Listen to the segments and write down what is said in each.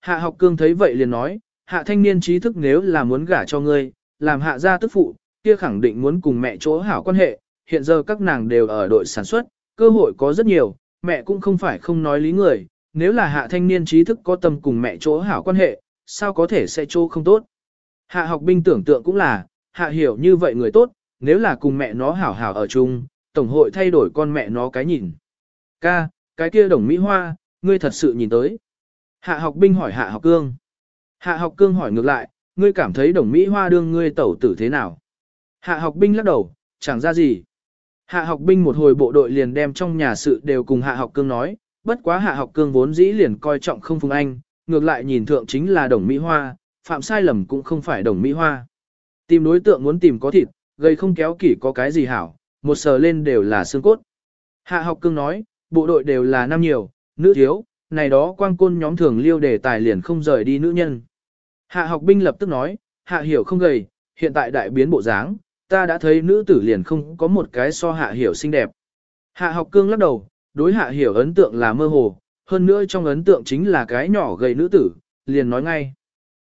Hạ học cương thấy vậy liền nói, hạ thanh niên trí thức nếu là muốn gả cho ngươi, làm hạ gia tức phụ, kia khẳng định muốn cùng mẹ chỗ hảo quan hệ, hiện giờ các nàng đều ở đội sản xuất, cơ hội có rất nhiều, mẹ cũng không phải không nói lý người, nếu là hạ thanh niên trí thức có tâm cùng mẹ chỗ hảo quan hệ, sao có thể sẽ chỗ không tốt. Hạ học binh tưởng tượng cũng là, hạ hiểu như vậy người tốt, nếu là cùng mẹ nó hảo hảo ở chung, tổng hội thay đổi con mẹ nó cái nhìn. Ca, cái kia đồng Mỹ Hoa, ngươi thật sự nhìn tới. Hạ học binh hỏi hạ học cương. Hạ học cương hỏi ngược lại, ngươi cảm thấy đồng Mỹ Hoa đương ngươi tẩu tử thế nào? Hạ học binh lắc đầu, chẳng ra gì. Hạ học binh một hồi bộ đội liền đem trong nhà sự đều cùng hạ học cương nói, bất quá hạ học cương vốn dĩ liền coi trọng không phùng anh, ngược lại nhìn thượng chính là đồng Mỹ Hoa, phạm sai lầm cũng không phải đồng Mỹ Hoa. Tìm đối tượng muốn tìm có thịt, gây không kéo kỷ có cái gì hảo, một sờ lên đều là xương cốt. Hạ học cương nói, bộ đội đều là nam nhiều, nữ thiếu, này đó quang côn nhóm thường liêu đề tài liền không rời đi nữ nhân. Hạ học binh lập tức nói, hạ hiểu không gầy, hiện tại đại biến bộ dáng, ta đã thấy nữ tử liền không có một cái so hạ hiểu xinh đẹp. Hạ học cương lắc đầu, đối hạ hiểu ấn tượng là mơ hồ, hơn nữa trong ấn tượng chính là cái nhỏ gầy nữ tử, liền nói ngay.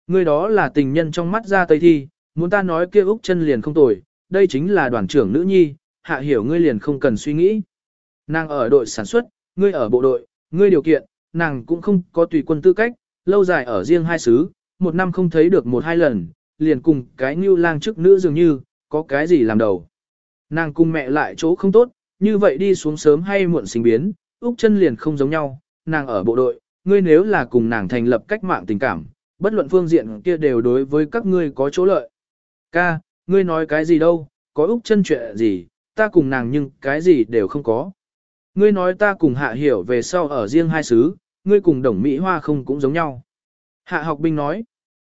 Người đó là tình nhân trong mắt ra tây thi, muốn ta nói kia Úc chân liền không tồi, đây chính là đoàn trưởng nữ nhi, hạ hiểu ngươi liền không cần suy nghĩ. Nàng ở đội sản xuất, ngươi ở bộ đội, ngươi điều kiện, nàng cũng không có tùy quân tư cách, lâu dài ở riêng hai xứ, một năm không thấy được một hai lần, liền cùng cái như lang chức nữ dường như, có cái gì làm đầu. Nàng cùng mẹ lại chỗ không tốt, như vậy đi xuống sớm hay muộn sinh biến, Úc chân liền không giống nhau, nàng ở bộ đội, ngươi nếu là cùng nàng thành lập cách mạng tình cảm, bất luận phương diện kia đều đối với các ngươi có chỗ lợi. Ca, ngươi nói cái gì đâu, có Úc chân chuyện gì, ta cùng nàng nhưng cái gì đều không có. Ngươi nói ta cùng hạ hiểu về sau ở riêng hai xứ, ngươi cùng đồng Mỹ Hoa không cũng giống nhau. Hạ học binh nói,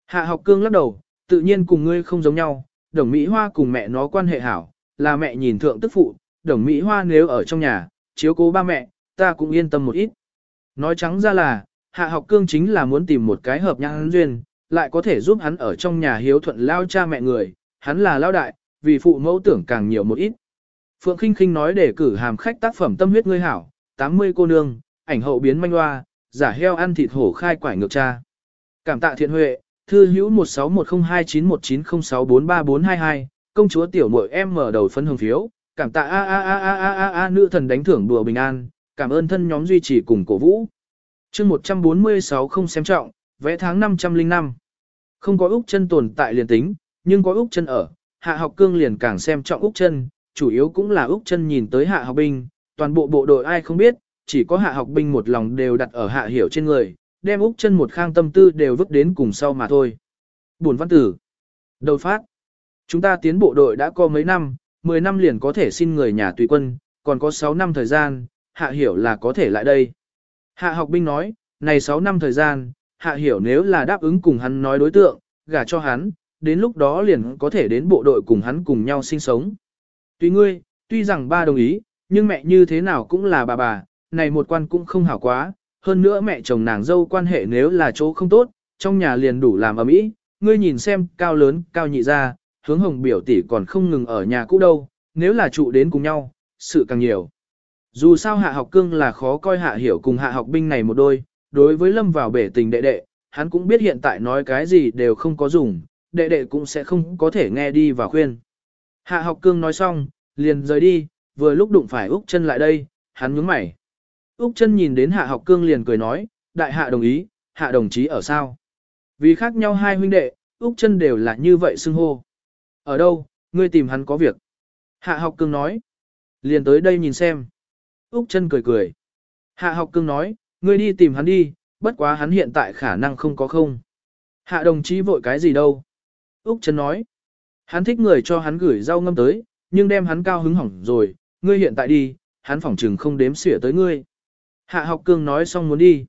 hạ học cương lắc đầu, tự nhiên cùng ngươi không giống nhau, đồng Mỹ Hoa cùng mẹ nó quan hệ hảo, là mẹ nhìn thượng tức phụ, đồng Mỹ Hoa nếu ở trong nhà, chiếu cố ba mẹ, ta cũng yên tâm một ít. Nói trắng ra là, hạ học cương chính là muốn tìm một cái hợp nhãn duyên, lại có thể giúp hắn ở trong nhà hiếu thuận lao cha mẹ người, hắn là lao đại, vì phụ mẫu tưởng càng nhiều một ít. Phượng Khinh Khinh nói để cử hàm khách tác phẩm tâm huyết ngươi hảo, 80 cô nương, ảnh hậu biến manh hoa, giả heo ăn thịt hổ khai quải ngược cha. Cảm tạ thiện huệ, thư hữu 1610291906434422, công chúa tiểu muội em mở đầu phân hồng phiếu, cảm tạ a a a a a a a nữ thần đánh thưởng đùa bình an, cảm ơn thân nhóm duy trì cùng cổ vũ. Chương 146 không xem trọng, vẽ tháng 505. Không có Úc chân tồn tại liền tính, nhưng có Úc chân ở, Hạ Học Cương liền càng xem trọng Úc chân, chủ yếu cũng là Úc chân nhìn tới Hạ Học binh, toàn bộ bộ đội ai không biết, chỉ có Hạ Học binh một lòng đều đặt ở Hạ Hiểu trên người, đem Úc chân một khang tâm tư đều vứt đến cùng sau mà thôi. Buồn văn tử. Đầu phát. Chúng ta tiến bộ đội đã có mấy năm, 10 năm liền có thể xin người nhà tùy quân, còn có 6 năm thời gian, Hạ Hiểu là có thể lại đây. Hạ học binh nói, này 6 năm thời gian, Hạ Hiểu nếu là đáp ứng cùng hắn nói đối tượng, gả cho hắn, đến lúc đó liền có thể đến bộ đội cùng hắn cùng nhau sinh sống. Tuy ngươi, tuy rằng ba đồng ý, nhưng mẹ như thế nào cũng là bà bà, này một quan cũng không hảo quá, hơn nữa mẹ chồng nàng dâu quan hệ nếu là chỗ không tốt, trong nhà liền đủ làm ầm ĩ. Ngươi nhìn xem, cao lớn, cao nhị ra, hướng hồng biểu tỷ còn không ngừng ở nhà cũ đâu, nếu là trụ đến cùng nhau, sự càng nhiều. Dù sao hạ học cương là khó coi hạ hiểu cùng hạ học binh này một đôi, đối với lâm vào bể tình đệ đệ, hắn cũng biết hiện tại nói cái gì đều không có dùng, đệ đệ cũng sẽ không có thể nghe đi và khuyên. Hạ học cương nói xong, liền rời đi, vừa lúc đụng phải Úc chân lại đây, hắn nhướng mày. Úc chân nhìn đến hạ học cương liền cười nói, đại hạ đồng ý, hạ đồng chí ở sao? Vì khác nhau hai huynh đệ, Úc chân đều là như vậy xưng hô. Ở đâu, ngươi tìm hắn có việc. Hạ học cương nói. Liền tới đây nhìn xem. Úc chân cười cười. Hạ học cương nói, ngươi đi tìm hắn đi, bất quá hắn hiện tại khả năng không có không. Hạ đồng chí vội cái gì đâu. Úc chân nói. Hắn thích người cho hắn gửi rau ngâm tới, nhưng đem hắn cao hứng hỏng rồi, ngươi hiện tại đi, hắn phỏng trừng không đếm xỉa tới ngươi. Hạ học cương nói xong muốn đi.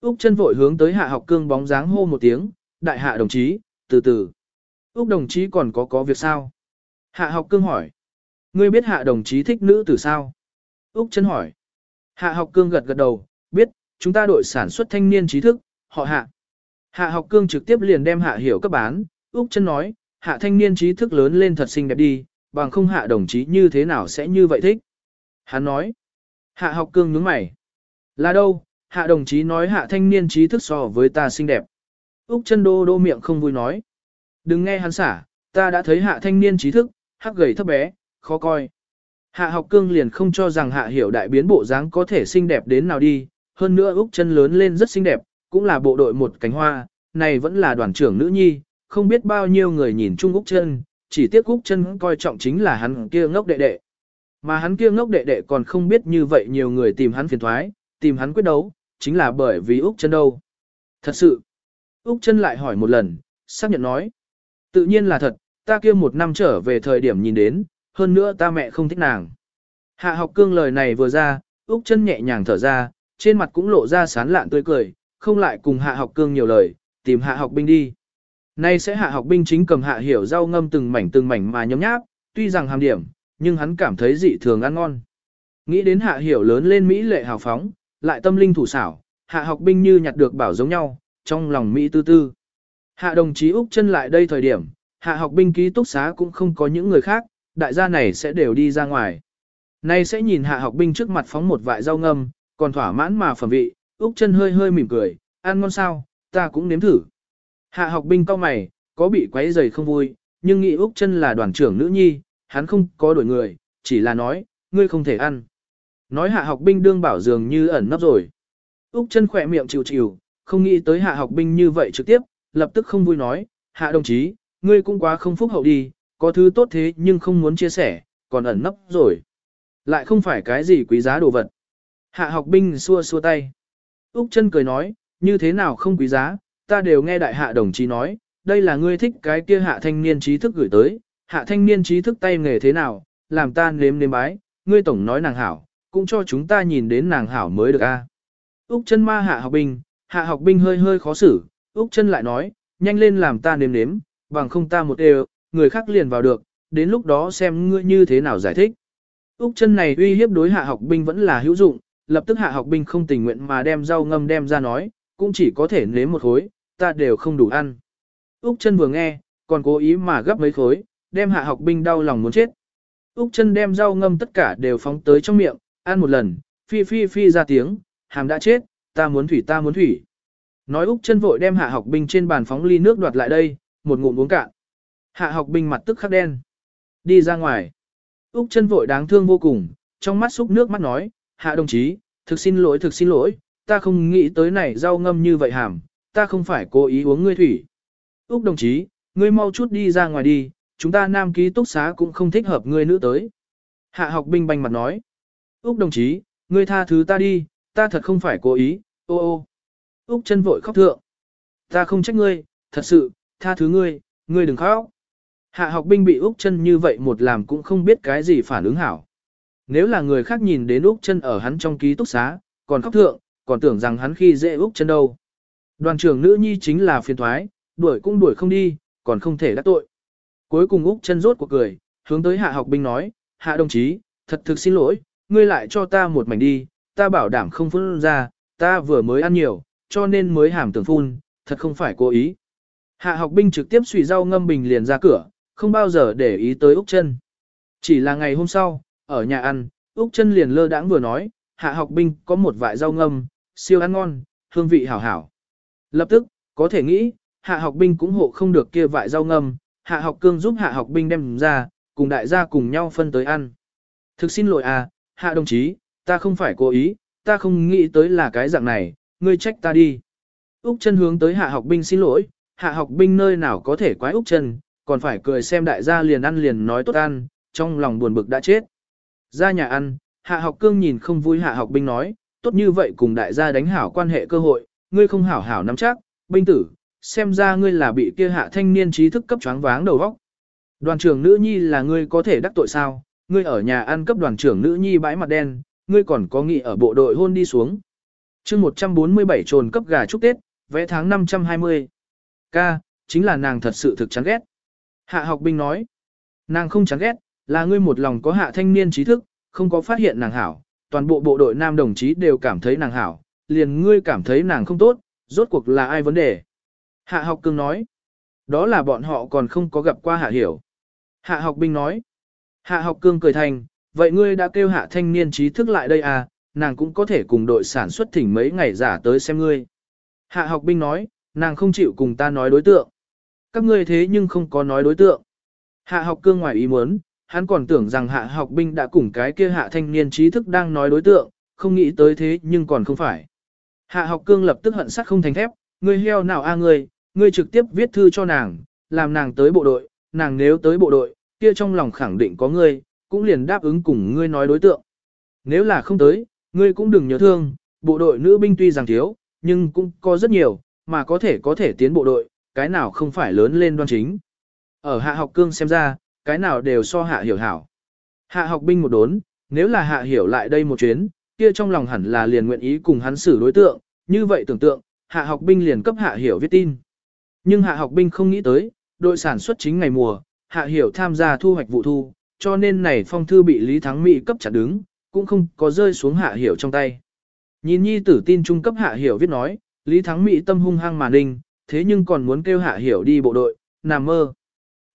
Úc chân vội hướng tới hạ học cương bóng dáng hô một tiếng, đại hạ đồng chí, từ từ. Úc đồng chí còn có có việc sao? Hạ học cương hỏi. Ngươi biết hạ đồng chí thích nữ từ sao? Úc chân hỏi. Hạ học cương gật gật đầu, biết, chúng ta đội sản xuất thanh niên trí thức, họ hạ. Hạ học cương trực tiếp liền đem hạ hiểu cấp bán, Úc chân nói, hạ thanh niên trí thức lớn lên thật xinh đẹp đi, bằng không hạ đồng chí như thế nào sẽ như vậy thích. Hắn nói. Hạ học cương nhướng mày. Là đâu, hạ đồng chí nói hạ thanh niên trí thức so với ta xinh đẹp. Úc chân đô đô miệng không vui nói. Đừng nghe hắn xả, ta đã thấy hạ thanh niên trí thức, hắc gầy thấp bé, khó coi. Hạ học cương liền không cho rằng hạ hiểu đại biến bộ dáng có thể xinh đẹp đến nào đi, hơn nữa Úc chân lớn lên rất xinh đẹp, cũng là bộ đội một cánh hoa, này vẫn là đoàn trưởng nữ nhi, không biết bao nhiêu người nhìn chung Úc chân, chỉ tiếc Úc chân coi trọng chính là hắn kia ngốc đệ đệ. Mà hắn kia ngốc đệ đệ còn không biết như vậy nhiều người tìm hắn phiền thoái, tìm hắn quyết đấu, chính là bởi vì Úc chân đâu. Thật sự, Úc chân lại hỏi một lần, xác nhận nói. Tự nhiên là thật, ta kia một năm trở về thời điểm nhìn đến, hơn nữa ta mẹ không thích nàng. Hạ học cương lời này vừa ra, Úc chân nhẹ nhàng thở ra, trên mặt cũng lộ ra sán lạn tươi cười, không lại cùng hạ học cương nhiều lời, tìm hạ học binh đi. Nay sẽ hạ học binh chính cầm hạ hiểu rau ngâm từng mảnh từng mảnh mà nhấm nháp, tuy rằng hàm điểm, nhưng hắn cảm thấy dị thường ăn ngon. Nghĩ đến hạ hiểu lớn lên Mỹ lệ hào phóng, lại tâm linh thủ xảo, hạ học binh như nhặt được bảo giống nhau, trong lòng Mỹ tư tư. Hạ đồng chí Úc chân lại đây thời điểm, hạ học binh ký túc xá cũng không có những người khác, đại gia này sẽ đều đi ra ngoài. Nay sẽ nhìn hạ học binh trước mặt phóng một vại rau ngâm, còn thỏa mãn mà phẩm vị, Úc chân hơi hơi mỉm cười, ăn ngon sao, ta cũng nếm thử. Hạ học binh cao mày, có bị quấy rầy không vui, nhưng nghĩ Úc chân là đoàn trưởng nữ nhi, hắn không có đổi người, chỉ là nói, ngươi không thể ăn. Nói hạ học binh đương bảo dường như ẩn nấp rồi. Úc chân khỏe miệng chịu chịu, không nghĩ tới hạ học binh như vậy trực tiếp, lập tức không vui nói, hạ đồng chí, ngươi cũng quá không phúc hậu đi, có thứ tốt thế nhưng không muốn chia sẻ, còn ẩn nấp rồi. Lại không phải cái gì quý giá đồ vật. Hạ học binh xua xua tay. Úc chân cười nói, như thế nào không quý giá, ta đều nghe đại hạ đồng chí nói, đây là ngươi thích cái kia hạ thanh niên trí thức gửi tới, hạ thanh niên trí thức tay nghề thế nào, làm ta nếm nếm bái, ngươi tổng nói nàng hảo, cũng cho chúng ta nhìn đến nàng hảo mới được a. Úc chân ma hạ học binh, hạ học binh hơi hơi khó xử, Úc chân lại nói, nhanh lên làm ta nếm nếm, bằng không ta một đều, người khác liền vào được, đến lúc đó xem ngươi như thế nào giải thích. Úc chân này uy hiếp đối hạ học binh vẫn là hữu dụng, lập tức hạ học binh không tình nguyện mà đem rau ngâm đem ra nói, cũng chỉ có thể nếm một khối, ta đều không đủ ăn. Úc chân vừa nghe, còn cố ý mà gấp mấy khối, đem hạ học binh đau lòng muốn chết. Úc chân đem rau ngâm tất cả đều phóng tới trong miệng, ăn một lần, phi phi phi ra tiếng, hàm đã chết, ta muốn thủy ta muốn thủy. Nói Úc chân vội đem hạ học binh trên bàn phóng ly nước đoạt lại đây, một ngụm uống cạn. Hạ học binh mặt tức khắc đen. Đi ra ngoài. Úc chân vội đáng thương vô cùng, trong mắt xúc nước mắt nói, hạ đồng chí, thực xin lỗi thực xin lỗi, ta không nghĩ tới này rau ngâm như vậy hàm, ta không phải cố ý uống ngươi thủy. Úc đồng chí, ngươi mau chút đi ra ngoài đi, chúng ta nam ký túc xá cũng không thích hợp ngươi nữ tới. Hạ học binh banh mặt nói, Úc đồng chí, ngươi tha thứ ta đi, ta thật không phải cố ý, ô ô. Úc chân vội khóc thượng. Ta không trách ngươi, thật sự, tha thứ ngươi, ngươi đừng khóc. Hạ học binh bị Úc chân như vậy một làm cũng không biết cái gì phản ứng hảo. Nếu là người khác nhìn đến Úc chân ở hắn trong ký túc xá, còn khóc thượng, còn tưởng rằng hắn khi dễ Úc chân đâu. Đoàn trưởng nữ nhi chính là phiền thoái, đuổi cũng đuổi không đi, còn không thể đắc tội. Cuối cùng Úc chân rốt cuộc cười, hướng tới hạ học binh nói, hạ đồng chí, thật thực xin lỗi, ngươi lại cho ta một mảnh đi, ta bảo đảm không phun ra, ta vừa mới ăn nhiều, cho nên mới hàm tưởng phun, thật không phải cố ý. Hạ học binh trực tiếp xùy rau ngâm bình liền ra cửa, không bao giờ để ý tới Úc chân. Chỉ là ngày hôm sau, ở nhà ăn, Úc chân liền lơ đãng vừa nói, hạ học binh có một vại rau ngâm, siêu ăn ngon, hương vị hảo hảo. Lập tức, có thể nghĩ, hạ học binh cũng hộ không được kia vại rau ngâm, hạ học cương giúp hạ học binh đem ra, cùng đại gia cùng nhau phân tới ăn. Thực xin lỗi à, hạ đồng chí, ta không phải cố ý, ta không nghĩ tới là cái dạng này, ngươi trách ta đi. Úc chân hướng tới hạ học binh xin lỗi, hạ học binh nơi nào có thể quái Úc chân, còn phải cười xem đại gia liền ăn liền nói tốt ăn, trong lòng buồn bực đã chết. Ra nhà ăn, hạ học cương nhìn không vui hạ học binh nói, tốt như vậy cùng đại gia đánh hảo quan hệ cơ hội, ngươi không hảo hảo nắm chắc, binh tử, xem ra ngươi là bị kia hạ thanh niên trí thức cấp choáng váng đầu vóc. Đoàn trưởng nữ nhi là ngươi có thể đắc tội sao, ngươi ở nhà ăn cấp đoàn trưởng nữ nhi bãi mặt đen, ngươi còn có nghị ở bộ đội hôn đi xuống. chương 147 trồn cấp gà chúc Tết, vẽ tháng 520. Ca, chính là nàng thật sự thực chán ghét. Hạ học binh nói, nàng không chán ghét, là ngươi một lòng có hạ thanh niên trí thức, không có phát hiện nàng hảo, toàn bộ bộ đội nam đồng chí đều cảm thấy nàng hảo, liền ngươi cảm thấy nàng không tốt, rốt cuộc là ai vấn đề. Hạ học cương nói, đó là bọn họ còn không có gặp qua hạ hiểu. Hạ học binh nói, hạ học cương cười thành, vậy ngươi đã kêu hạ thanh niên trí thức lại đây à, nàng cũng có thể cùng đội sản xuất thỉnh mấy ngày giả tới xem ngươi. Hạ học binh nói, nàng không chịu cùng ta nói đối tượng. Các ngươi thế nhưng không có nói đối tượng. Hạ học cương ngoài ý muốn, hắn còn tưởng rằng hạ học binh đã cùng cái kia hạ thanh niên trí thức đang nói đối tượng, không nghĩ tới thế nhưng còn không phải. Hạ học cương lập tức hận sắt không thành thép, ngươi heo nào a à ngươi, ngươi trực tiếp viết thư cho nàng, làm nàng tới bộ đội, nàng nếu tới bộ đội, kia trong lòng khẳng định có ngươi, cũng liền đáp ứng cùng ngươi nói đối tượng. Nếu là không tới, ngươi cũng đừng nhớ thương, bộ đội nữ binh tuy rằng thiếu, nhưng cũng có rất nhiều, mà có thể có thể tiến bộ đội, cái nào không phải lớn lên đoan chính. Ở hạ học cương xem ra, cái nào đều so hạ hiểu hảo. Hạ học binh một đốn, nếu là hạ hiểu lại đây một chuyến, kia trong lòng hẳn là liền nguyện ý cùng hắn xử đối tượng, như vậy tưởng tượng, hạ học binh liền cấp hạ hiểu viết tin. Nhưng hạ học binh không nghĩ tới, đội sản xuất chính ngày mùa, hạ hiểu tham gia thu hoạch vụ thu, cho nên này phong thư bị Lý Thắng Mỹ cấp chặt đứng, cũng không có rơi xuống hạ hiểu trong tay. Nhìn nhi tử tin trung cấp hạ hiểu viết nói, Lý Thắng Mỹ tâm hung hăng mà ninh, thế nhưng còn muốn kêu hạ hiểu đi bộ đội, nằm mơ.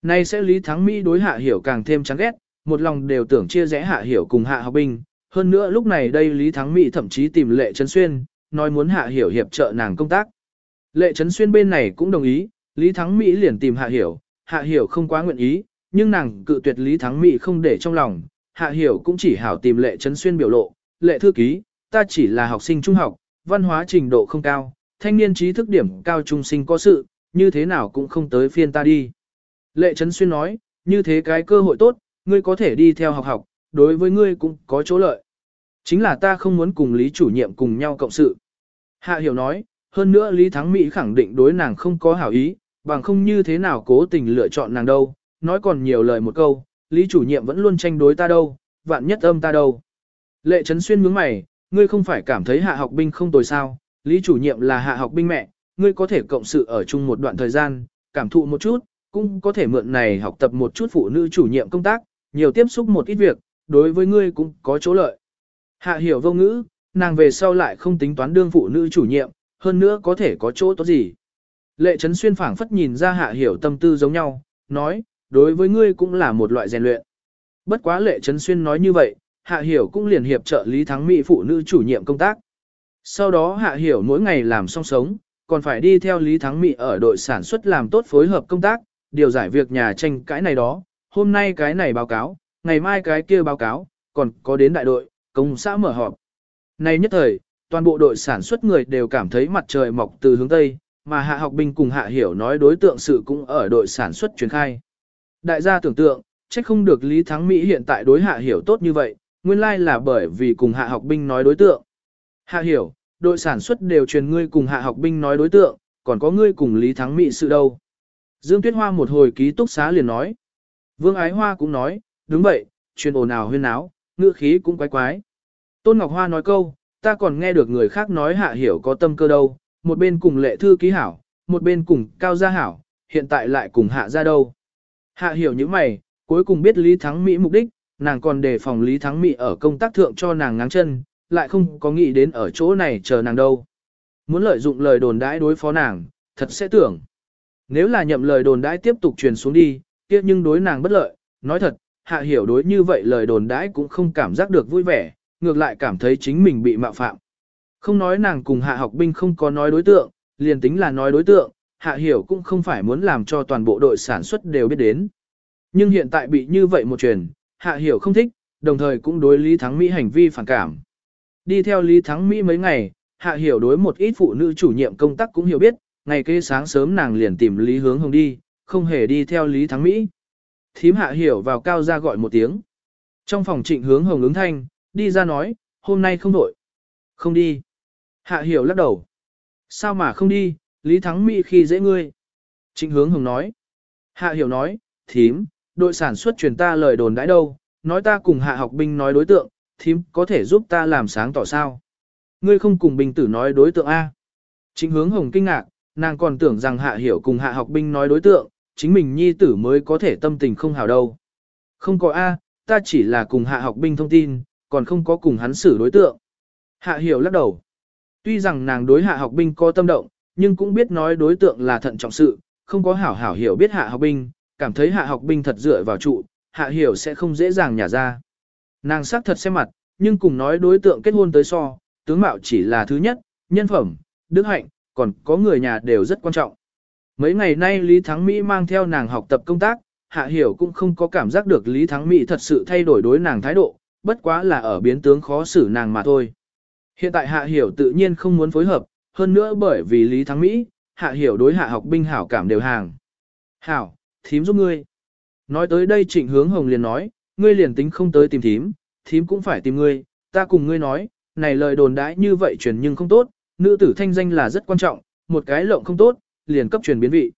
Nay sẽ Lý Thắng Mỹ đối hạ hiểu càng thêm chán ghét, một lòng đều tưởng chia rẽ hạ hiểu cùng hạ học binh. Hơn nữa lúc này đây Lý Thắng Mỹ thậm chí tìm Lệ Trấn Xuyên, nói muốn hạ hiểu hiệp trợ nàng công tác. Lệ Trấn Xuyên bên này cũng đồng ý, Lý Thắng Mỹ liền tìm hạ hiểu, hạ hiểu không quá nguyện ý, nhưng nàng cự tuyệt Lý Thắng Mỹ không để trong lòng, hạ hiểu cũng chỉ hảo tìm Lệ Trấn Xuyên biểu lộ, Lệ thư ký, ta chỉ là học sinh trung học, văn hóa trình độ không cao, thanh niên trí thức điểm cao trung sinh có sự, như thế nào cũng không tới phiên ta đi. Lệ Trấn Xuyên nói, như thế cái cơ hội tốt, ngươi có thể đi theo học học, đối với ngươi cũng có chỗ lợi. Chính là ta không muốn cùng Lý chủ nhiệm cùng nhau cộng sự. Hạ Hiểu nói, hơn nữa Lý Thắng Mỹ khẳng định đối nàng không có hảo ý, bằng không như thế nào cố tình lựa chọn nàng đâu, nói còn nhiều lời một câu, Lý chủ nhiệm vẫn luôn tranh đối ta đâu, vạn nhất âm ta đâu. Lệ Trấn Xuyên nhướng mày, ngươi không phải cảm thấy hạ học binh không tồi sao, Lý chủ nhiệm là hạ học binh mẹ, ngươi có thể cộng sự ở chung một đoạn thời gian, cảm thụ một chút, cũng có thể mượn này học tập một chút phụ nữ chủ nhiệm công tác, nhiều tiếp xúc một ít việc, đối với ngươi cũng có chỗ lợi. Hạ hiểu vô ngữ, nàng về sau lại không tính toán đương phụ nữ chủ nhiệm, hơn nữa có thể có chỗ tốt gì. Lệ Trấn Xuyên phảng phất nhìn ra hạ hiểu tâm tư giống nhau, nói, đối với ngươi cũng là một loại rèn luyện. Bất quá Lệ Trấn Xuyên nói như vậy, hạ hiểu cũng liền hiệp trợ Lý Thắng Mỹ phụ nữ chủ nhiệm công tác. Sau đó hạ hiểu mỗi ngày làm song sống, còn phải đi theo Lý Thắng Mỹ ở đội sản xuất làm tốt phối hợp công tác, điều giải việc nhà tranh cãi này đó, hôm nay cái này báo cáo, ngày mai cái kia báo cáo, còn có đến đại đội, công xã mở họp. Nay nhất thời, toàn bộ đội sản xuất người đều cảm thấy mặt trời mọc từ hướng Tây, mà hạ học binh cùng hạ hiểu nói đối tượng sự cũng ở đội sản xuất truyền khai. Đại gia tưởng tượng, trách không được Lý Thắng Mỹ hiện tại đối hạ hiểu tốt như vậy, nguyên lai là bởi vì cùng hạ học binh nói đối tượng. Hạ hiểu, đội sản xuất đều truyền ngươi cùng hạ học binh nói đối tượng, còn có ngươi cùng Lý Thắng Mỹ sự đâu. Dương Tuyết Hoa một hồi ký túc xá liền nói. Vương Ái Hoa cũng nói, đúng vậy, truyền ồn ào huyên náo, ngữ khí cũng quái quái. Tôn Ngọc Hoa nói câu, ta còn nghe được người khác nói hạ hiểu có tâm cơ đâu, một bên cùng lệ thư ký hảo, một bên cùng cao gia hảo, hiện tại lại cùng hạ gia đâu. Hạ hiểu những mày, cuối cùng biết Lý Thắng Mỹ mục đích, nàng còn đề phòng Lý Thắng Mỹ ở công tác thượng cho nàng ngáng chân, lại không có nghĩ đến ở chỗ này chờ nàng đâu. Muốn lợi dụng lời đồn đãi đối phó nàng, thật sẽ tưởng. Nếu là nhậm lời đồn đãi tiếp tục truyền xuống đi, kia nhưng đối nàng bất lợi, nói thật, hạ hiểu đối như vậy lời đồn đãi cũng không cảm giác được vui vẻ, ngược lại cảm thấy chính mình bị mạo phạm. Không nói nàng cùng hạ học binh không có nói đối tượng, liền tính là nói đối tượng, hạ hiểu cũng không phải muốn làm cho toàn bộ đội sản xuất đều biết đến. Nhưng hiện tại bị như vậy một truyền, hạ hiểu không thích, đồng thời cũng đối Lý Thắng Mỹ hành vi phản cảm. Đi theo Lý Thắng Mỹ mấy ngày, hạ hiểu đối một ít phụ nữ chủ nhiệm công tác cũng hiểu biết, ngày kế sáng sớm nàng liền tìm Lý Hướng Hồng đi, không hề đi theo Lý Thắng Mỹ. Thím hạ hiểu vào cao ra gọi một tiếng. Trong phòng trịnh hướng Hồng ứng thanh, đi ra nói, hôm nay không đổi. Không đi. Hạ hiểu lắc đầu. Sao mà không đi, Lý Thắng Mỹ khi dễ ngươi. Trịnh hướng Hồng nói. Hạ hiểu nói, thím, đội sản xuất truyền ta lời đồn đãi đâu, nói ta cùng hạ học binh nói đối tượng, thím có thể giúp ta làm sáng tỏ sao. Ngươi không cùng binh tử nói đối tượng A. Trịnh hướng Hồng kinh ngạc, Nàng còn tưởng rằng hạ hiểu cùng hạ học binh nói đối tượng, chính mình nhi tử mới có thể tâm tình không hảo đâu. Không có A, ta chỉ là cùng hạ học binh thông tin, còn không có cùng hắn xử đối tượng. Hạ hiểu lắc đầu. Tuy rằng nàng đối hạ học binh có tâm động, nhưng cũng biết nói đối tượng là thận trọng sự, không có hảo hảo hiểu biết hạ học binh, cảm thấy hạ học binh thật dựa vào trụ, hạ hiểu sẽ không dễ dàng nhả ra. Nàng sắc thật xem mặt, nhưng cùng nói đối tượng kết hôn tới so, tướng mạo chỉ là thứ nhất, nhân phẩm, đức hạnh, còn có người nhà đều rất quan trọng. Mấy ngày nay Lý Thắng Mỹ mang theo nàng học tập công tác, Hạ Hiểu cũng không có cảm giác được Lý Thắng Mỹ thật sự thay đổi đối nàng thái độ, bất quá là ở biến tướng khó xử nàng mà thôi. Hiện tại Hạ Hiểu tự nhiên không muốn phối hợp, hơn nữa bởi vì Lý Thắng Mỹ, Hạ Hiểu đối Hạ học binh hảo cảm đều hàng. Hảo, thím giúp ngươi. Nói tới đây trịnh hướng hồng liền nói, ngươi liền tính không tới tìm thím, thím cũng phải tìm ngươi, ta cùng ngươi nói, này lời đồn đãi như vậy truyền nhưng không tốt, nữ tử thanh danh là rất quan trọng, một cái lộng không tốt, liền cấp truyền biến vị.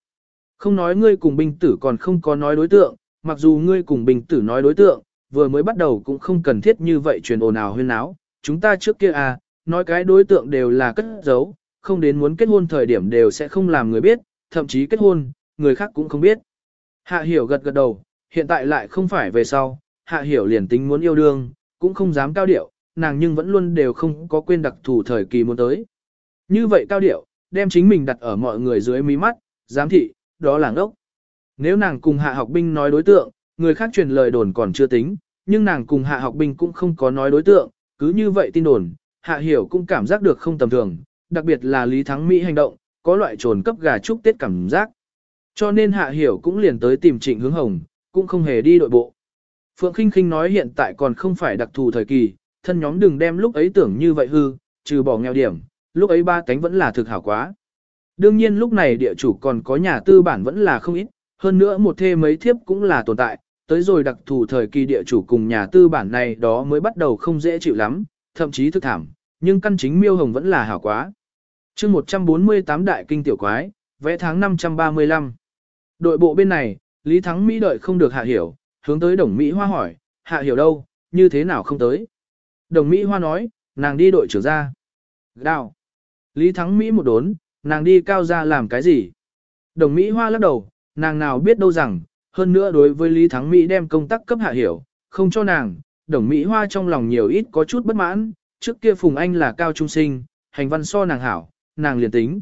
Không nói ngươi cùng binh tử còn không có nói đối tượng, mặc dù ngươi cùng binh tử nói đối tượng, vừa mới bắt đầu cũng không cần thiết như vậy truyền ồn ào huyên náo, chúng ta trước kia à, nói cái đối tượng đều là cất giấu, không đến muốn kết hôn thời điểm đều sẽ không làm người biết, thậm chí kết hôn, người khác cũng không biết. Hạ hiểu gật gật đầu, hiện tại lại không phải về sau, hạ hiểu liền tính muốn yêu đương, cũng không dám cao điệu, nàng nhưng vẫn luôn đều không có quên đặc thù thời kỳ muốn tới. Như vậy cao điệu, đem chính mình đặt ở mọi người dưới mí mắt, giám thị, đó là ngốc. Nếu nàng cùng hạ học binh nói đối tượng, người khác truyền lời đồn còn chưa tính, nhưng nàng cùng hạ học binh cũng không có nói đối tượng, cứ như vậy tin đồn, hạ hiểu cũng cảm giác được không tầm thường, đặc biệt là Lý Thắng Mỹ hành động, có loại trồn cấp gà chúc tết cảm giác. Cho nên hạ hiểu cũng liền tới tìm trịnh hướng hồng, cũng không hề đi đội bộ. Phượng Kinh Kinh nói hiện tại còn không phải đặc thù thời kỳ, thân nhóm đừng đem lúc ấy tưởng như vậy hư, trừ bỏ nghèo điểm, lúc ấy ba cánh vẫn là thực hảo quá. Đương nhiên lúc này địa chủ còn có nhà tư bản vẫn là không ít, hơn nữa một thê mấy thiếp cũng là tồn tại, tới rồi đặc thù thời kỳ địa chủ cùng nhà tư bản này đó mới bắt đầu không dễ chịu lắm, thậm chí thức thảm, nhưng căn chính miêu hồng vẫn là hảo quá. chương 148 đại kinh tiểu quái, vẽ tháng 535. Đội bộ bên này, Lý Thắng Mỹ đợi không được hạ hiểu, hướng tới đồng Mỹ Hoa hỏi, hạ hiểu đâu, như thế nào không tới. Đồng Mỹ Hoa nói, nàng đi đội trưởng ra. Đào. Lý Thắng Mỹ một đốn, nàng đi cao ra làm cái gì? Đồng Mỹ Hoa lắc đầu, nàng nào biết đâu rằng, hơn nữa đối với Lý Thắng Mỹ đem công tác cấp hạ hiểu, không cho nàng, đồng Mỹ Hoa trong lòng nhiều ít có chút bất mãn, trước kia Phùng Anh là cao trung sinh, hành văn so nàng hảo, nàng liền tính.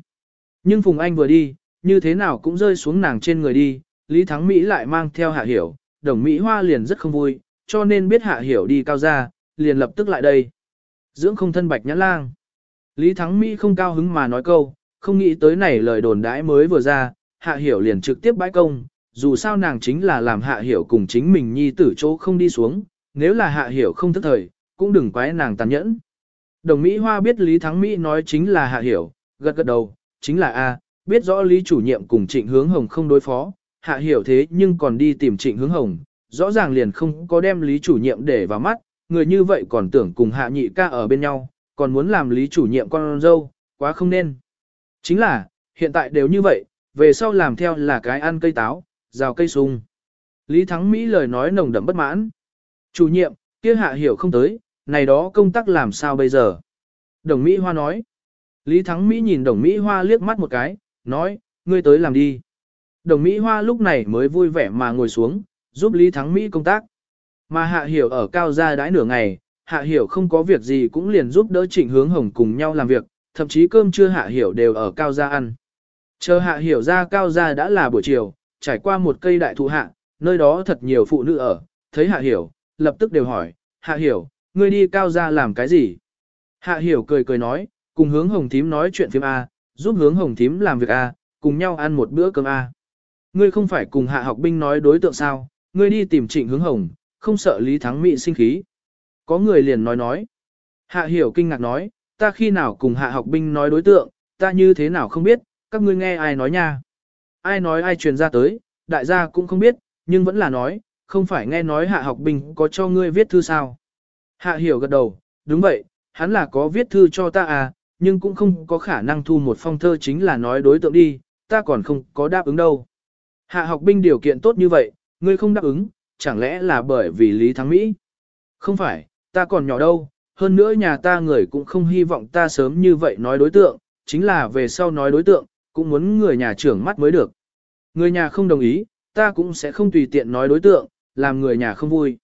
Nhưng Phùng Anh vừa đi, như thế nào cũng rơi xuống nàng trên người đi, Lý Thắng Mỹ lại mang theo hạ hiểu, đồng Mỹ Hoa liền rất không vui, cho nên biết hạ hiểu đi cao ra, liền lập tức lại đây. Dưỡng không thân bạch nhãn lang. Lý Thắng Mỹ không cao hứng mà nói câu, không nghĩ tới này lời đồn đãi mới vừa ra, hạ hiểu liền trực tiếp bãi công, dù sao nàng chính là làm hạ hiểu cùng chính mình nhi tử chỗ không đi xuống, nếu là hạ hiểu không thức thời, cũng đừng quái nàng tàn nhẫn. Đồng Mỹ Hoa biết Lý Thắng Mỹ nói chính là hạ hiểu, gật gật đầu, chính là A, biết rõ Lý chủ nhiệm cùng trịnh hướng hồng không đối phó, hạ hiểu thế nhưng còn đi tìm trịnh hướng hồng, rõ ràng liền không có đem Lý chủ nhiệm để vào mắt, người như vậy còn tưởng cùng hạ nhị ca ở bên nhau, còn muốn làm Lý chủ nhiệm con dâu, quá không nên. Chính là, hiện tại đều như vậy, về sau làm theo là cái ăn cây táo, rào cây sung. Lý Thắng Mỹ lời nói nồng đậm bất mãn. Chủ nhiệm, kia hạ hiểu không tới, này đó công tác làm sao bây giờ? Đồng Mỹ Hoa nói. Lý Thắng Mỹ nhìn Đồng Mỹ Hoa liếc mắt một cái, nói, ngươi tới làm đi. Đồng Mỹ Hoa lúc này mới vui vẻ mà ngồi xuống, giúp Lý Thắng Mỹ công tác. Mà Hạ Hiểu ở cao gia đãi nửa ngày, Hạ Hiểu không có việc gì cũng liền giúp đỡ Trịnh Hướng Hồng cùng nhau làm việc, thậm chí cơm trưa Hạ Hiểu đều ở cao gia ăn. Chờ Hạ Hiểu ra cao gia đã là buổi chiều, trải qua một cây đại thụ hạ, nơi đó thật nhiều phụ nữ ở, thấy Hạ Hiểu, lập tức đều hỏi, Hạ Hiểu, ngươi đi cao gia làm cái gì? Hạ Hiểu cười cười nói, cùng hướng Hồng Thím nói chuyện phim A, giúp hướng Hồng Thím làm việc A, cùng nhau ăn một bữa cơm A. Ngươi không phải cùng Hạ học binh nói đối tượng sao, ngươi đi tìm trịnh hướng Hồng, không sợ Lý Thắng Mỹ sinh khí. Có người liền nói nói. Hạ Hiểu kinh ngạc nói, ta khi nào cùng Hạ học binh nói đối tượng, ta như thế nào không biết, các ngươi nghe ai nói nha. Ai nói ai truyền ra tới, đại gia cũng không biết, nhưng vẫn là nói, không phải nghe nói hạ học binh có cho ngươi viết thư sao. Hạ hiểu gật đầu, đúng vậy, hắn là có viết thư cho ta à, nhưng cũng không có khả năng thu một phong thơ chính là nói đối tượng đi, ta còn không có đáp ứng đâu. Hạ học binh điều kiện tốt như vậy, ngươi không đáp ứng, chẳng lẽ là bởi vì Lý Thắng Mỹ? Không phải, ta còn nhỏ đâu, hơn nữa nhà ta người cũng không hy vọng ta sớm như vậy nói đối tượng, chính là về sau nói đối tượng, cũng muốn người nhà trưởng mắt mới được. Người nhà không đồng ý, ta cũng sẽ không tùy tiện nói đối tượng, làm người nhà không vui.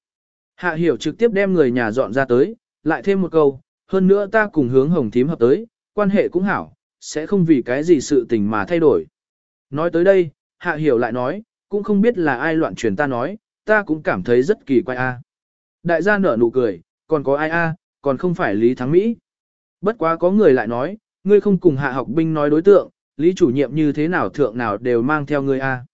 Hạ hiểu trực tiếp đem người nhà dọn ra tới, lại thêm một câu, hơn nữa ta cùng hướng hồng thím hợp tới, quan hệ cũng hảo, sẽ không vì cái gì sự tình mà thay đổi. Nói tới đây, hạ hiểu lại nói, cũng không biết là ai loạn truyền ta nói, ta cũng cảm thấy rất kỳ quái a. Đại gia nở nụ cười, còn có ai a, còn không phải Lý Thắng Mỹ. Bất quá có người lại nói, ngươi không cùng hạ học binh nói đối tượng, Lý chủ nhiệm như thế nào thượng nào đều mang theo ngươi a.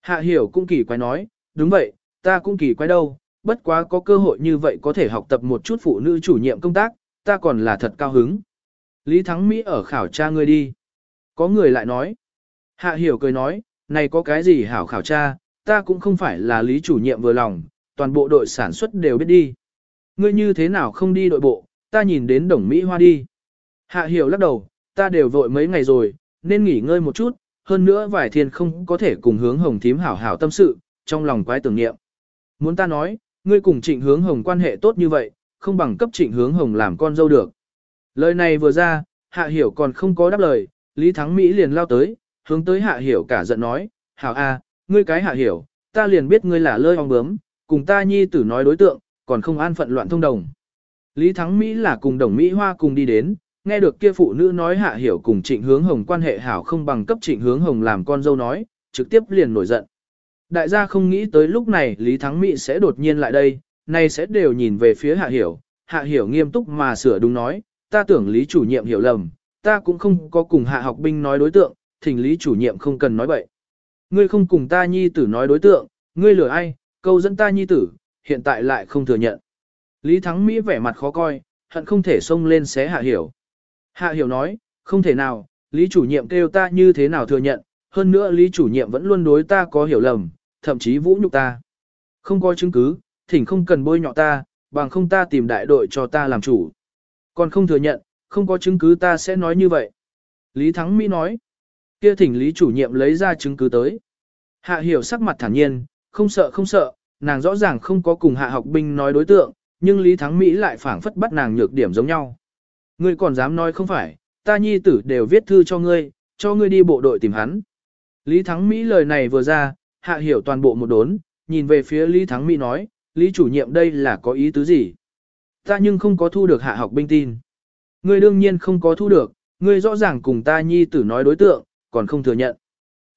Hạ hiểu cũng kỳ quái nói, đúng vậy, ta cũng kỳ quái đâu, bất quá có cơ hội như vậy có thể học tập một chút phụ nữ chủ nhiệm công tác, ta còn là thật cao hứng. Lý Thắng Mỹ ở khảo tra ngươi đi. Có người lại nói. Hạ hiểu cười nói, này có cái gì hảo khảo tra, ta cũng không phải là lý chủ nhiệm vừa lòng, toàn bộ đội sản xuất đều biết đi. Ngươi như thế nào không đi đội bộ, ta nhìn đến đồng Mỹ Hoa đi. Hạ hiểu lắc đầu, ta đều vội mấy ngày rồi, nên nghỉ ngơi một chút, hơn nữa vài thiên không có thể cùng hướng hồng thím hảo hảo tâm sự, trong lòng quái tưởng niệm. Muốn ta nói, ngươi cùng trịnh hướng hồng quan hệ tốt như vậy, không bằng cấp trịnh hướng hồng làm con dâu được. Lời này vừa ra, hạ hiểu còn không có đáp lời, Lý Thắng Mỹ liền lao tới, hướng tới hạ hiểu cả giận nói, hảo a, ngươi cái hạ hiểu, ta liền biết ngươi là lơi ong bướm, cùng ta nhi tử nói đối tượng, còn không an phận loạn thông đồng. Lý Thắng Mỹ là cùng đồng Mỹ Hoa cùng đi đến, nghe được kia phụ nữ nói hạ hiểu cùng trịnh hướng hồng quan hệ hảo không bằng cấp trịnh hướng hồng làm con dâu nói, trực tiếp liền nổi giận. Đại gia không nghĩ tới lúc này Lý Thắng Mỹ sẽ đột nhiên lại đây, nay sẽ đều nhìn về phía hạ hiểu, hạ hiểu nghiêm túc mà sửa đúng nói, ta tưởng Lý chủ nhiệm hiểu lầm, ta cũng không có cùng hạ học binh nói đối tượng, thỉnh Lý chủ nhiệm không cần nói bậy. Ngươi không cùng ta nhi tử nói đối tượng, ngươi lừa ai, câu dẫn ta nhi tử, hiện tại lại không thừa nhận. Lý Thắng Mỹ vẻ mặt khó coi, hận không thể xông lên xé hạ hiểu. Hạ hiểu nói, không thể nào, Lý chủ nhiệm kêu ta như thế nào thừa nhận, hơn nữa Lý chủ nhiệm vẫn luôn đối ta có hiểu lầm, thậm chí vũ nhục ta. Không có chứng cứ, thỉnh không cần bôi nhọ ta, bằng không ta tìm đại đội cho ta làm chủ. Còn không thừa nhận, không có chứng cứ ta sẽ nói như vậy. Lý Thắng Mỹ nói, kia thỉnh Lý chủ nhiệm lấy ra chứng cứ tới. Hạ hiểu sắc mặt thản nhiên, không sợ không sợ, nàng rõ ràng không có cùng hạ học binh nói đối tượng, nhưng Lý Thắng Mỹ lại phản phất bắt nàng nhược điểm giống nhau. Ngươi còn dám nói không phải, ta nhi tử đều viết thư cho ngươi, cho ngươi đi bộ đội tìm hắn. Lý Thắng Mỹ lời này vừa ra, hạ hiểu toàn bộ một đốn, nhìn về phía Lý Thắng Mỹ nói, Lý chủ nhiệm đây là có ý tứ gì? Ta nhưng không có thu được hạ học binh tin. Ngươi đương nhiên không có thu được, ngươi rõ ràng cùng ta nhi tử nói đối tượng, còn không thừa nhận.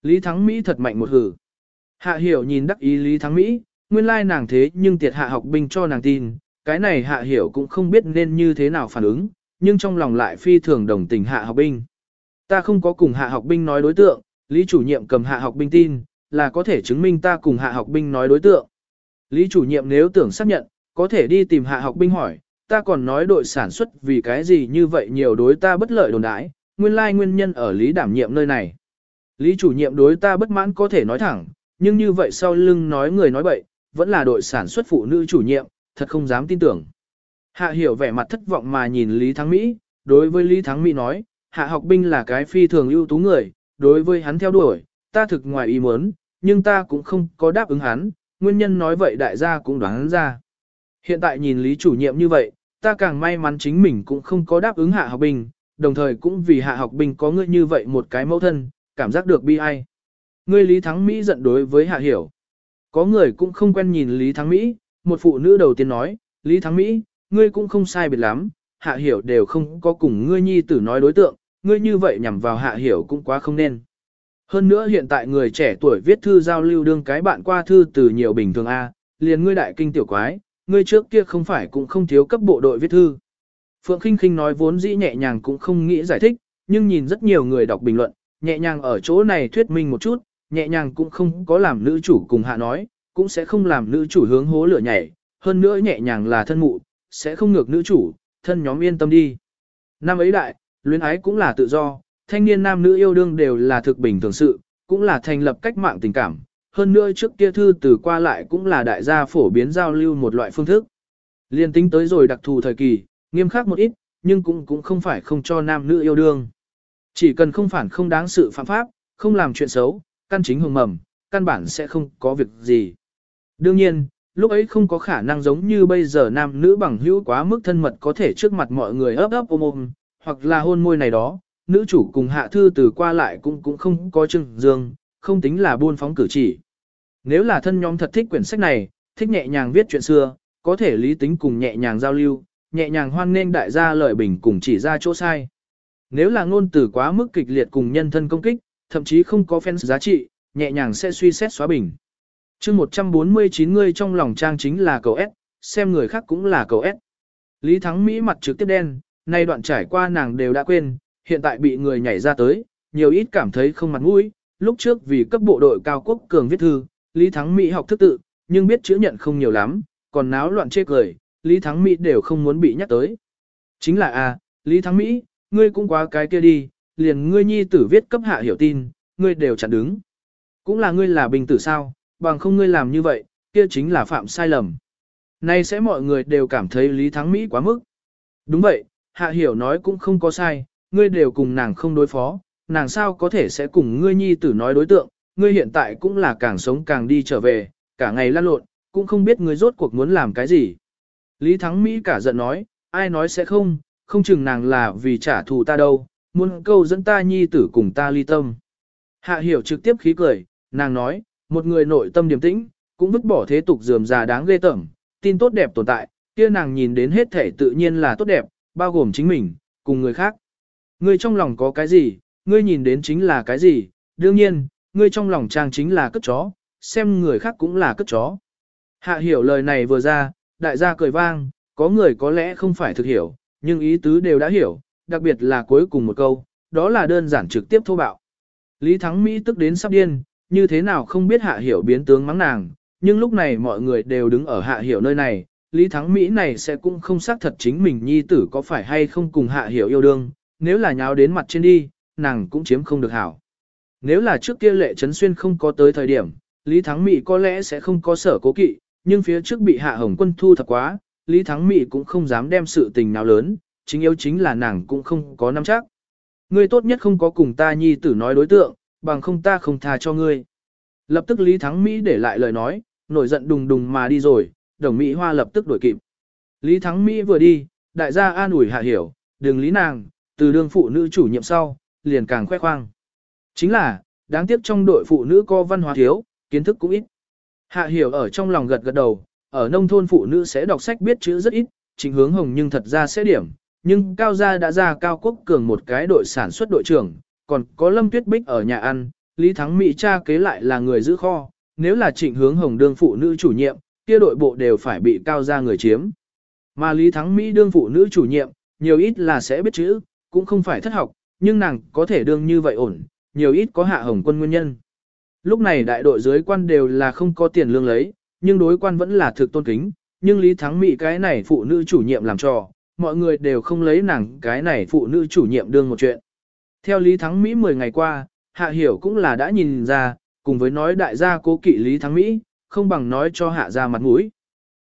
Lý Thắng Mỹ thật mạnh một hử. Hạ hiểu nhìn đắc ý Lý Thắng Mỹ, nguyên lai nàng thế nhưng tiệt hạ học binh cho nàng tin, cái này hạ hiểu cũng không biết nên như thế nào phản ứng, nhưng trong lòng lại phi thường đồng tình hạ học binh. Ta không có cùng hạ học binh nói đối tượng, Lý chủ nhiệm cầm hạ học binh tin, là có thể chứng minh ta cùng hạ học binh nói đối tượng. Lý chủ nhiệm nếu tưởng xác nhận, có thể đi tìm hạ học binh hỏi, ta còn nói đội sản xuất vì cái gì như vậy nhiều đối ta bất lợi đồn đãi, nguyên lai nguyên nhân ở Lý đảm nhiệm nơi này. Lý chủ nhiệm đối ta bất mãn có thể nói thẳng, nhưng như vậy sau lưng nói người nói bậy, vẫn là đội sản xuất phụ nữ chủ nhiệm, thật không dám tin tưởng. Hạ hiểu vẻ mặt thất vọng mà nhìn Lý Thắng Mỹ, đối với Lý Thắng Mỹ nói, hạ học binh là cái phi thường ưu tú người, đối với hắn theo đuổi, ta thực ngoài ý muốn, nhưng ta cũng không có đáp ứng hắn, nguyên nhân nói vậy đại gia cũng đoán ra. Hiện tại nhìn Lý chủ nhiệm như vậy, ta càng may mắn chính mình cũng không có đáp ứng hạ học bình. đồng thời cũng vì hạ học bình có ngươi như vậy một cái mẫu thân, cảm giác được bi ai. Ngươi Lý Thắng Mỹ giận đối với hạ hiểu. Có người cũng không quen nhìn Lý Thắng Mỹ, một phụ nữ đầu tiên nói, Lý Thắng Mỹ, ngươi cũng không sai biệt lắm, hạ hiểu đều không có cùng ngươi nhi tử nói đối tượng, ngươi như vậy nhằm vào hạ hiểu cũng quá không nên. Hơn nữa hiện tại người trẻ tuổi viết thư giao lưu đương cái bạn qua thư từ nhiều bình thường A, liền ngươi đại kinh tiểu quái, ngươi trước kia không phải cũng không thiếu cấp bộ đội viết thư. Phượng Kinh Kinh nói vốn dĩ nhẹ nhàng cũng không nghĩ giải thích, nhưng nhìn rất nhiều người đọc bình luận, nhẹ nhàng ở chỗ này thuyết minh một chút, nhẹ nhàng cũng không có làm nữ chủ cùng hạ nói, cũng sẽ không làm nữ chủ hướng hố lửa nhảy, hơn nữa nhẹ nhàng là thân mụ, sẽ không ngược nữ chủ, thân nhóm yên tâm đi. Năm ấy đại, luyến ái cũng là tự do, thanh niên nam nữ yêu đương đều là thực bình thường sự, cũng là thành lập cách mạng tình cảm. Hơn nữa trước kia thư từ qua lại cũng là đại gia phổ biến giao lưu một loại phương thức. Liên tính tới rồi đặc thù thời kỳ, nghiêm khắc một ít, nhưng cũng cũng không phải không cho nam nữ yêu đương. Chỉ cần không phản không đáng sự phạm pháp, không làm chuyện xấu, căn chính hồng mầm, căn bản sẽ không có việc gì. Đương nhiên, lúc ấy không có khả năng giống như bây giờ nam nữ bằng hữu quá mức thân mật có thể trước mặt mọi người ấp ấp ôm ôm, hoặc là hôn môi này đó, nữ chủ cùng hạ thư từ qua lại cũng cũng không có trưng dương, không tính là buôn phóng cử chỉ. Nếu là thân nhóm thật thích quyển sách này, thích nhẹ nhàng viết chuyện xưa, có thể lý tính cùng nhẹ nhàng giao lưu, nhẹ nhàng hoan nên đại gia lợi bình cùng chỉ ra chỗ sai. Nếu là ngôn từ quá mức kịch liệt cùng nhân thân công kích, thậm chí không có fans giá trị, nhẹ nhàng sẽ suy xét xóa bình. chương 149 người trong lòng trang chính là cầu S, xem người khác cũng là cầu S. Lý Thắng Mỹ mặt trực tiếp đen, nay đoạn trải qua nàng đều đã quên, hiện tại bị người nhảy ra tới, nhiều ít cảm thấy không mặt mũi. Lúc trước vì cấp bộ đội cao quốc cường viết thư, Lý Thắng Mỹ học thức tự, nhưng biết chữ nhận không nhiều lắm, còn náo loạn chê cười, Lý Thắng Mỹ đều không muốn bị nhắc tới. Chính là a, à, Lý Thắng Mỹ, ngươi cũng quá cái kia đi, liền ngươi nhi tử viết cấp hạ hiểu tin, ngươi đều chặn đứng. Cũng là ngươi là bình tử sao, bằng không ngươi làm như vậy, kia chính là phạm sai lầm. Nay sẽ mọi người đều cảm thấy Lý Thắng Mỹ quá mức. Đúng vậy, hạ hiểu nói cũng không có sai, ngươi đều cùng nàng không đối phó, nàng sao có thể sẽ cùng ngươi nhi tử nói đối tượng, ngươi hiện tại cũng là càng sống càng đi trở về, cả ngày lăn lộn, cũng không biết ngươi rốt cuộc muốn làm cái gì. Lý Thắng Mỹ cả giận nói, ai nói sẽ không, không chừng nàng là vì trả thù ta đâu, muốn câu dẫn ta nhi tử cùng ta ly tâm. Hạ hiểu trực tiếp khí cười, nàng nói, một người nội tâm điềm tĩnh, cũng vứt bỏ thế tục dườm già đáng ghê tởm, tin tốt đẹp tồn tại, kia nàng nhìn đến hết thể tự nhiên là tốt đẹp, bao gồm chính mình, cùng người khác. Ngươi trong lòng có cái gì, ngươi nhìn đến chính là cái gì, đương nhiên, ngươi trong lòng trang chính là cất chó, xem người khác cũng là cất chó. Hạ hiểu lời này vừa ra, đại gia cười vang, có người có lẽ không phải thực hiểu, nhưng ý tứ đều đã hiểu, đặc biệt là cuối cùng một câu, đó là đơn giản trực tiếp thô bạo. Lý Thắng Mỹ tức đến sắp điên, như thế nào không biết hạ hiểu biến tướng mắng nàng, nhưng lúc này mọi người đều đứng ở hạ hiểu nơi này, Lý Thắng Mỹ này sẽ cũng không xác thật chính mình nhi tử có phải hay không cùng hạ hiểu yêu đương, nếu là nháo đến mặt trên đi, nàng cũng chiếm không được hảo. Nếu là trước kia lệ trấn xuyên không có tới thời điểm, Lý Thắng Mỹ có lẽ sẽ không có sở cố kỵ, nhưng phía trước bị hạ hồng quân thu thật quá, Lý Thắng Mỹ cũng không dám đem sự tình nào lớn, chính yếu chính là nàng cũng không có nắm chắc. Ngươi tốt nhất không có cùng ta nhi tử nói đối tượng, bằng không ta không tha cho ngươi. Lập tức Lý Thắng Mỹ để lại lời nói, nổi giận đùng đùng mà đi rồi, đồng Mỹ Hoa lập tức đuổi kịp. Lý Thắng Mỹ vừa đi, đại gia an ủi hạ hiểu, đừng lý nàng, từ đương phụ nữ chủ nhiệm sau, liền càng khoe khoang. Chính là, đáng tiếc trong đội phụ nữ có văn hóa thiếu, kiến thức cũng ít. Hạ hiểu ở trong lòng gật gật đầu, ở nông thôn phụ nữ sẽ đọc sách biết chữ rất ít, chính hướng hồng nhưng thật ra sẽ điểm, nhưng cao gia đã ra cao quốc cường một cái đội sản xuất đội trưởng, còn có lâm tuyết bích ở nhà ăn, Lý Thắng Mỹ cha kế lại là người giữ kho, nếu là trịnh hướng hồng đương phụ nữ chủ nhiệm, kia đội bộ đều phải bị cao gia người chiếm. Mà Lý Thắng Mỹ đương phụ nữ chủ nhiệm, nhiều ít là sẽ biết chữ, cũng không phải thất học, nhưng nàng có thể đương như vậy ổn, nhiều ít có hạ hồng quân nguyên nhân. Lúc này đại đội dưới quan đều là không có tiền lương lấy, nhưng đối quan vẫn là thực tôn kính, nhưng Lý Thắng Mỹ cái này phụ nữ chủ nhiệm làm trò, mọi người đều không lấy nàng cái này phụ nữ chủ nhiệm đương một chuyện. Theo Lý Thắng Mỹ 10 ngày qua, Hạ Hiểu cũng là đã nhìn ra, cùng với nói đại gia cố kỵ Lý Thắng Mỹ, không bằng nói cho Hạ ra mặt mũi.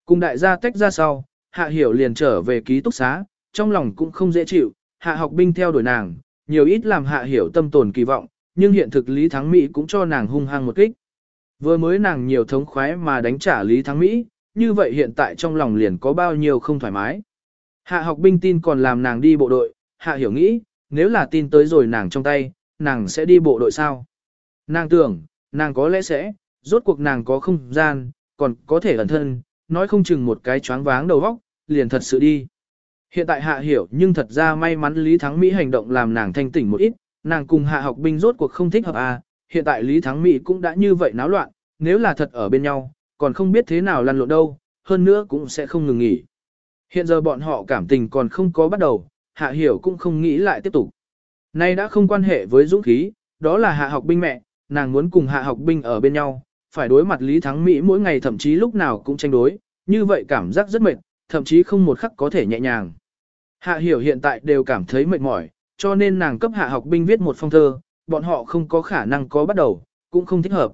Cùng đại gia tách ra sau, Hạ Hiểu liền trở về ký túc xá, trong lòng cũng không dễ chịu, Hạ học binh theo đuổi nàng, nhiều ít làm Hạ Hiểu tâm tồn kỳ vọng, nhưng hiện thực Lý Thắng Mỹ cũng cho nàng hung hăng một kích. Vừa mới nàng nhiều thống khoái mà đánh trả Lý Thắng Mỹ, như vậy hiện tại trong lòng liền có bao nhiêu không thoải mái. Hạ học binh tin còn làm nàng đi bộ đội, hạ hiểu nghĩ, nếu là tin tới rồi nàng trong tay, nàng sẽ đi bộ đội sao? Nàng tưởng, nàng có lẽ sẽ, rốt cuộc nàng có không gian, còn có thể ẩn thân, nói không chừng một cái choáng váng đầu óc, liền thật sự đi. Hiện tại hạ hiểu nhưng thật ra may mắn Lý Thắng Mỹ hành động làm nàng thanh tỉnh một ít, nàng cùng hạ học binh rốt cuộc không thích hợp à, hiện tại Lý Thắng Mỹ cũng đã như vậy náo loạn, nếu là thật ở bên nhau, còn không biết thế nào lăn lộn đâu, hơn nữa cũng sẽ không ngừng nghỉ. Hiện giờ bọn họ cảm tình còn không có bắt đầu, Hạ Hiểu cũng không nghĩ lại tiếp tục. Nay đã không quan hệ với dũng khí, đó là Hạ học binh mẹ, nàng muốn cùng Hạ học binh ở bên nhau, phải đối mặt Lý Thắng Mỹ mỗi ngày thậm chí lúc nào cũng tranh đối, như vậy cảm giác rất mệt, thậm chí không một khắc có thể nhẹ nhàng. Hạ Hiểu hiện tại đều cảm thấy mệt mỏi, cho nên nàng cấp Hạ học binh viết một phong thơ, bọn họ không có khả năng có bắt đầu, cũng không thích hợp.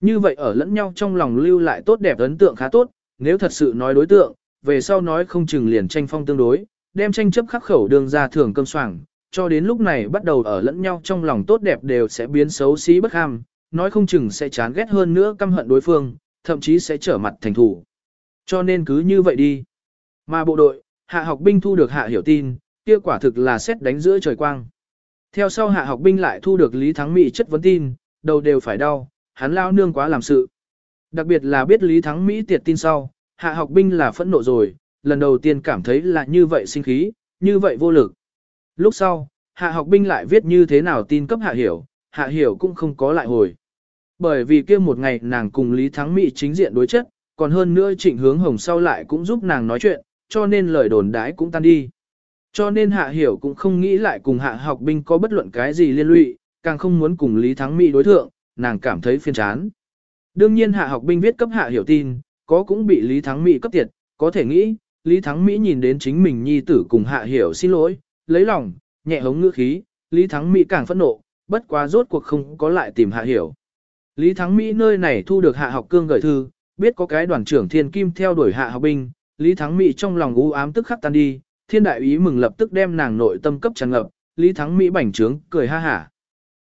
Như vậy ở lẫn nhau trong lòng lưu lại tốt đẹp ấn tượng khá tốt, nếu thật sự nói đối tượng, về sau nói không chừng liền tranh phong tương đối, đem tranh chấp khắc khẩu đường ra thường cơm soảng, cho đến lúc này bắt đầu ở lẫn nhau trong lòng tốt đẹp đều sẽ biến xấu xí bất ham, nói không chừng sẽ chán ghét hơn nữa căm hận đối phương, thậm chí sẽ trở mặt thành thủ. Cho nên cứ như vậy đi. Mà bộ đội, hạ học binh thu được hạ hiểu tin, kia quả thực là xét đánh giữa trời quang. Theo sau hạ học binh lại thu được Lý Thắng Mỹ chất vấn tin, đầu đều phải đau, hắn lao nương quá làm sự. Đặc biệt là biết Lý Thắng Mỹ tiệt tin sau, hạ học binh là phẫn nộ rồi, lần đầu tiên cảm thấy là như vậy sinh khí, như vậy vô lực. Lúc sau, hạ học binh lại viết như thế nào tin cấp hạ hiểu, hạ hiểu cũng không có lại hồi. Bởi vì kia một ngày nàng cùng Lý Thắng Mỹ chính diện đối chất, còn hơn nữa trịnh hướng hồng sau lại cũng giúp nàng nói chuyện, cho nên lời đồn đái cũng tan đi. Cho nên Hạ Hiểu cũng không nghĩ lại cùng Hạ học binh có bất luận cái gì liên lụy, càng không muốn cùng Lý Thắng Mỹ đối thượng, nàng cảm thấy phiền chán. Đương nhiên Hạ học binh viết cấp Hạ Hiểu tin, có cũng bị Lý Thắng Mỹ cấp tiệt, có thể nghĩ, Lý Thắng Mỹ nhìn đến chính mình nhi tử cùng Hạ Hiểu xin lỗi, lấy lòng, nhẹ hống ngữ khí, Lý Thắng Mỹ càng phẫn nộ, bất quá rốt cuộc không có lại tìm Hạ Hiểu. Lý Thắng Mỹ nơi này thu được Hạ học cương gửi thư, biết có cái đoàn trưởng thiên kim theo đuổi Hạ học binh, Lý Thắng Mỹ trong lòng u ám tức khắc tan đi, thiên đại ý mừng lập tức đem nàng nội tâm cấp tràn ngập, Lý Thắng Mỹ bảnh trướng, cười ha hả.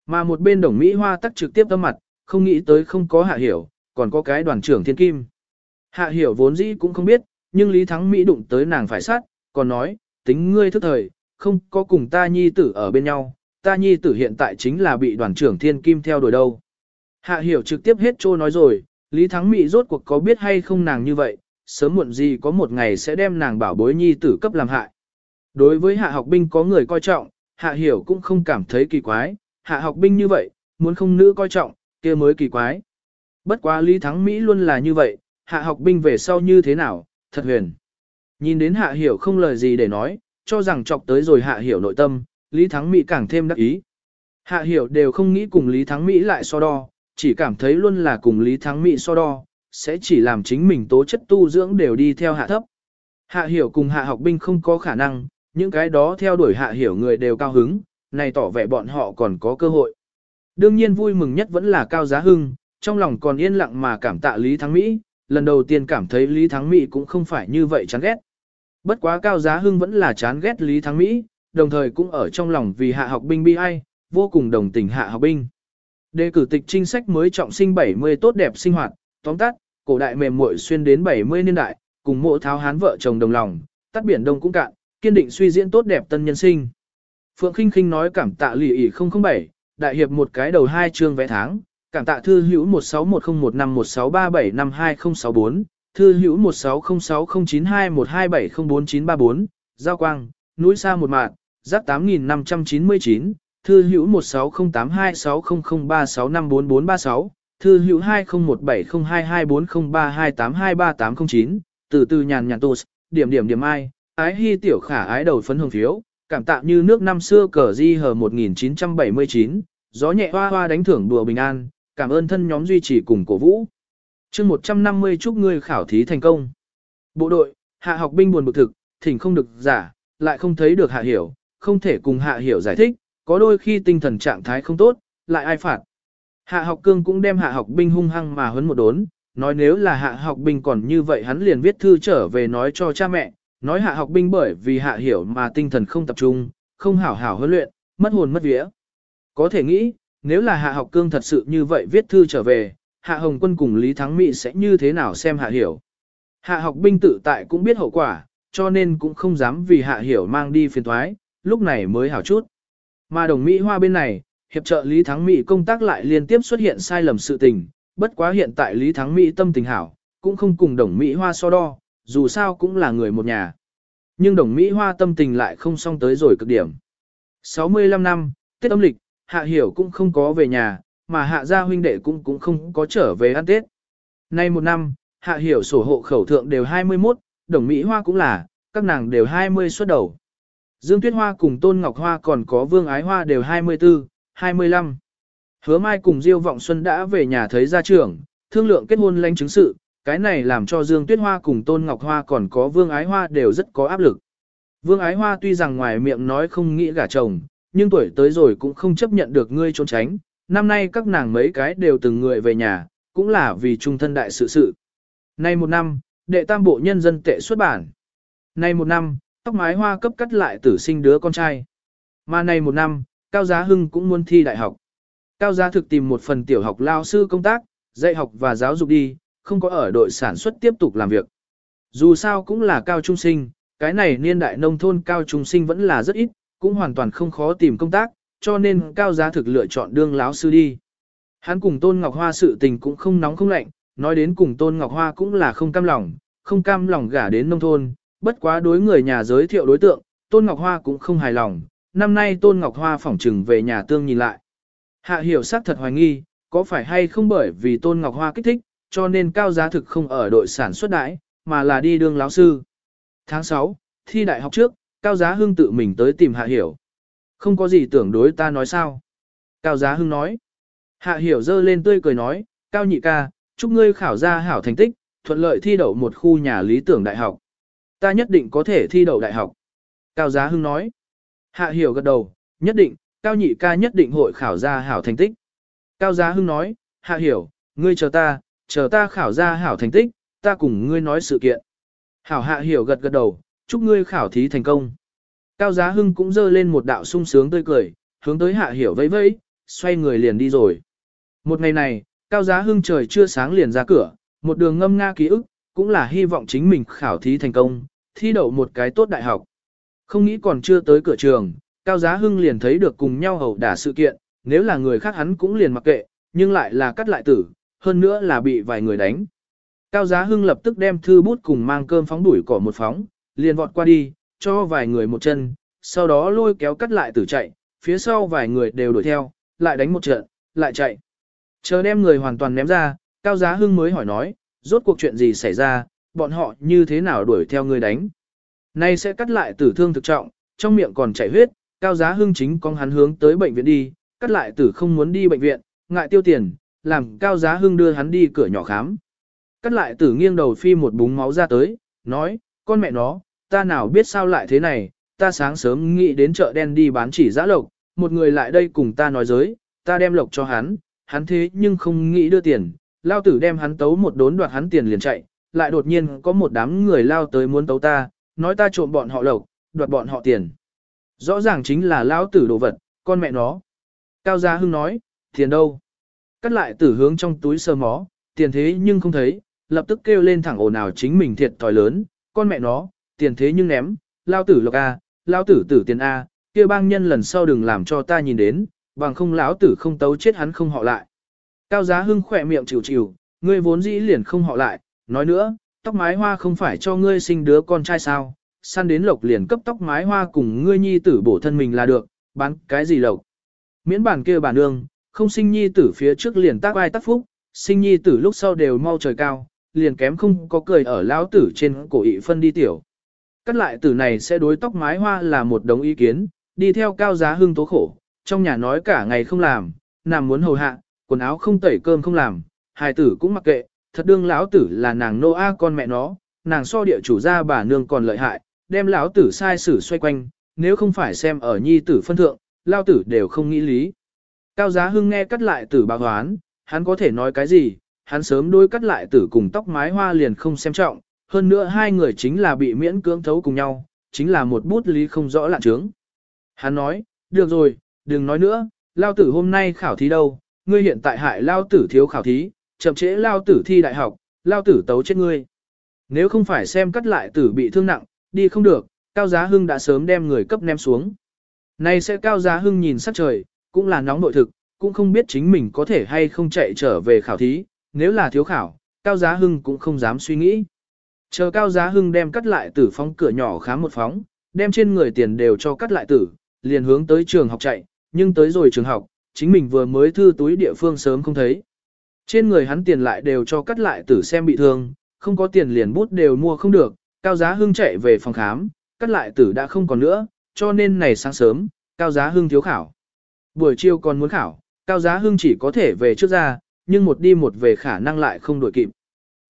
Mà một bên đồng Mỹ Hoa tắc trực tiếp tâm mặt, không nghĩ tới không có Hạ Hiểu, còn có cái đoàn trưởng thiên kim. Hạ Hiểu vốn dĩ cũng không biết, nhưng Lý Thắng Mỹ đụng tới nàng phải sát, còn nói, tính ngươi thức thời, không có cùng ta nhi tử ở bên nhau, ta nhi tử hiện tại chính là bị đoàn trưởng thiên kim theo đuổi đâu. Hạ Hiểu trực tiếp hết trô nói rồi, Lý Thắng Mỹ rốt cuộc có biết hay không nàng như vậy, sớm muộn gì có một ngày sẽ đem nàng bảo bối nhi tử cấp làm hại. Đối với hạ học binh có người coi trọng, hạ hiểu cũng không cảm thấy kỳ quái, hạ học binh như vậy, muốn không nữ coi trọng, kia mới kỳ quái. Bất quá Lý Thắng Mỹ luôn là như vậy, hạ học binh về sau như thế nào, thật huyền. Nhìn đến hạ hiểu không lời gì để nói, cho rằng chọc tới rồi hạ hiểu nội tâm, Lý Thắng Mỹ càng thêm đắc ý. Hạ hiểu đều không nghĩ cùng Lý Thắng Mỹ lại so đo, chỉ cảm thấy luôn là cùng Lý Thắng Mỹ so đo, sẽ chỉ làm chính mình tố chất tu dưỡng đều đi theo hạ thấp. Hạ hiểu cùng hạ học binh không có khả năng, những cái đó theo đuổi hạ hiểu người đều cao hứng, này tỏ vẻ bọn họ còn có cơ hội. Đương nhiên vui mừng nhất vẫn là Cao Giá Hưng, trong lòng còn yên lặng mà cảm tạ Lý Thắng Mỹ, lần đầu tiên cảm thấy Lý Thắng Mỹ cũng không phải như vậy chán ghét. Bất quá Cao Giá Hưng vẫn là chán ghét Lý Thắng Mỹ, đồng thời cũng ở trong lòng vì hạ học binh bi ai, vô cùng đồng tình hạ học binh. Đề cử tịch trinh sách mới trọng sinh 70 tốt đẹp sinh hoạt, tóm tắt, cổ đại mềm muội xuyên đến 70 niên đại, cùng mộ tháo hán vợ chồng đồng lòng, tắt biển đông cũng cạn, kiên định suy diễn tốt đẹp tân nhân sinh. Phượng Khinh Khinh nói cảm tạ lì ỉ 007, đại hiệp một cái đầu hai chương vẽ tháng, cảm tạ thư hữu 1610151637520064, thư hữu 16060921270494, giao quang, núi xa một mạng, giáp 8599, thư hữu 1608260036544436, thư hữu 2017022403282389, từ từ nhàn nhàn tos, điểm điểm điểm ai, ái hy tiểu khả ái đầu phấn hồng phiếu, cảm tạ như nước năm xưa cờ di hờ 1979, gió nhẹ hoa hoa đánh thưởng đùa bình an, cảm ơn thân nhóm duy trì cùng cổ vũ. chương 150 chúc ngươi khảo thí thành công. Bộ đội, hạ học binh buồn bực thực, thỉnh không được giả, lại không thấy được hạ hiểu, không thể cùng hạ hiểu giải thích, có đôi khi tinh thần trạng thái không tốt, lại ai phạt. Hạ học cương cũng đem hạ học binh hung hăng mà huấn một đốn, nói nếu là hạ học binh còn như vậy hắn liền viết thư trở về nói cho cha mẹ, nói hạ học binh bởi vì hạ hiểu mà tinh thần không tập trung, không hảo hảo huấn luyện, mất hồn mất vía. Có thể nghĩ, nếu là hạ học cương thật sự như vậy viết thư trở về, hạ hồng quân cùng Lý Thắng Mỹ sẽ như thế nào xem hạ hiểu. Hạ học binh tự tại cũng biết hậu quả, cho nên cũng không dám vì hạ hiểu mang đi phiền thoái, lúc này mới hảo chút. Mà đồng Mỹ Hoa bên này, hiệp trợ Lý Thắng Mỹ công tác lại liên tiếp xuất hiện sai lầm sự tình, bất quá hiện tại Lý Thắng Mỹ tâm tình hảo, cũng không cùng đồng Mỹ Hoa so đo, dù sao cũng là người một nhà. Nhưng đồng Mỹ Hoa tâm tình lại không xong tới rồi cực điểm. 65 năm, Tết âm lịch, Hạ Hiểu cũng không có về nhà, mà Hạ gia huynh đệ cũng cũng không có trở về ăn Tết. Nay một năm, Hạ Hiểu sổ hộ khẩu thượng đều 21, đồng Mỹ Hoa cũng là, các nàng đều 20 xuất đầu. Dương Tuyết Hoa cùng Tôn Ngọc Hoa còn có Vương Ái Hoa đều 24, 25. Hứa Mai cùng Diêu Vọng Xuân đã về nhà thấy gia trưởng, thương lượng kết hôn lãnh chứng sự, cái này làm cho Dương Tuyết Hoa cùng Tôn Ngọc Hoa còn có Vương Ái Hoa đều rất có áp lực. Vương Ái Hoa tuy rằng ngoài miệng nói không nghĩ gả chồng, nhưng tuổi tới rồi cũng không chấp nhận được ngươi trốn tránh. Năm nay các nàng mấy cái đều từng người về nhà, cũng là vì trung thân đại sự sự. Nay một năm, đệ tam bộ nhân dân tệ xuất bản. Nay một năm, tóc mái hoa cấp cắt lại tử sinh đứa con trai. Mà này một năm, Cao Giá Hưng cũng muốn thi đại học. Cao Giá thực tìm một phần tiểu học lao sư công tác, dạy học và giáo dục đi, không có ở đội sản xuất tiếp tục làm việc. Dù sao cũng là cao trung sinh, cái này niên đại nông thôn cao trung sinh vẫn là rất ít, cũng hoàn toàn không khó tìm công tác, cho nên cao giá thực lựa chọn đương láo sư đi. Hắn cùng Tôn Ngọc Hoa sự tình cũng không nóng không lạnh, nói đến cùng Tôn Ngọc Hoa cũng là không cam lòng, không cam lòng gả đến nông thôn, bất quá đối người nhà giới thiệu đối tượng, Tôn Ngọc Hoa cũng không hài lòng, năm nay Tôn Ngọc Hoa phỏng trừng về nhà tương nhìn lại. Hạ hiểu xác thật hoài nghi, có phải hay không bởi vì Tôn Ngọc Hoa kích thích, cho nên cao giá thực không ở đội sản xuất đãi, mà là đi đương láo sư. Tháng 6, thi đại học trước, Cao Giá Hưng tự mình tới tìm Hạ Hiểu. Không có gì tưởng đối ta nói sao. Cao Giá Hưng nói. Hạ Hiểu dơ lên tươi cười nói, Cao nhị ca, chúc ngươi khảo ra hảo thành tích, thuận lợi thi đậu một khu nhà lý tưởng đại học. Ta nhất định có thể thi đậu đại học. Cao Giá Hưng nói. Hạ Hiểu gật đầu, nhất định, Cao nhị ca nhất định hội khảo ra hảo thành tích. Cao Giá Hưng nói, Hạ Hiểu, ngươi chờ ta, chờ ta khảo ra hảo thành tích, ta cùng ngươi nói sự kiện. Hảo Hạ Hiểu gật gật đầu, chúc ngươi khảo thí thành công. Cao Giá Hưng cũng dơ lên một đạo sung sướng tươi cười, hướng tới Hạ Hiểu vẫy vẫy, xoay người liền đi rồi. Một ngày này, Cao Giá Hưng trời chưa sáng liền ra cửa, một đường ngâm nga ký ức, cũng là hy vọng chính mình khảo thí thành công, thi đậu một cái tốt đại học. Không nghĩ còn chưa tới cửa trường, Cao Giá Hưng liền thấy được cùng nhau hầu đả sự kiện, nếu là người khác hắn cũng liền mặc kệ, nhưng lại là cắt lại tử, hơn nữa là bị vài người đánh. Cao Giá Hưng lập tức đem thư bút cùng mang cơm phóng đuổi cỏ một phóng, liền vọt qua đi, cho vài người một chân, sau đó lôi kéo cắt lại tử chạy, phía sau vài người đều đuổi theo, lại đánh một trận, lại chạy. Chờ đem người hoàn toàn ném ra, Cao Giá Hưng mới hỏi nói, rốt cuộc chuyện gì xảy ra, bọn họ như thế nào đuổi theo người đánh. Nay sẽ cắt lại tử thương thực trọng, trong miệng còn chảy huyết, Cao Giá Hưng chính con hắn hướng tới bệnh viện đi, cắt lại tử không muốn đi bệnh viện, ngại tiêu tiền, làm Cao Giá Hưng đưa hắn đi cửa nhỏ khám. Cắt lại tử nghiêng đầu phi một búng máu ra tới, nói, con mẹ nó, ta nào biết sao lại thế này, ta sáng sớm nghĩ đến chợ đen đi bán chỉ giã lộc, một người lại đây cùng ta nói giới, ta đem lộc cho hắn, hắn thế nhưng không nghĩ đưa tiền, lao tử đem hắn tấu một đốn đoạt hắn tiền liền chạy, lại đột nhiên có một đám người lao tới muốn tấu ta, nói ta trộm bọn họ lộc, đoạt bọn họ tiền. Rõ ràng chính là lao tử đồ vật, con mẹ nó. Cao Gia Hưng nói, tiền đâu? Cắt lại tử hướng trong túi sơ mó, tiền thế nhưng không thấy, lập tức kêu lên thẳng ồn ào chính mình thiệt thòi lớn, con mẹ nó, tiền thế nhưng ném, lao tử lộc A, lao tử tử tiền A, kia bang nhân lần sau đừng làm cho ta nhìn đến, bằng không lão tử không tấu chết hắn không họ lại. Cao Giá Hưng khỏe miệng chịu chịu, ngươi vốn dĩ liền không họ lại, nói nữa, tóc mái hoa không phải cho ngươi sinh đứa con trai sao, săn đến lộc liền cấp tóc mái hoa cùng ngươi nhi tử bổ thân mình là được, bán cái gì lộc. Miễn bản kia bản nương, không sinh nhi tử phía trước liền tác ai tác phúc, sinh nhi tử lúc sau đều mau trời cao, liền kém không có cười ở lão tử trên cổ ị phân đi tiểu. Cắt lại tử này sẽ đối tóc mái hoa là một đống ý kiến, đi theo cao giá hưng tố khổ, trong nhà nói cả ngày không làm, nằm muốn hầu hạ, quần áo không tẩy cơm không làm, hài tử cũng mặc kệ, thật đương lão tử là nàng nô a con mẹ nó, nàng so địa chủ gia bà nương còn lợi hại, đem lão tử sai xử xoay quanh, nếu không phải xem ở nhi tử phân thượng, lao tử đều không nghĩ lý. Cao giá hưng nghe cắt lại tử bà hoán, hắn có thể nói cái gì, hắn sớm đôi cắt lại tử cùng tóc mái hoa liền không xem trọng, hơn nữa hai người chính là bị miễn cưỡng thấu cùng nhau, chính là một bút lý không rõ lạ trướng. Hắn nói, được rồi, đừng nói nữa, lao tử hôm nay khảo thí đâu, ngươi hiện tại hại lao tử thiếu khảo thí, chậm trễ lao tử thi đại học, lao tử tấu chết ngươi. Nếu không phải xem cắt lại tử bị thương nặng, đi không được, Cao Giá Hưng đã sớm đem người cấp ném xuống. Này sẽ Cao Giá Hưng nhìn sắc trời, cũng là nóng nội thực, cũng không biết chính mình có thể hay không chạy trở về khảo thí, nếu là thiếu khảo, Cao Giá Hưng cũng không dám suy nghĩ. Chờ Cao Giá Hưng đem cắt lại tử phóng cửa nhỏ khám một phóng, đem trên người tiền đều cho cắt lại tử, liền hướng tới trường học chạy, nhưng tới rồi trường học, chính mình vừa mới thư túi địa phương sớm không thấy. Trên người hắn tiền lại đều cho cắt lại tử xem bị thương, không có tiền liền bút đều mua không được, Cao Giá Hưng chạy về phòng khám, cắt lại tử đã không còn nữa, cho nên này sáng sớm, Cao Giá Hưng thiếu khảo. Buổi chiều còn muốn khảo, Cao Giá Hưng chỉ có thể về trước ra, nhưng một đi một về khả năng lại không đổi kịp.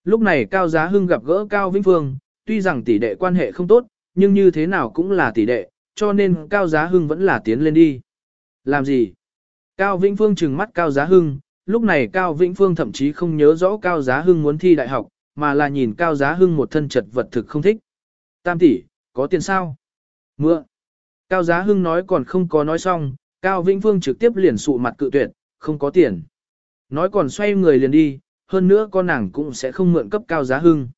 Lúc này Cao Giá Hưng gặp gỡ Cao Vĩnh Phương, tuy rằng tỷ đệ quan hệ không tốt, nhưng như thế nào cũng là tỷ đệ, cho nên Cao Giá Hưng vẫn là tiến lên đi. Làm gì? Cao Vĩnh Phương trừng mắt Cao Giá Hưng, lúc này Cao Vĩnh Phương thậm chí không nhớ rõ Cao Giá Hưng muốn thi đại học, mà là nhìn Cao Giá Hưng một thân chật vật thực không thích. Tam tỷ, có tiền sao? Mưa. Cao Giá Hưng nói còn không có nói xong, Cao Vĩnh Phương trực tiếp liền sụ mặt cự tuyệt, không có tiền. Nói còn xoay người liền đi, hơn nữa con nàng cũng sẽ không mượn cấp Cao Giá Hưng.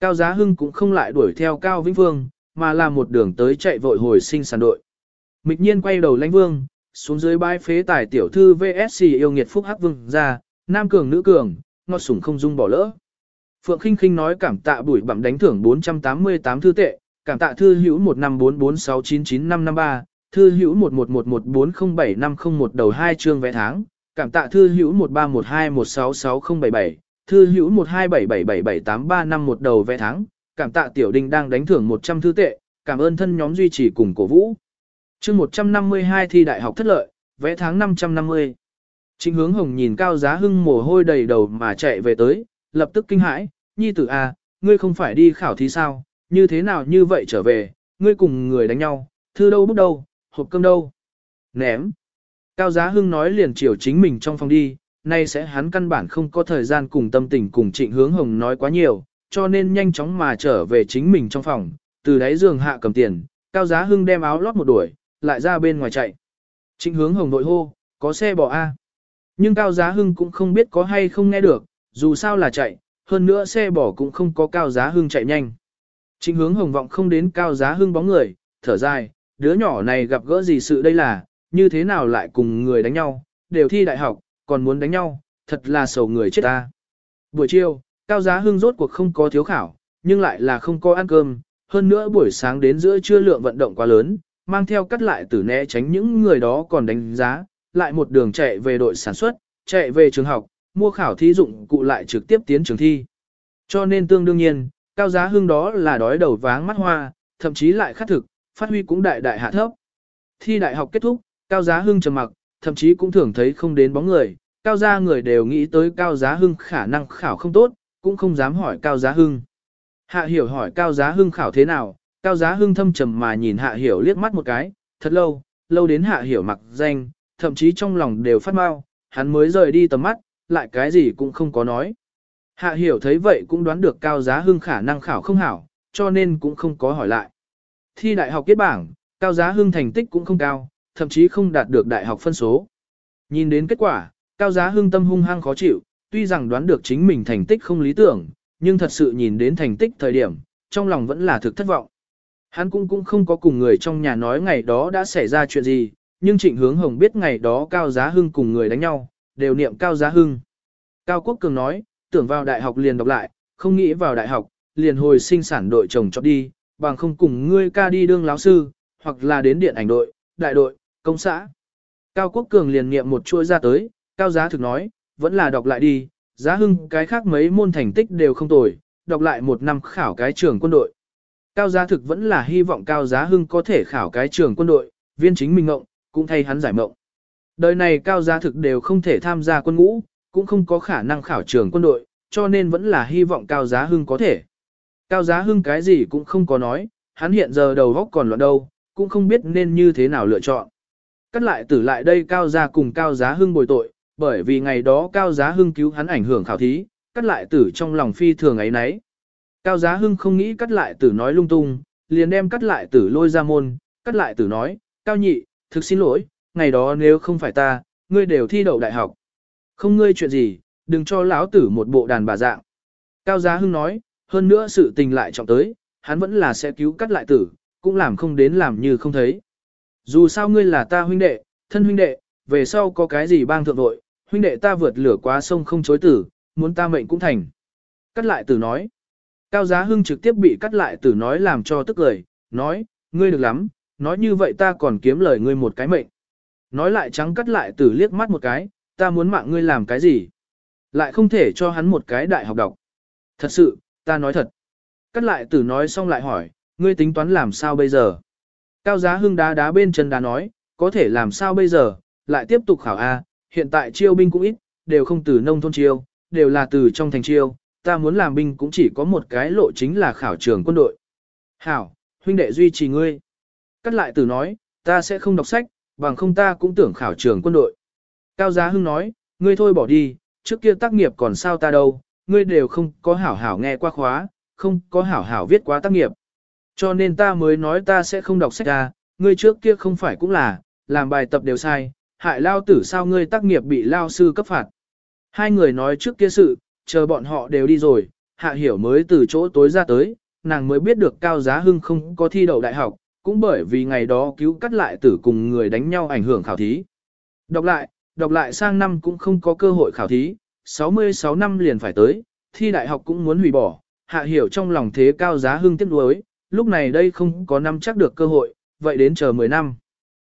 Cao Giá Hưng cũng không lại đuổi theo Cao Vĩnh Phương, mà là một đường tới chạy vội hồi sinh sản đội. Mịch nhiên quay đầu lãnh vương, xuống dưới bãi phế tài tiểu thư VSC yêu nghiệt phúc hắc vương ra, nam cường nữ cường, ngọt sủng không dung bỏ lỡ. Phượng Khinh Khinh nói cảm tạ bùi bẩm đánh thưởng 488 thư tệ, cảm tạ thư hữu 1544699553, thư hữu 1111407501 đầu 2 chương vé tháng, cảm tạ thư hữu 1312166077, thư hữu 1277778351 đầu vé tháng, cảm tạ tiểu đình đang đánh thưởng 100 thư tệ, cảm ơn thân nhóm duy trì cùng cổ vũ chương 152 thi đại học thất lợi, vẽ tháng 550. Trịnh hướng hồng nhìn cao giá hưng mồ hôi đầy đầu mà chạy về tới, lập tức kinh hãi, nhi tử à, ngươi không phải đi khảo thí sao, như thế nào như vậy trở về, ngươi cùng người đánh nhau, thư đâu bút đâu, hộp cơm đâu. Ném. Cao giá hưng nói liền chiều chính mình trong phòng đi, nay sẽ hắn căn bản không có thời gian cùng tâm tình cùng trịnh hướng hồng nói quá nhiều, cho nên nhanh chóng mà trở về chính mình trong phòng, từ đáy giường hạ cầm tiền, cao giá hưng đem áo lót một đuổi, lại ra bên ngoài chạy. Trịnh hướng hồng nội hô, có xe bỏ A. Nhưng cao giá hưng cũng không biết có hay không nghe được, dù sao là chạy, hơn nữa xe bỏ cũng không có cao giá hưng chạy nhanh. Trịnh hướng hồng vọng không đến cao giá hưng bóng người, thở dài, đứa nhỏ này gặp gỡ gì sự đây là, như thế nào lại cùng người đánh nhau, đều thi đại học, còn muốn đánh nhau, thật là sầu người chết ta. Buổi chiều, cao giá hưng rốt cuộc không có thiếu khảo, nhưng lại là không có ăn cơm, hơn nữa buổi sáng đến giữa trưa lượng vận động quá lớn, mang theo cắt lại tử né tránh những người đó còn đánh giá, lại một đường chạy về đội sản xuất, chạy về trường học, mua khảo thí dụng cụ lại trực tiếp tiến trường thi. Cho nên tương đương nhiên, cao giá hưng đó là đói đầu váng mắt hoa, thậm chí lại khát thực, phát huy cũng đại đại hạ thấp. Thi đại học kết thúc, cao giá hưng trầm mặc, thậm chí cũng thường thấy không đến bóng người, cao gia người đều nghĩ tới cao giá hưng khả năng khảo không tốt, cũng không dám hỏi cao giá hưng. Hạ hiểu hỏi cao giá hưng khảo thế nào, cao giá hưng thâm trầm mà nhìn hạ hiểu liếc mắt một cái, thật lâu, lâu đến hạ hiểu mặc danh, thậm chí trong lòng đều phát mau, hắn mới rời đi tầm mắt, lại cái gì cũng không có nói. Hạ hiểu thấy vậy cũng đoán được cao giá hưng khả năng khảo không hảo, cho nên cũng không có hỏi lại. Thi đại học kết bảng, cao giá hưng thành tích cũng không cao, thậm chí không đạt được đại học phân số. Nhìn đến kết quả, cao giá hưng tâm hung hăng khó chịu, tuy rằng đoán được chính mình thành tích không lý tưởng, nhưng thật sự nhìn đến thành tích thời điểm, trong lòng vẫn là thực thất vọng. Hắn cũng cũng không có cùng người trong nhà nói ngày đó đã xảy ra chuyện gì, nhưng trịnh hướng hồng biết ngày đó Cao Giá Hưng cùng người đánh nhau, đều niệm Cao Giá Hưng. Cao Quốc Cường nói, tưởng vào đại học liền đọc lại, không nghĩ vào đại học, liền hồi sinh sản đội chồng cho đi, bằng không cùng ngươi ca đi đương láo sư, hoặc là đến điện ảnh đội, đại đội, công xã. Cao Quốc Cường liền niệm một chuỗi ra tới, Cao Giá thực nói, vẫn là đọc lại đi, Giá Hưng cái khác mấy môn thành tích đều không tồi, đọc lại một năm khảo cái trường quân đội. Cao Giá thực vẫn là hy vọng Cao Giá Hưng có thể khảo cái trường quân đội, viên chính mình ngộng, cũng thay hắn giải mộng. Đời này Cao Giá thực đều không thể tham gia quân ngũ, cũng không có khả năng khảo trường quân đội, cho nên vẫn là hy vọng Cao Giá Hưng có thể. Cao Giá Hưng cái gì cũng không có nói, hắn hiện giờ đầu góc còn loạn đâu, cũng không biết nên như thế nào lựa chọn. Cắt lại tử lại đây Cao gia cùng Cao Giá Hưng bồi tội, bởi vì ngày đó Cao Giá Hưng cứu hắn ảnh hưởng khảo thí, cắt lại tử trong lòng phi thường ấy nấy. Cao Giá Hưng không nghĩ cắt lại tử nói lung tung, liền đem cắt lại tử lôi ra môn, cắt lại tử nói, Cao nhị, thực xin lỗi, ngày đó nếu không phải ta, ngươi đều thi đậu đại học. Không ngươi chuyện gì, đừng cho lão tử một bộ đàn bà dạng. Cao Giá Hưng nói, hơn nữa sự tình lại trọng tới, hắn vẫn là sẽ cứu cắt lại tử, cũng làm không đến làm như không thấy. Dù sao ngươi là ta huynh đệ, thân huynh đệ, về sau có cái gì bang thượng vội, huynh đệ ta vượt lửa quá sông không chối tử, muốn ta mệnh cũng thành. Cắt lại tử nói. Cao Giá Hưng trực tiếp bị cắt lại tử nói làm cho tức lời, nói, ngươi được lắm, nói như vậy ta còn kiếm lời ngươi một cái mệnh. Nói lại trắng cắt lại tử liếc mắt một cái, ta muốn mạng ngươi làm cái gì? Lại không thể cho hắn một cái đại học đọc. Thật sự, ta nói thật. Cắt lại tử nói xong lại hỏi, ngươi tính toán làm sao bây giờ? Cao giá hưng đá đá bên chân đá nói, có thể làm sao bây giờ, lại tiếp tục khảo A, hiện tại chiêu binh cũng ít, đều không từ nông thôn chiêu, đều là từ trong thành chiêu, ta muốn làm binh cũng chỉ có một cái lộ chính là khảo trường quân đội. Hảo, huynh đệ duy trì ngươi. Cắt lại từ nói, ta sẽ không đọc sách, bằng không ta cũng tưởng khảo trường quân đội. Cao Giá Hưng nói, ngươi thôi bỏ đi, trước kia tác nghiệp còn sao ta đâu, ngươi đều không có hảo hảo nghe qua khóa, không có hảo hảo viết quá tác nghiệp. Cho nên ta mới nói ta sẽ không đọc sách ra, ngươi trước kia không phải cũng là, làm bài tập đều sai, hại lao tử sao ngươi tác nghiệp bị lao sư cấp phạt. Hai người nói trước kia sự, chờ bọn họ đều đi rồi, hạ hiểu mới từ chỗ tối ra tới, nàng mới biết được Cao Giá Hưng không có thi đậu đại học, cũng bởi vì ngày đó cứu cắt lại tử cùng người đánh nhau ảnh hưởng khảo thí. Đọc lại, đọc lại sang năm cũng không có cơ hội khảo thí, 66 năm liền phải tới, thi đại học cũng muốn hủy bỏ, hạ hiểu trong lòng thế cao giá hưng tiếc nuối, lúc này đây không có năm chắc được cơ hội, vậy đến chờ 10 năm.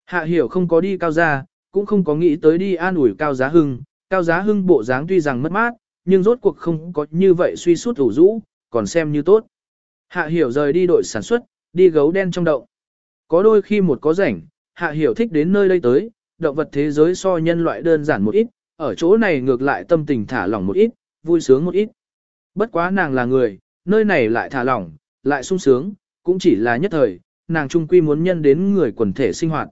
Hạ hiểu không có đi cao gia, cũng không có nghĩ tới đi an ủi cao giá hưng, cao giá hưng bộ dáng tuy rằng mất mát, nhưng rốt cuộc không có như vậy suy sút ủ rũ, còn xem như tốt. Hạ hiểu rời đi đội sản xuất, đi gấu đen trong động. Có đôi khi một có rảnh, hạ hiểu thích đến nơi đây tới, động vật thế giới so nhân loại đơn giản một ít, ở chỗ này ngược lại tâm tình thả lỏng một ít, vui sướng một ít. Bất quá nàng là người, nơi này lại thả lỏng, lại sung sướng, cũng chỉ là nhất thời, nàng trung quy muốn nhân đến người quần thể sinh hoạt.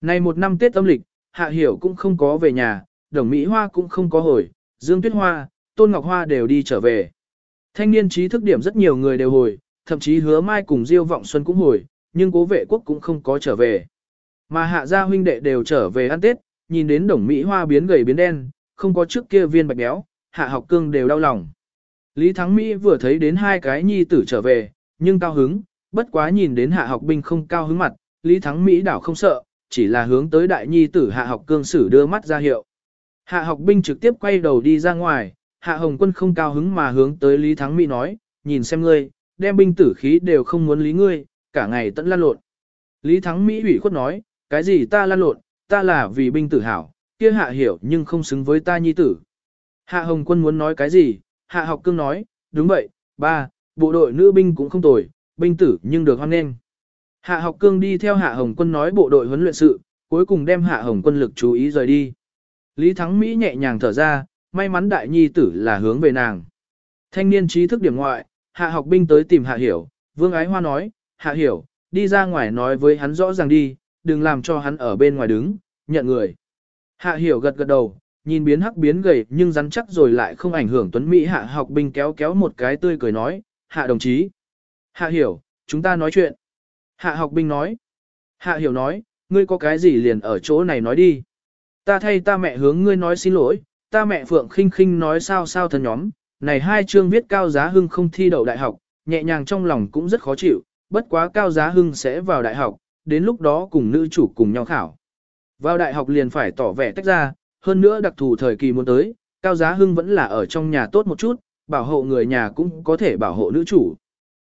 Này một năm Tết âm lịch, Hạ Hiểu cũng không có về nhà, Đồng Mỹ Hoa cũng không có hồi, Dương Tuyết Hoa, Tôn Ngọc Hoa đều đi trở về. Thanh niên trí thức điểm rất nhiều người đều hồi, thậm chí hứa mai cùng Diêu Vọng Xuân cũng hồi, nhưng cố vệ quốc cũng không có trở về. Mà hạ gia huynh đệ đều trở về ăn Tết, nhìn đến đồng Mỹ Hoa biến gầy biến đen, không có trước kia viên bạch béo, hạ học cương đều đau lòng. Lý Thắng Mỹ vừa thấy đến hai cái nhi tử trở về, nhưng cao hứng, bất quá nhìn đến hạ học binh không cao hứng mặt, Lý Thắng Mỹ đảo không sợ, chỉ là hướng tới đại nhi tử hạ học cương sử đưa mắt ra hiệu. Hạ học binh trực tiếp quay đầu đi ra ngoài, hạ hồng quân không cao hứng mà hướng tới Lý Thắng Mỹ nói, nhìn xem ngươi, đem binh tử khí đều không muốn lý ngươi, cả ngày tận lan lộn. Lý Thắng Mỹ ủy khuất nói, cái gì ta lan lộn, ta là vì binh tử hảo, kia hạ hiểu nhưng không xứng với ta nhi tử. Hạ Hồng Quân muốn nói cái gì, Hạ Học Cương nói, đúng vậy, ba, bộ đội nữ binh cũng không tồi, binh tử nhưng được hoan nghênh. Hạ Học Cương đi theo Hạ Hồng Quân nói bộ đội huấn luyện sự, cuối cùng đem Hạ Hồng Quân lực chú ý rời đi. Lý Thắng Mỹ nhẹ nhàng thở ra, may mắn đại nhi tử là hướng về nàng. Thanh niên trí thức điểm ngoại, Hạ Học binh tới tìm Hạ Hiểu, Vương Ái Hoa nói, Hạ Hiểu, đi ra ngoài nói với hắn rõ ràng đi, đừng làm cho hắn ở bên ngoài đứng, nhận người. Hạ Hiểu gật gật đầu, nhìn biến hắc biến gầy nhưng rắn chắc rồi lại không ảnh hưởng Tuấn Mỹ Hạ học binh kéo kéo một cái tươi cười nói, Hạ đồng chí. Hạ Hiểu, chúng ta nói chuyện. Hạ học binh nói. Hạ Hiểu nói, ngươi có cái gì liền ở chỗ này nói đi. Ta thay ta mẹ hướng ngươi nói xin lỗi, ta mẹ Phượng khinh khinh nói sao sao thân nhóm, này hai chương viết cao giá hưng không thi đậu đại học, nhẹ nhàng trong lòng cũng rất khó chịu, bất quá cao giá hưng sẽ vào đại học, đến lúc đó cùng nữ chủ cùng nhau khảo. Vào đại học liền phải tỏ vẻ tách ra, hơn nữa đặc thù thời kỳ muốn tới, cao giá hưng vẫn là ở trong nhà tốt một chút, bảo hộ người nhà cũng có thể bảo hộ nữ chủ.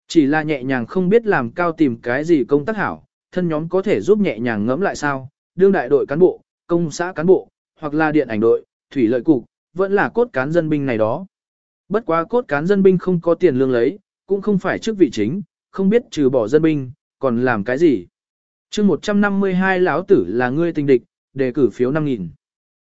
Chỉ là nhẹ nhàng không biết làm cao tìm cái gì công tác hảo, thân nhóm có thể giúp nhẹ nhàng ngẫm lại sao, đương đại đội cán bộ, công xã cán bộ, hoặc là điện ảnh đội, thủy lợi cục, vẫn là cốt cán dân binh này đó. Bất quá cốt cán dân binh không có tiền lương lấy, cũng không phải chức vị chính, không biết trừ bỏ dân binh, còn làm cái gì. chương 152 lão tử là ngươi tình địch, đề cử phiếu 5.000.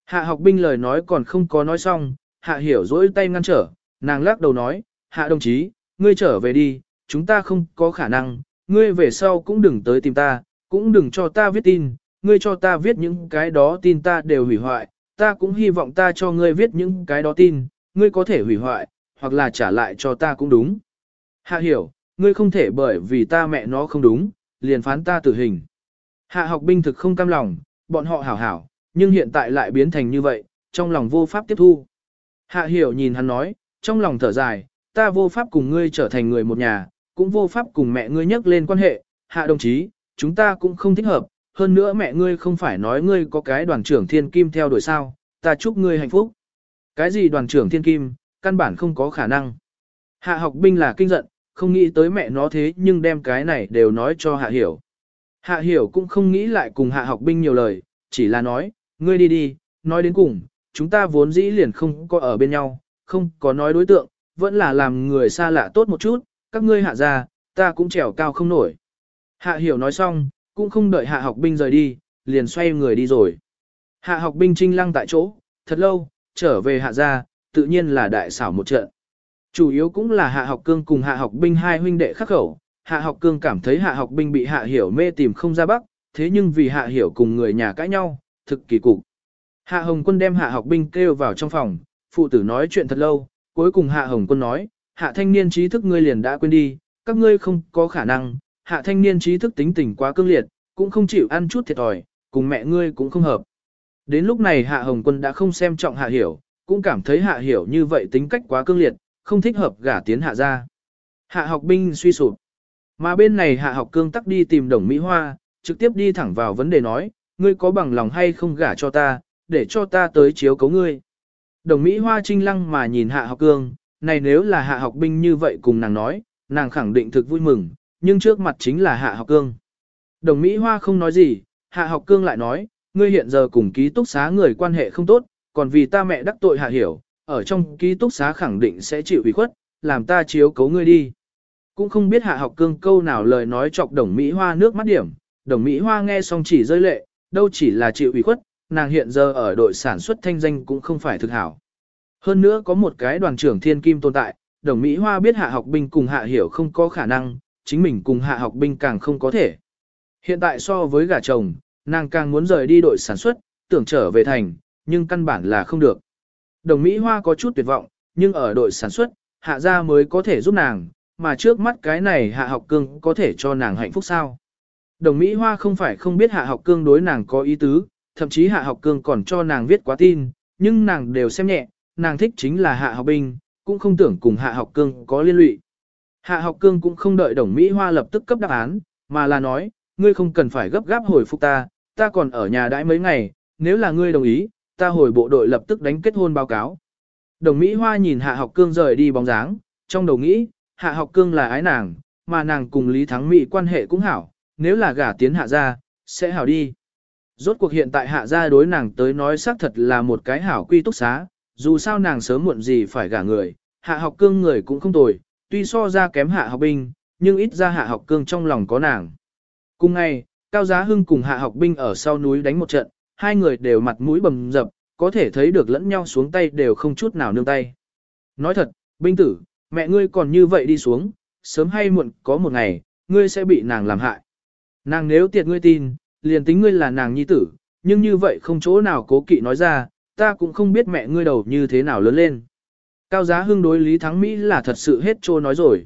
Hạ học binh lời nói còn không có nói xong, hạ hiểu dỗi tay ngăn trở, nàng lắc đầu nói, hạ đồng chí, ngươi trở về đi, chúng ta không có khả năng, ngươi về sau cũng đừng tới tìm ta, cũng đừng cho ta viết tin, ngươi cho ta viết những cái đó tin ta đều hủy hoại, ta cũng hy vọng ta cho ngươi viết những cái đó tin, ngươi có thể hủy hoại, hoặc là trả lại cho ta cũng đúng. Hạ hiểu, ngươi không thể bởi vì ta mẹ nó không đúng, liền phán ta tử hình. Hạ học binh thực không cam lòng, bọn họ hảo hảo, nhưng hiện tại lại biến thành như vậy, trong lòng vô pháp tiếp thu. Hạ hiểu nhìn hắn nói, trong lòng thở dài, ta vô pháp cùng ngươi trở thành người một nhà, cũng vô pháp cùng mẹ ngươi nhắc lên quan hệ, hạ đồng chí, chúng ta cũng không thích hợp, hơn nữa mẹ ngươi không phải nói ngươi có cái đoàn trưởng thiên kim theo đuổi sao, ta chúc ngươi hạnh phúc. Cái gì đoàn trưởng thiên kim, căn bản không có khả năng. Hạ học binh là kinh giận, không nghĩ tới mẹ nó thế nhưng đem cái này đều nói cho hạ hiểu. Hạ hiểu cũng không nghĩ lại cùng hạ học binh nhiều lời, chỉ là nói, ngươi đi đi, nói đến cùng, chúng ta vốn dĩ liền không có ở bên nhau, không có nói đối tượng, vẫn là làm người xa lạ tốt một chút, các ngươi hạ ra, ta cũng trèo cao không nổi. Hạ hiểu nói xong, cũng không đợi hạ học binh rời đi, liền xoay người đi rồi. Hạ học binh trinh lăng tại chỗ, thật lâu, trở về hạ ra, tự nhiên là đại xảo một trận. Chủ yếu cũng là hạ học cương cùng hạ học binh hai huynh đệ khắc khẩu, hạ học cương cảm thấy hạ học binh bị hạ hiểu mê tìm không ra bắc, thế nhưng vì hạ hiểu cùng người nhà cãi nhau, thực kỳ cục. Hạ hồng quân đem hạ học binh kêu vào trong phòng, phụ tử nói chuyện thật lâu, cuối cùng hạ hồng quân nói, hạ thanh niên trí thức ngươi liền đã quên đi, các ngươi không có khả năng, hạ thanh niên trí thức tính tình quá cương liệt, cũng không chịu ăn chút thiệt thòi, cùng mẹ ngươi cũng không hợp. Đến lúc này hạ hồng quân đã không xem trọng hạ hiểu, cũng cảm thấy hạ hiểu như vậy tính cách quá cương liệt, không thích hợp gả tiến hạ ra. Hạ học binh suy sụp. Mà bên này hạ học cương tắc đi tìm đồng Mỹ Hoa, trực tiếp đi thẳng vào vấn đề nói, ngươi có bằng lòng hay không gả cho ta, để cho ta tới chiếu cấu ngươi. Đồng Mỹ Hoa trinh lăng mà nhìn hạ học cương, này nếu là hạ học binh như vậy cùng nàng nói, nàng khẳng định thực vui mừng, nhưng trước mặt chính là hạ học cương. Đồng Mỹ Hoa không nói gì, hạ học cương lại nói, ngươi hiện giờ cùng ký túc xá người quan hệ không tốt, còn vì ta mẹ đắc tội hạ hiểu, ở trong ký túc xá khẳng định sẽ chịu ủy khuất, làm ta chiếu cấu ngươi đi. Cũng không biết hạ học cương câu nào lời nói chọc đồng Mỹ Hoa nước mắt điểm, đồng Mỹ Hoa nghe xong chỉ rơi lệ, đâu chỉ là chịu ủy khuất, nàng hiện giờ ở đội sản xuất thanh danh cũng không phải thực hảo. Hơn nữa có một cái đoàn trưởng thiên kim tồn tại, đồng Mỹ Hoa biết hạ học binh cùng hạ hiểu không có khả năng, chính mình cùng hạ học binh càng không có thể. Hiện tại so với gả chồng, nàng càng muốn rời đi đội sản xuất, tưởng trở về thành, nhưng căn bản là không được. Đồng Mỹ Hoa có chút tuyệt vọng, nhưng ở đội sản xuất, hạ gia mới có thể giúp nàng, mà trước mắt cái này hạ học cương có thể cho nàng hạnh phúc sao. Đồng Mỹ Hoa không phải không biết hạ học cương đối nàng có ý tứ, thậm chí hạ học cương còn cho nàng viết quá tin, nhưng nàng đều xem nhẹ, nàng thích chính là hạ học binh, cũng không tưởng cùng hạ học cương có liên lụy. Hạ học cương cũng không đợi đồng Mỹ Hoa lập tức cấp đáp án, mà là nói, ngươi không cần phải gấp gáp hồi phục ta, ta còn ở nhà đãi mấy ngày, nếu là ngươi đồng ý, ta hồi bộ đội lập tức đánh kết hôn báo cáo. Đồng Mỹ Hoa nhìn hạ học cương rời đi bóng dáng, trong đầu nghĩ, hạ học cương là ái nàng, mà nàng cùng Lý Thắng Mỹ quan hệ cũng hảo, nếu là gả tiến hạ ra, sẽ hảo đi. Rốt cuộc hiện tại hạ gia đối nàng tới nói xác thật là một cái hảo quy túc xá, dù sao nàng sớm muộn gì phải gả người, hạ học cương người cũng không tồi, tuy so ra kém hạ học binh, nhưng ít ra hạ học cương trong lòng có nàng. Cùng ngày, Cao Giá Hưng cùng hạ học binh ở sau núi đánh một trận, hai người đều mặt mũi bầm dập, có thể thấy được lẫn nhau xuống tay đều không chút nào nương tay. Nói thật, binh tử, mẹ ngươi còn như vậy đi xuống, sớm hay muộn có một ngày, ngươi sẽ bị nàng làm hại. Nàng nếu tiệt ngươi tin, liền tính ngươi là nàng nhi tử, nhưng như vậy không chỗ nào cố kỵ nói ra, ta cũng không biết mẹ ngươi đầu như thế nào lớn lên. Cao giá hưng đối Lý Thắng Mỹ là thật sự hết trô nói rồi.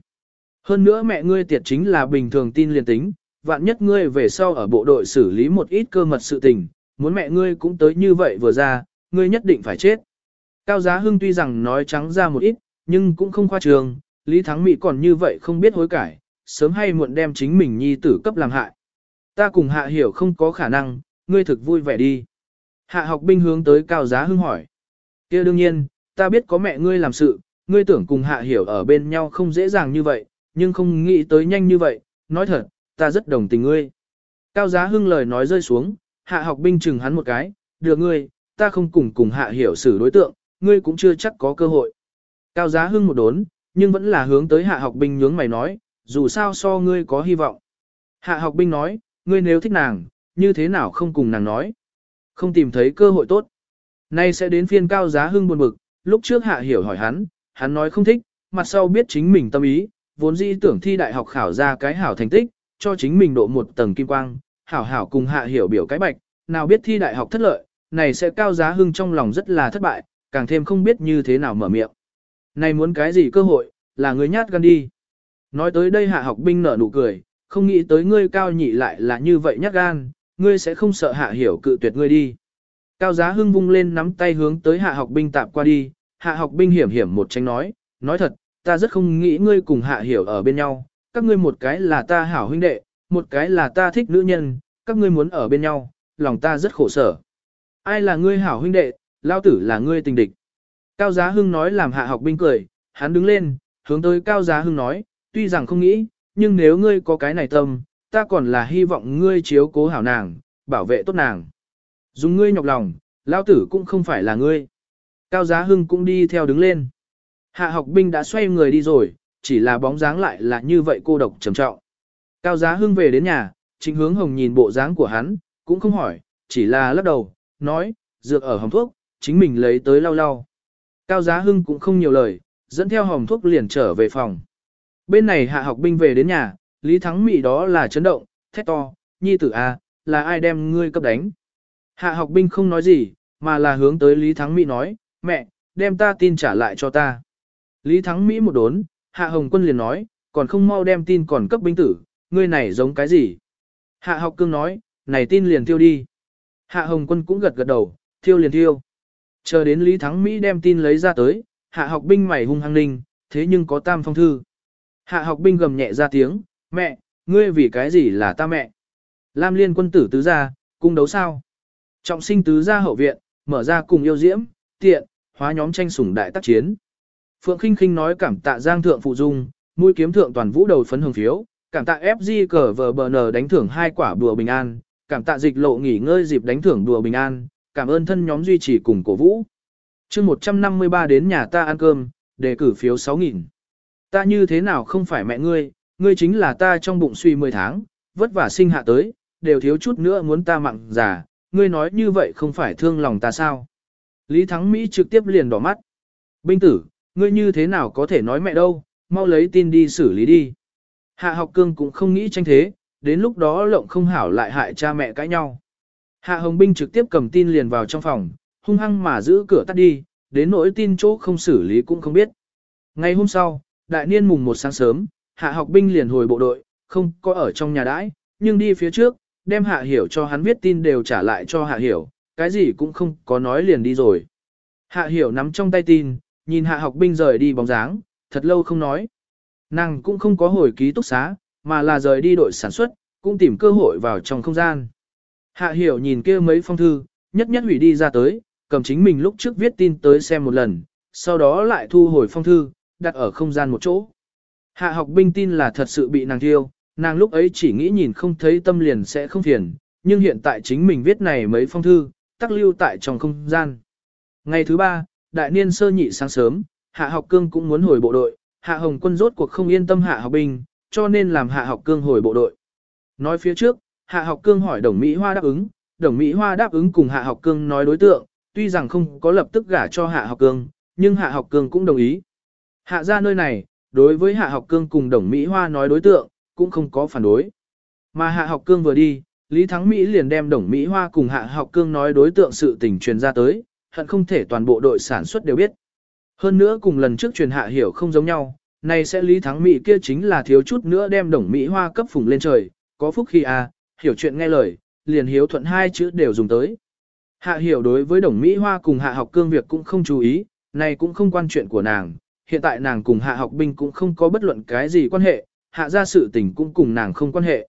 Hơn nữa mẹ ngươi tiệt chính là bình thường tin liền tính, vạn nhất ngươi về sau ở bộ đội xử lý một ít cơ mật sự tình, muốn mẹ ngươi cũng tới như vậy vừa ra, ngươi nhất định phải chết. Cao giá hưng tuy rằng nói trắng ra một ít, nhưng cũng không khoa trường, Lý Thắng Mỹ còn như vậy không biết hối cải, sớm hay muộn đem chính mình nhi tử cấp làm hại. Ta cùng hạ hiểu không có khả năng, ngươi thực vui vẻ đi. Hạ học binh hướng tới cao giá hưng hỏi. kia đương nhiên, ta biết có mẹ ngươi làm sự, ngươi tưởng cùng hạ hiểu ở bên nhau không dễ dàng như vậy, nhưng không nghĩ tới nhanh như vậy, nói thật, ta rất đồng tình ngươi. Cao giá hưng lời nói rơi xuống, hạ học binh chừng hắn một cái, được ngươi, ta không cùng cùng hạ hiểu xử đối tượng, ngươi cũng chưa chắc có cơ hội. Cao giá hưng một đốn, nhưng vẫn là hướng tới hạ học binh nhướng mày nói, dù sao so ngươi có hy vọng. Hạ học binh nói, ngươi nếu thích nàng, như thế nào không cùng nàng nói. Không tìm thấy cơ hội tốt. Nay sẽ đến phiên cao giá hưng buồn bực, lúc trước hạ hiểu hỏi hắn, hắn nói không thích, mặt sau biết chính mình tâm ý, vốn dĩ tưởng thi đại học khảo ra cái hảo thành tích, cho chính mình độ một tầng kim quang, hảo hảo cùng hạ hiểu biểu cái bạch, nào biết thi đại học thất lợi, này sẽ cao giá hưng trong lòng rất là thất bại, càng thêm không biết như thế nào mở miệng. Này muốn cái gì cơ hội, là người nhát gan đi. Nói tới đây hạ học binh nở nụ cười, không nghĩ tới ngươi cao nhị lại là như vậy nhát gan, ngươi sẽ không sợ hạ hiểu cự tuyệt ngươi đi. Cao giá hưng vung lên nắm tay hướng tới hạ học binh tạp qua đi, hạ học binh hiểm hiểm một tranh nói, nói thật, ta rất không nghĩ ngươi cùng hạ hiểu ở bên nhau, các ngươi một cái là ta hảo huynh đệ, một cái là ta thích nữ nhân, các ngươi muốn ở bên nhau, lòng ta rất khổ sở. Ai là ngươi hảo huynh đệ, lao tử là ngươi tình địch. Cao Giá Hưng nói làm hạ học binh cười, hắn đứng lên, hướng tới Cao Giá Hưng nói, tuy rằng không nghĩ, nhưng nếu ngươi có cái này tâm, ta còn là hy vọng ngươi chiếu cố hảo nàng, bảo vệ tốt nàng. Dùng ngươi nhọc lòng, lao tử cũng không phải là ngươi. Cao Giá Hưng cũng đi theo đứng lên. Hạ học binh đã xoay người đi rồi, chỉ là bóng dáng lại là như vậy cô độc trầm trọng. Cao Giá Hưng về đến nhà, chính hướng hồng nhìn bộ dáng của hắn, cũng không hỏi, chỉ là lắc đầu, nói, dược ở hồng thuốc, chính mình lấy tới lau lau. Cao Giá Hưng cũng không nhiều lời, dẫn theo hồng thuốc liền trở về phòng. Bên này hạ học binh về đến nhà, Lý Thắng Mị đó là chấn động, thét to, nhi tử a, là ai đem ngươi cấp đánh. Hạ học binh không nói gì, mà là hướng tới Lý Thắng Mỹ nói, mẹ, đem ta tin trả lại cho ta. Lý Thắng Mỹ một đốn, Hạ Hồng Quân liền nói, còn không mau đem tin còn cấp binh tử, ngươi này giống cái gì? Hạ học cương nói, này tin liền tiêu đi. Hạ Hồng Quân cũng gật gật đầu, thiêu liền thiêu. Chờ đến Lý Thắng Mỹ đem tin lấy ra tới, hạ học binh mày hung hăng ninh, thế nhưng có tam phong thư. Hạ học binh gầm nhẹ ra tiếng, mẹ, ngươi vì cái gì là ta mẹ? Lam liên quân tử tứ gia, cung đấu sao? Trọng sinh tứ gia hậu viện, mở ra cùng yêu diễm, tiện, hóa nhóm tranh sủng đại tác chiến. Phượng khinh khinh nói cảm tạ giang thượng phụ dung, mũi kiếm thượng toàn vũ đầu phấn hồng phiếu, cảm tạ FG cờ vờ bờ nờ đánh thưởng hai quả đùa bình an, cảm tạ dịch lộ nghỉ ngơi dịp đánh thưởng đùa bình an, cảm ơn thân nhóm duy trì cùng cổ vũ. chương 153 đến nhà ta ăn cơm, đề cử phiếu 6.000. Ta như thế nào không phải mẹ ngươi, ngươi chính là ta trong bụng suy 10 tháng, vất vả sinh hạ tới, đều thiếu chút nữa muốn ta mặn già, ngươi nói như vậy không phải thương lòng ta sao. Lý Thắng Mỹ trực tiếp liền đỏ mắt. Binh tử, ngươi như thế nào có thể nói mẹ đâu, mau lấy tin đi xử lý đi. Hạ học cương cũng không nghĩ tranh thế, đến lúc đó lộng không hảo lại hại cha mẹ cãi nhau. Hạ Hồng Binh trực tiếp cầm tin liền vào trong phòng, hung hăng mà giữ cửa tắt đi, đến nỗi tin chỗ không xử lý cũng không biết. Ngày hôm sau, đại niên mùng một sáng sớm, Hạ học binh liền hồi bộ đội, không có ở trong nhà đãi, nhưng đi phía trước, đem Hạ Hiểu cho hắn viết tin đều trả lại cho Hạ Hiểu, cái gì cũng không có nói liền đi rồi. Hạ Hiểu nắm trong tay tin, nhìn Hạ học binh rời đi bóng dáng, thật lâu không nói. Nàng cũng không có hồi ký túc xá, mà là rời đi đội sản xuất, cũng tìm cơ hội vào trong không gian. Hạ hiểu nhìn kia mấy phong thư, nhất nhất hủy đi ra tới, cầm chính mình lúc trước viết tin tới xem một lần, sau đó lại thu hồi phong thư, đặt ở không gian một chỗ. Hạ học binh tin là thật sự bị nàng thiêu, nàng lúc ấy chỉ nghĩ nhìn không thấy tâm liền sẽ không phiền, nhưng hiện tại chính mình viết này mấy phong thư, tắc lưu tại trong không gian. Ngày thứ ba, đại niên sơ nhị sáng sớm, hạ học cương cũng muốn hồi bộ đội, hạ hồng quân rốt cuộc không yên tâm hạ học bình cho nên làm hạ học cương hồi bộ đội. Nói phía trước, hạ học cương hỏi đồng Mỹ Hoa đáp ứng, đồng Mỹ Hoa đáp ứng cùng hạ học cương nói đối tượng, tuy rằng không có lập tức gả cho hạ học cương, nhưng hạ học cương cũng đồng ý. Hạ ra nơi này, đối với hạ học cương cùng đồng Mỹ Hoa nói đối tượng, cũng không có phản đối. Mà hạ học cương vừa đi, Lý Thắng Mỹ liền đem đồng Mỹ Hoa cùng hạ học cương nói đối tượng sự tình truyền ra tới, hận không thể toàn bộ đội sản xuất đều biết. Hơn nữa cùng lần trước truyền hạ hiểu không giống nhau, nay sẽ Lý Thắng Mỹ kia chính là thiếu chút nữa đem đồng Mỹ Hoa cấp phùng lên trời, có phúc khi à, hiểu chuyện nghe lời, liền hiếu thuận hai chữ đều dùng tới. Hạ hiểu đối với đồng Mỹ Hoa cùng hạ học cương việc cũng không chú ý, này cũng không quan chuyện của nàng, hiện tại nàng cùng hạ học binh cũng không có bất luận cái gì quan hệ, hạ gia sự tình cũng cùng nàng không quan hệ.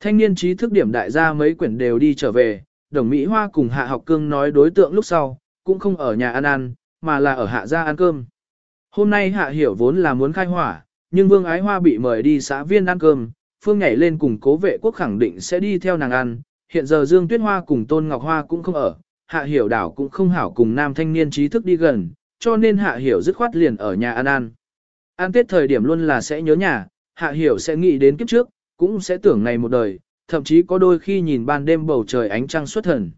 Thanh niên trí thức điểm đại gia mấy quyển đều đi trở về, đồng Mỹ Hoa cùng hạ học cương nói đối tượng lúc sau, cũng không ở nhà ăn ăn, mà là ở hạ gia ăn cơm. Hôm nay hạ hiểu vốn là muốn khai hỏa, nhưng Vương Ái Hoa bị mời đi xã viên ăn cơm, Phương nhảy lên cùng cố vệ quốc khẳng định sẽ đi theo nàng ăn, hiện giờ Dương Tuyết Hoa cùng Tôn Ngọc Hoa cũng không ở, hạ hiểu đảo cũng không hảo cùng nam thanh niên trí thức đi gần, cho nên hạ hiểu dứt khoát liền ở nhà ăn ăn. Ăn tết thời điểm luôn là sẽ nhớ nhà, hạ hiểu sẽ nghĩ đến kiếp trước, cũng sẽ tưởng ngày một đời, thậm chí có đôi khi nhìn ban đêm bầu trời ánh trăng xuất thần.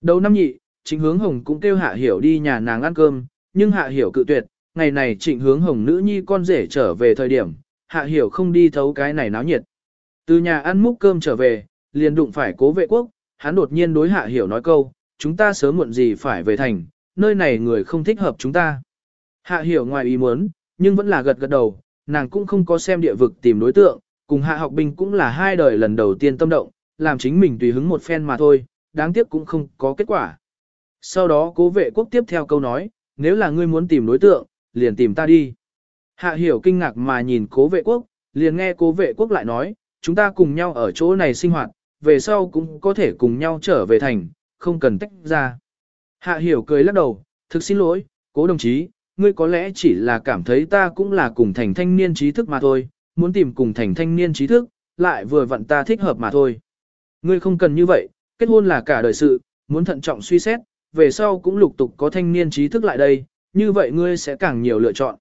Đầu năm nhị, Trịnh hướng hồng cũng kêu hạ hiểu đi nhà nàng ăn cơm, nhưng hạ hiểu cự tuyệt, ngày này trịnh hướng hồng nữ nhi con rể trở về thời điểm, hạ hiểu không đi thấu cái này náo nhiệt. Từ nhà ăn múc cơm trở về, liền đụng phải cố vệ quốc, hắn đột nhiên đối hạ hiểu nói câu, chúng ta sớm muộn gì phải về thành, nơi này người không thích hợp chúng ta. Hạ hiểu ngoài ý muốn, nhưng vẫn là gật gật đầu, nàng cũng không có xem địa vực tìm đối tượng, cùng hạ học binh cũng là hai đời lần đầu tiên tâm động, làm chính mình tùy hứng một phen mà thôi, đáng tiếc cũng không có kết quả. Sau đó cố vệ quốc tiếp theo câu nói, nếu là ngươi muốn tìm đối tượng, liền tìm ta đi. Hạ hiểu kinh ngạc mà nhìn cố vệ quốc, liền nghe cố vệ quốc lại nói, chúng ta cùng nhau ở chỗ này sinh hoạt, về sau cũng có thể cùng nhau trở về thành, không cần tách ra. Hạ hiểu cười lắc đầu, thực xin lỗi, cố đồng chí, ngươi có lẽ chỉ là cảm thấy ta cũng là cùng thành thanh niên trí thức mà thôi, muốn tìm cùng thành thanh niên trí thức, lại vừa vặn ta thích hợp mà thôi. Ngươi không cần như vậy, kết hôn là cả đời sự, muốn thận trọng suy xét, về sau cũng lục tục có thanh niên trí thức lại đây, như vậy ngươi sẽ càng nhiều lựa chọn.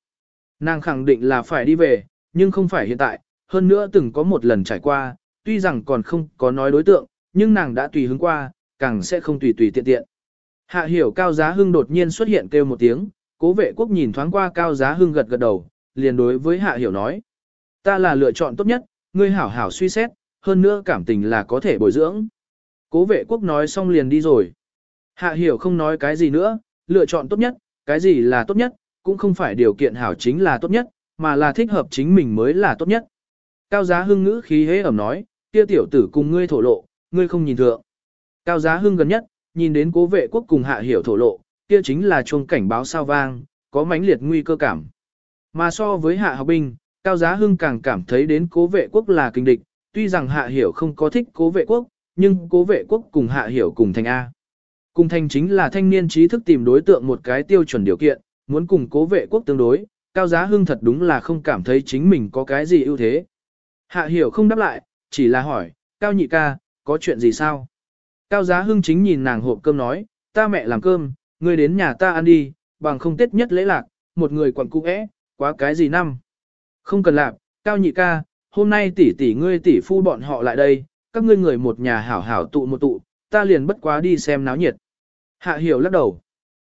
Nàng khẳng định là phải đi về, nhưng không phải hiện tại, hơn nữa từng có một lần trải qua, tuy rằng còn không có nói đối tượng, nhưng nàng đã tùy hứng qua, càng sẽ không tùy tùy tiện tiện. Hạ hiểu cao giá hưng đột nhiên xuất hiện kêu một tiếng, cố vệ quốc nhìn thoáng qua cao giá hưng gật gật đầu, liền đối với hạ hiểu nói. Ta là lựa chọn tốt nhất, ngươi hảo hảo suy xét, hơn nữa cảm tình là có thể bồi dưỡng. Cố vệ quốc nói xong liền đi rồi. Hạ hiểu không nói cái gì nữa, lựa chọn tốt nhất, cái gì là tốt nhất, cũng không phải điều kiện hảo chính là tốt nhất, mà là thích hợp chính mình mới là tốt nhất. Cao giá hưng ngữ khí hế ẩm nói, kia tiểu tử cùng ngươi thổ lộ, ngươi không nhìn thượng. Cao giá hưng gần nhất, nhìn đến cố vệ quốc cùng hạ hiểu thổ lộ, kia chính là chuông cảnh báo sao vang, có mãnh liệt nguy cơ cảm. Mà so với hạ học binh, cao giá hưng càng cảm thấy đến cố vệ quốc là kinh địch, tuy rằng hạ hiểu không có thích cố vệ quốc, nhưng cố vệ quốc cùng hạ hiểu cùng thành A. Cùng thành chính là thanh niên trí thức tìm đối tượng một cái tiêu chuẩn điều kiện, muốn cùng cố vệ quốc tương đối, cao giá hưng thật đúng là không cảm thấy chính mình có cái gì ưu thế. Hạ hiểu không đáp lại, chỉ là hỏi, cao nhị ca, có chuyện gì sao? Cao giá hưng chính nhìn nàng hộp cơm nói, ta mẹ làm cơm, ngươi đến nhà ta ăn đi, bằng không tết nhất lễ lạc, một người quặn cung quá cái gì năm. Không cần làm, cao nhị ca, hôm nay tỷ tỷ ngươi tỷ phu bọn họ lại đây, các ngươi người một nhà hảo hảo tụ một tụ, ta liền bất quá đi xem náo nhiệt. Hạ hiểu lắc đầu.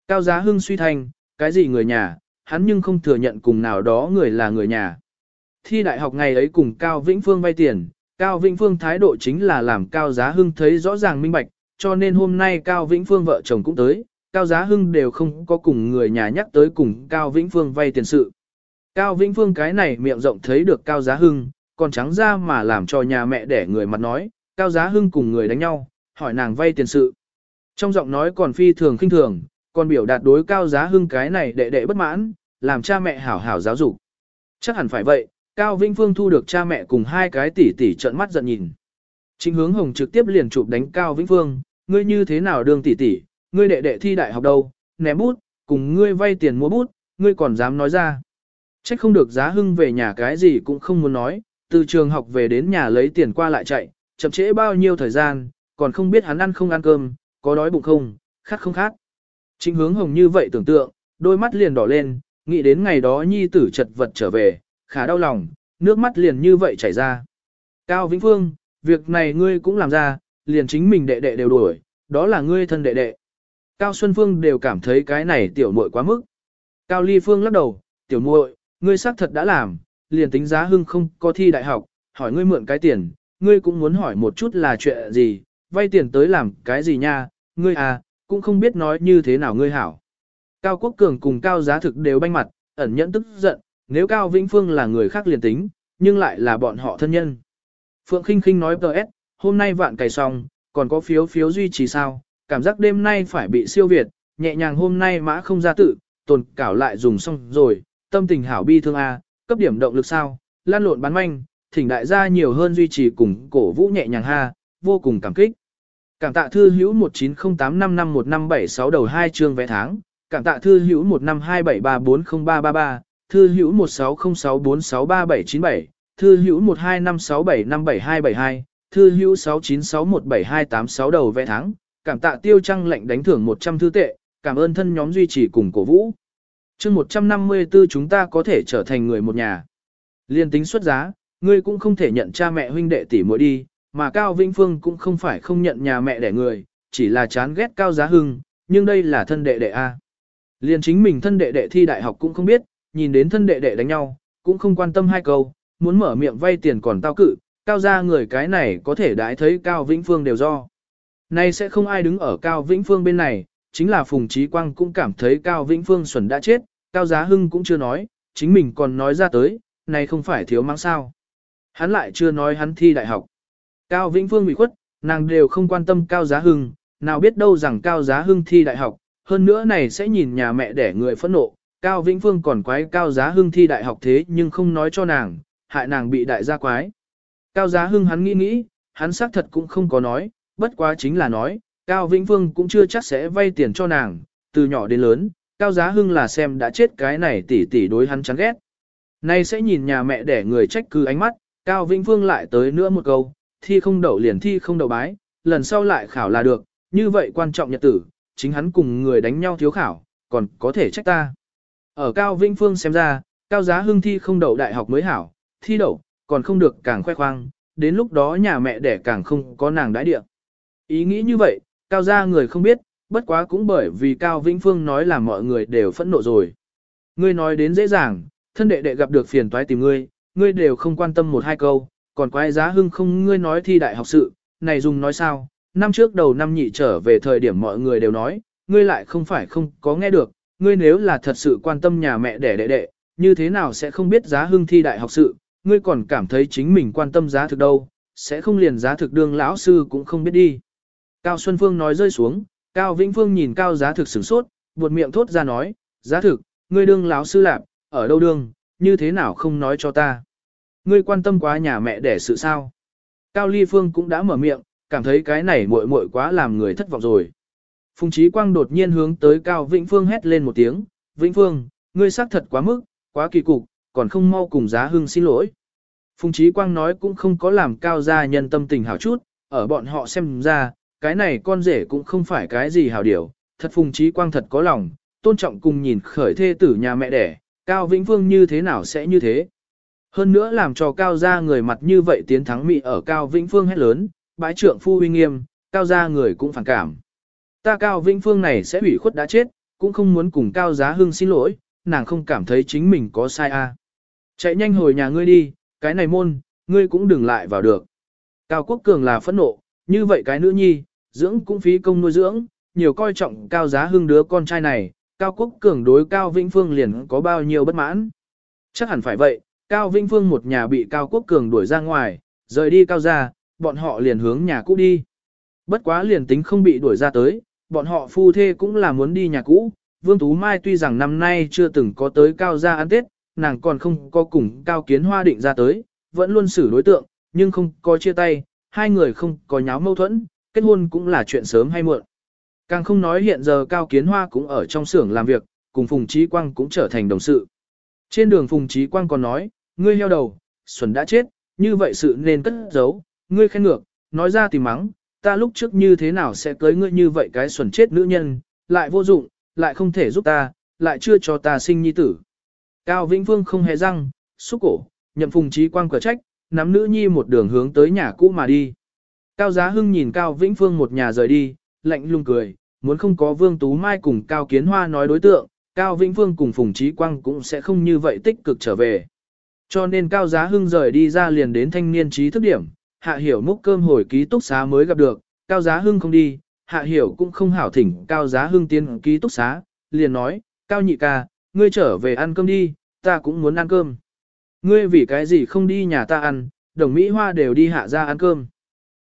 Cao giá hưng suy thanh, cái gì người nhà, hắn nhưng không thừa nhận cùng nào đó người là người nhà. Thi đại học ngày ấy cùng Cao Vĩnh Phương vay tiền, Cao Vĩnh Phương thái độ chính là làm Cao Giá Hưng thấy rõ ràng minh bạch, cho nên hôm nay Cao Vĩnh Phương vợ chồng cũng tới, Cao Giá Hưng đều không có cùng người nhà nhắc tới cùng Cao Vĩnh Phương vay tiền sự. Cao Vĩnh Phương cái này miệng rộng thấy được Cao Giá Hưng, còn trắng ra mà làm cho nhà mẹ để người mặt nói, Cao Giá Hưng cùng người đánh nhau, hỏi nàng vay tiền sự. Trong giọng nói còn phi thường khinh thường, còn biểu đạt đối Cao Giá Hưng cái này đệ đệ bất mãn, làm cha mẹ hảo hảo giáo dục. Chắc hẳn phải vậy, Cao Vĩnh Phương thu được cha mẹ cùng hai cái tỷ tỷ trợn mắt giận nhìn. Chính hướng hồng trực tiếp liền chụp đánh Cao Vĩnh Phương, ngươi như thế nào đường tỷ tỷ, ngươi đệ đệ thi đại học đâu, ném bút, cùng ngươi vay tiền mua bút, ngươi còn dám nói ra. Trách không được giá hưng về nhà cái gì cũng không muốn nói, từ trường học về đến nhà lấy tiền qua lại chạy, chậm trễ bao nhiêu thời gian, còn không biết hắn ăn không ăn cơm, có đói bụng không, khát không khát. Trịnh hướng hồng như vậy tưởng tượng, đôi mắt liền đỏ lên, nghĩ đến ngày đó nhi tử chật vật trở về, khá đau lòng, nước mắt liền như vậy chảy ra. Cao Vĩnh Phương, việc này ngươi cũng làm ra, liền chính mình đệ đệ đều đuổi, đó là ngươi thân đệ đệ. Cao Xuân Phương đều cảm thấy cái này tiểu muội quá mức. Cao Ly Phương lắc đầu, tiểu muội, ngươi xác thật đã làm, liền tính giá hưng không có thi đại học, hỏi ngươi mượn cái tiền, ngươi cũng muốn hỏi một chút là chuyện gì, vay tiền tới làm cái gì nha, ngươi à, cũng không biết nói như thế nào ngươi hảo. Cao Quốc Cường cùng Cao Giá Thực đều banh mặt, ẩn nhẫn tức giận, nếu Cao Vĩnh Phương là người khác liền tính, nhưng lại là bọn họ thân nhân. Phượng Kinh Kinh nói PS, hôm nay vạn cày xong, còn có phiếu phiếu duy trì sao, cảm giác đêm nay phải bị siêu việt, nhẹ nhàng hôm nay mã không ra tự, tồn cảo lại dùng xong rồi, tâm tình hảo bi thương A, cấp điểm động lực sao, lan lộn bán manh, thỉnh đại gia nhiều hơn duy trì cùng cổ vũ nhẹ nhàng ha, vô cùng cảm kích. Cảm tạ thư hữu 1908551576 đầu 2 chương vé tháng, cảm tạ thư hữu 1527340333, thư hữu 1606463797, thư hữu 1256757272, thư hữu 69617286 đầu vé tháng, cảm tạ tiêu trăng lệnh đánh thưởng 100 thư tệ, cảm ơn thân nhóm duy trì cùng cổ vũ chương 154 chúng ta có thể trở thành người một nhà. Liên tính xuất giá, ngươi cũng không thể nhận cha mẹ huynh đệ tỷ muội đi, mà Cao Vĩnh Phương cũng không phải không nhận nhà mẹ đẻ người, chỉ là chán ghét Cao Giá Hưng, nhưng đây là thân đệ đệ A. Liên chính mình thân đệ đệ thi đại học cũng không biết, nhìn đến thân đệ đệ đánh nhau, cũng không quan tâm hai câu, muốn mở miệng vay tiền còn tao cự, Cao ra người cái này có thể đãi thấy Cao Vĩnh Phương đều do. Nay sẽ không ai đứng ở Cao Vĩnh Phương bên này, chính là Phùng Trí Quang cũng cảm thấy Cao Vĩnh Phương xuẩn đã chết, Cao Giá Hưng cũng chưa nói, chính mình còn nói ra tới, này không phải thiếu mang sao. Hắn lại chưa nói hắn thi đại học. Cao Vĩnh Phương bị khuất, nàng đều không quan tâm Cao Giá Hưng, nào biết đâu rằng Cao Giá Hưng thi đại học, hơn nữa này sẽ nhìn nhà mẹ để người phẫn nộ. Cao Vĩnh Phương còn quái Cao Giá Hưng thi đại học thế nhưng không nói cho nàng, hại nàng bị đại gia quái. Cao Giá Hưng hắn nghĩ nghĩ, hắn xác thật cũng không có nói, bất quá chính là nói, Cao Vĩnh Phương cũng chưa chắc sẽ vay tiền cho nàng, từ nhỏ đến lớn, Cao Giá Hưng là xem đã chết cái này tỷ tỷ đối hắn chán ghét. Nay sẽ nhìn nhà mẹ để người trách cứ ánh mắt, Cao Vĩnh Phương lại tới nữa một câu, thi không đậu liền thi không đậu bái, lần sau lại khảo là được, như vậy quan trọng nhật tử, chính hắn cùng người đánh nhau thiếu khảo, còn có thể trách ta. Ở Cao Vĩnh Phương xem ra, Cao Giá Hưng thi không đậu đại học mới hảo, thi đậu, còn không được càng khoe khoang, đến lúc đó nhà mẹ đẻ càng không có nàng đãi địa. Ý nghĩ như vậy, cao gia người không biết, bất quá cũng bởi vì Cao Vĩnh Phương nói là mọi người đều phẫn nộ rồi. Ngươi nói đến dễ dàng, thân đệ đệ gặp được phiền toái tìm ngươi, ngươi đều không quan tâm một hai câu, còn quái giá hưng không ngươi nói thi đại học sự, này dùng nói sao, năm trước đầu năm nhị trở về thời điểm mọi người đều nói, ngươi lại không phải không có nghe được, ngươi nếu là thật sự quan tâm nhà mẹ đẻ đệ đệ, như thế nào sẽ không biết giá hưng thi đại học sự, ngươi còn cảm thấy chính mình quan tâm giá thực đâu, sẽ không liền giá thực đương lão sư cũng không biết đi. Cao Xuân Phương nói rơi xuống, Cao Vĩnh Phương nhìn Cao giá thực sửng sốt, buột miệng thốt ra nói, giá thực, ngươi đương láo sư lạp, ở đâu đương, như thế nào không nói cho ta. Ngươi quan tâm quá nhà mẹ để sự sao. Cao Ly Phương cũng đã mở miệng, cảm thấy cái này muội muội quá làm người thất vọng rồi. Phùng Chí Quang đột nhiên hướng tới Cao Vĩnh Phương hét lên một tiếng, Vĩnh Phương, ngươi xác thật quá mức, quá kỳ cục, còn không mau cùng giá hưng xin lỗi. Phùng Chí Quang nói cũng không có làm Cao gia nhân tâm tình hảo chút, ở bọn họ xem ra, cái này con rể cũng không phải cái gì hảo điều, thật Phùng trí Quang thật có lòng, tôn trọng cùng nhìn khởi thê tử nhà mẹ đẻ, Cao Vĩnh Phương như thế nào sẽ như thế. Hơn nữa làm cho cao gia người mặt như vậy tiến thắng mị ở cao Vĩnh Phương hét lớn, bái trưởng phu uy nghiêm, cao gia người cũng phản cảm. Ta cao Vĩnh Phương này sẽ bị khuất đã chết, cũng không muốn cùng cao giá hưng xin lỗi, nàng không cảm thấy chính mình có sai a. À. Chạy nhanh hồi nhà ngươi đi, cái này môn, ngươi cũng đừng lại vào được. Cao Quốc Cường là phẫn nộ, như vậy cái nữ nhi, dưỡng cũng phí công nuôi dưỡng, nhiều coi trọng cao giá hưng đứa con trai này, Cao Quốc Cường đối Cao Vĩnh Phương liền có bao nhiêu bất mãn. Chắc hẳn phải vậy, Cao Vĩnh Phương một nhà bị Cao Quốc Cường đuổi ra ngoài, rời đi Cao gia, bọn họ liền hướng nhà cũ đi. Bất quá liền tính không bị đuổi ra tới, bọn họ phu thê cũng là muốn đi nhà cũ. Vương Tú Mai tuy rằng năm nay chưa từng có tới Cao gia ăn Tết, nàng còn không có cùng Cao Kiến Hoa định ra tới, vẫn luôn xử đối tượng, nhưng không có chia tay, hai người không có nháo mâu thuẫn, kết hôn cũng là chuyện sớm hay muộn. Càng không nói hiện giờ Cao Kiến Hoa cũng ở trong xưởng làm việc, cùng Phùng Trí Quang cũng trở thành đồng sự. Trên đường Phùng Trí Quang còn nói, ngươi heo đầu, Xuân đã chết, như vậy sự nên cất giấu, ngươi khen ngược, nói ra tìm mắng, ta lúc trước như thế nào sẽ cưới ngươi như vậy cái Xuân chết nữ nhân, lại vô dụng, lại không thể giúp ta, lại chưa cho ta sinh nhi tử. Cao Vĩnh Phương không hề răng, xúc cổ, nhậm Phùng Trí Quang cửa trách, nắm nữ nhi một đường hướng tới nhà cũ mà đi. Cao Giá Hưng nhìn Cao Vĩnh Phương một nhà rời đi, lạnh lùng cười, muốn không có Vương Tú Mai cùng Cao Kiến Hoa nói đối tượng, Cao Vĩnh Phương cùng Phùng Trí Quang cũng sẽ không như vậy tích cực trở về. Cho nên Cao Giá Hưng rời đi ra liền đến thanh niên trí thức điểm, Hạ Hiểu múc cơm hồi ký túc xá mới gặp được, Cao Giá Hưng không đi, Hạ Hiểu cũng không hảo thỉnh Cao Giá Hưng tiến ký túc xá, liền nói, Cao Nhị ca, ngươi trở về ăn cơm đi, ta cũng muốn ăn cơm. Ngươi vì cái gì không đi nhà ta ăn, đồng Mỹ Hoa đều đi hạ ra ăn cơm.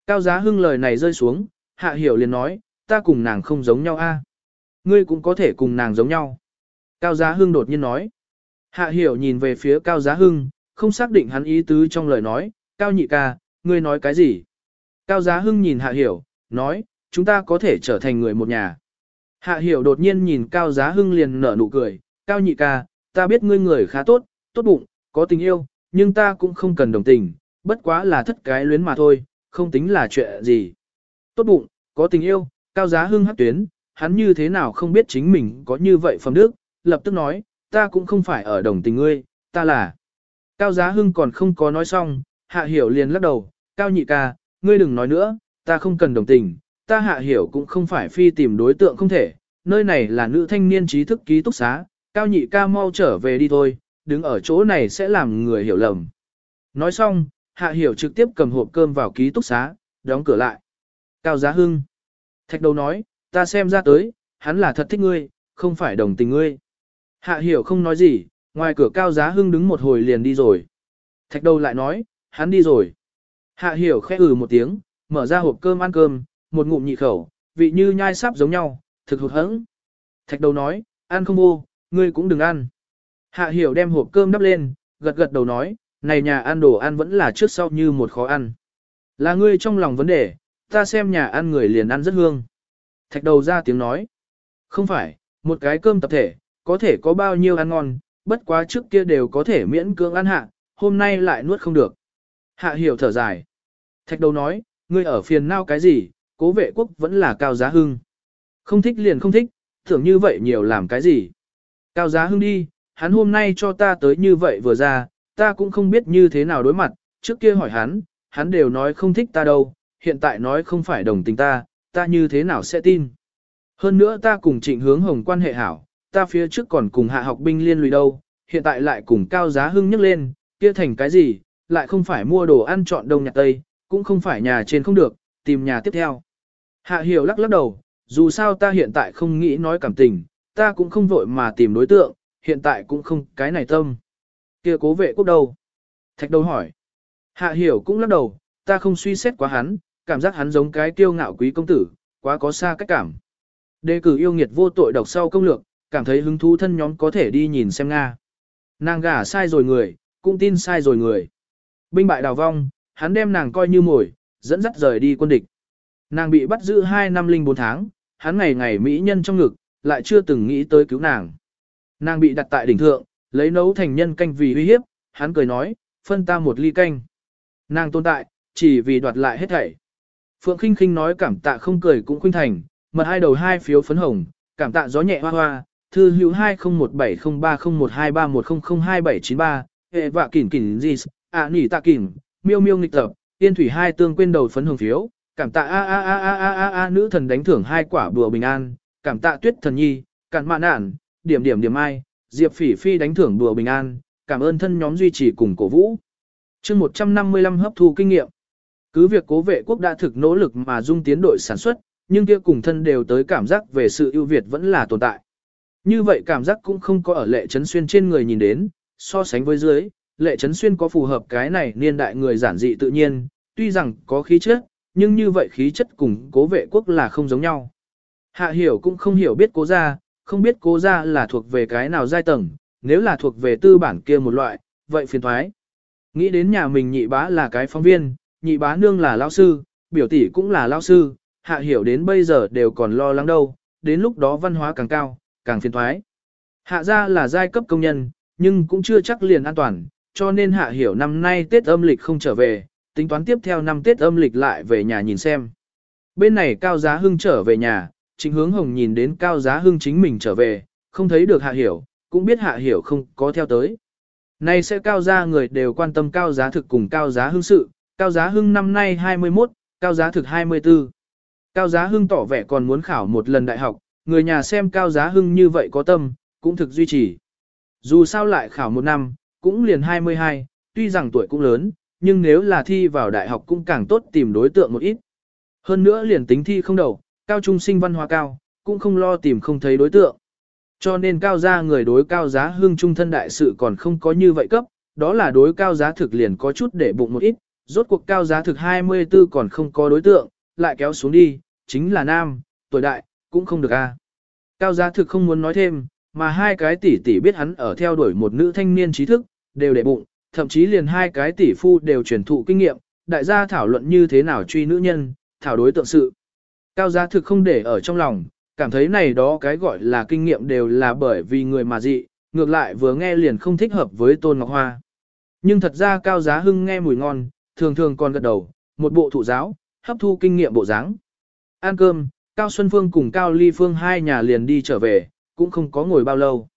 Cao Giá Hưng lời này rơi xuống, Hạ Hiểu liền nói, ta cùng nàng không giống nhau a. Ngươi cũng có thể cùng nàng giống nhau. Cao Giá Hưng đột nhiên nói. Hạ Hiểu nhìn về phía Cao Giá Hưng, không xác định hắn ý tứ trong lời nói, Cao Nhị ca, ngươi nói cái gì? Cao Giá Hưng nhìn Hạ Hiểu, nói, chúng ta có thể trở thành người một nhà. Hạ Hiểu đột nhiên nhìn Cao Giá Hưng liền nở nụ cười, Cao Nhị ca, ta biết ngươi người khá tốt, tốt bụng, có tình yêu, nhưng ta cũng không cần đồng tình, bất quá là thất cái luyến mà thôi, không tính là chuyện gì. Tốt bụng, có tình yêu, cao giá hưng hắc tuyến, hắn như thế nào không biết chính mình có như vậy phẩm đức, lập tức nói, ta cũng không phải ở đồng tình ngươi, ta là. Cao giá hưng còn không có nói xong, hạ hiểu liền lắc đầu, cao nhị ca, ngươi đừng nói nữa, ta không cần đồng tình, ta hạ hiểu cũng không phải phi tìm đối tượng không thể, nơi này là nữ thanh niên trí thức ký túc xá, cao nhị ca mau trở về đi thôi, đứng ở chỗ này sẽ làm người hiểu lầm. Nói xong, hạ hiểu trực tiếp cầm hộp cơm vào ký túc xá, đóng cửa lại. Cao Giá Hưng. Thạch đầu nói, ta xem ra tới, hắn là thật thích ngươi, không phải đồng tình ngươi. Hạ hiểu không nói gì, ngoài cửa Cao Giá Hưng đứng một hồi liền đi rồi. Thạch đầu lại nói, hắn đi rồi. Hạ hiểu khẽ ừ một tiếng, mở ra hộp cơm ăn cơm, một ngụm nhị khẩu, vị như nhai sắp giống nhau, thực hụt hẫng. Thạch đầu nói, ăn không vô, ngươi cũng đừng ăn. Hạ hiểu đem hộp cơm đắp lên, gật gật đầu nói, này nhà ăn đồ ăn vẫn là trước sau như một khó ăn. Là ngươi trong lòng vấn đề, ta xem nhà ăn người liền ăn rất hương. Thạch đầu ra tiếng nói. Không phải, một cái cơm tập thể, có thể có bao nhiêu ăn ngon, bất quá trước kia đều có thể miễn cưỡng ăn hạ, hôm nay lại nuốt không được. Hạ hiểu thở dài. Thạch đầu nói, ngươi ở phiền nao cái gì, cố vệ quốc vẫn là cao giá hưng. Không thích liền không thích, tưởng như vậy nhiều làm cái gì. Cao giá hưng đi, hắn hôm nay cho ta tới như vậy vừa ra, ta cũng không biết như thế nào đối mặt, trước kia hỏi hắn, hắn đều nói không thích ta đâu, hiện tại nói không phải đồng tình ta, ta như thế nào sẽ tin. Hơn nữa ta cùng trịnh hướng hồng quan hệ hảo, ta phía trước còn cùng hạ học binh liên lụy đâu, hiện tại lại cùng cao giá hưng nhấc lên, kia thành cái gì, lại không phải mua đồ ăn chọn đông nhạc tây, cũng không phải nhà trên không được, tìm nhà tiếp theo. Hạ hiểu lắc lắc đầu, dù sao ta hiện tại không nghĩ nói cảm tình, ta cũng không vội mà tìm đối tượng, hiện tại cũng không cái này tâm kia cố vệ quốc đâu? Thạch đầu hỏi. Hạ hiểu cũng lắc đầu, ta không suy xét quá hắn, cảm giác hắn giống cái tiêu ngạo quý công tử, quá có xa cách cảm. Đề cử yêu nghiệt vô tội đọc sau công lược, cảm thấy hứng thú thân nhóm có thể đi nhìn xem Nga. Nàng gả sai rồi người, cũng tin sai rồi người. Binh bại đào vong, hắn đem nàng coi như mồi, dẫn dắt rời đi quân địch. Nàng bị bắt giữ 2 năm linh 4 tháng, hắn ngày ngày mỹ nhân trong ngực, lại chưa từng nghĩ tới cứu nàng. Nàng bị đặt tại đỉnh thượng, lấy nấu thành nhân canh vì uy hiếp, hắn cười nói, phân ta một ly canh. Nàng tồn tại, chỉ vì đoạt lại hết thảy. Phượng Khinh Khinh nói cảm tạ không cười cũng khuynh thành, mật hai đầu hai phiếu phấn hồng, cảm tạ gió nhẹ hoa hoa, thư hữu 201703012310027793, hệ vạ kỉn kỉn gì, ạ nỉ tạ kỉn, miêu miêu nghịch tập, tiên thủy hai tương quên đầu phấn hồng phiếu, cảm tạ a a a a a a a nữ thần đánh thưởng hai quả bùa bình an, cảm tạ tuyết thần nhi, cản mạn nạn, điểm điểm điểm ai, diệp phỉ phi đánh thưởng bùa bình an, cảm ơn thân nhóm duy trì cùng cổ vũ. chương 155 hấp thu kinh nghiệm. Cứ việc cố vệ quốc đã thực nỗ lực mà dung tiến đội sản xuất, nhưng kia cùng thân đều tới cảm giác về sự ưu việt vẫn là tồn tại. Như vậy cảm giác cũng không có ở lệ trấn xuyên trên người nhìn đến, so sánh với dưới, lệ trấn xuyên có phù hợp cái này niên đại người giản dị tự nhiên, tuy rằng có khí chất, nhưng như vậy khí chất cùng cố vệ quốc là không giống nhau. Hạ hiểu cũng không hiểu biết cố gia, không biết cố ra là thuộc về cái nào giai tầng, nếu là thuộc về tư bản kia một loại, vậy phiền thoái. Nghĩ đến nhà mình nhị bá là cái phóng viên, nhị bá nương là lao sư, biểu tỷ cũng là lao sư, hạ hiểu đến bây giờ đều còn lo lắng đâu, đến lúc đó văn hóa càng cao, càng phiền thoái. Hạ gia là giai cấp công nhân, nhưng cũng chưa chắc liền an toàn, cho nên hạ hiểu năm nay Tết âm lịch không trở về, tính toán tiếp theo năm Tết âm lịch lại về nhà nhìn xem. Bên này Cao Giá Hưng trở về nhà, chính hướng hồng nhìn đến Cao Giá Hưng chính mình trở về, không thấy được hạ hiểu, cũng biết hạ hiểu không có theo tới. Nay sẽ cao gia người đều quan tâm cao giá thực cùng cao giá hưng sự, cao giá hưng năm nay 21, cao giá thực 24. Cao giá hưng tỏ vẻ còn muốn khảo một lần đại học, người nhà xem cao giá hưng như vậy có tâm, cũng thực duy trì. Dù sao lại khảo một năm, cũng liền 22, tuy rằng tuổi cũng lớn, nhưng nếu là thi vào đại học cũng càng tốt tìm đối tượng một ít. Hơn nữa liền tính thi không đầu, cao trung sinh văn hóa cao, cũng không lo tìm không thấy đối tượng. Cho nên cao gia người đối cao giá hương trung thân đại sự còn không có như vậy cấp, đó là đối cao giá thực liền có chút để bụng một ít, rốt cuộc cao giá thực 24 còn không có đối tượng, lại kéo xuống đi, chính là nam, tuổi đại, cũng không được a. Cao giá thực không muốn nói thêm, mà hai cái tỷ tỷ biết hắn ở theo đuổi một nữ thanh niên trí thức, đều để bụng, thậm chí liền hai cái tỷ phu đều truyền thụ kinh nghiệm, đại gia thảo luận như thế nào truy nữ nhân, thảo đối tượng sự. Cao giá thực không để ở trong lòng, cảm thấy này đó cái gọi là kinh nghiệm đều là bởi vì người mà dị, ngược lại vừa nghe liền không thích hợp với Tôn Ngọc Hoa. Nhưng thật ra Cao Giá Hưng nghe mùi ngon, thường thường còn gật đầu, một bộ thụ giáo, hấp thu kinh nghiệm bộ dáng. Ăn cơm, Cao Xuân Phương cùng Cao Ly Phương hai nhà liền đi trở về, cũng không có ngồi bao lâu.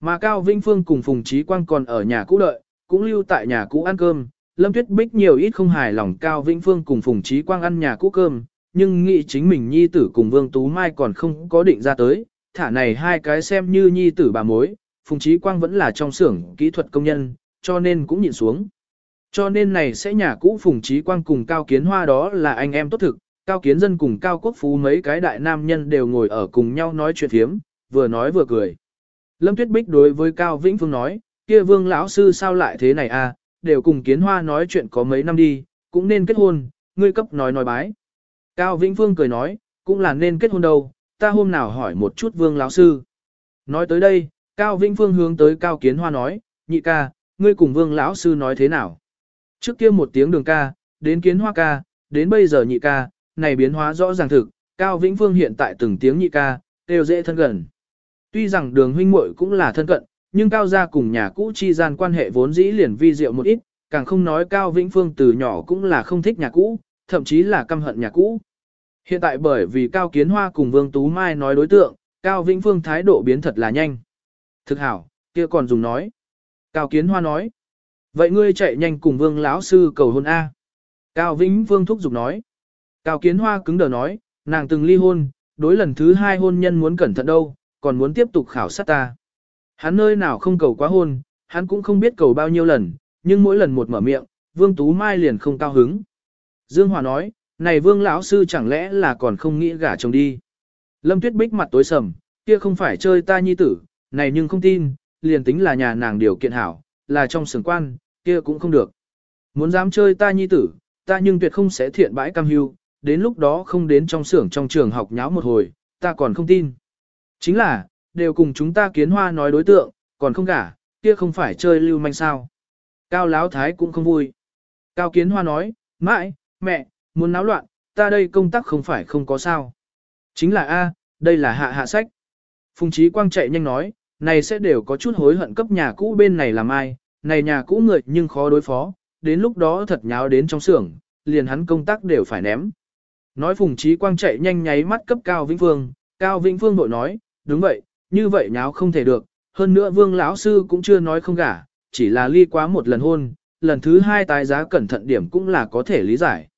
Mà Cao Vinh Phương cùng Phùng Trí Quang còn ở nhà cũ đợi, cũng lưu tại nhà cũ ăn cơm. Lâm Tuyết Bích nhiều ít không hài lòng Cao Vĩnh Phương cùng Phùng Trí Quang ăn nhà cũ cơm, nhưng nghĩ chính mình nhi tử cùng Vương Tú Mai còn không có định ra tới, thả này hai cái xem như nhi tử bà mối, Phùng Trí Quang vẫn là trong xưởng kỹ thuật công nhân, cho nên cũng nhìn xuống. Cho nên này sẽ nhà cũ Phùng Trí Quang cùng Cao Kiến Hoa đó là anh em tốt thực, Cao Kiến Dân cùng Cao Quốc Phú mấy cái đại nam nhân đều ngồi ở cùng nhau nói chuyện thiếm, vừa nói vừa cười. Lâm Tuyết Bích đối với Cao Vĩnh Phương nói, kia Vương lão sư sao lại thế này à, đều cùng Kiến Hoa nói chuyện có mấy năm đi, cũng nên kết hôn, ngươi cấp nói nói bái. Cao Vĩnh Phương cười nói, cũng là nên kết hôn đâu, ta hôm nào hỏi một chút Vương lão sư. Nói tới đây, Cao Vĩnh Phương hướng tới Cao Kiến Hoa nói, nhị ca, ngươi cùng Vương lão sư nói thế nào? Trước kia một tiếng đường ca, đến Kiến Hoa ca, đến bây giờ nhị ca, này biến hóa rõ ràng thực, Cao Vĩnh Phương hiện tại từng tiếng nhị ca, đều dễ thân gần. Tuy rằng đường huynh muội cũng là thân cận, nhưng Cao gia cùng nhà cũ chi gian quan hệ vốn dĩ liền vi diệu một ít, càng không nói Cao Vĩnh Phương từ nhỏ cũng là không thích nhà cũ, thậm chí là căm hận nhà cũ. Hiện tại bởi vì Cao Kiến Hoa cùng Vương Tú Mai nói đối tượng, Cao Vĩnh Phương thái độ biến thật là nhanh. Thực hảo, kia còn dùng nói. Cao Kiến Hoa nói. Vậy ngươi chạy nhanh cùng Vương lão sư cầu hôn A. Cao Vĩnh Phương thúc giục nói. Cao Kiến Hoa cứng đờ nói, nàng từng ly hôn, đối lần thứ hai hôn nhân muốn cẩn thận đâu, còn muốn tiếp tục khảo sát ta. Hắn nơi nào không cầu quá hôn, hắn cũng không biết cầu bao nhiêu lần, nhưng mỗi lần một mở miệng, Vương Tú Mai liền không cao hứng. Dương Hòa nói, này vương lão sư chẳng lẽ là còn không nghĩ gả chồng đi. Lâm Tuyết Bích mặt tối sầm, kia không phải chơi ta nhi tử, này nhưng không tin, liền tính là nhà nàng điều kiện hảo, là trong sừng quan, kia cũng không được. Muốn dám chơi ta nhi tử, ta nhưng tuyệt không sẽ thiện bãi cam hưu, đến lúc đó không đến trong xưởng trong trường học nháo một hồi, ta còn không tin. Chính là, đều cùng chúng ta kiến hoa nói đối tượng, còn không gả, kia không phải chơi lưu manh sao. Cao Láo Thái cũng không vui. Cao Kiến Hoa nói, mãi, mẹ, muốn náo loạn, ta đây công tác không phải không có sao. Chính là A, đây là hạ hạ sách. Phùng Chí Quang chạy nhanh nói, này sẽ đều có chút hối hận cấp nhà cũ bên này làm ai, này nhà cũ người nhưng khó đối phó, đến lúc đó thật nháo đến trong xưởng, liền hắn công tác đều phải ném. Nói Phùng Chí Quang chạy nhanh nháy mắt cấp Cao Vĩnh Phương, Cao Vĩnh Phương bội nói, đúng vậy, như vậy nháo không thể được, hơn nữa Vương lão sư cũng chưa nói không gả, chỉ là ly quá một lần hôn, lần thứ hai tái giá cẩn thận điểm cũng là có thể lý giải.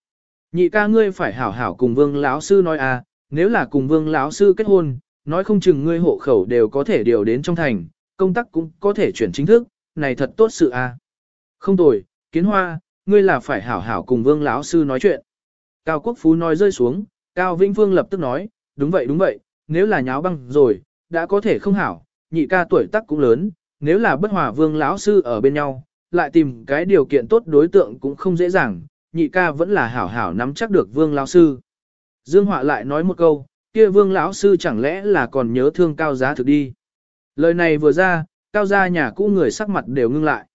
Nhị ca ngươi phải hảo hảo cùng vương lão sư nói à, nếu là cùng vương lão sư kết hôn, nói không chừng ngươi hộ khẩu đều có thể điều đến trong thành, công tác cũng có thể chuyển chính thức, này thật tốt sự à. Không tồi, kiến hoa, ngươi là phải hảo hảo cùng vương lão sư nói chuyện. Cao Quốc Phú nói rơi xuống, Cao Vĩnh vương lập tức nói, đúng vậy đúng vậy, nếu là nháo băng rồi, đã có thể không hảo, nhị ca tuổi tác cũng lớn, nếu là bất hòa vương lão sư ở bên nhau, lại tìm cái điều kiện tốt đối tượng cũng không dễ dàng, nhị ca vẫn là hảo hảo nắm chắc được vương lão sư. Dương Họa lại nói một câu, kia vương lão sư chẳng lẽ là còn nhớ thương cao giá thực đi. Lời này vừa ra, cao gia nhà cũ người sắc mặt đều ngưng lại.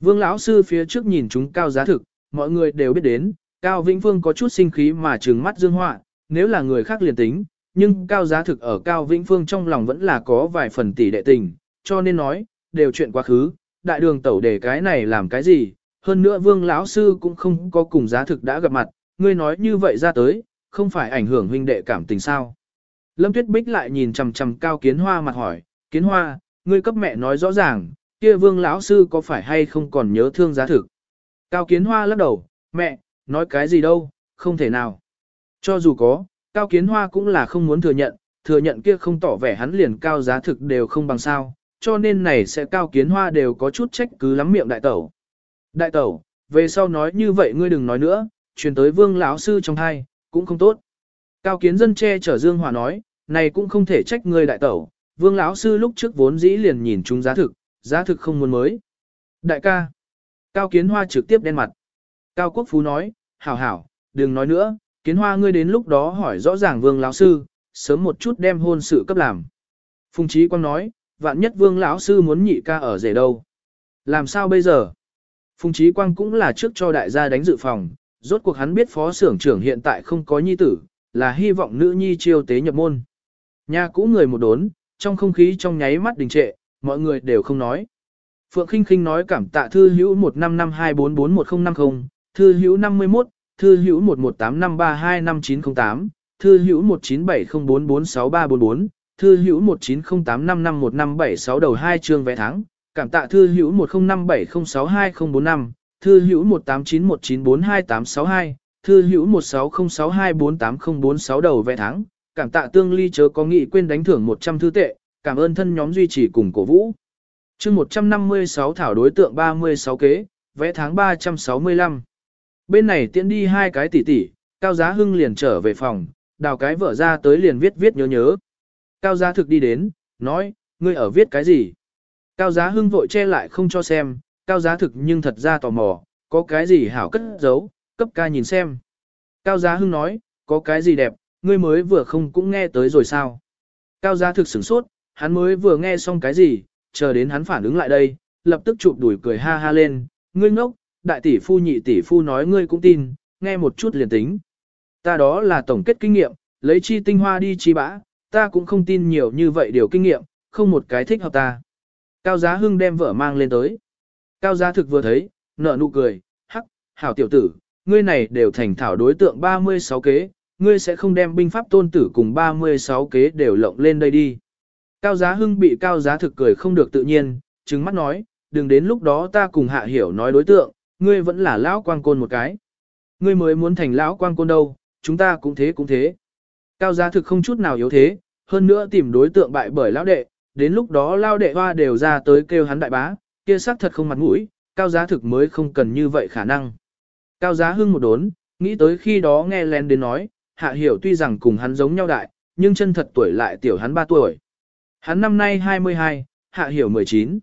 Vương lão sư phía trước nhìn chúng cao giá thực, mọi người đều biết đến, Cao Vĩnh Phương có chút sinh khí mà trừng mắt Dương Họa, nếu là người khác liền tính, nhưng cao giá thực ở Cao Vĩnh Phương trong lòng vẫn là có vài phần tỷ đệ tình, cho nên nói, đều chuyện quá khứ, đại đường tẩu để cái này làm cái gì, hơn nữa Vương lão sư cũng không có cùng giá thực đã gặp mặt, ngươi nói như vậy ra tới, không phải ảnh hưởng huynh đệ cảm tình sao? Lâm Tuyết Bích lại nhìn chằm chằm Cao Kiến Hoa mặt hỏi, Kiến Hoa, ngươi cấp mẹ nói rõ ràng, kia Vương lão sư có phải hay không còn nhớ thương giá thực? Cao Kiến Hoa lắc đầu, mẹ, nói cái gì đâu, không thể nào. Cho dù có, Cao Kiến Hoa cũng là không muốn thừa nhận, thừa nhận kia không tỏ vẻ hắn liền cao giá thực đều không bằng sao, cho nên này sẽ Cao Kiến Hoa đều có chút trách cứ lắm miệng đại tẩu. Đại tẩu, về sau nói như vậy ngươi đừng nói nữa, truyền tới vương lão sư trong hai, cũng không tốt. Cao Kiến dân che chở Dương Hòa nói, này cũng không thể trách ngươi đại tẩu, vương lão sư lúc trước vốn dĩ liền nhìn chúng giá thực, giá thực không muốn mới. Đại ca, Cao Kiến Hoa trực tiếp đen mặt. Cao Quốc Phú nói, hảo hảo, đừng nói nữa, kiến hoa ngươi đến lúc đó hỏi rõ ràng vương lão sư, sớm một chút đem hôn sự cấp làm. Phùng Chí Quang nói, vạn nhất vương lão sư muốn nhị ca ở rể đâu. Làm sao bây giờ? Phùng Chí Quang cũng là trước cho đại gia đánh dự phòng, rốt cuộc hắn biết phó xưởng trưởng hiện tại không có nhi tử, là hy vọng nữ nhi chiêu tế nhập môn. Nhà cũ người một đốn, trong không khí trong nháy mắt đình trệ, mọi người đều không nói. Phượng Khinh Khinh nói cảm tạ thư hữu 1552441050, thư hữu 51, thư hữu 1185325908, thư hữu 1970446344, thư hữu 1908551576 đầu hai chương vé tháng, cảm tạ thư hữu 1057062045, thư hữu 1891942862, thư hữu 1606248046 đầu vẽ tháng, cảm tạ tương ly chớ có nghị quên đánh thưởng 100 thư tệ, cảm ơn thân nhóm duy trì cùng cổ vũ. Chương 156 thảo đối tượng 36 kế, vẽ tháng 365. Bên này tiễn đi hai cái tỷ tỷ, Cao Giá Hưng liền trở về phòng, đào cái vợ ra tới liền viết viết nhớ nhớ. Cao Giá thực đi đến, nói, ngươi ở viết cái gì? Cao Giá Hưng vội che lại không cho xem, Cao Giá thực nhưng thật ra tò mò, có cái gì hảo cất giấu, cấp ca nhìn xem. Cao Giá Hưng nói, có cái gì đẹp, ngươi mới vừa không cũng nghe tới rồi sao? Cao Giá thực sửng sốt, hắn mới vừa nghe xong cái gì, chờ đến hắn phản ứng lại đây, lập tức chụp đuổi cười ha ha lên, ngươi ngốc, đại tỷ phu nhị tỷ phu nói ngươi cũng tin, nghe một chút liền tính. Ta đó là tổng kết kinh nghiệm, lấy chi tinh hoa đi chi bã, ta cũng không tin nhiều như vậy điều kinh nghiệm, không một cái thích hợp ta. Cao Giá Hưng đem vợ mang lên tới. Cao Giá thực vừa thấy, nở nụ cười, hắc, hảo tiểu tử, ngươi này đều thành thảo đối tượng 36 kế, ngươi sẽ không đem binh pháp tôn tử cùng 36 kế đều lộng lên đây đi. Cao Giá Hưng bị Cao Giá thực cười không được tự nhiên, trừng mắt nói, đừng đến lúc đó ta cùng hạ hiểu nói đối tượng, ngươi vẫn là lão quang côn một cái. Ngươi mới muốn thành lão quang côn đâu, chúng ta cũng thế cũng thế. Cao giá thực không chút nào yếu thế, hơn nữa tìm đối tượng bại bởi lão đệ, đến lúc đó lao đệ hoa đều ra tới kêu hắn đại bá, kia sắc thật không mặt mũi, cao giá thực mới không cần như vậy khả năng. Cao giá hưng một đốn, nghĩ tới khi đó nghe len đến nói, hạ hiểu tuy rằng cùng hắn giống nhau đại, nhưng chân thật tuổi lại tiểu hắn 3 tuổi. Hắn năm nay 22, hạ hiểu 19.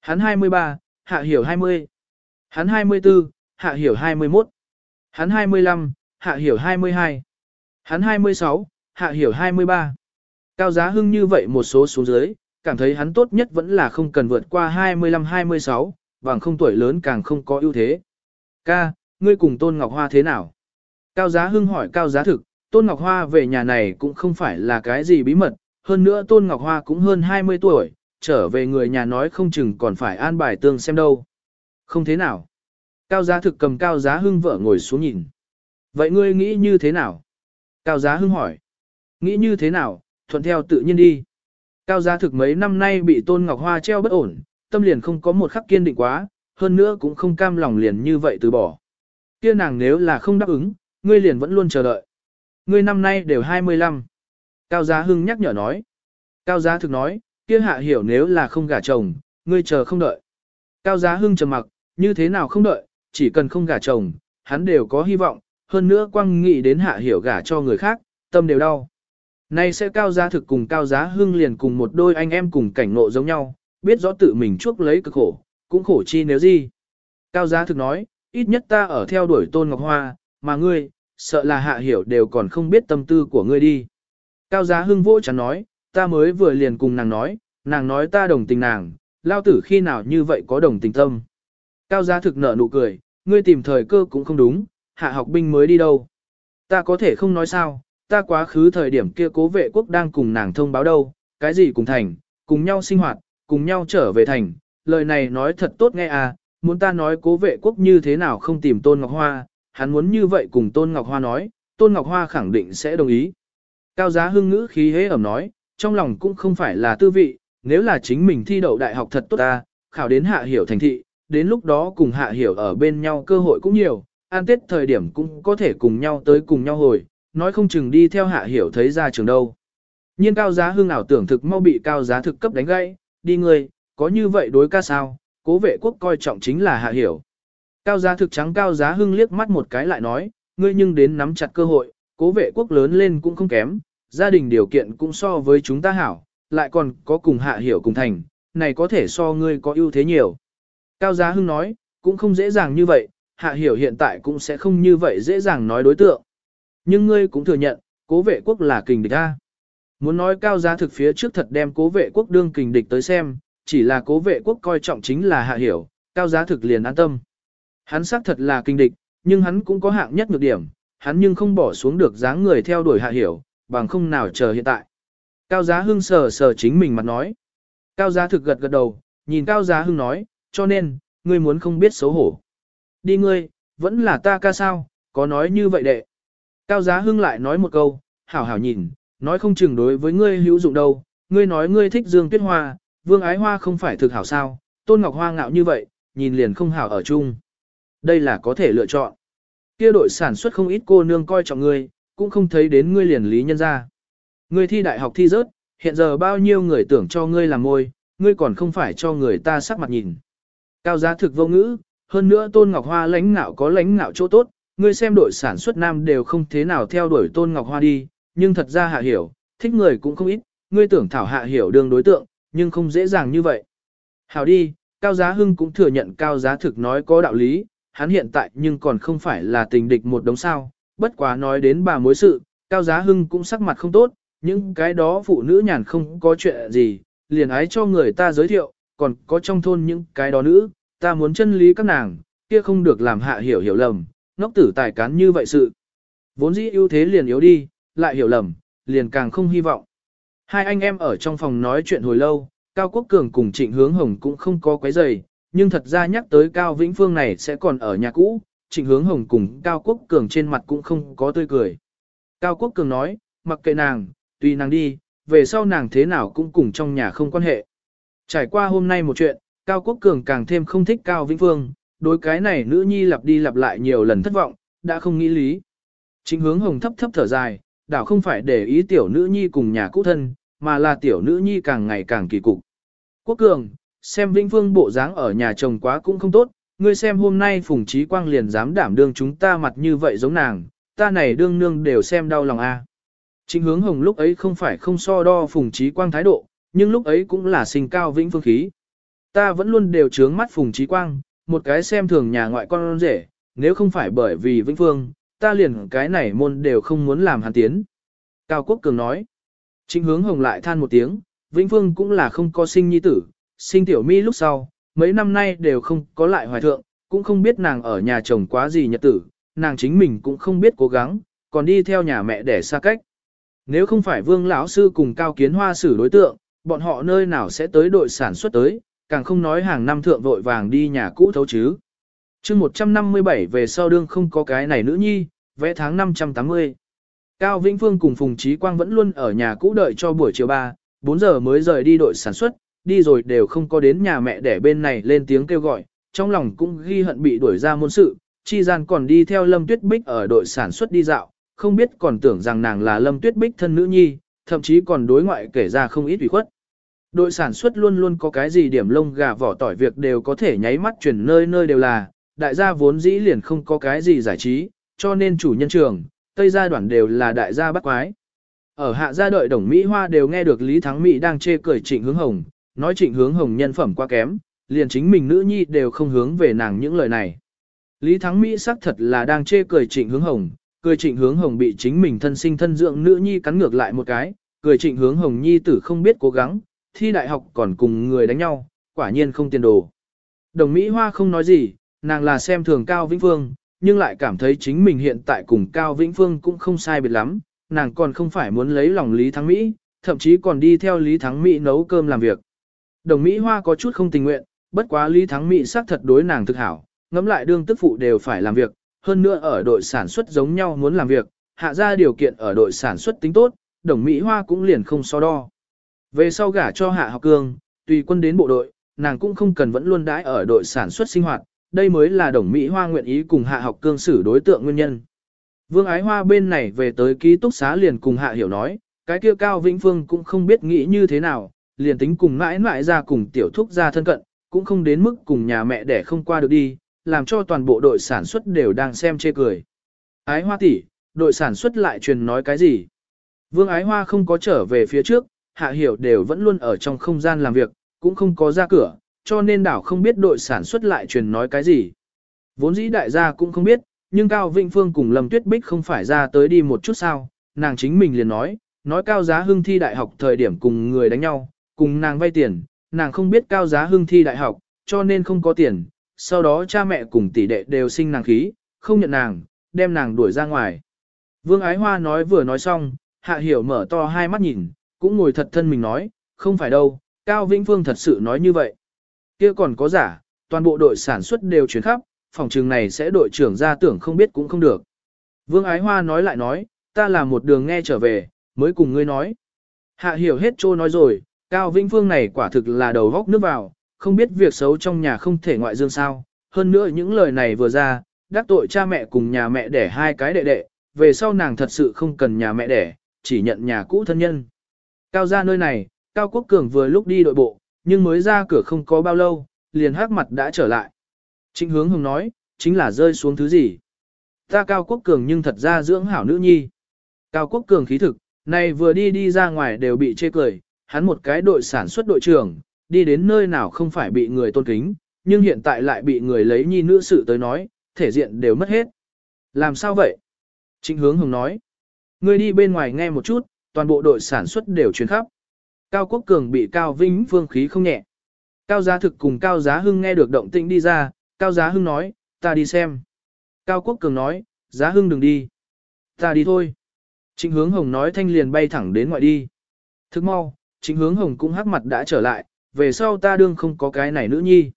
Hắn 23, hạ hiểu 20. Hắn 24, hạ hiểu 21. Hắn 25, hạ hiểu 22. Hắn 26, hạ hiểu 23. Cao giá hưng như vậy một số số dưới, cảm thấy hắn tốt nhất vẫn là không cần vượt qua 25-26, bằng không tuổi lớn càng không có ưu thế. Ca, ngươi cùng Tôn Ngọc Hoa thế nào? Cao giá hưng hỏi Cao giá thực, Tôn Ngọc Hoa về nhà này cũng không phải là cái gì bí mật, hơn nữa Tôn Ngọc Hoa cũng hơn 20 tuổi, trở về người nhà nói không chừng còn phải an bài tương xem đâu. Không thế nào. Cao giá thực cầm cao giá hưng vợ ngồi xuống nhìn. Vậy ngươi nghĩ như thế nào? Cao giá hưng hỏi. Nghĩ như thế nào, thuận theo tự nhiên đi. Cao giá thực mấy năm nay bị Tôn Ngọc Hoa treo bất ổn, tâm liền không có một khắc kiên định quá, hơn nữa cũng không cam lòng liền như vậy từ bỏ. Kia nàng nếu là không đáp ứng, ngươi liền vẫn luôn chờ đợi. Ngươi năm nay đều 25. Cao Giá Hưng nhắc nhở nói. Cao Giá thực nói, kia hạ hiểu nếu là không gả chồng, ngươi chờ không đợi. Cao Giá Hưng trầm mặc, như thế nào không đợi, chỉ cần không gả chồng, hắn đều có hy vọng, hơn nữa quang nghĩ đến hạ hiểu gả cho người khác, tâm đều đau. Nay sẽ Cao Giá thực cùng Cao Giá Hưng liền cùng một đôi anh em cùng cảnh ngộ giống nhau, biết rõ tự mình chuốc lấy cực khổ, cũng khổ chi nếu gì. Cao Giá thực nói, ít nhất ta ở theo đuổi Tôn Ngọc Hoa, mà ngươi, sợ là hạ hiểu đều còn không biết tâm tư của ngươi đi. Cao Giá Hưng vỗ chắn nói, ta mới vừa liền cùng nàng nói, nàng nói ta đồng tình nàng, lao tử khi nào như vậy có đồng tình tâm. Cao Giá thực nở nụ cười, ngươi tìm thời cơ cũng không đúng, hạ học binh mới đi đâu. Ta có thể không nói sao, ta quá khứ thời điểm kia cố vệ quốc đang cùng nàng thông báo đâu, cái gì cùng thành, cùng nhau sinh hoạt, cùng nhau trở về thành, lời này nói thật tốt nghe à, muốn ta nói cố vệ quốc như thế nào không tìm Tôn Ngọc Hoa, hắn muốn như vậy cùng Tôn Ngọc Hoa nói, Tôn Ngọc Hoa khẳng định sẽ đồng ý. Cao giá hưng ngữ khí hế ẩm nói, trong lòng cũng không phải là tư vị, nếu là chính mình thi đậu đại học thật tốt ta, khảo đến hạ hiểu thành thị, đến lúc đó cùng hạ hiểu ở bên nhau cơ hội cũng nhiều, an tết thời điểm cũng có thể cùng nhau tới cùng nhau hồi, nói không chừng đi theo hạ hiểu thấy ra trường đâu. Nhiên cao giá hưng ảo tưởng thực mau bị cao giá thực cấp đánh gãy, đi ngươi, có như vậy đối ca sao, cố vệ quốc coi trọng chính là hạ hiểu. Cao giá thực trắng cao giá hưng liếc mắt một cái lại nói, ngươi nhưng đến nắm chặt cơ hội, cố vệ quốc lớn lên cũng không kém, gia đình điều kiện cũng so với chúng ta hảo, lại còn có cùng hạ hiểu cùng thành, này có thể so ngươi có ưu thế nhiều. Cao giá hưng nói, cũng không dễ dàng như vậy, hạ hiểu hiện tại cũng sẽ không như vậy dễ dàng nói đối tượng. Nhưng ngươi cũng thừa nhận, cố vệ quốc là kình địch A. Muốn nói cao giá thực phía trước thật đem cố vệ quốc đương kình địch tới xem, chỉ là cố vệ quốc coi trọng chính là hạ hiểu, cao giá thực liền an tâm. Hắn xác thật là kinh địch, nhưng hắn cũng có hạng nhất nhược điểm, hắn nhưng không bỏ xuống được dáng người theo đuổi hạ hiểu, bằng không nào chờ hiện tại. Cao giá hưng sờ sờ chính mình mặt nói. Cao giá thực gật gật đầu, nhìn cao giá hưng nói, cho nên, ngươi muốn không biết xấu hổ. Đi ngươi, vẫn là ta ca sao, có nói như vậy đệ. Cao giá hưng lại nói một câu, hảo hảo nhìn, nói không chừng đối với ngươi hữu dụng đâu, ngươi nói ngươi thích dương tuyết hoa, vương ái hoa không phải thực hảo sao, tôn ngọc hoa ngạo như vậy, nhìn liền không hảo ở chung. Đây là có thể lựa chọn. Kia đội sản xuất không ít cô nương coi trọng ngươi, cũng không thấy đến ngươi liền lý nhân ra. Ngươi thi đại học thi rớt, hiện giờ bao nhiêu người tưởng cho ngươi làm môi, ngươi còn không phải cho người ta sắc mặt nhìn. Cao giá thực vô ngữ, hơn nữa Tôn Ngọc Hoa lãnh ngạo có lãnh ngạo chỗ tốt, ngươi xem đội sản xuất nam đều không thế nào theo đuổi Tôn Ngọc Hoa đi, nhưng thật ra hạ hiểu, thích người cũng không ít, ngươi tưởng thảo hạ hiểu đường đối tượng, nhưng không dễ dàng như vậy. Hảo đi, Cao Giá Hưng cũng thừa nhận Cao Giá thực nói có đạo lý, hắn hiện tại nhưng còn không phải là tình địch một đống sao, bất quá nói đến bà mối sự, Cao Giá Hưng cũng sắc mặt không tốt, những cái đó phụ nữ nhàn không có chuyện gì, liền ái cho người ta giới thiệu, còn có trong thôn những cái đó nữ, ta muốn chân lý các nàng, kia không được làm hạ hiểu hiểu lầm, ngốc tử tài cán như vậy sự. Vốn dĩ ưu thế liền yếu đi, lại hiểu lầm, liền càng không hy vọng. Hai anh em ở trong phòng nói chuyện hồi lâu, Cao Quốc Cường cùng Trịnh Hướng Hồng cũng không có quấy rầy, nhưng thật ra nhắc tới Cao Vĩnh Phương này sẽ còn ở nhà cũ, Trịnh Hướng Hồng cùng Cao Quốc Cường trên mặt cũng không có tươi cười. Cao Quốc Cường nói, mặc kệ nàng, tùy nàng đi, về sau nàng thế nào cũng cùng trong nhà không quan hệ. Trải qua hôm nay một chuyện, Cao Quốc Cường càng thêm không thích Cao Vĩnh Phương, đối cái này nữ nhi lặp đi lặp lại nhiều lần thất vọng, đã không nghĩ lý. chính Hướng Hồng thấp thấp thở dài, đảo không phải để ý tiểu nữ nhi cùng nhà cũ thân, mà là tiểu nữ nhi càng ngày càng kỳ cục. Quốc cường, xem Vĩnh Phương bộ dáng ở nhà chồng quá cũng không tốt, ngươi xem hôm nay Phùng Trí Quang liền dám đảm đương chúng ta mặt như vậy giống nàng, ta này đương nương đều xem đau lòng a. À. Hướng hồng lúc ấy không phải không so đo Phùng Trí Quang thái độ, nhưng lúc ấy cũng là sinh cao Vĩnh Phương khí. Ta vẫn luôn đều trướng mắt Phùng Trí Quang, một cái xem thường nhà ngoại con rể, nếu không phải bởi vì Vĩnh Phương, ta liền cái này môn đều không muốn làm hắn tiến. Cao Quốc Cường nói. chính hướng hồng lại than một tiếng, Vĩnh Phương cũng là không có sinh nhi tử, sinh tiểu mi lúc sau, mấy năm nay đều không có lại hoài thượng, cũng không biết nàng ở nhà chồng quá gì nhật tử, nàng chính mình cũng không biết cố gắng, còn đi theo nhà mẹ để xa cách. Nếu không phải Vương lão sư cùng Cao Kiến Hoa xử đối tượng, bọn họ nơi nào sẽ tới đội sản xuất tới, càng không nói hàng năm thượng vội vàng đi nhà cũ thấu chứ. chương 157 về sau đương không có cái này nữ nhi, vẽ tháng 580. Cao Vĩnh Phương cùng Phùng Trí Quang vẫn luôn ở nhà cũ đợi cho buổi chiều 3, 4 giờ mới rời đi đội sản xuất, đi rồi đều không có đến nhà mẹ để bên này lên tiếng kêu gọi, trong lòng cũng ghi hận bị đuổi ra môn sự, chi gian còn đi theo Lâm Tuyết Bích ở đội sản xuất đi dạo, không biết còn tưởng rằng nàng là Lâm Tuyết Bích thân nữ nhi, thậm chí còn đối ngoại kể ra không ít ủy khuất. Đội sản xuất luôn luôn có cái gì điểm lông gà vỏ tỏi việc đều có thể nháy mắt chuyển nơi nơi đều là, đại gia vốn dĩ liền không có cái gì giải trí, cho nên chủ nhân trường, tây gia đoạn đều là đại gia bắt quái. Ở hạ gia đợi đồng Mỹ Hoa đều nghe được Lý Thắng Mỹ đang chê cười trịnh hướng hồng, nói trịnh hướng hồng nhân phẩm quá kém, liền chính mình nữ nhi đều không hướng về nàng những lời này. Lý Thắng Mỹ xác thật là đang chê cười trịnh hướng hồng, cười trịnh hướng hồng bị chính mình thân sinh thân dưỡng nữ nhi cắn ngược lại một cái, cười trịnh hướng hồng nhi tử không biết cố gắng, thi đại học còn cùng người đánh nhau, quả nhiên không tiền đồ. Đồng Mỹ Hoa không nói gì, nàng là xem thường Cao Vĩnh Phương, nhưng lại cảm thấy chính mình hiện tại cùng Cao Vĩnh Phương cũng không sai biệt lắm, nàng còn không phải muốn lấy lòng Lý Thắng Mỹ, thậm chí còn đi theo Lý Thắng Mỹ nấu cơm làm việc. Đồng Mỹ Hoa có chút không tình nguyện, bất quá Lý Thắng Mỹ xác thật đối nàng thực hảo, ngẫm lại đương tức phụ đều phải làm việc, hơn nữa ở đội sản xuất giống nhau muốn làm việc, hạ ra điều kiện ở đội sản xuất tính tốt, đồng Mỹ Hoa cũng liền không so đo. Về sau gả cho hạ học cương, tùy quân đến bộ đội, nàng cũng không cần vẫn luôn đãi ở đội sản xuất sinh hoạt, đây mới là đồng Mỹ Hoa nguyện ý cùng hạ học cương xử đối tượng nguyên nhân. Vương Ái Hoa bên này về tới ký túc xá liền cùng hạ hiểu nói, cái kia Cao Vĩnh Phương cũng không biết nghĩ như thế nào, liền tính cùng mãi mãi ra cùng tiểu thúc ra thân cận, cũng không đến mức cùng nhà mẹ để không qua được đi, làm cho toàn bộ đội sản xuất đều đang xem chê cười. Ái Hoa tỷ, đội sản xuất lại truyền nói cái gì? Vương Ái Hoa không có trở về phía trước, hạ hiểu đều vẫn luôn ở trong không gian làm việc, cũng không có ra cửa, cho nên đảo không biết đội sản xuất lại truyền nói cái gì. Vốn dĩ đại gia cũng không biết, nhưng Cao Vĩnh Phương cùng Lâm Tuyết Bích không phải ra tới đi một chút sao, nàng chính mình liền nói, nói Cao Giá Hưng thi đại học thời điểm cùng người đánh nhau, cùng nàng vay tiền, nàng không biết Cao Giá Hưng thi đại học, cho nên không có tiền, sau đó cha mẹ cùng tỷ đệ đều sinh nàng khí, không nhận nàng, đem nàng đuổi ra ngoài. Vương Ái Hoa nói vừa nói xong, Hạ Hiểu mở to hai mắt nhìn, cũng ngồi thật thân mình nói, không phải đâu, Cao Vĩnh Phương thật sự nói như vậy. kia còn có giả, toàn bộ đội sản xuất đều chuyển khắp, phòng trường này sẽ đội trưởng ra tưởng không biết cũng không được. Vương Ái Hoa nói lại nói, ta là một đường nghe trở về, mới cùng ngươi nói. Hạ hiểu hết trô nói rồi, Cao Vĩnh Phương này quả thực là đầu góc nước vào, không biết việc xấu trong nhà không thể ngoại dương sao. Hơn nữa những lời này vừa ra, đắc tội cha mẹ cùng nhà mẹ đẻ hai cái đệ đệ, về sau nàng thật sự không cần nhà mẹ đẻ, chỉ nhận nhà cũ thân nhân. Cao ra nơi này, Cao Quốc Cường vừa lúc đi đội bộ, nhưng mới ra cửa không có bao lâu, liền hắc mặt đã trở lại. Trịnh hướng hồng nói, chính là rơi xuống thứ gì. Ta Cao Quốc Cường nhưng thật ra dưỡng hảo nữ nhi. Cao Quốc Cường khí thực, này vừa đi đi ra ngoài đều bị chê cười, hắn một cái đội sản xuất đội trưởng, đi đến nơi nào không phải bị người tôn kính, nhưng hiện tại lại bị người lấy nhi nữ sự tới nói, thể diện đều mất hết. Làm sao vậy? Trịnh hướng hồng nói. Ngươi đi bên ngoài nghe một chút, toàn bộ đội sản xuất đều chuyển khắp. Cao Quốc Cường bị Cao Vĩnh Phương khí không nhẹ. Cao Giá Thực cùng Cao Giá Hưng nghe được động tĩnh đi ra, Cao Giá Hưng nói, ta đi xem. Cao Quốc Cường nói, Giá Hưng đừng đi. Ta đi thôi. Trịnh hướng hồng nói thanh liền bay thẳng đến ngoại đi. Thức mau, trịnh hướng hồng cũng hắc mặt đã trở lại, về sau ta đương không có cái này nữ nhi.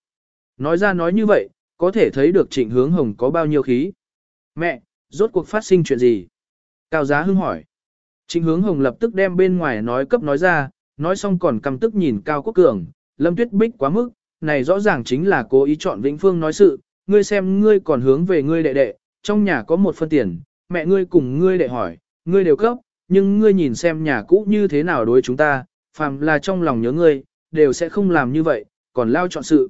Nói ra nói như vậy, có thể thấy được trịnh hướng hồng có bao nhiêu khí. Mẹ, rốt cuộc phát sinh chuyện gì? Cao Giá Hưng hỏi. Trịnh hướng hồng lập tức đem bên ngoài nói cấp nói ra, nói xong còn căm tức nhìn Cao Quốc Cường, Lâm Tuyết Bích quá mức, này rõ ràng chính là cố ý chọn Vĩnh Phương nói sự, ngươi xem ngươi còn hướng về ngươi đệ đệ, trong nhà có một phân tiền, mẹ ngươi cùng ngươi đệ hỏi, ngươi đều cấp, nhưng ngươi nhìn xem nhà cũ như thế nào đối chúng ta, phàm là trong lòng nhớ ngươi, đều sẽ không làm như vậy, còn lao chọn sự.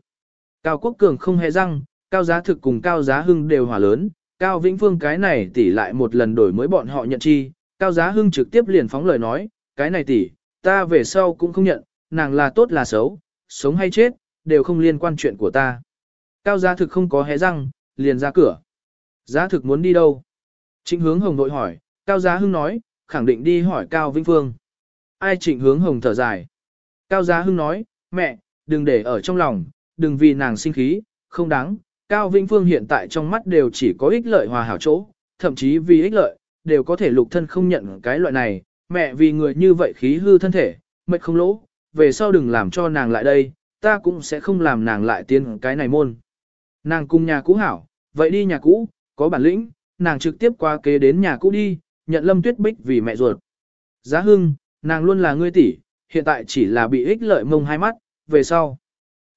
Cao Quốc Cường không hề răng, Cao Giá Thực cùng Cao Giá Hưng đều hỏa lớn, Cao Vĩnh Phương cái này tỷ lại một lần đổi mới bọn họ nhận chi, Cao Giá Hưng trực tiếp liền phóng lời nói, cái này tỷ, ta về sau cũng không nhận, nàng là tốt là xấu, sống hay chết, đều không liên quan chuyện của ta. Cao Giá Thực không có hé răng, liền ra cửa. Giá Thực muốn đi đâu? Trịnh hướng hồng đội hỏi, Cao Giá Hưng nói, khẳng định đi hỏi Cao Vĩnh Phương. Ai trịnh hướng hồng thở dài. Cao Giá Hưng nói, mẹ, đừng để ở trong lòng, đừng vì nàng sinh khí, không đáng. Cao Vĩnh Phương hiện tại trong mắt đều chỉ có ích lợi hòa hảo chỗ, thậm chí vì ích lợi, đều có thể lục thân không nhận cái loại này. Mẹ vì người như vậy khí hư thân thể, mệt không lỗ, về sau đừng làm cho nàng lại đây, ta cũng sẽ không làm nàng lại tiến cái này môn. Nàng cùng nhà cũ hảo, vậy đi nhà cũ, có bản lĩnh, nàng trực tiếp qua kế đến nhà cũ đi, nhận Lâm Tuyết Bích vì mẹ ruột. Giá hưng, nàng luôn là ngươi tỷ, hiện tại chỉ là bị ích lợi mông hai mắt, về sau.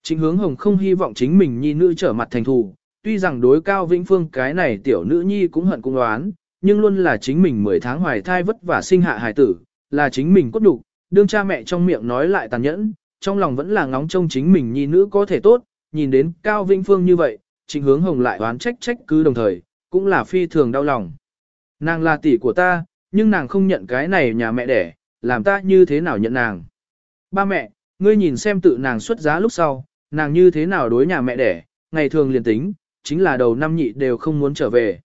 chính hướng hồng không hy vọng chính mình nhi nữ trở mặt thành thù, tuy rằng đối cao vĩnh phương cái này tiểu nữ nhi cũng hận cũng đoán, nhưng luôn là chính mình 10 tháng hoài thai vất vả sinh hạ hài tử, là chính mình cốt đủ, đương cha mẹ trong miệng nói lại tàn nhẫn, trong lòng vẫn là ngóng trông chính mình nhi nữ có thể tốt, nhìn đến cao vĩnh phương như vậy, trịnh hướng hồng lại oán trách trách cứ đồng thời, cũng là phi thường đau lòng. Nàng là tỷ của ta, nhưng nàng không nhận cái này nhà mẹ đẻ, làm ta như thế nào nhận nàng. Ba mẹ, ngươi nhìn xem tự nàng xuất giá lúc sau, nàng như thế nào đối nhà mẹ đẻ, ngày thường liền tính, chính là đầu năm nhị đều không muốn trở về.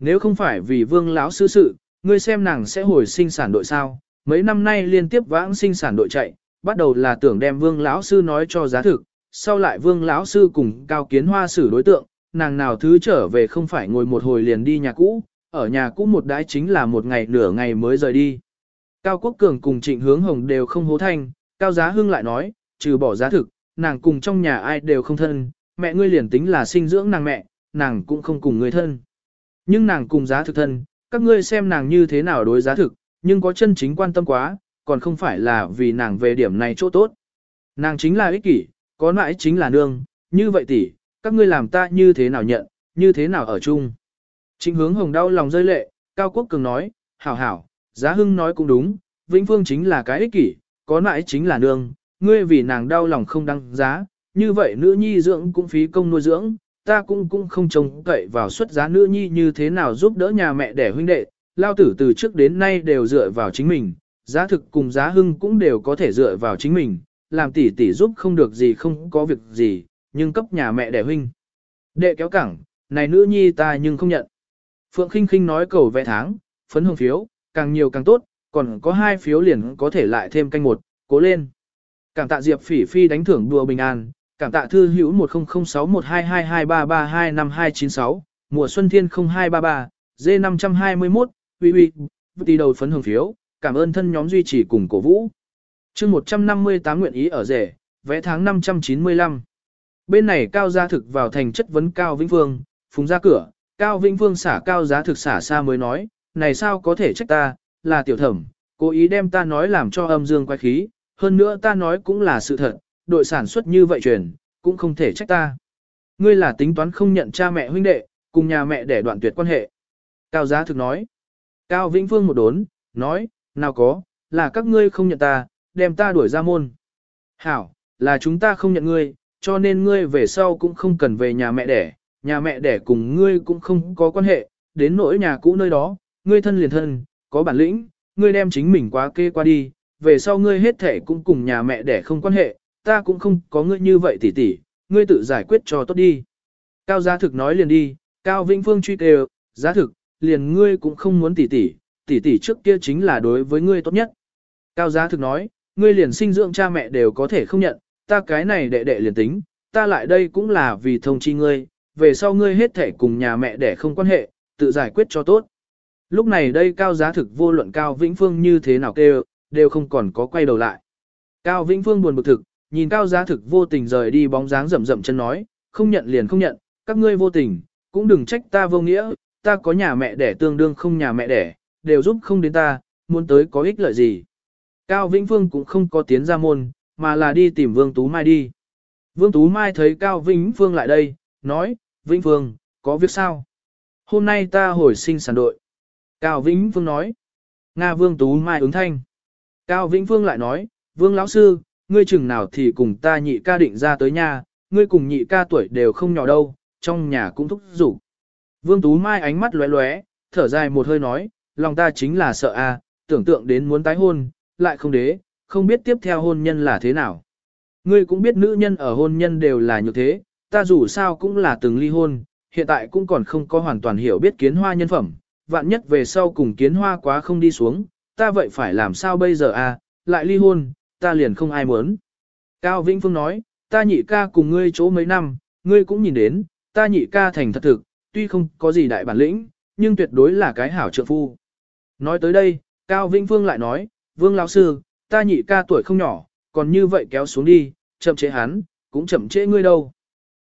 Nếu không phải vì vương lão sư sự, ngươi xem nàng sẽ hồi sinh sản đội sao, mấy năm nay liên tiếp vãng sinh sản đội chạy, bắt đầu là tưởng đem vương lão sư nói cho giá thực, sau lại vương lão sư cùng cao kiến hoa xử đối tượng, nàng nào thứ trở về không phải ngồi một hồi liền đi nhà cũ, ở nhà cũ một đái chính là một ngày nửa ngày mới rời đi. Cao Quốc Cường cùng Trịnh Hướng Hồng đều không hố thanh, Cao Giá Hưng lại nói, trừ bỏ giá thực, nàng cùng trong nhà ai đều không thân, mẹ ngươi liền tính là sinh dưỡng nàng mẹ, nàng cũng không cùng người thân. Nhưng nàng cùng giá thực thân, các ngươi xem nàng như thế nào đối giá thực, nhưng có chân chính quan tâm quá, còn không phải là vì nàng về điểm này chỗ tốt. Nàng chính là ích kỷ, có nãi chính là nương, như vậy tỷ, các ngươi làm ta như thế nào nhận, như thế nào ở chung. Trịnh hướng hồng đau lòng rơi lệ, Cao Quốc Cường nói, hảo hảo, giá hưng nói cũng đúng, Vĩnh Phương chính là cái ích kỷ, có nãi chính là nương, ngươi vì nàng đau lòng không đăng giá, như vậy nữ nhi dưỡng cũng phí công nuôi dưỡng, ta cũng cũng không trông cậy vào xuất giá nữ nhi như thế nào giúp đỡ nhà mẹ đẻ huynh đệ, lao tử từ trước đến nay đều dựa vào chính mình, giá thực cùng giá hưng cũng đều có thể dựa vào chính mình, làm tỷ tỷ giúp không được gì không có việc gì, nhưng cấp nhà mẹ đẻ huynh. Đệ kéo cẳng, này nữ nhi ta nhưng không nhận. Phượng khinh khinh nói cầu vẽ tháng, phấn hồng phiếu, càng nhiều càng tốt, còn có hai phiếu liền có thể lại thêm canh một, cố lên. Cảm tạ Diệp Phỉ Phi đánh thưởng đùa bình an, cảm tạ thư hữu 1006122223259296, mùa xuân thiên 0233, D521, uy uy, tỷ đầu phấn hưởng phiếu, cảm ơn thân nhóm duy trì cùng cổ vũ. chương 158 nguyện ý ở rể, vẽ tháng 595. Bên này cao gia thực vào thành chất vấn Cao Vĩnh vương phùng ra cửa, Cao Vĩnh vương xả cao giá thực xả xa mới nói, này sao có thể trách ta, là tiểu thẩm, cố ý đem ta nói làm cho âm dương quay khí, hơn nữa ta nói cũng là sự thật, đội sản xuất như vậy truyền, cũng không thể trách ta. Ngươi là tính toán không nhận cha mẹ huynh đệ, cùng nhà mẹ để đoạn tuyệt quan hệ. Cao giá thực nói. Cao Vĩnh Phương một đốn, nói, nào có, là các ngươi không nhận ta, đem ta đuổi ra môn. Hảo, là chúng ta không nhận ngươi, cho nên ngươi về sau cũng không cần về nhà mẹ đẻ, nhà mẹ đẻ cùng ngươi cũng không có quan hệ, đến nỗi nhà cũ nơi đó, ngươi thân liền thân, có bản lĩnh, ngươi đem chính mình quá kê qua đi, về sau ngươi hết thể cũng cùng nhà mẹ đẻ không quan hệ, ta cũng không có ngươi như vậy tỉ tỉ, ngươi tự giải quyết cho tốt đi. Cao giá thực nói liền đi, Cao Vĩnh Phương truy kêu, giá thực, liền ngươi cũng không muốn tỉ tỉ, tỉ tỉ trước kia chính là đối với ngươi tốt nhất. Cao giá thực nói, ngươi liền sinh dưỡng cha mẹ đều có thể không nhận, ta cái này đệ đệ liền tính, ta lại đây cũng là vì thông chi ngươi, về sau ngươi hết thể cùng nhà mẹ để không quan hệ, tự giải quyết cho tốt. Lúc này đây cao giá thực vô luận Cao Vĩnh Phương như thế nào kêu, đều không còn có quay đầu lại. Cao Vĩnh Phương buồn bực thực, nhìn Cao giá thực vô tình rời đi bóng dáng rậm rậm chân nói, không nhận liền không nhận, các ngươi vô tình, cũng đừng trách ta vô nghĩa, ta có nhà mẹ đẻ tương đương không nhà mẹ đẻ, đều giúp không đến ta, muốn tới có ích lợi gì. Cao Vĩnh Phương cũng không có tiến ra môn, mà là đi tìm Vương Tú Mai đi. Vương Tú Mai thấy Cao Vĩnh Phương lại đây, nói, Vĩnh Phương, có việc sao? Hôm nay ta hồi sinh sản đội. Cao Vĩnh Phương nói. Nga Vương Tú Mai ứng thanh. Cao Vĩnh Phương lại nói, Vương lão sư, ngươi chừng nào thì cùng ta nhị ca định ra tới nhà, ngươi cùng nhị ca tuổi đều không nhỏ đâu, trong nhà cũng thúc giục. Vương Tú Mai ánh mắt lóe lóe, thở dài một hơi nói, lòng ta chính là sợ a, tưởng tượng đến muốn tái hôn, lại không đế, không biết tiếp theo hôn nhân là thế nào. Ngươi cũng biết nữ nhân ở hôn nhân đều là như thế, ta dù sao cũng là từng ly hôn, hiện tại cũng còn không có hoàn toàn hiểu biết kiến hoa nhân phẩm, vạn nhất về sau cùng kiến hoa quá không đi xuống, ta vậy phải làm sao bây giờ à, lại ly hôn, ta liền không ai muốn. Cao Vĩnh Phương nói, ta nhị ca cùng ngươi chỗ mấy năm, ngươi cũng nhìn đến, ta nhị ca thành thật thực, tuy không có gì đại bản lĩnh, nhưng tuyệt đối là cái hảo trợ phu. Nói tới đây, Cao Vĩnh Phương lại nói, Vương lão sư, ta nhị ca tuổi không nhỏ, còn như vậy kéo xuống đi, chậm chế hắn, cũng chậm chế ngươi đâu.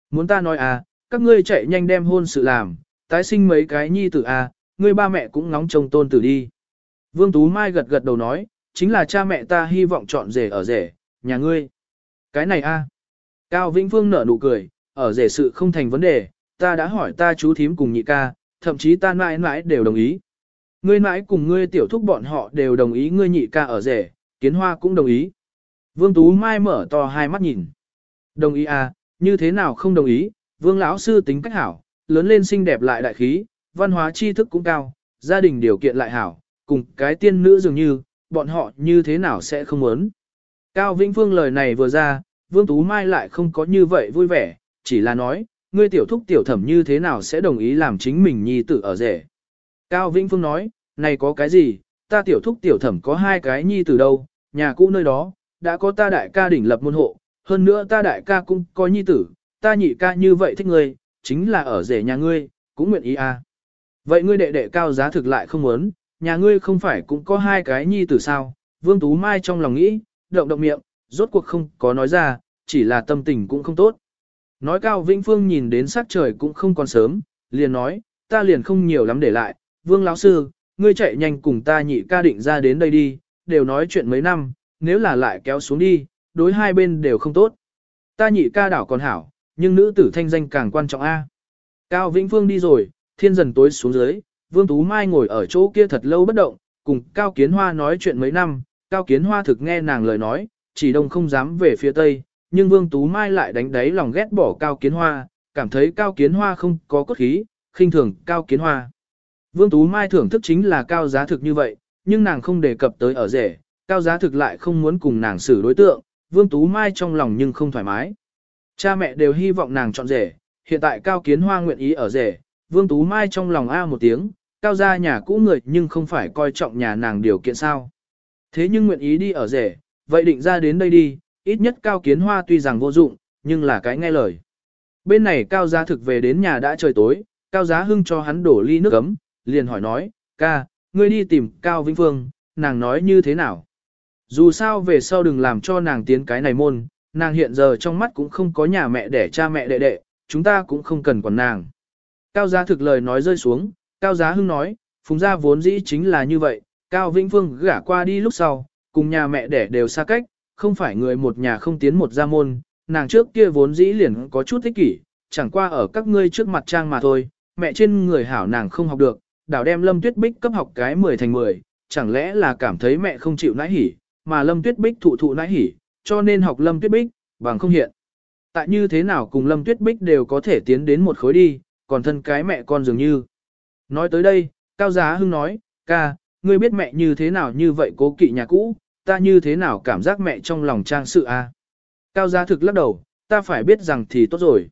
Muốn ta nói à, các ngươi chạy nhanh đem hôn sự làm, tái sinh mấy cái nhi tử à, ngươi ba mẹ cũng ngóng trông tôn tử đi. Vương Tú Mai gật gật đầu nói, chính là cha mẹ ta hy vọng chọn rể ở rể, nhà ngươi. Cái này a. Cao Vĩnh Phương nở nụ cười, ở rể sự không thành vấn đề, ta đã hỏi ta chú thím cùng nhị ca, thậm chí ta mãi mãi đều đồng ý. Ngươi mãi cùng ngươi tiểu thúc bọn họ đều đồng ý ngươi nhị ca ở rể, kiến hoa cũng đồng ý. Vương Tú Mai mở to hai mắt nhìn. Đồng ý à, như thế nào không đồng ý, vương lão sư tính cách hảo, lớn lên xinh đẹp lại đại khí, văn hóa tri thức cũng cao, gia đình điều kiện lại hảo, cùng cái tiên nữ dường như, bọn họ như thế nào sẽ không muốn. Cao Vĩnh Phương lời này vừa ra, Vương Tú Mai lại không có như vậy vui vẻ, chỉ là nói, ngươi tiểu thúc tiểu thẩm như thế nào sẽ đồng ý làm chính mình nhi tử ở rể. Cao Vĩnh Phương nói, này có cái gì, ta tiểu thúc tiểu thẩm có hai cái nhi tử đâu, nhà cũ nơi đó, đã có ta đại ca đỉnh lập môn hộ, hơn nữa ta đại ca cũng có nhi tử, ta nhị ca như vậy thích ngươi, chính là ở rể nhà ngươi, cũng nguyện ý à. Vậy ngươi đệ đệ cao giá thực lại không muốn, nhà ngươi không phải cũng có hai cái nhi tử sao, Vương Tú Mai trong lòng nghĩ, động động miệng, rốt cuộc không có nói ra, chỉ là tâm tình cũng không tốt. Nói Cao Vĩnh Phương nhìn đến sắc trời cũng không còn sớm, liền nói, ta liền không nhiều lắm để lại, Vương lão sư, ngươi chạy nhanh cùng ta nhị ca định ra đến đây đi, đều nói chuyện mấy năm, nếu là lại kéo xuống đi, đối hai bên đều không tốt. Ta nhị ca đảo còn hảo, nhưng nữ tử thanh danh càng quan trọng a. Cao Vĩnh Phương đi rồi, thiên dần tối xuống dưới, Vương Tú Mai ngồi ở chỗ kia thật lâu bất động, cùng Cao Kiến Hoa nói chuyện mấy năm, Cao Kiến Hoa thực nghe nàng lời nói, chỉ đông không dám về phía tây, nhưng Vương Tú Mai lại đánh đáy lòng ghét bỏ Cao Kiến Hoa, cảm thấy Cao Kiến Hoa không có cốt khí, khinh thường Cao Kiến Hoa. Vương Tú Mai thưởng thức chính là cao giá thực như vậy, nhưng nàng không đề cập tới ở rể, cao giá thực lại không muốn cùng nàng xử đối tượng, Vương Tú Mai trong lòng nhưng không thoải mái. Cha mẹ đều hy vọng nàng chọn rể, hiện tại Cao Kiến Hoa nguyện ý ở rể, Vương Tú Mai trong lòng a một tiếng, cao gia nhà cũ người nhưng không phải coi trọng nhà nàng điều kiện sao. Thế nhưng nguyện ý đi ở rể, vậy định ra đến đây đi, ít nhất Cao Kiến Hoa tuy rằng vô dụng, nhưng là cái nghe lời. Bên này Cao gia thực về đến nhà đã trời tối, Cao Giá hưng cho hắn đổ ly nước ấm, liền hỏi nói, ca, ngươi đi tìm Cao Vĩnh Phương, nàng nói như thế nào? Dù sao về sau đừng làm cho nàng tiến cái này môn, nàng hiện giờ trong mắt cũng không có nhà mẹ để cha mẹ đệ đệ, chúng ta cũng không cần quản nàng. Cao giá thực lời nói rơi xuống, Cao giá hưng nói, phùng gia vốn dĩ chính là như vậy, Cao Vĩnh Phương gả qua đi lúc sau, cùng nhà mẹ đẻ đều xa cách, không phải người một nhà không tiến một gia môn, nàng trước kia vốn dĩ liền có chút thích kỷ, chẳng qua ở các ngươi trước mặt trang mà thôi, mẹ trên người hảo nàng không học được, đảo đem Lâm Tuyết Bích cấp học cái 10 thành 10, chẳng lẽ là cảm thấy mẹ không chịu nãi hỉ, mà Lâm Tuyết Bích thụ thụ nãi hỉ, cho nên học Lâm Tuyết Bích, bằng không hiện. Tại như thế nào cùng Lâm Tuyết Bích đều có thể tiến đến một khối đi, còn thân cái mẹ con dường như. Nói tới đây, Cao Giá Hưng nói, ca, ngươi biết mẹ như thế nào như vậy cố kỵ nhà cũ, ta như thế nào cảm giác mẹ trong lòng trang sự a? À? Cao Giá thực lắc đầu, ta phải biết rằng thì tốt rồi.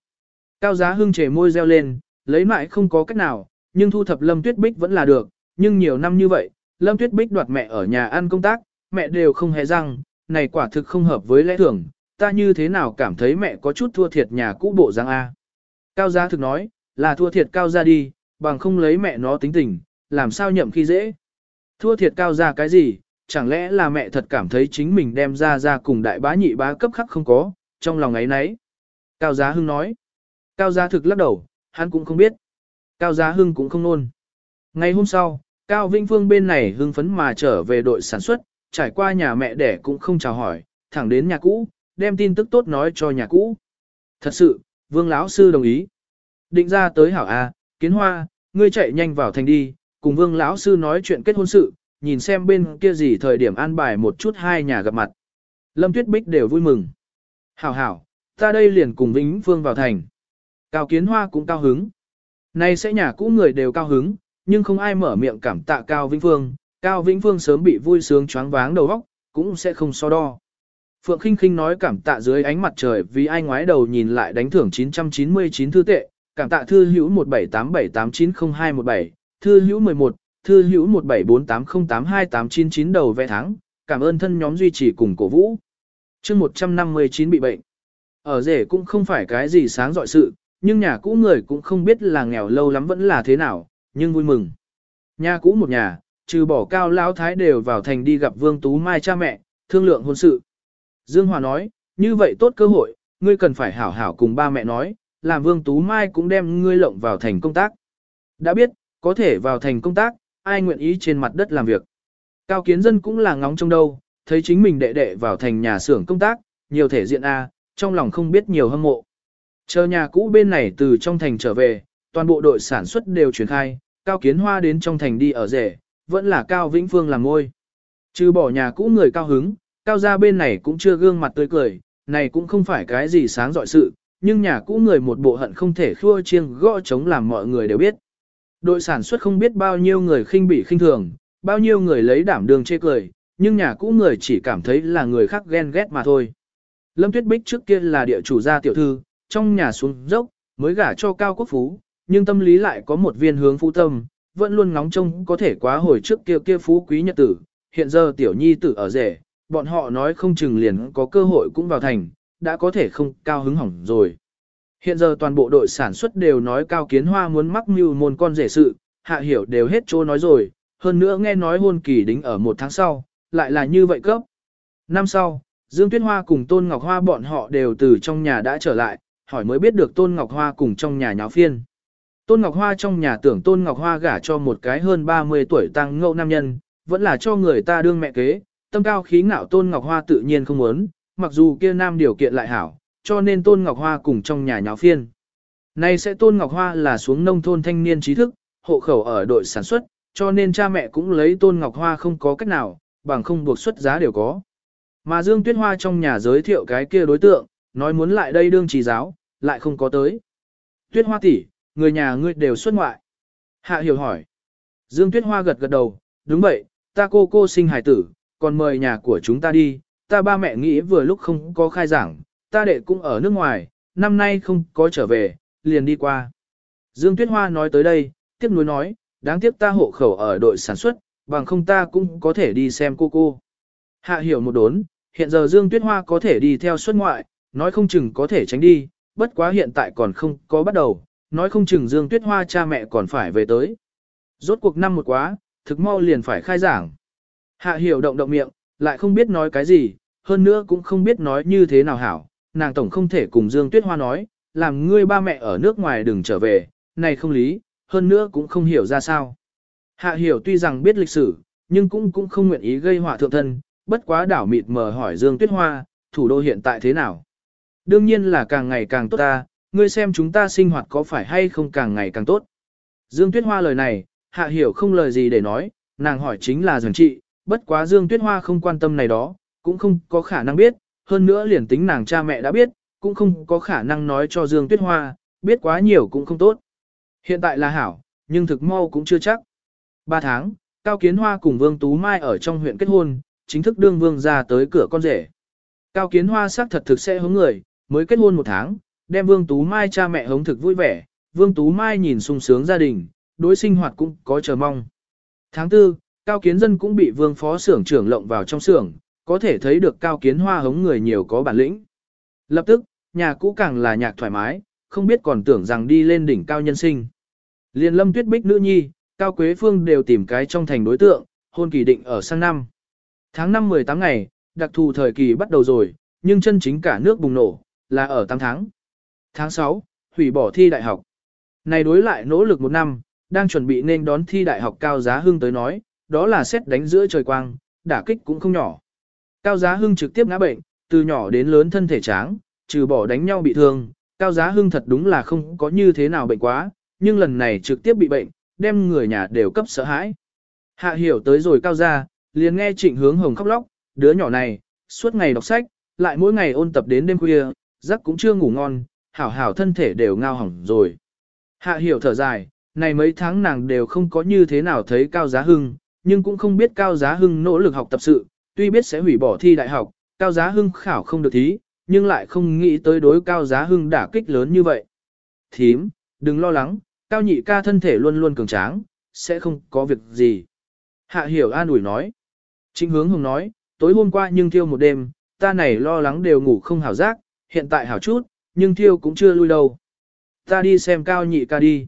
Cao Giá Hưng chề môi reo lên, lấy mãi không có cách nào, nhưng thu thập Lâm Tuyết Bích vẫn là được, nhưng nhiều năm như vậy, Lâm Tuyết Bích đoạt mẹ ở nhà ăn công tác, mẹ đều không hề răng, này quả thực không hợp với lẽ thường, ta như thế nào cảm thấy mẹ có chút thua thiệt nhà cũ bộ răng A. Cao Giá thực nói, là thua thiệt Cao gia đi, bằng không lấy mẹ nó tính tình, làm sao nhậm khi dễ. Thua thiệt Cao ra cái gì, chẳng lẽ là mẹ thật cảm thấy chính mình đem ra ra cùng đại bá nhị bá cấp khắc không có, trong lòng ấy nấy. Cao Giá Hưng nói, Cao Giá thực lắc đầu, hắn cũng không biết. Cao Giá Hưng cũng không nôn. Ngày hôm sau, Cao Vĩnh Phương bên này hưng phấn mà trở về đội sản xuất, trải qua nhà mẹ đẻ cũng không chào hỏi, thẳng đến nhà cũ, đem tin tức tốt nói cho nhà cũ. Thật sự, Vương lão sư đồng ý. Định ra tới hảo A, kiến hoa, ngươi chạy nhanh vào thành đi, cùng Vương lão sư nói chuyện kết hôn sự, nhìn xem bên kia gì thời điểm an bài một chút hai nhà gặp mặt. Lâm Tuyết Bích đều vui mừng. Hảo hảo, ta đây liền cùng Vĩnh Phương vào thành. Cao Kiến Hoa cũng cao hứng. Nay sẽ nhà cũ người đều cao hứng, nhưng không ai mở miệng cảm tạ Cao Vĩnh Phương, Cao Vĩnh Phương sớm bị vui sướng choáng váng đầu óc, cũng sẽ không so đo. Phượng Khinh Khinh nói cảm tạ dưới ánh mặt trời vì ai ngoái đầu nhìn lại đánh thưởng 999 thư tệ, cảm tạ thư hữu 1787890217, thư hữu 11, thư hữu 1748082899 đầu vẽ tháng, cảm ơn thân nhóm duy trì cùng cổ vũ. chương 159 bị bệnh. Ở rể cũng không phải cái gì sáng dọi sự, nhưng nhà cũ người cũng không biết là nghèo lâu lắm vẫn là thế nào, nhưng vui mừng. Nhà cũ một nhà, trừ bỏ cao lão thái đều vào thành đi gặp Vương Tú Mai cha mẹ, thương lượng hôn sự. Dương Hòa nói, như vậy tốt cơ hội, ngươi cần phải hảo hảo cùng ba mẹ nói, làm Vương Tú Mai cũng đem ngươi lộng vào thành công tác. Đã biết, có thể vào thành công tác, ai nguyện ý trên mặt đất làm việc. Cao kiến dân cũng là ngóng trong đâu, thấy chính mình đệ đệ vào thành nhà xưởng công tác, nhiều thể diện A, trong lòng không biết nhiều hâm mộ. Chờ nhà cũ bên này từ trong thành trở về, toàn bộ đội sản xuất đều chuyển khai, Cao Kiến Hoa đến trong thành đi ở rể, vẫn là Cao Vĩnh Phương làm ngôi. Trừ bỏ nhà cũ người cao hứng, Cao gia bên này cũng chưa gương mặt tươi cười, này cũng không phải cái gì sáng dọi sự, nhưng nhà cũ người một bộ hận không thể khua chiêng gõ chống làm mọi người đều biết. Đội sản xuất không biết bao nhiêu người khinh bị khinh thường, bao nhiêu người lấy đảm đường chê cười, nhưng nhà cũ người chỉ cảm thấy là người khác ghen ghét mà thôi. Lâm Tuyết Bích trước kia là địa chủ gia tiểu thư, trong nhà xuống dốc, mới gả cho Cao Quốc Phú, nhưng tâm lý lại có một viên hướng phú tâm, vẫn luôn ngóng trông có thể quá hồi trước kia kia phú quý nhật tử, hiện giờ tiểu nhi tử ở rể, bọn họ nói không chừng liền có cơ hội cũng vào thành, đã có thể không cao hứng hỏng rồi. Hiện giờ toàn bộ đội sản xuất đều nói Cao Kiến Hoa muốn mắc mưu môn con rể sự, hạ hiểu đều hết chỗ nói rồi, hơn nữa nghe nói hôn kỳ đính ở một tháng sau, lại là như vậy cấp. Năm sau, Dương Tuyết Hoa cùng Tôn Ngọc Hoa bọn họ đều từ trong nhà đã trở lại, hỏi mới biết được Tôn Ngọc Hoa cùng trong nhà nháo phiên. Tôn Ngọc Hoa trong nhà tưởng Tôn Ngọc Hoa gả cho một cái hơn 30 tuổi tăng ngẫu nam nhân, vẫn là cho người ta đương mẹ kế, tâm cao khí ngạo Tôn Ngọc Hoa tự nhiên không muốn, mặc dù kia nam điều kiện lại hảo, cho nên Tôn Ngọc Hoa cùng trong nhà nháo phiên. Nay sẽ Tôn Ngọc Hoa là xuống nông thôn thanh niên trí thức, hộ khẩu ở đội sản xuất, cho nên cha mẹ cũng lấy Tôn Ngọc Hoa không có cách nào, bằng không buộc xuất giá đều có. Mà Dương Tuyết Hoa trong nhà giới thiệu cái kia đối tượng, nói muốn lại đây đương trì giáo, lại không có tới. Tuyết Hoa tỷ, người nhà ngươi đều xuất ngoại. Hạ hiểu hỏi. Dương Tuyết Hoa gật gật đầu, đúng vậy, ta cô cô sinh hải tử, còn mời nhà của chúng ta đi, ta ba mẹ nghĩ vừa lúc không có khai giảng, ta đệ cũng ở nước ngoài, năm nay không có trở về, liền đi qua. Dương Tuyết Hoa nói tới đây, tiếc nuối nói, đáng tiếc ta hộ khẩu ở đội sản xuất, bằng không ta cũng có thể đi xem cô cô. Hạ hiểu một đốn, hiện giờ Dương Tuyết Hoa có thể đi theo xuất ngoại, nói không chừng có thể tránh đi, bất quá hiện tại còn không có bắt đầu, nói không chừng Dương Tuyết Hoa cha mẹ còn phải về tới. Rốt cuộc năm một quá, thực mau liền phải khai giảng. Hạ hiểu động động miệng, lại không biết nói cái gì, hơn nữa cũng không biết nói như thế nào hảo, nàng tổng không thể cùng Dương Tuyết Hoa nói, làm ngươi ba mẹ ở nước ngoài đừng trở về, này không lý, hơn nữa cũng không hiểu ra sao. Hạ hiểu tuy rằng biết lịch sử, nhưng cũng cũng không nguyện ý gây họa thượng thân, bất quá đảo mịt mờ hỏi Dương Tuyết Hoa, thủ đô hiện tại thế nào. Đương nhiên là càng ngày càng tốt ta, ngươi xem chúng ta sinh hoạt có phải hay không càng ngày càng tốt. Dương Tuyết Hoa lời này, hạ hiểu không lời gì để nói, nàng hỏi chính là dường trị, bất quá Dương Tuyết Hoa không quan tâm này đó, cũng không có khả năng biết, hơn nữa liền tính nàng cha mẹ đã biết, cũng không có khả năng nói cho Dương Tuyết Hoa, biết quá nhiều cũng không tốt. Hiện tại là hảo, nhưng thực mau cũng chưa chắc. Ba tháng, Cao Kiến Hoa cùng Vương Tú Mai ở trong huyện kết hôn, chính thức đương vương ra tới cửa con rể. Cao Kiến Hoa xác thật thực sẽ hống người, mới kết hôn một tháng, đem Vương Tú Mai cha mẹ hống thực vui vẻ, Vương Tú Mai nhìn sung sướng gia đình, đối sinh hoạt cũng có chờ mong. Tháng 4, Cao Kiến Dân cũng bị Vương Phó xưởng trưởng lộng vào trong xưởng, có thể thấy được Cao Kiến Hoa hống người nhiều có bản lĩnh. Lập tức, nhà cũ càng là nhạc thoải mái, không biết còn tưởng rằng đi lên đỉnh cao nhân sinh. Liên lâm tuyết bích nữ nhi, Cao Quế Phương đều tìm cái trong thành đối tượng, hôn kỳ định ở sang năm. Tháng 5 18 ngày, đặc thù thời kỳ bắt đầu rồi, nhưng chân chính cả nước bùng nổ, là ở 8 tháng. Tháng 6, hủy bỏ thi đại học. Này đối lại nỗ lực một năm, đang chuẩn bị nên đón thi đại học Cao Giá Hưng tới nói, đó là xét đánh giữa trời quang, đả kích cũng không nhỏ. Cao Giá Hưng trực tiếp ngã bệnh, từ nhỏ đến lớn thân thể tráng, trừ bỏ đánh nhau bị thương, Cao Giá Hưng thật đúng là không có như thế nào bệnh quá, nhưng lần này trực tiếp bị bệnh, đem người nhà đều cấp sợ hãi. Hạ hiểu tới rồi Cao Gia, liền nghe trịnh hướng hồng khóc lóc, đứa nhỏ này, suốt ngày đọc sách, lại mỗi ngày ôn tập đến đêm khuya, giấc cũng chưa ngủ ngon, hảo hảo thân thể đều ngao hỏng rồi. Hạ hiểu thở dài, này mấy tháng nàng đều không có như thế nào thấy Cao Giá Hưng, nhưng cũng không biết Cao Giá Hưng nỗ lực học tập sự, tuy biết sẽ hủy bỏ thi đại học, Cao Giá Hưng khảo không được thí, nhưng lại không nghĩ tới đối Cao Giá Hưng đả kích lớn như vậy. Thím, đừng lo lắng, Cao nhị ca thân thể luôn luôn cường tráng, sẽ không có việc gì. Hạ hiểu an ủi nói. Trịnh hướng hồng nói, tối hôm qua nhưng thiêu một đêm, ta này lo lắng đều ngủ không hảo giác, hiện tại hảo chút, nhưng thiêu cũng chưa lui đâu. Ta đi xem cao nhị ca đi.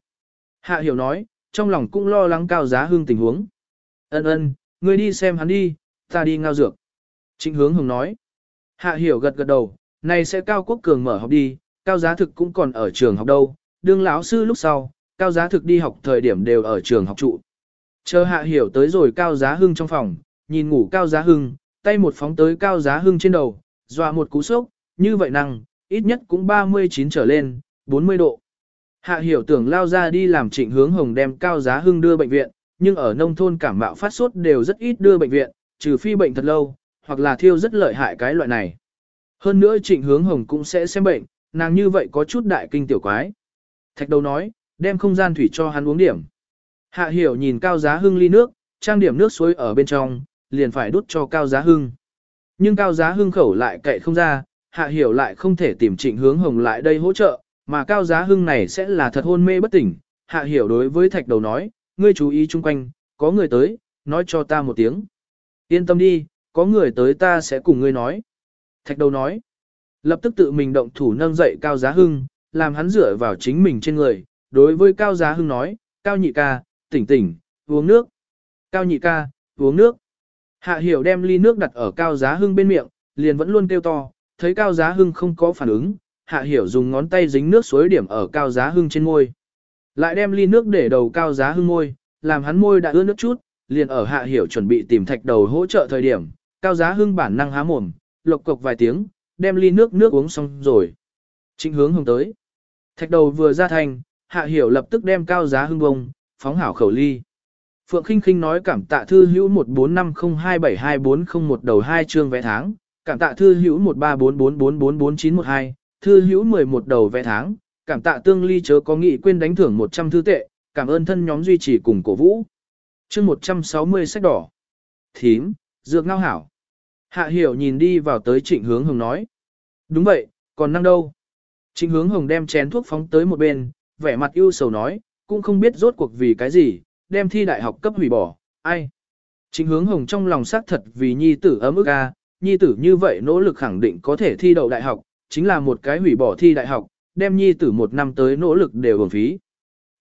Hạ hiểu nói, trong lòng cũng lo lắng cao giá hưng tình huống. Ân ân, ngươi đi xem hắn đi, ta đi ngao dược. Trịnh hướng hồng nói. Hạ hiểu gật gật đầu, này sẽ cao quốc cường mở học đi, cao giá thực cũng còn ở trường học đâu, đương lão sư lúc sau, cao giá thực đi học thời điểm đều ở trường học trụ. Chờ hạ hiểu tới rồi cao giá hưng trong phòng, nhìn ngủ cao giá hưng, tay một phóng tới cao giá hưng trên đầu, dọa một cú sốc, như vậy năng, ít nhất cũng 39 trở lên, 40 độ. Hạ hiểu tưởng lao ra đi làm trịnh hướng hồng đem cao giá hưng đưa bệnh viện, nhưng ở nông thôn cảm mạo phát sốt đều rất ít đưa bệnh viện, trừ phi bệnh thật lâu, hoặc là thiêu rất lợi hại cái loại này. Hơn nữa trịnh hướng hồng cũng sẽ xem bệnh, nàng như vậy có chút đại kinh tiểu quái. Thạch đầu nói, đem không gian thủy cho hắn uống điểm. Hạ hiểu nhìn cao giá hưng ly nước, trang điểm nước suối ở bên trong, liền phải đút cho cao giá hưng. Nhưng cao giá hưng khẩu lại cậy không ra, hạ hiểu lại không thể tìm trịnh hướng hồng lại đây hỗ trợ, mà cao giá hưng này sẽ là thật hôn mê bất tỉnh. Hạ hiểu đối với thạch đầu nói, ngươi chú ý chung quanh, có người tới, nói cho ta một tiếng. Yên tâm đi, có người tới ta sẽ cùng ngươi nói. Thạch đầu nói, lập tức tự mình động thủ nâng dậy cao giá hưng, làm hắn dựa vào chính mình trên người. Đối với cao giá hưng nói, cao nhị ca, tỉnh tỉnh, uống nước. Cao nhị ca, uống nước. Hạ hiểu đem ly nước đặt ở cao giá hưng bên miệng, liền vẫn luôn kêu to, thấy cao giá hưng không có phản ứng, hạ hiểu dùng ngón tay dính nước suối điểm ở cao giá hưng trên môi. Lại đem ly nước để đầu cao giá hưng môi, làm hắn môi đã ướt nước chút, liền ở hạ hiểu chuẩn bị tìm thạch đầu hỗ trợ thời điểm, cao giá hưng bản năng há mồm, lộc cộc vài tiếng, đem ly nước nước uống xong rồi. chính hướng hướng tới. Thạch đầu vừa ra thành, hạ hiểu lập tức đem cao giá hưng bông, phóng hảo khẩu ly. Phượng Kinh Kinh nói cảm tạ thư hữu 1450272401 đầu 2 chương vẽ tháng, cảm tạ thư hữu 1344444912, thư hữu 11 đầu vẽ tháng, cảm tạ tương ly chớ có nghị quên đánh thưởng 100 thư tệ, cảm ơn thân nhóm duy trì cùng cổ vũ. Chương 160 sách đỏ. Thím, dược ngao hảo. Hạ hiểu nhìn đi vào tới trịnh hướng hồng nói. Đúng vậy, còn năng đâu. Trịnh hướng hồng đem chén thuốc phóng tới một bên, vẻ mặt ưu sầu nói, cũng không biết rốt cuộc vì cái gì, đem thi đại học cấp hủy bỏ, ai. Trịnh hướng hồng trong lòng xác thật vì nhi tử ấm ức a, nhi tử như vậy nỗ lực khẳng định có thể thi đậu đại học, chính là một cái hủy bỏ thi đại học, đem nhi tử một năm tới nỗ lực đều uổng phí.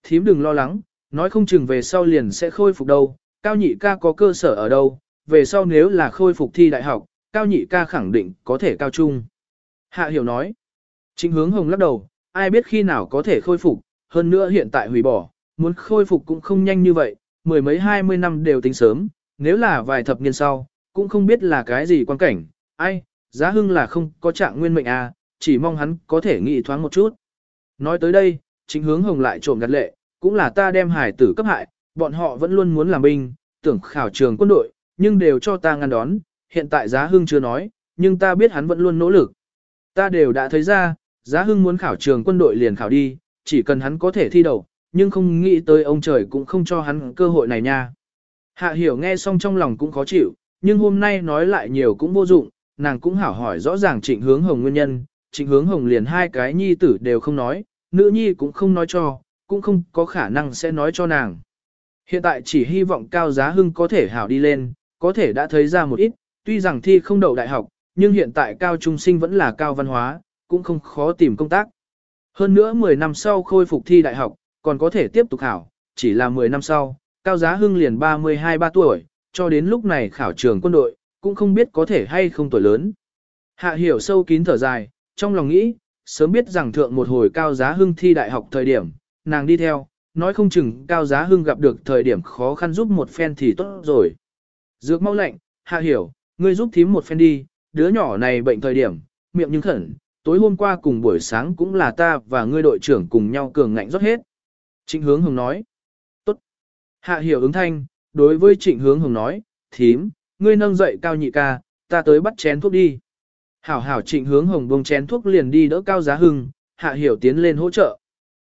Thím đừng lo lắng, nói không chừng về sau liền sẽ khôi phục đâu, cao nhị ca có cơ sở ở đâu, về sau nếu là khôi phục thi đại học, cao nhị ca khẳng định có thể cao trung. Hạ hiểu nói, chính hướng hồng lắc đầu, ai biết khi nào có thể khôi phục, hơn nữa hiện tại hủy bỏ, muốn khôi phục cũng không nhanh như vậy, mười mấy hai mươi năm đều tính sớm, nếu là vài thập niên sau, cũng không biết là cái gì quan cảnh, ai, giá hưng là không có trạng nguyên mệnh à, chỉ mong hắn có thể nghĩ thoáng một chút. Nói tới đây, chính hướng hồng lại trộm gạt lệ, cũng là ta đem hải tử cấp hại, bọn họ vẫn luôn muốn làm binh, tưởng khảo trường quân đội, nhưng đều cho ta ngăn đón, hiện tại giá hưng chưa nói, nhưng ta biết hắn vẫn luôn nỗ lực. Ta đều đã thấy ra, giá hưng muốn khảo trường quân đội liền khảo đi, chỉ cần hắn có thể thi đầu, nhưng không nghĩ tới ông trời cũng không cho hắn cơ hội này nha. Hạ hiểu nghe xong trong lòng cũng khó chịu, nhưng hôm nay nói lại nhiều cũng vô dụng, nàng cũng hảo hỏi rõ ràng trịnh hướng hồng nguyên nhân, trịnh hướng hồng liền hai cái nhi tử đều không nói, nữ nhi cũng không nói cho, cũng không có khả năng sẽ nói cho nàng. Hiện tại chỉ hy vọng cao giá hưng có thể hảo đi lên, có thể đã thấy ra một ít, tuy rằng thi không đậu đại học, nhưng hiện tại cao trung sinh vẫn là cao văn hóa, cũng không khó tìm công tác. Hơn nữa 10 năm sau khôi phục thi đại học, còn có thể tiếp tục khảo, chỉ là 10 năm sau, Cao Giá Hưng liền 32-3 tuổi, cho đến lúc này khảo trường quân đội, cũng không biết có thể hay không tuổi lớn. Hạ hiểu sâu kín thở dài, trong lòng nghĩ, sớm biết rằng thượng một hồi Cao Giá Hưng thi đại học thời điểm, nàng đi theo, nói không chừng Cao Giá Hưng gặp được thời điểm khó khăn giúp một phen thì tốt rồi. Dược mau lạnh, hạ hiểu, ngươi giúp thím một phen đi, đứa nhỏ này bệnh thời điểm, miệng nhưng khẩn, tối hôm qua cùng buổi sáng cũng là ta và ngươi đội trưởng cùng nhau cường ngạnh rót hết. Trịnh hướng hồng nói. Tốt. Hạ hiểu ứng thanh, đối với trịnh hướng hồng nói, thím, ngươi nâng dậy cao nhị ca, ta tới bắt chén thuốc đi. Hảo hảo trịnh hướng hồng bông chén thuốc liền đi đỡ cao giá hưng, hạ hiểu tiến lên hỗ trợ.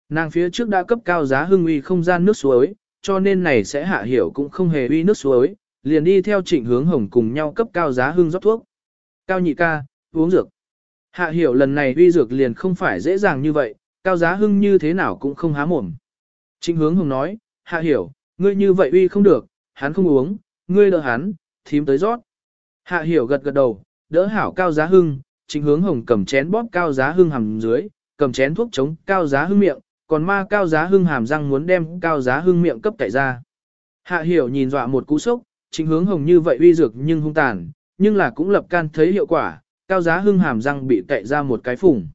Nàng phía trước đã cấp cao giá hưng uy không gian nước suối, cho nên này sẽ hạ hiểu cũng không hề uy nước suối, liền đi theo trịnh hướng hồng cùng nhau cấp cao giá hưng rót thuốc. Cao nhị ca, uống dược. Hạ hiểu lần này uy dược liền không phải dễ dàng như vậy, cao giá hưng như thế nào cũng không há mồm. Trịnh hướng hồng nói, hạ hiểu, ngươi như vậy uy không được, hắn không uống, ngươi đỡ hắn, thím tới rót. Hạ hiểu gật gật đầu, đỡ hảo cao giá hưng, trịnh hướng hồng cầm chén bóp cao giá hưng hàm dưới, cầm chén thuốc chống cao giá hưng miệng, còn ma cao giá hưng hàm răng muốn đem cao giá hưng miệng cấp cậy ra. Hạ hiểu nhìn dọa một cú sốc, trịnh hướng hồng như vậy uy dược nhưng hung tàn, nhưng là cũng lập can thấy hiệu quả, cao giá hưng hàm răng bị cậy ra một cái phủng.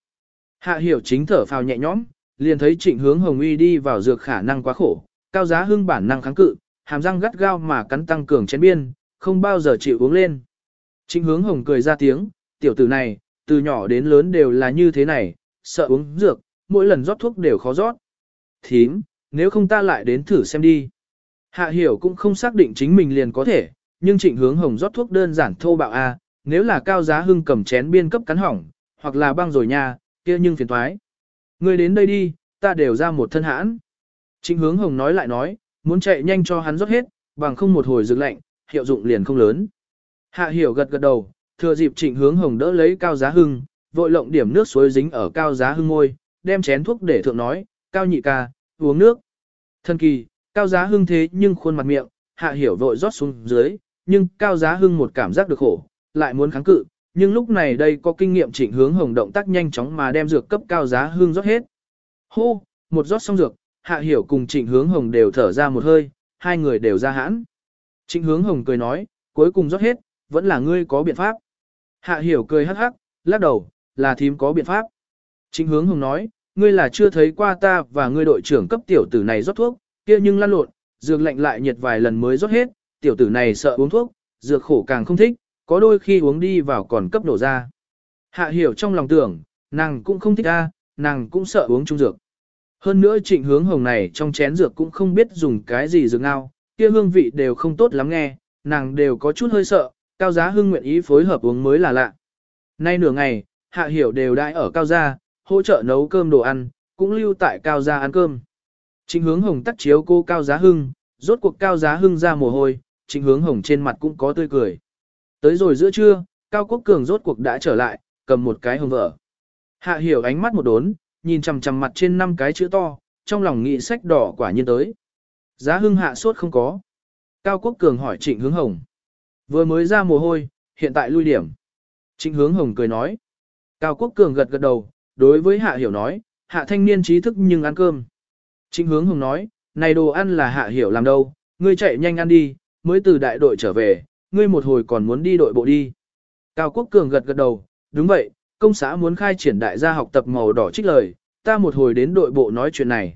Hạ hiểu chính thở phào nhẹ nhõm, liền thấy trịnh hướng hồng uy đi vào dược khả năng quá khổ, cao giá hưng bản năng kháng cự, hàm răng gắt gao mà cắn tăng cường chén biên, không bao giờ chịu uống lên. Trịnh hướng hồng cười ra tiếng, tiểu tử này, từ nhỏ đến lớn đều là như thế này, sợ uống dược, mỗi lần rót thuốc đều khó rót. Thím, nếu không ta lại đến thử xem đi. Hạ hiểu cũng không xác định chính mình liền có thể, nhưng trịnh hướng hồng rót thuốc đơn giản thô bạo a, nếu là cao giá hưng cầm chén biên cấp cắn hỏng, hoặc là băng rồi nha, kia nhưng phiền thoái. Người đến đây đi, ta đều ra một thân hãn. Trịnh hướng hồng nói lại nói, muốn chạy nhanh cho hắn rót hết, bằng không một hồi dược lạnh, hiệu dụng liền không lớn. Hạ hiểu gật gật đầu, thừa dịp trịnh hướng hồng đỡ lấy cao giá hưng, vội lộng điểm nước suối dính ở cao giá hưng ngôi, đem chén thuốc để thượng nói, cao nhị ca, uống nước. Thân kỳ, cao giá hưng thế nhưng khuôn mặt miệng, hạ hiểu vội rót xuống dưới, nhưng cao giá hưng một cảm giác được khổ, lại muốn kháng cự, nhưng lúc này đây có kinh nghiệm chỉnh hướng hồng động tác nhanh chóng mà đem dược cấp cao giá hưng rót hết. Hô, một rót xong dược, hạ hiểu cùng trịnh hướng hồng đều thở ra một hơi, hai người đều ra hãn. Trịnh hướng hồng cười nói, cuối cùng rót hết, vẫn là ngươi có biện pháp. Hạ hiểu cười hắc hắc, lắc đầu, là thím có biện pháp. Trịnh hướng hồng nói, ngươi là chưa thấy qua ta và ngươi đội trưởng cấp tiểu tử này rót thuốc, kia nhưng lăn lộn, dược lạnh lại nhiệt vài lần mới rót hết, tiểu tử này sợ uống thuốc, dược khổ càng không thích, có đôi khi uống đi vào còn cấp đổ ra. Hạ hiểu trong lòng tưởng, nàng cũng không thích a, nàng cũng sợ uống trung dược. Hơn nữa trịnh hướng hồng này trong chén dược cũng không biết dùng cái gì dược ngao, kia hương vị đều không tốt lắm nghe, nàng đều có chút hơi sợ, cao giá hưng nguyện ý phối hợp uống mới là lạ. Nay nửa ngày, hạ hiểu đều đãi ở cao gia, hỗ trợ nấu cơm đồ ăn, cũng lưu tại cao gia ăn cơm. Trịnh hướng hồng tắt chiếu cô cao giá hưng, rốt cuộc cao giá hưng ra mồ hôi, trịnh hướng hồng trên mặt cũng có tươi cười. Tới rồi giữa trưa, cao quốc cường rốt cuộc đã trở lại, cầm một cái hồng vợ. Hạ hiểu ánh mắt một đốn, nhìn chằm chằm mặt trên năm cái chữ to, trong lòng nghĩ sách đỏ quả nhiên tới. Giá hưng hạ sốt không có. Cao quốc cường hỏi trịnh hướng hồng. Vừa mới ra mồ hôi, hiện tại lui điểm. Trịnh hướng hồng cười nói. Cao quốc cường gật gật đầu, đối với hạ hiểu nói, hạ thanh niên trí thức nhưng ăn cơm. Trịnh hướng hồng nói, này đồ ăn là hạ hiểu làm đâu, ngươi chạy nhanh ăn đi, mới từ đại đội trở về, ngươi một hồi còn muốn đi đội bộ đi. Cao Quốc Cường gật gật đầu, đúng vậy, công xã muốn khai triển đại gia học tập màu đỏ trích lời, ta một hồi đến đội bộ nói chuyện này.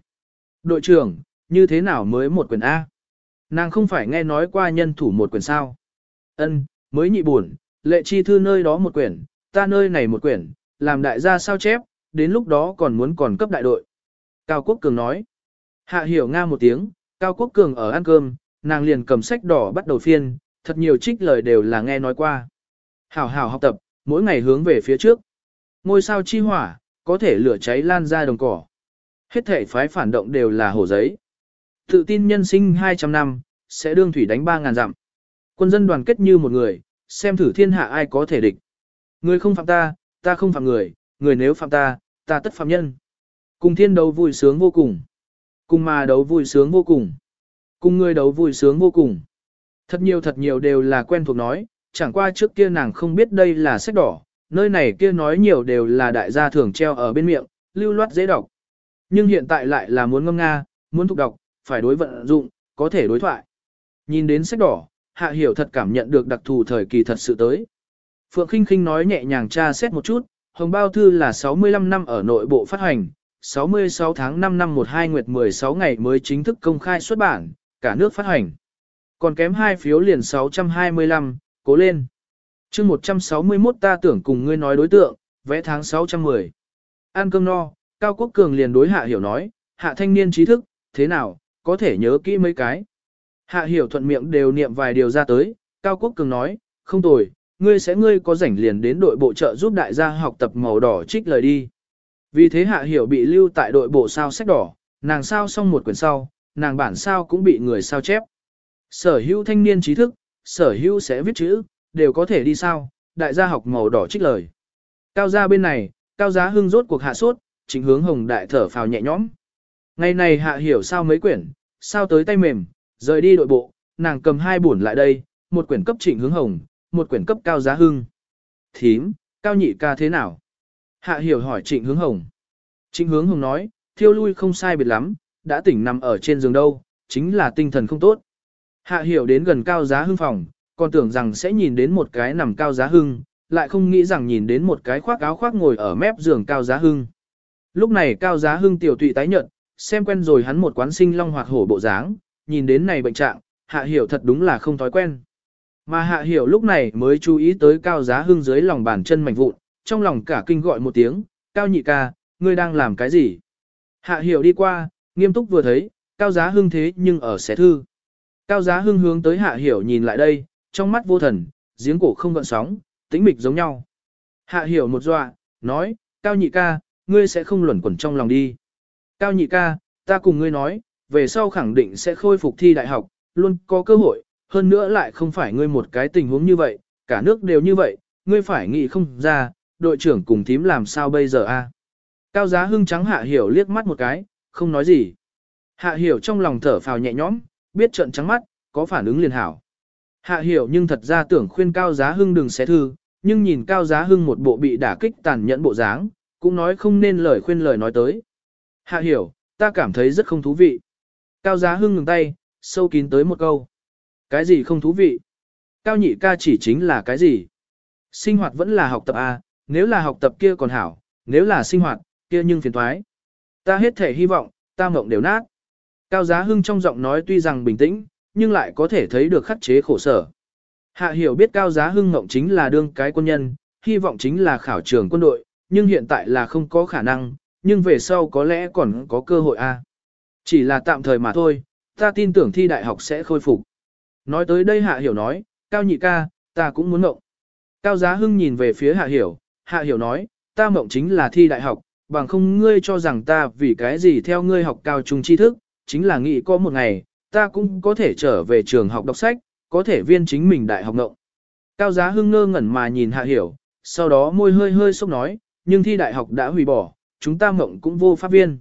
Đội trưởng, như thế nào mới một quyển A? Nàng không phải nghe nói qua nhân thủ một quyển sao? Ân, mới nhị buồn, lệ chi thư nơi đó một quyển, ta nơi này một quyển, làm đại gia sao chép, đến lúc đó còn muốn còn cấp đại đội. Cao Quốc Cường nói. Hạ hiểu nga một tiếng, Cao Quốc Cường ở ăn cơm, nàng liền cầm sách đỏ bắt đầu phiên, thật nhiều trích lời đều là nghe nói qua. Hảo hảo học tập, mỗi ngày hướng về phía trước. Ngôi sao chi hỏa, có thể lửa cháy lan ra đồng cỏ. Hết thể phái phản động đều là hổ giấy. Tự tin nhân sinh 200 năm, sẽ đương thủy đánh 3.000 dặm. Quân dân đoàn kết như một người, xem thử thiên hạ ai có thể địch. Người không phạm ta, ta không phạm người, người nếu phạm ta, ta tất phạm nhân. Cùng thiên đấu vui sướng vô cùng. Cùng mà đấu vui sướng vô cùng. Cùng người đấu vui sướng vô cùng. Thật nhiều thật nhiều đều là quen thuộc nói, chẳng qua trước kia nàng không biết đây là sách đỏ, nơi này kia nói nhiều đều là đại gia thường treo ở bên miệng, lưu loát dễ đọc. Nhưng hiện tại lại là muốn ngâm nga, muốn thúc đọc, phải đối vận dụng, có thể đối thoại. Nhìn đến sách đỏ, hạ hiểu thật cảm nhận được đặc thù thời kỳ thật sự tới. Phượng Kinh Kinh nói nhẹ nhàng tra xét một chút, hồng bao thư là 65 năm ở nội bộ phát hành, 66 tháng 5 năm 12 nguyệt 16 ngày mới chính thức công khai xuất bản, cả nước phát hành. Còn kém hai phiếu liền 625, cố lên. chương 161 ta tưởng cùng ngươi nói đối tượng, vẽ tháng 610. Ăn cơm no, Cao Quốc Cường liền đối hạ hiểu nói, hạ thanh niên trí thức, thế nào, có thể nhớ kỹ mấy cái. Hạ hiểu thuận miệng đều niệm vài điều ra tới, Cao Quốc Cường nói, không tồi, ngươi sẽ ngươi có rảnh liền đến đội bộ trợ giúp đại gia học tập màu đỏ trích lời đi. Vì thế hạ hiểu bị lưu tại đội bộ sao sách đỏ, nàng sao xong một quyển sau, nàng bản sao cũng bị người sao chép. Sở hữu thanh niên trí thức, sở hữu sẽ viết chữ, đều có thể đi sao, đại gia học màu đỏ trích lời. Cao gia bên này, cao giá hưng rốt cuộc hạ sốt, chính hướng hồng đại thở phào nhẹ nhõm. Ngày này hạ hiểu sao mấy quyển, sao tới tay mềm, rời đi đội bộ, nàng cầm hai buồn lại đây, một quyển cấp trịnh hướng hồng, một quyển cấp cao giá hưng. Thím, cao nhị ca thế nào? Hạ hiểu hỏi trịnh hướng hồng. Trịnh hướng hồng nói, thiêu lui không sai biệt lắm, đã tỉnh nằm ở trên giường đâu, chính là tinh thần không tốt. Hạ hiểu đến gần cao giá hưng phòng, còn tưởng rằng sẽ nhìn đến một cái nằm cao giá hưng, lại không nghĩ rằng nhìn đến một cái khoác áo khoác ngồi ở mép giường cao giá hưng. Lúc này cao giá hưng tiểu tụy tái nhợt, xem quen rồi hắn một quán sinh long hoạt hổ bộ dáng, nhìn đến này bệnh trạng, hạ hiểu thật đúng là không thói quen. Mà hạ hiểu lúc này mới chú ý tới cao giá hưng dưới lòng bàn chân mảnh vụn, trong lòng cả kinh gọi một tiếng, cao nhị ca, ngươi đang làm cái gì? Hạ hiểu đi qua, nghiêm túc vừa thấy, cao giá hưng thế nhưng ở xé thư. Cao giá hưng hướng tới hạ hiểu nhìn lại đây, trong mắt vô thần, giếng cổ không gợn sóng, tĩnh mịch giống nhau. Hạ hiểu một dọa, nói, cao nhị ca, ngươi sẽ không luẩn quẩn trong lòng đi. Cao nhị ca, ta cùng ngươi nói, về sau khẳng định sẽ khôi phục thi đại học, luôn có cơ hội, hơn nữa lại không phải ngươi một cái tình huống như vậy, cả nước đều như vậy, ngươi phải nghĩ không ra, đội trưởng cùng thím làm sao bây giờ a? Cao giá hưng trắng hạ hiểu liếc mắt một cái, không nói gì. Hạ hiểu trong lòng thở phào nhẹ nhõm, biết trận trắng mắt, có phản ứng liền hảo. Hạ hiểu nhưng thật ra tưởng khuyên cao giá hưng đừng xé thư, nhưng nhìn cao giá hưng một bộ bị đả kích tàn nhẫn bộ dáng, cũng nói không nên lời khuyên lời nói tới. Hạ hiểu, ta cảm thấy rất không thú vị. Cao giá hưng ngừng tay, sâu kín tới một câu. Cái gì không thú vị? Cao nhị ca chỉ chính là cái gì? Sinh hoạt vẫn là học tập A, nếu là học tập kia còn hảo, nếu là sinh hoạt, kia nhưng phiền thoái. Ta hết thể hy vọng, ta mộng đều nát. Cao giá hưng trong giọng nói tuy rằng bình tĩnh, nhưng lại có thể thấy được khắc chế khổ sở. Hạ hiểu biết cao giá hưng mộng chính là đương cái quân nhân, hy vọng chính là khảo trường quân đội, nhưng hiện tại là không có khả năng, nhưng về sau có lẽ còn có cơ hội a. Chỉ là tạm thời mà thôi, ta tin tưởng thi đại học sẽ khôi phục. Nói tới đây Hạ Hiểu nói, Cao nhị ca, ta cũng muốn mộng. Cao Giá Hưng nhìn về phía Hạ Hiểu, Hạ Hiểu nói, ta mộng chính là thi đại học, bằng không ngươi cho rằng ta vì cái gì theo ngươi học cao trung tri thức, chính là nghĩ có một ngày, ta cũng có thể trở về trường học đọc sách, có thể viên chính mình đại học mộng. Cao Giá Hưng ngơ ngẩn mà nhìn Hạ Hiểu, sau đó môi hơi hơi sốc nói, nhưng thi đại học đã hủy bỏ, chúng ta mộng cũng vô pháp viên.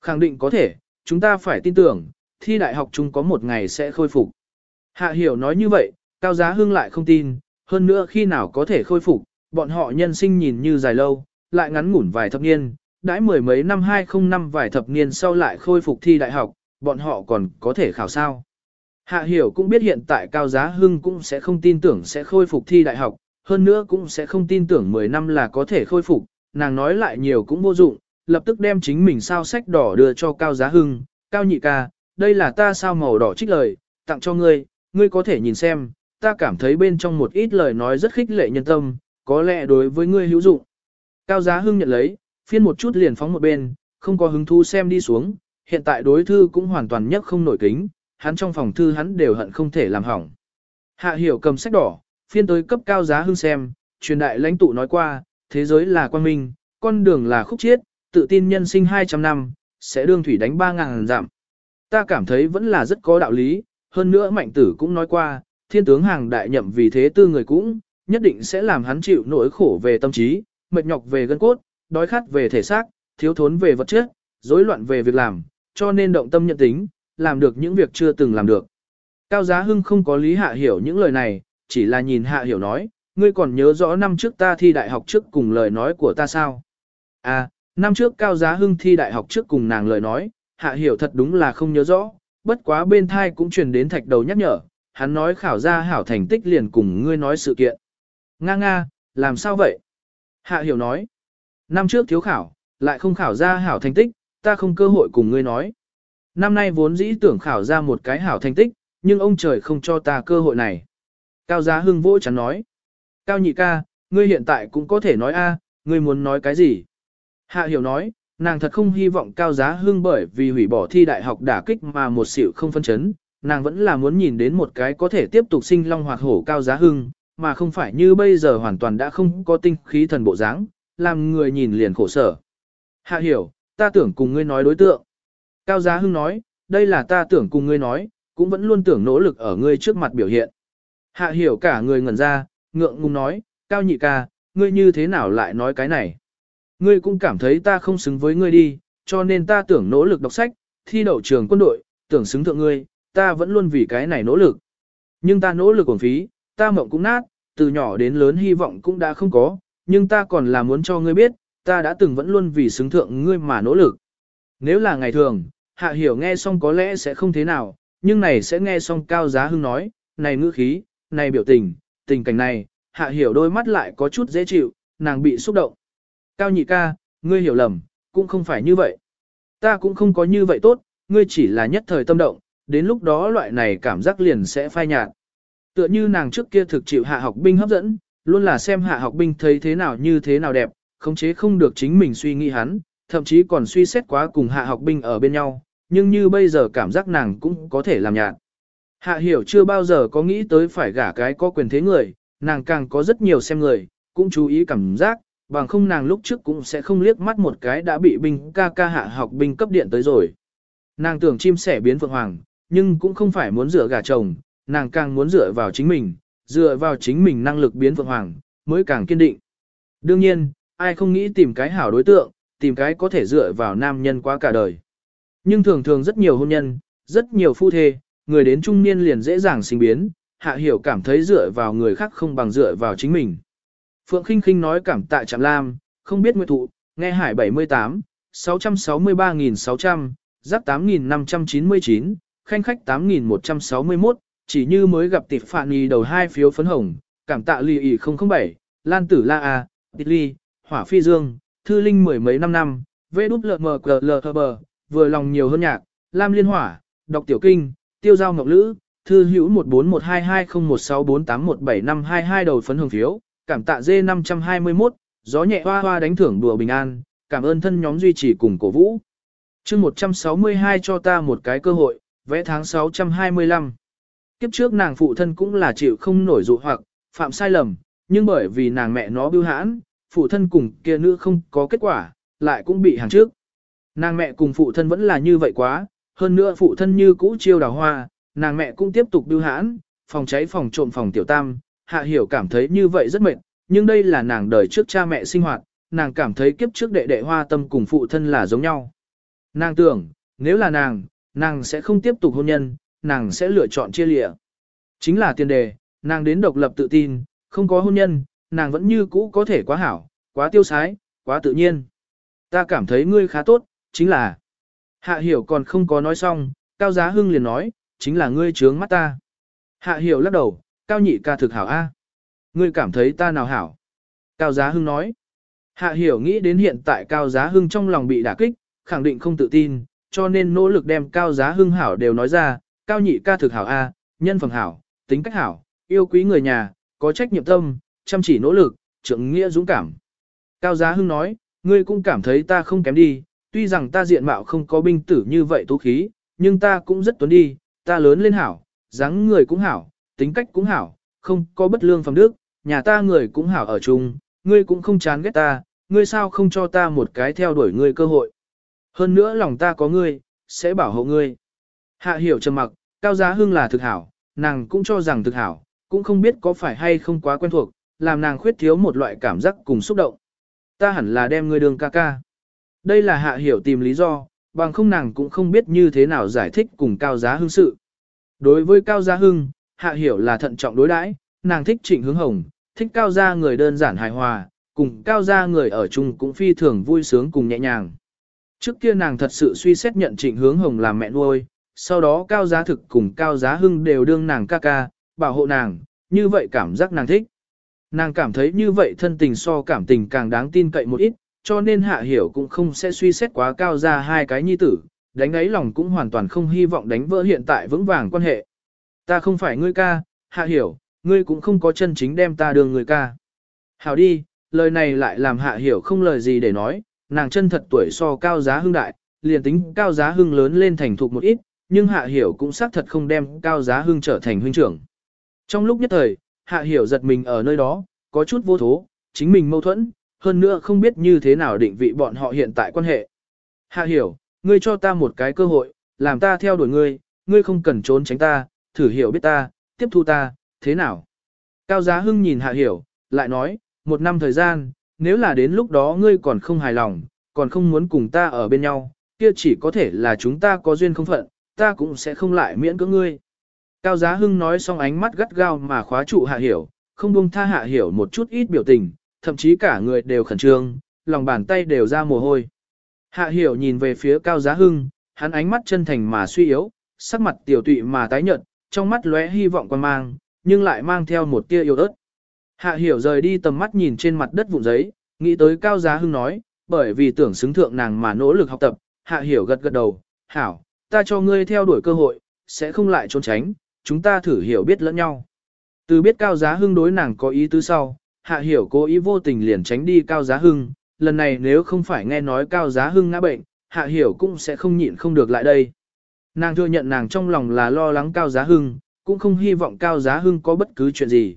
Khẳng định có thể, chúng ta phải tin tưởng, thi đại học chúng có một ngày sẽ khôi phục. Hạ Hiểu nói như vậy, Cao Giá Hưng lại không tin, hơn nữa khi nào có thể khôi phục, bọn họ nhân sinh nhìn như dài lâu, lại ngắn ngủn vài thập niên, đãi mười mấy năm 2005 vài thập niên sau lại khôi phục thi đại học, bọn họ còn có thể khảo sao. Hạ Hiểu cũng biết hiện tại Cao Giá Hưng cũng sẽ không tin tưởng sẽ khôi phục thi đại học, hơn nữa cũng sẽ không tin tưởng 10 năm là có thể khôi phục, nàng nói lại nhiều cũng vô dụng, lập tức đem chính mình sao sách đỏ đưa cho Cao Giá Hưng, Cao Nhị ca, đây là ta sao màu đỏ trích lời, tặng cho ngươi, ngươi có thể nhìn xem, ta cảm thấy bên trong một ít lời nói rất khích lệ nhân tâm, có lẽ đối với ngươi hữu dụng. Cao Giá Hưng nhận lấy, phiên một chút liền phóng một bên, không có hứng thú xem đi xuống, hiện tại đối thư cũng hoàn toàn nhất không nổi kính, hắn trong phòng thư hắn đều hận không thể làm hỏng. Hạ hiểu cầm sách đỏ, phiên tới cấp Cao Giá Hưng xem, truyền đại lãnh tụ nói qua, thế giới là quan minh, con đường là khúc chiết, tự tin nhân sinh 200 năm, sẽ đương thủy đánh 3.000 giảm. Ta cảm thấy vẫn là rất có đạo lý, hơn nữa mạnh tử cũng nói qua, thiên tướng hàng đại nhậm vì thế tư người cũng, nhất định sẽ làm hắn chịu nỗi khổ về tâm trí, mệt nhọc về gân cốt, đói khát về thể xác, thiếu thốn về vật chất, rối loạn về việc làm, cho nên động tâm nhận tính, làm được những việc chưa từng làm được. Cao Giá Hưng không có lý hạ hiểu những lời này, chỉ là nhìn hạ hiểu nói, ngươi còn nhớ rõ năm trước ta thi đại học trước cùng lời nói của ta sao? À, năm trước Cao Giá Hưng thi đại học trước cùng nàng lời nói, hạ hiểu thật đúng là không nhớ rõ, bất quá bên thai cũng truyền đến thạch đầu nhắc nhở, hắn nói khảo ra hảo thành tích liền cùng ngươi nói sự kiện. Nga nga, làm sao vậy? Hạ hiểu nói, năm trước thiếu khảo, lại không khảo ra hảo thành tích, ta không cơ hội cùng ngươi nói. Năm nay vốn dĩ tưởng khảo ra một cái hảo thành tích, nhưng ông trời không cho ta cơ hội này. Cao Giá Hưng vỗ chắn nói. Cao nhị ca, ngươi hiện tại cũng có thể nói a, ngươi muốn nói cái gì? Hạ hiểu nói, nàng thật không hy vọng cao giá Hương bởi vì hủy bỏ thi đại học đả kích mà một xỉu không phân chấn, nàng vẫn là muốn nhìn đến một cái có thể tiếp tục sinh long hoạt hổ cao giá hưng, mà không phải như bây giờ hoàn toàn đã không có tinh khí thần bộ dáng, làm người nhìn liền khổ sở. Hạ hiểu, ta tưởng cùng ngươi nói đối tượng. Cao giá hưng nói, đây là ta tưởng cùng ngươi nói, cũng vẫn luôn tưởng nỗ lực ở ngươi trước mặt biểu hiện. Hạ hiểu cả người ngẩn ra, ngượng ngùng nói, cao nhị ca, ngươi như thế nào lại nói cái này? Ngươi cũng cảm thấy ta không xứng với ngươi đi, cho nên ta tưởng nỗ lực đọc sách, thi đậu trường quân đội, tưởng xứng thượng ngươi, ta vẫn luôn vì cái này nỗ lực. Nhưng ta nỗ lực uổng phí, ta mộng cũng nát, từ nhỏ đến lớn hy vọng cũng đã không có, nhưng ta còn là muốn cho ngươi biết, ta đã từng vẫn luôn vì xứng thượng ngươi mà nỗ lực. Nếu là ngày thường, hạ hiểu nghe xong có lẽ sẽ không thế nào, nhưng này sẽ nghe xong cao giá hưng nói, này ngữ khí, này biểu tình, tình cảnh này, hạ hiểu đôi mắt lại có chút dễ chịu, nàng bị xúc động. Cao nhị ca, ngươi hiểu lầm, cũng không phải như vậy. Ta cũng không có như vậy tốt, ngươi chỉ là nhất thời tâm động, đến lúc đó loại này cảm giác liền sẽ phai nhạt. Tựa như nàng trước kia thực chịu hạ học binh hấp dẫn, luôn là xem hạ học binh thấy thế nào như thế nào đẹp, khống chế không được chính mình suy nghĩ hắn, thậm chí còn suy xét quá cùng hạ học binh ở bên nhau, nhưng như bây giờ cảm giác nàng cũng có thể làm nhạt. Hạ hiểu chưa bao giờ có nghĩ tới phải gả cái có quyền thế người, nàng càng có rất nhiều xem người, cũng chú ý cảm giác, bằng không nàng lúc trước cũng sẽ không liếc mắt một cái đã bị binh ca ca hạ học binh cấp điện tới rồi. Nàng tưởng chim sẻ biến phượng hoàng, nhưng cũng không phải muốn dựa gả chồng, nàng càng muốn dựa vào chính mình, dựa vào chính mình năng lực biến phượng hoàng, mới càng kiên định. Đương nhiên, ai không nghĩ tìm cái hảo đối tượng, tìm cái có thể dựa vào nam nhân qua cả đời. Nhưng thường thường rất nhiều hôn nhân, rất nhiều phu thê, người đến trung niên liền dễ dàng sinh biến, hạ hiểu cảm thấy dựa vào người khác không bằng dựa vào chính mình. Phượng Kinh Kinh nói cảm tạ Trạm Lam, không biết nguyệt thụ, nghe hải 78, 663.600, giáp 8.599, khanh khách 8.161, chỉ như mới gặp tịp phạn nghi đầu hai phiếu phấn hồng, cảm tạ lì ỉ 007, Lan Tử La A, Tịch Ly, Hỏa Phi Dương, Thư Linh mười mấy năm năm, vê đút lợ mờ cờ lờ thờ bờ, vừa lòng nhiều hơn nhạc, Lam Liên Hỏa, Đọc Tiểu Kinh, Tiêu Giao Ngọc Lữ, Thư hữu 141220164817522 đầu phấn hồng phiếu, cảm tạ dê 521, gió nhẹ hoa hoa đánh thưởng đùa bình an, cảm ơn thân nhóm duy trì cùng cổ vũ. chương 162 cho ta một cái cơ hội, vẽ tháng 625. Kiếp trước nàng phụ thân cũng là chịu không nổi dụ hoặc, phạm sai lầm, nhưng bởi vì nàng mẹ nó bưu hãn, phụ thân cùng kia nữ không có kết quả, lại cũng bị hàng trước. Nàng mẹ cùng phụ thân vẫn là như vậy quá, hơn nữa phụ thân như cũ chiêu đào hoa, nàng mẹ cũng tiếp tục bưu hãn, phòng cháy phòng trộm phòng tiểu tam, hạ hiểu cảm thấy như vậy rất mệt, nhưng đây là nàng đời trước cha mẹ sinh hoạt, nàng cảm thấy kiếp trước đệ đệ hoa tâm cùng phụ thân là giống nhau. Nàng tưởng, nếu là nàng, nàng sẽ không tiếp tục hôn nhân, nàng sẽ lựa chọn chia lịa. Chính là tiền đề, nàng đến độc lập tự tin, không có hôn nhân, nàng vẫn như cũ có thể quá hảo, quá tiêu sái, quá tự nhiên. Ta cảm thấy ngươi khá tốt, chính là. Hạ hiểu còn không có nói xong, Cao Giá Hưng liền nói, chính là ngươi trướng mắt ta. Hạ hiểu lắc đầu, Cao nhị ca thực hảo A. Ngươi cảm thấy ta nào hảo? Cao Giá Hưng nói. Hạ hiểu nghĩ đến hiện tại Cao Giá Hưng trong lòng bị đả kích, khẳng định không tự tin, cho nên nỗ lực đem Cao Giá Hưng hảo đều nói ra, Cao nhị ca thực hảo A, nhân phẩm hảo, tính cách hảo, yêu quý người nhà, có trách nhiệm tâm, chăm chỉ nỗ lực, trưởng nghĩa dũng cảm. Cao Giá Hưng nói, ngươi cũng cảm thấy ta không kém đi, tuy rằng ta diện mạo không có binh tử như vậy tú khí, nhưng ta cũng rất tuấn đi, ta lớn lên hảo, dáng người cũng hảo, tính cách cũng hảo, không có bất lương phẩm đức, nhà ta người cũng hảo ở chung, ngươi cũng không chán ghét ta, ngươi sao không cho ta một cái theo đuổi ngươi cơ hội. Hơn nữa lòng ta có ngươi, sẽ bảo hộ ngươi. Hạ hiểu trầm mặc, cao giá hưng là thực hảo, nàng cũng cho rằng thực hảo, cũng không biết có phải hay không quá quen thuộc, làm nàng khuyết thiếu một loại cảm giác cùng xúc động. Ta hẳn là đem ngươi đường ca ca. Đây là hạ hiểu tìm lý do, bằng không nàng cũng không biết như thế nào giải thích cùng cao giá hưng sự. Đối với cao giá hưng, hạ hiểu là thận trọng đối đãi, nàng thích trịnh hướng hồng, thích cao gia người đơn giản hài hòa, cùng cao gia người ở chung cũng phi thường vui sướng cùng nhẹ nhàng. Trước kia nàng thật sự suy xét nhận trịnh hướng hồng làm mẹ nuôi, sau đó cao giá thực cùng cao giá hưng đều đương nàng ca ca, bảo hộ nàng, như vậy cảm giác nàng thích. Nàng cảm thấy như vậy thân tình so cảm tình càng đáng tin cậy một ít, cho nên hạ hiểu cũng không sẽ suy xét quá cao ra hai cái nhi tử, đánh ấy lòng cũng hoàn toàn không hy vọng đánh vỡ hiện tại vững vàng quan hệ. Ta không phải ngươi ca, hạ hiểu, ngươi cũng không có chân chính đem ta đường người ca. Hảo đi, lời này lại làm hạ hiểu không lời gì để nói, nàng chân thật tuổi so cao giá hưng đại, liền tính cao giá hưng lớn lên thành thục một ít, nhưng hạ hiểu cũng xác thật không đem cao giá hưng trở thành huynh trưởng. Trong lúc nhất thời, hạ hiểu giật mình ở nơi đó, có chút vô thố, chính mình mâu thuẫn, hơn nữa không biết như thế nào định vị bọn họ hiện tại quan hệ. Hạ hiểu, ngươi cho ta một cái cơ hội, làm ta theo đuổi ngươi, ngươi không cần trốn tránh ta, thử hiểu biết ta, tiếp thu ta, thế nào? Cao Giá Hưng nhìn Hạ Hiểu, lại nói, một năm thời gian, nếu là đến lúc đó ngươi còn không hài lòng, còn không muốn cùng ta ở bên nhau, kia chỉ có thể là chúng ta có duyên không phận, ta cũng sẽ không lại miễn cưỡng ngươi. Cao Giá Hưng nói xong ánh mắt gắt gao mà khóa trụ Hạ Hiểu, không buông tha Hạ Hiểu một chút ít biểu tình, thậm chí cả người đều khẩn trương, lòng bàn tay đều ra mồ hôi. Hạ Hiểu nhìn về phía Cao Giá Hưng, hắn ánh mắt chân thành mà suy yếu, sắc mặt tiểu tụy mà tái nhợt, trong mắt lóe hy vọng quan mang, nhưng lại mang theo một tia yêu ớt. Hạ hiểu rời đi tầm mắt nhìn trên mặt đất vụn giấy, nghĩ tới Cao Giá Hưng nói, bởi vì tưởng xứng thượng nàng mà nỗ lực học tập, hạ hiểu gật gật đầu, hảo, ta cho ngươi theo đuổi cơ hội, sẽ không lại trốn tránh, chúng ta thử hiểu biết lẫn nhau. Từ biết Cao Giá Hưng đối nàng có ý tứ sau, hạ hiểu cố ý vô tình liền tránh đi cao giá hưng, lần này nếu không phải nghe nói cao giá hưng ngã bệnh, hạ hiểu cũng sẽ không nhịn không được lại đây. Nàng thừa nhận nàng trong lòng là lo lắng cao giá hưng, cũng không hy vọng cao giá hưng có bất cứ chuyện gì.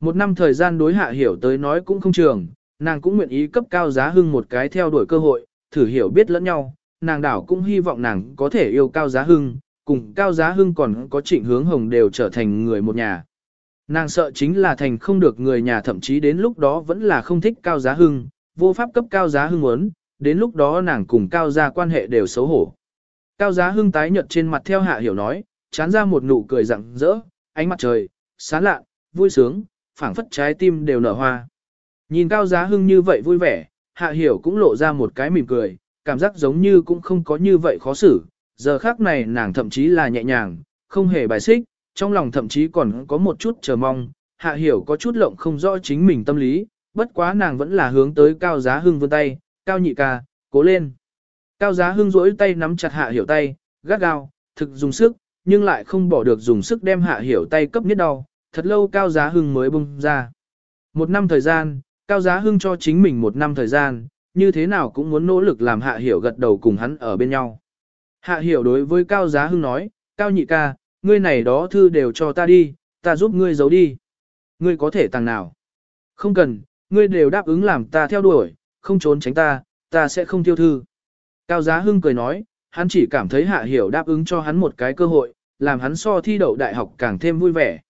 Một năm thời gian đối hạ hiểu tới nói cũng không trường, nàng cũng nguyện ý cấp cao giá hưng một cái theo đuổi cơ hội, thử hiểu biết lẫn nhau, nàng đảo cũng hy vọng nàng có thể yêu cao giá hưng, cùng cao giá hưng còn có trịnh hướng hồng đều trở thành người một nhà. Nàng sợ chính là thành không được người nhà thậm chí đến lúc đó vẫn là không thích cao giá hưng, vô pháp cấp cao giá hưng muốn, đến lúc đó nàng cùng cao gia quan hệ đều xấu hổ. Cao giá hưng tái nhợt trên mặt theo hạ hiểu nói, chán ra một nụ cười rặng rỡ, ánh mặt trời, sáng lạ, vui sướng, phảng phất trái tim đều nở hoa. Nhìn cao giá hưng như vậy vui vẻ, hạ hiểu cũng lộ ra một cái mỉm cười, cảm giác giống như cũng không có như vậy khó xử, giờ khác này nàng thậm chí là nhẹ nhàng, không hề bài xích, trong lòng thậm chí còn có một chút chờ mong, hạ hiểu có chút lộng không rõ chính mình tâm lý, bất quá nàng vẫn là hướng tới cao giá hưng vươn tay, cao nhị ca, cố lên. Cao giá hưng rỗi tay nắm chặt hạ hiểu tay, gắt gao, thực dùng sức, nhưng lại không bỏ được dùng sức đem hạ hiểu tay cấp nhất đau, thật lâu cao giá hưng mới bung ra. Một năm thời gian, cao giá hưng cho chính mình một năm thời gian, như thế nào cũng muốn nỗ lực làm hạ hiểu gật đầu cùng hắn ở bên nhau. Hạ hiểu đối với cao giá hưng nói, cao nhị ca, ngươi này đó thư đều cho ta đi, ta giúp ngươi giấu đi. Ngươi có thể tàng nào? Không cần, ngươi đều đáp ứng làm ta theo đuổi, không trốn tránh ta, ta sẽ không tiêu thư. Cao giá hưng cười nói, hắn chỉ cảm thấy hạ hiểu đáp ứng cho hắn một cái cơ hội, làm hắn so thi đậu đại học càng thêm vui vẻ.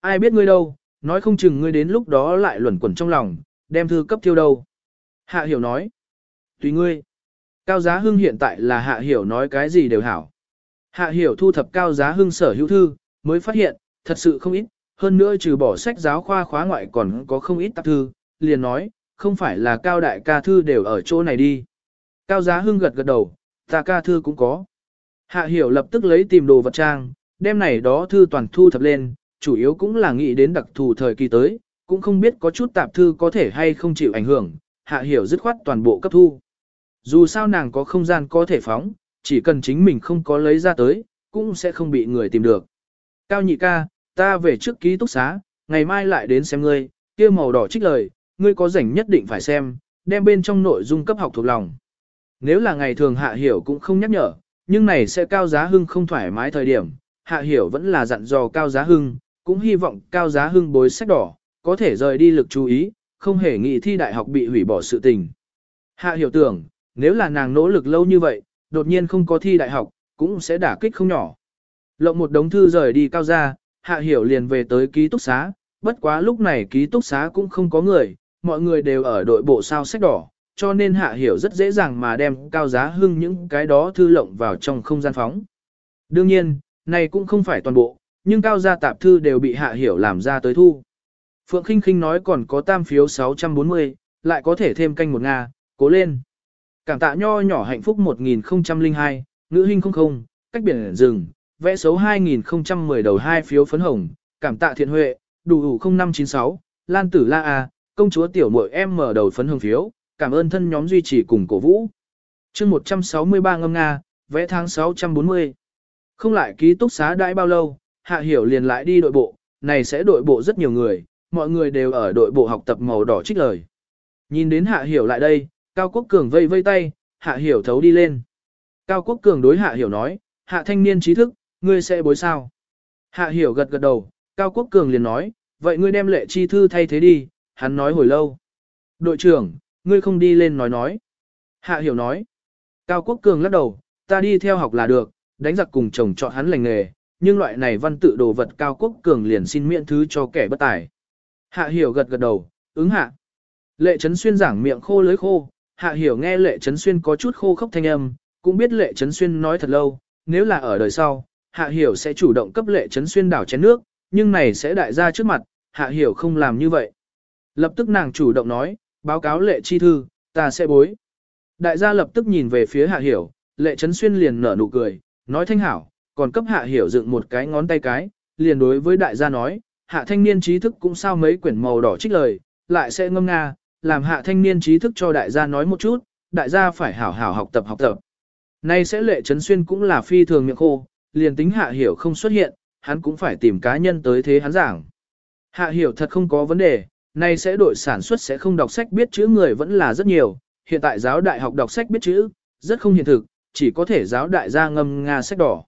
Ai biết ngươi đâu, nói không chừng ngươi đến lúc đó lại luẩn quẩn trong lòng, đem thư cấp tiêu đâu. Hạ hiểu nói, tùy ngươi. Cao giá hưng hiện tại là hạ hiểu nói cái gì đều hảo. Hạ hiểu thu thập cao giá hưng sở hữu thư, mới phát hiện, thật sự không ít, hơn nữa trừ bỏ sách giáo khoa khóa ngoại còn có không ít tạp thư, liền nói, không phải là cao đại ca thư đều ở chỗ này đi. Cao giá hưng gật gật đầu, ta ca thư cũng có. Hạ hiểu lập tức lấy tìm đồ vật trang, đem này đó thư toàn thu thập lên, chủ yếu cũng là nghĩ đến đặc thù thời kỳ tới, cũng không biết có chút tạp thư có thể hay không chịu ảnh hưởng, hạ hiểu dứt khoát toàn bộ cấp thu. Dù sao nàng có không gian có thể phóng, chỉ cần chính mình không có lấy ra tới, cũng sẽ không bị người tìm được. Cao nhị ca, ta về trước ký túc xá, ngày mai lại đến xem ngươi, kia màu đỏ trích lời, ngươi có rảnh nhất định phải xem, đem bên trong nội dung cấp học thuộc lòng. Nếu là ngày thường hạ hiểu cũng không nhắc nhở, nhưng này sẽ cao giá hưng không thoải mái thời điểm, hạ hiểu vẫn là dặn dò cao giá hưng, cũng hy vọng cao giá hưng bối sách đỏ, có thể rời đi lực chú ý, không hề nghĩ thi đại học bị hủy bỏ sự tình. Hạ hiểu tưởng, nếu là nàng nỗ lực lâu như vậy, đột nhiên không có thi đại học, cũng sẽ đả kích không nhỏ. Lộng một đống thư rời đi cao gia, hạ hiểu liền về tới ký túc xá, bất quá lúc này ký túc xá cũng không có người, mọi người đều ở đội bộ sao sách đỏ, cho nên hạ hiểu rất dễ dàng mà đem cao giá hưng những cái đó thư lộng vào trong không gian phóng. Đương nhiên, này cũng không phải toàn bộ, nhưng cao gia tạp thư đều bị hạ hiểu làm ra tới thu. Phượng Kinh Kinh nói còn có tam phiếu 640, lại có thể thêm canh một Nga, cố lên. Cảm tạ nho nhỏ hạnh phúc 1002, ngữ hình không không, cách biển rừng, vẽ số 2010 đầu hai phiếu phấn hồng, cảm tạ thiện huệ, đủ đủ 0596, Lan Tử La A, công chúa tiểu muội em mở đầu phấn hồng phiếu, cảm ơn thân nhóm duy trì cùng cổ vũ. chương 163 ngâm Nga, vẽ tháng 640. Không lại ký túc xá đãi bao lâu, Hạ Hiểu liền lại đi đội bộ, này sẽ đội bộ rất nhiều người, mọi người đều ở đội bộ học tập màu đỏ trích lời. Nhìn đến Hạ Hiểu lại đây, Cao Quốc Cường vây vây tay, Hạ Hiểu thấu đi lên. Cao Quốc Cường đối Hạ Hiểu nói, Hạ thanh niên trí thức, ngươi sẽ bối sao? Hạ Hiểu gật gật đầu, Cao Quốc Cường liền nói, vậy ngươi đem lệ chi thư thay thế đi, hắn nói hồi lâu. Đội trưởng, ngươi không đi lên nói nói. Hạ Hiểu nói, Cao Quốc Cường lắc đầu, ta đi theo học là được, đánh giặc cùng chồng chọn hắn lành nghề, nhưng loại này văn tự đồ vật Cao Quốc Cường liền xin miễn thứ cho kẻ bất tài. Hạ Hiểu gật gật đầu, ứng hạ. Lệ Trấn Xuyên giảng miệng khô lưới khô, Hạ Hiểu nghe Lệ Trấn Xuyên có chút khô khốc thanh âm, cũng biết Lệ Trấn Xuyên nói thật lâu, nếu là ở đời sau, Hạ Hiểu sẽ chủ động cấp Lệ Trấn Xuyên đảo chén nước, nhưng này sẽ đại gia trước mặt, Hạ Hiểu không làm như vậy. Lập tức nàng chủ động nói, báo cáo Lệ Chi Thư, ta sẽ bối. Đại gia lập tức nhìn về phía Hạ Hiểu, Lệ Trấn Xuyên liền nở nụ cười, nói thanh hảo, còn cấp Hạ Hiểu dựng một cái ngón tay cái, liền đối với đại gia nói, Hạ thanh niên trí thức cũng sao mấy quyển màu đỏ trích lời, lại sẽ ngâm nga, làm hạ thanh niên trí thức cho đại gia nói một chút, đại gia phải hảo hảo học tập học tập. Nay sẽ lệ trấn xuyên cũng là phi thường miệng khô, liền tính hạ hiểu không xuất hiện, hắn cũng phải tìm cá nhân tới thế hắn giảng. Hạ hiểu thật không có vấn đề, Nay sẽ đội sản xuất sẽ không đọc sách biết chữ người vẫn là rất nhiều, hiện tại giáo đại học đọc sách biết chữ, rất không hiện thực, chỉ có thể giáo đại gia ngâm Nga sách đỏ.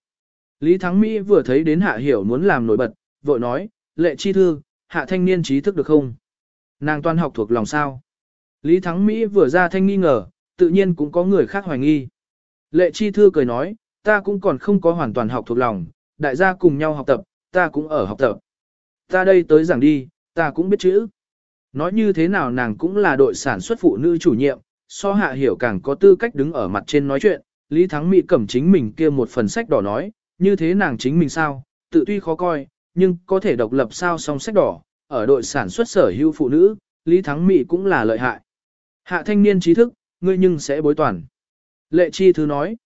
Lý Thắng Mỹ vừa thấy đến Hạ Hiểu muốn làm nổi bật, vội nói, lệ chi thư, Hạ thanh niên trí thức được không? Nàng toàn học thuộc lòng sao? Lý Thắng Mỹ vừa ra thanh nghi ngờ, tự nhiên cũng có người khác hoài nghi. Lệ chi thư cười nói, ta cũng còn không có hoàn toàn học thuộc lòng, đại gia cùng nhau học tập, ta cũng ở học tập. Ta đây tới giảng đi, ta cũng biết chữ. Nói như thế nào nàng cũng là đội sản xuất phụ nữ chủ nhiệm, so hạ hiểu càng có tư cách đứng ở mặt trên nói chuyện, Lý Thắng Mỹ cầm chính mình kia một phần sách đỏ nói, như thế nàng chính mình sao, tự tuy khó coi, nhưng có thể độc lập sao song sách đỏ, ở đội sản xuất sở hữu phụ nữ, Lý Thắng Mỹ cũng là lợi hại. Hạ thanh niên trí thức, ngươi nhưng sẽ bối toàn. Lệ chi thứ nói,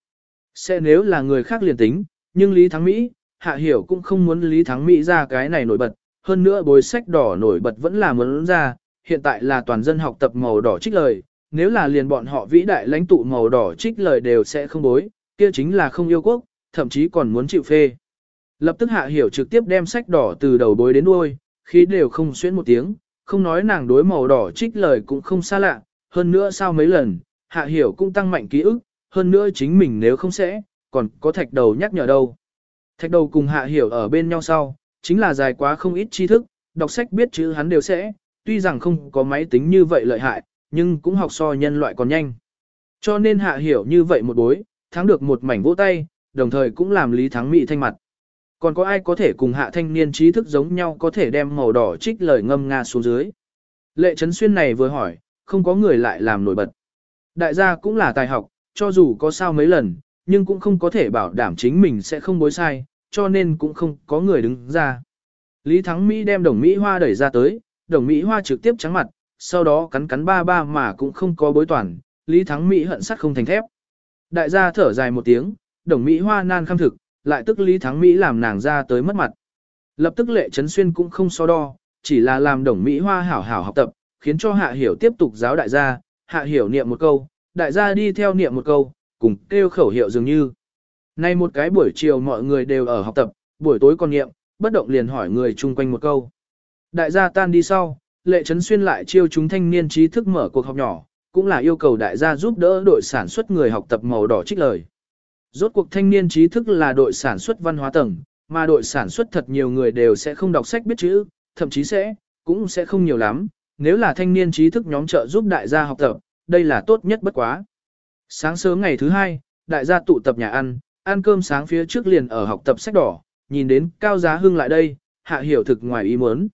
sẽ nếu là người khác liền tính, nhưng Lý Thắng Mỹ, Hạ Hiểu cũng không muốn Lý Thắng Mỹ ra cái này nổi bật, hơn nữa bối sách đỏ nổi bật vẫn là muốn ra, hiện tại là toàn dân học tập màu đỏ trích lời, nếu là liền bọn họ vĩ đại lãnh tụ màu đỏ trích lời đều sẽ không bối, kia chính là không yêu quốc, thậm chí còn muốn chịu phê. Lập tức Hạ Hiểu trực tiếp đem sách đỏ từ đầu bối đến đuôi, khi đều không xuyên một tiếng, không nói nàng đối màu đỏ trích lời cũng không xa lạ, hơn nữa sau mấy lần, Hạ Hiểu cũng tăng mạnh ký ức, hơn nữa chính mình nếu không sẽ, còn có thạch đầu nhắc nhở đâu. Thạch đầu cùng Hạ Hiểu ở bên nhau sau, chính là dài quá không ít tri thức, đọc sách biết chữ hắn đều sẽ, tuy rằng không có máy tính như vậy lợi hại, nhưng cũng học so nhân loại còn nhanh. Cho nên Hạ Hiểu như vậy một bối, thắng được một mảnh vỗ tay, đồng thời cũng làm Lý Thắng mị thanh mặt. Còn có ai có thể cùng hạ thanh niên trí thức giống nhau có thể đem màu đỏ trích lời ngâm nga xuống dưới. Lệ Trấn Xuyên này vừa hỏi, không có người lại làm nổi bật. Đại gia cũng là tài học, cho dù có sao mấy lần, nhưng cũng không có thể bảo đảm chính mình sẽ không bối sai, cho nên cũng không có người đứng ra. Lý Thắng Mỹ đem đồng Mỹ Hoa đẩy ra tới, đồng Mỹ Hoa trực tiếp trắng mặt, sau đó cắn cắn ba ba mà cũng không có bối toàn, Lý Thắng Mỹ hận sắt không thành thép. Đại gia thở dài một tiếng, đồng Mỹ Hoa nan khăm thực, lại tức Lý Thắng Mỹ làm nàng ra tới mất mặt. Lập tức lệ trấn xuyên cũng không so đo, chỉ là làm đồng Mỹ Hoa hảo hảo học tập, khiến cho Hạ Hiểu tiếp tục giáo đại gia, Hạ Hiểu niệm một câu, đại gia đi theo niệm một câu, cùng kêu khẩu hiệu dường như. Nay một cái buổi chiều mọi người đều ở học tập, buổi tối còn niệm, bất động liền hỏi người chung quanh một câu. Đại gia tan đi sau, lệ trấn xuyên lại chiêu chúng thanh niên trí thức mở cuộc học nhỏ, cũng là yêu cầu đại gia giúp đỡ đội sản xuất người học tập màu đỏ trích lời. Rốt cuộc thanh niên trí thức là đội sản xuất văn hóa tầng, mà đội sản xuất thật nhiều người đều sẽ không đọc sách biết chữ, thậm chí sẽ, cũng sẽ không nhiều lắm. Nếu là thanh niên trí thức nhóm trợ giúp đại gia học tập, đây là tốt nhất bất quá. Sáng sớm ngày thứ hai, đại gia tụ tập nhà ăn, ăn cơm sáng phía trước liền ở học tập sách đỏ, nhìn đến Cao Giá Hưng lại đây, hạ hiểu thực ngoài ý muốn.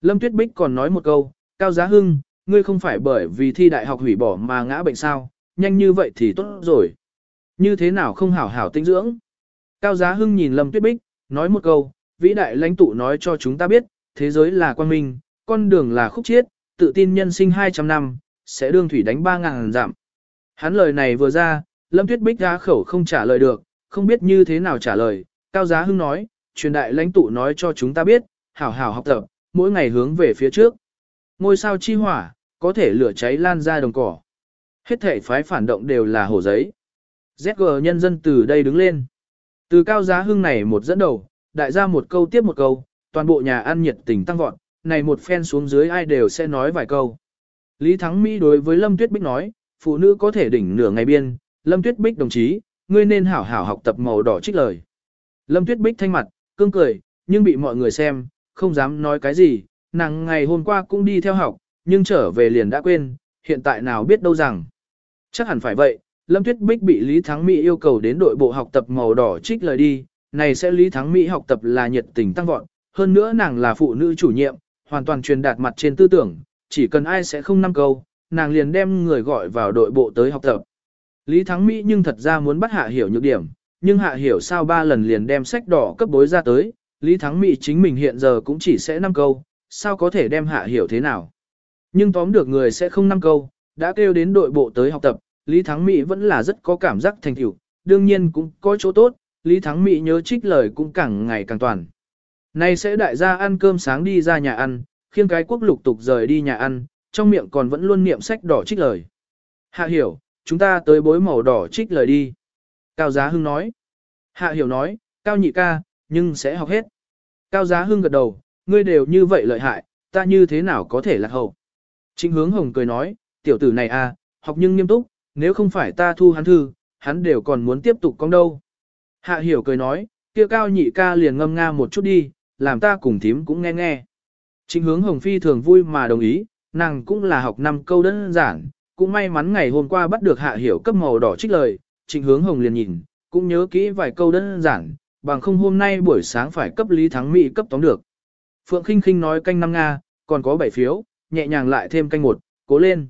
Lâm Tuyết Bích còn nói một câu, Cao Giá Hưng, ngươi không phải bởi vì thi đại học hủy bỏ mà ngã bệnh sao, nhanh như vậy thì tốt rồi. Như thế nào không hảo hảo tinh dưỡng? Cao Giá Hưng nhìn Lâm Tuyết Bích, nói một câu, vĩ đại lãnh tụ nói cho chúng ta biết, thế giới là quan minh, con đường là khúc chiết, tự tin nhân sinh 200 năm, sẽ đương thủy đánh 3.000 giảm. Hắn lời này vừa ra, Lâm Tuyết Bích ra khẩu không trả lời được, không biết như thế nào trả lời. Cao Giá Hưng nói, truyền đại lãnh tụ nói cho chúng ta biết, hảo hảo học tập, mỗi ngày hướng về phía trước. Ngôi sao chi hỏa, có thể lửa cháy lan ra đồng cỏ. Hết thể phái phản động đều là hổ giấy. ZG nhân dân từ đây đứng lên. Từ cao giá hưng này một dẫn đầu, đại gia một câu tiếp một câu, toàn bộ nhà ăn nhiệt tình tăng vọt, này một phen xuống dưới ai đều sẽ nói vài câu. Lý Thắng Mỹ đối với Lâm Tuyết Bích nói, phụ nữ có thể đỉnh nửa ngày biên, Lâm Tuyết Bích đồng chí, ngươi nên hảo hảo học tập màu đỏ trích lời. Lâm Tuyết Bích thanh mặt, cương cười, nhưng bị mọi người xem, không dám nói cái gì, nàng ngày hôm qua cũng đi theo học, nhưng trở về liền đã quên, hiện tại nào biết đâu rằng. Chắc hẳn phải vậy, Lâm Tuyết Bích bị Lý Thắng Mỹ yêu cầu đến đội bộ học tập màu đỏ trích lời đi, này sẽ Lý Thắng Mỹ học tập là nhiệt tình tăng vọt, hơn nữa nàng là phụ nữ chủ nhiệm, hoàn toàn truyền đạt mặt trên tư tưởng, chỉ cần ai sẽ không năm câu, nàng liền đem người gọi vào đội bộ tới học tập. Lý Thắng Mỹ nhưng thật ra muốn bắt Hạ Hiểu nhược điểm, nhưng Hạ Hiểu sao ba lần liền đem sách đỏ cấp bối ra tới, Lý Thắng Mỹ chính mình hiện giờ cũng chỉ sẽ năm câu, sao có thể đem Hạ Hiểu thế nào. Nhưng tóm được người sẽ không năm câu, đã kêu đến đội bộ tới học tập, Lý Thắng Mỹ vẫn là rất có cảm giác thành tựu, đương nhiên cũng có chỗ tốt, Lý Thắng Mỹ nhớ trích lời cũng càng ngày càng toàn. Nay sẽ đại gia ăn cơm sáng đi ra nhà ăn, khiêng cái quốc lục tục rời đi nhà ăn, trong miệng còn vẫn luôn niệm sách đỏ trích lời. Hạ hiểu, chúng ta tới bối màu đỏ trích lời đi. Cao Giá Hưng nói. Hạ hiểu nói, Cao nhị ca, nhưng sẽ học hết. Cao Giá Hưng gật đầu, ngươi đều như vậy lợi hại, ta như thế nào có thể lạc hậu. Trịnh hướng hồng cười nói, tiểu tử này à, học nhưng nghiêm túc, nếu không phải ta thu hắn thư, hắn đều còn muốn tiếp tục con đâu. Hạ hiểu cười nói, kia cao nhị ca liền ngâm nga một chút đi, làm ta cùng thím cũng nghe nghe. Trịnh hướng hồng phi thường vui mà đồng ý, nàng cũng là học năm câu đơn giản, cũng may mắn ngày hôm qua bắt được hạ hiểu cấp màu đỏ trích lời, trịnh hướng hồng liền nhìn, cũng nhớ kỹ vài câu đơn giản, bằng không hôm nay buổi sáng phải cấp Lý Thắng Mỹ cấp tóm được. Phượng Kinh Kinh nói canh năm Nga, còn có 7 phiếu, nhẹ nhàng lại thêm canh một, cố lên.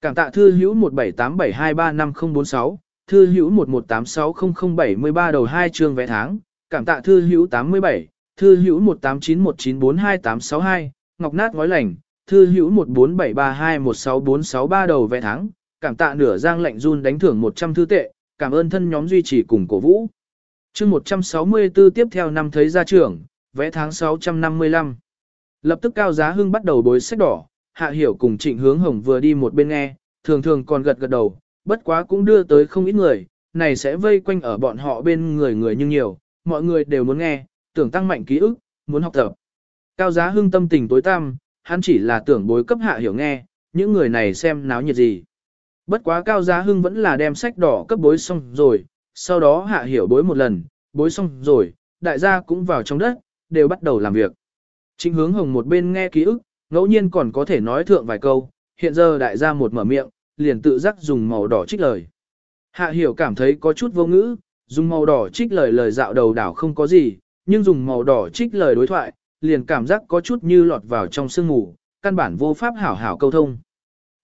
Cảm tạ thư hữu 1787235046, thư hữu 11860073 đầu 2 chương vẽ tháng, cảm tạ thư hữu 87, thư hữu 1891942862, ngọc nát ngói lành, thư hữu 147321646 đầu vẽ tháng, cảm tạ nửa giang lệnh run đánh thưởng 100 thư tệ, cảm ơn thân nhóm duy trì cùng cổ vũ. chương 164 tiếp theo năm thấy gia trưởng, vẽ tháng 655. Lập tức cao giá hưng bắt đầu bối sách đỏ, hạ hiểu cùng trịnh hướng hồng vừa đi một bên nghe, thường thường còn gật gật đầu, bất quá cũng đưa tới không ít người, này sẽ vây quanh ở bọn họ bên người người nhưng nhiều, mọi người đều muốn nghe, tưởng tăng mạnh ký ức, muốn học tập. Cao giá hưng tâm tình tối tăm, hắn chỉ là tưởng bối cấp hạ hiểu nghe, những người này xem náo nhiệt gì. Bất quá cao giá hưng vẫn là đem sách đỏ cấp bối xong rồi, sau đó hạ hiểu bối một lần, bối xong rồi, đại gia cũng vào trong đất, đều bắt đầu làm việc. Trịnh hướng hồng một bên nghe ký ức, ngẫu nhiên còn có thể nói thượng vài câu, hiện giờ đại gia một mở miệng, liền tự giác dùng màu đỏ trích lời. Hạ hiểu cảm thấy có chút vô ngữ, dùng màu đỏ trích lời lời dạo đầu đảo không có gì, nhưng dùng màu đỏ trích lời đối thoại, liền cảm giác có chút như lọt vào trong sương ngủ, căn bản vô pháp hảo hảo câu thông.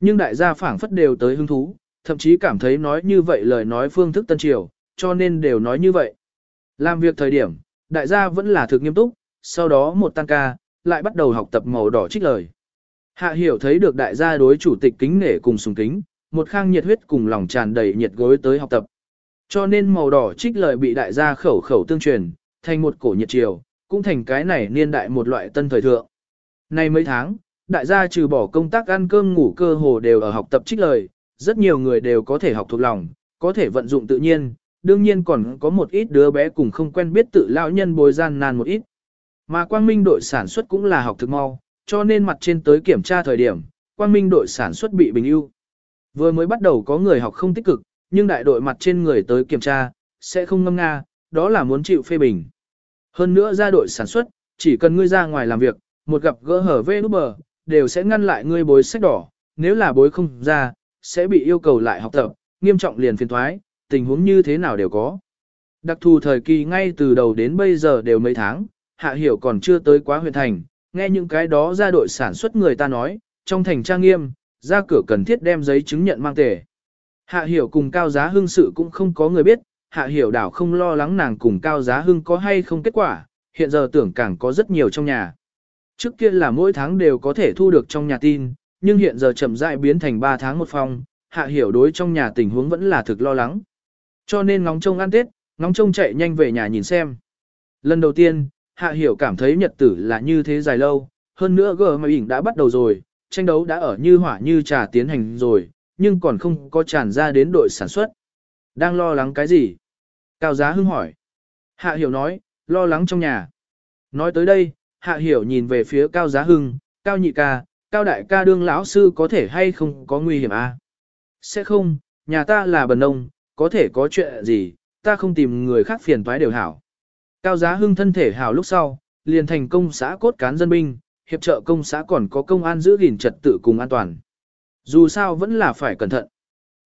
Nhưng đại gia phảng phất đều tới hứng thú, thậm chí cảm thấy nói như vậy lời nói phương thức tân triều, cho nên đều nói như vậy. Làm việc thời điểm, đại gia vẫn là thực nghiêm túc, sau đó một tăng ca, lại bắt đầu học tập màu đỏ trích lời. Hạ hiểu thấy được đại gia đối chủ tịch kính nể cùng sùng kính, một khang nhiệt huyết cùng lòng tràn đầy nhiệt gối tới học tập. Cho nên màu đỏ trích lời bị đại gia khẩu khẩu tương truyền, thành một cổ nhiệt triều, cũng thành cái này niên đại một loại tân thời thượng. Nay mấy tháng, đại gia trừ bỏ công tác ăn cơm ngủ cơ hồ đều ở học tập trích lời, rất nhiều người đều có thể học thuộc lòng, có thể vận dụng tự nhiên, đương nhiên còn có một ít đứa bé cùng không quen biết tự lão nhân bồi gian nan một ít. Mà quang minh đội sản xuất cũng là học thực mau, cho nên mặt trên tới kiểm tra thời điểm, quang minh đội sản xuất bị bình ưu. Vừa mới bắt đầu có người học không tích cực, nhưng đại đội mặt trên người tới kiểm tra, sẽ không ngâm nga, đó là muốn chịu phê bình. Hơn nữa ra đội sản xuất, chỉ cần ngươi ra ngoài làm việc, một gặp gỡ hở vê nút bờ, đều sẽ ngăn lại ngươi bối sách đỏ, nếu là bối không ra, sẽ bị yêu cầu lại học tập, nghiêm trọng liền phiền thoái, tình huống như thế nào đều có. Đặc thù thời kỳ ngay từ đầu đến bây giờ đều mấy tháng, hạ hiểu còn chưa tới quá huyện thành, nghe những cái đó ra đội sản xuất người ta nói, trong thành trang nghiêm, ra cửa cần thiết đem giấy chứng nhận mang tể. Hạ hiểu cùng cao giá hưng sự cũng không có người biết, hạ hiểu đảo không lo lắng nàng cùng cao giá hưng có hay không kết quả, hiện giờ tưởng càng có rất nhiều trong nhà. Trước kia là mỗi tháng đều có thể thu được trong nhà tin, nhưng hiện giờ chậm rãi biến thành 3 tháng một phòng, hạ hiểu đối trong nhà tình huống vẫn là thực lo lắng. Cho nên ngóng trông ăn tết, ngóng trông chạy nhanh về nhà nhìn xem. Lần đầu tiên, hạ hiểu cảm thấy nhật tử là như thế dài lâu, hơn nữa gờ mà ỉnh đã bắt đầu rồi, tranh đấu đã ở như hỏa như trà tiến hành rồi, nhưng còn không có tràn ra đến đội sản xuất. Đang lo lắng cái gì? Cao Giá Hưng hỏi. Hạ Hiểu nói, lo lắng trong nhà. Nói tới đây, Hạ Hiểu nhìn về phía Cao Giá Hưng, Cao Nhị Ca, Cao Đại Ca đương lão sư có thể hay không có nguy hiểm à? Sẽ không, nhà ta là bần nông, có thể có chuyện gì, ta không tìm người khác phiền toái đều hảo. Cao Giá Hưng thân thể hảo lúc sau, liền thành công xã cốt cán dân binh, hiệp trợ công xã còn có công an giữ gìn trật tự cùng an toàn. Dù sao vẫn là phải cẩn thận.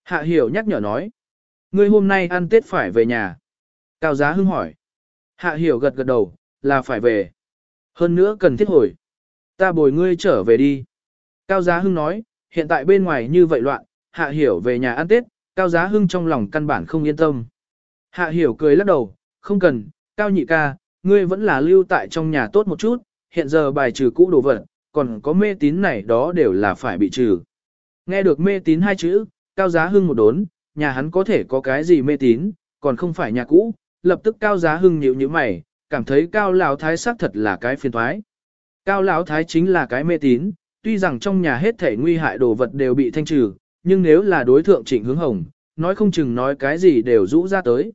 Hạ Hiểu nhắc nhở nói. Ngươi hôm nay ăn Tết phải về nhà. Cao Giá Hưng hỏi. Hạ Hiểu gật gật đầu, là phải về. Hơn nữa cần thiết hồi. Ta bồi ngươi trở về đi. Cao Giá Hưng nói, hiện tại bên ngoài như vậy loạn, Hạ Hiểu về nhà ăn Tết, Cao Giá Hưng trong lòng căn bản không yên tâm. Hạ Hiểu cười lắc đầu, không cần, Cao Nhị ca, ngươi vẫn là lưu tại trong nhà tốt một chút, hiện giờ bài trừ cũ đồ vật, còn có mê tín này đó đều là phải bị trừ. Nghe được mê tín hai chữ, Cao Giá Hưng một đốn, nhà hắn có thể có cái gì mê tín, còn không phải nhà cũ, lập tức Cao Giá Hưng nhịu như mày, cảm thấy Cao Lão Thái xác thật là cái phiền toái. Cao Lão Thái chính là cái mê tín, tuy rằng trong nhà hết thể nguy hại đồ vật đều bị thanh trừ, nhưng nếu là đối thượng trịnh hướng hồng, nói không chừng nói cái gì đều rũ ra tới.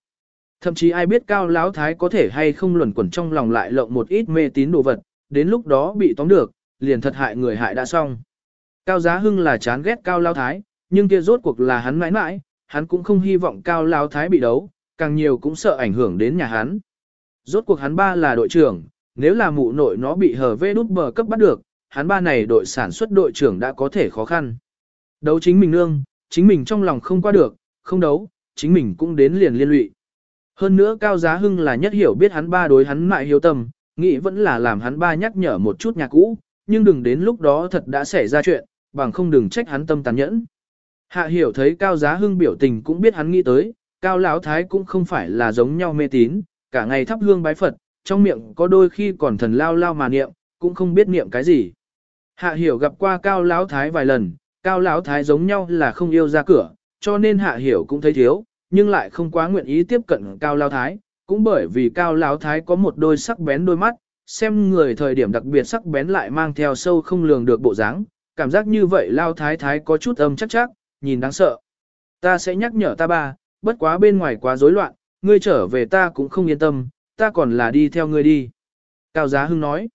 Thậm chí ai biết Cao Lão Thái có thể hay không luẩn quẩn trong lòng lại lộng một ít mê tín đồ vật, đến lúc đó bị tóm được, liền thật hại người hại đã xong. Cao Giá Hưng là chán ghét Cao lão Thái, nhưng kia rốt cuộc là hắn mãi mãi, hắn cũng không hy vọng Cao lão Thái bị đấu, càng nhiều cũng sợ ảnh hưởng đến nhà hắn. Rốt cuộc hắn ba là đội trưởng, nếu là mụ nội nó bị hở vê đút bờ cấp bắt được, hắn ba này đội sản xuất đội trưởng đã có thể khó khăn. Đấu chính mình nương, chính mình trong lòng không qua được, không đấu, chính mình cũng đến liền liên lụy. Hơn nữa Cao Giá Hưng là nhất hiểu biết hắn ba đối hắn mại hiếu tâm, nghĩ vẫn là làm hắn ba nhắc nhở một chút nhà cũ, nhưng đừng đến lúc đó thật đã xảy ra chuyện, bằng không đừng trách hắn tâm tàn nhẫn. Hạ hiểu thấy Cao Giá Hưng biểu tình cũng biết hắn nghĩ tới, Cao Lão Thái cũng không phải là giống nhau mê tín, cả ngày thắp hương bái Phật, trong miệng có đôi khi còn thần lao lao mà niệm, cũng không biết niệm cái gì. Hạ hiểu gặp qua Cao Lão Thái vài lần, Cao Lão Thái giống nhau là không yêu ra cửa, cho nên Hạ hiểu cũng thấy thiếu, nhưng lại không quá nguyện ý tiếp cận Cao Lão Thái, cũng bởi vì Cao Lão Thái có một đôi sắc bén đôi mắt, xem người thời điểm đặc biệt sắc bén lại mang theo sâu không lường được bộ dáng, cảm giác như vậy Lao Thái Thái có chút âm chắc chắc, nhìn đáng sợ. Ta sẽ nhắc nhở ta ba, bất quá bên ngoài quá rối loạn, ngươi trở về ta cũng không yên tâm, ta còn là đi theo ngươi đi. Cao Giá Hưng nói.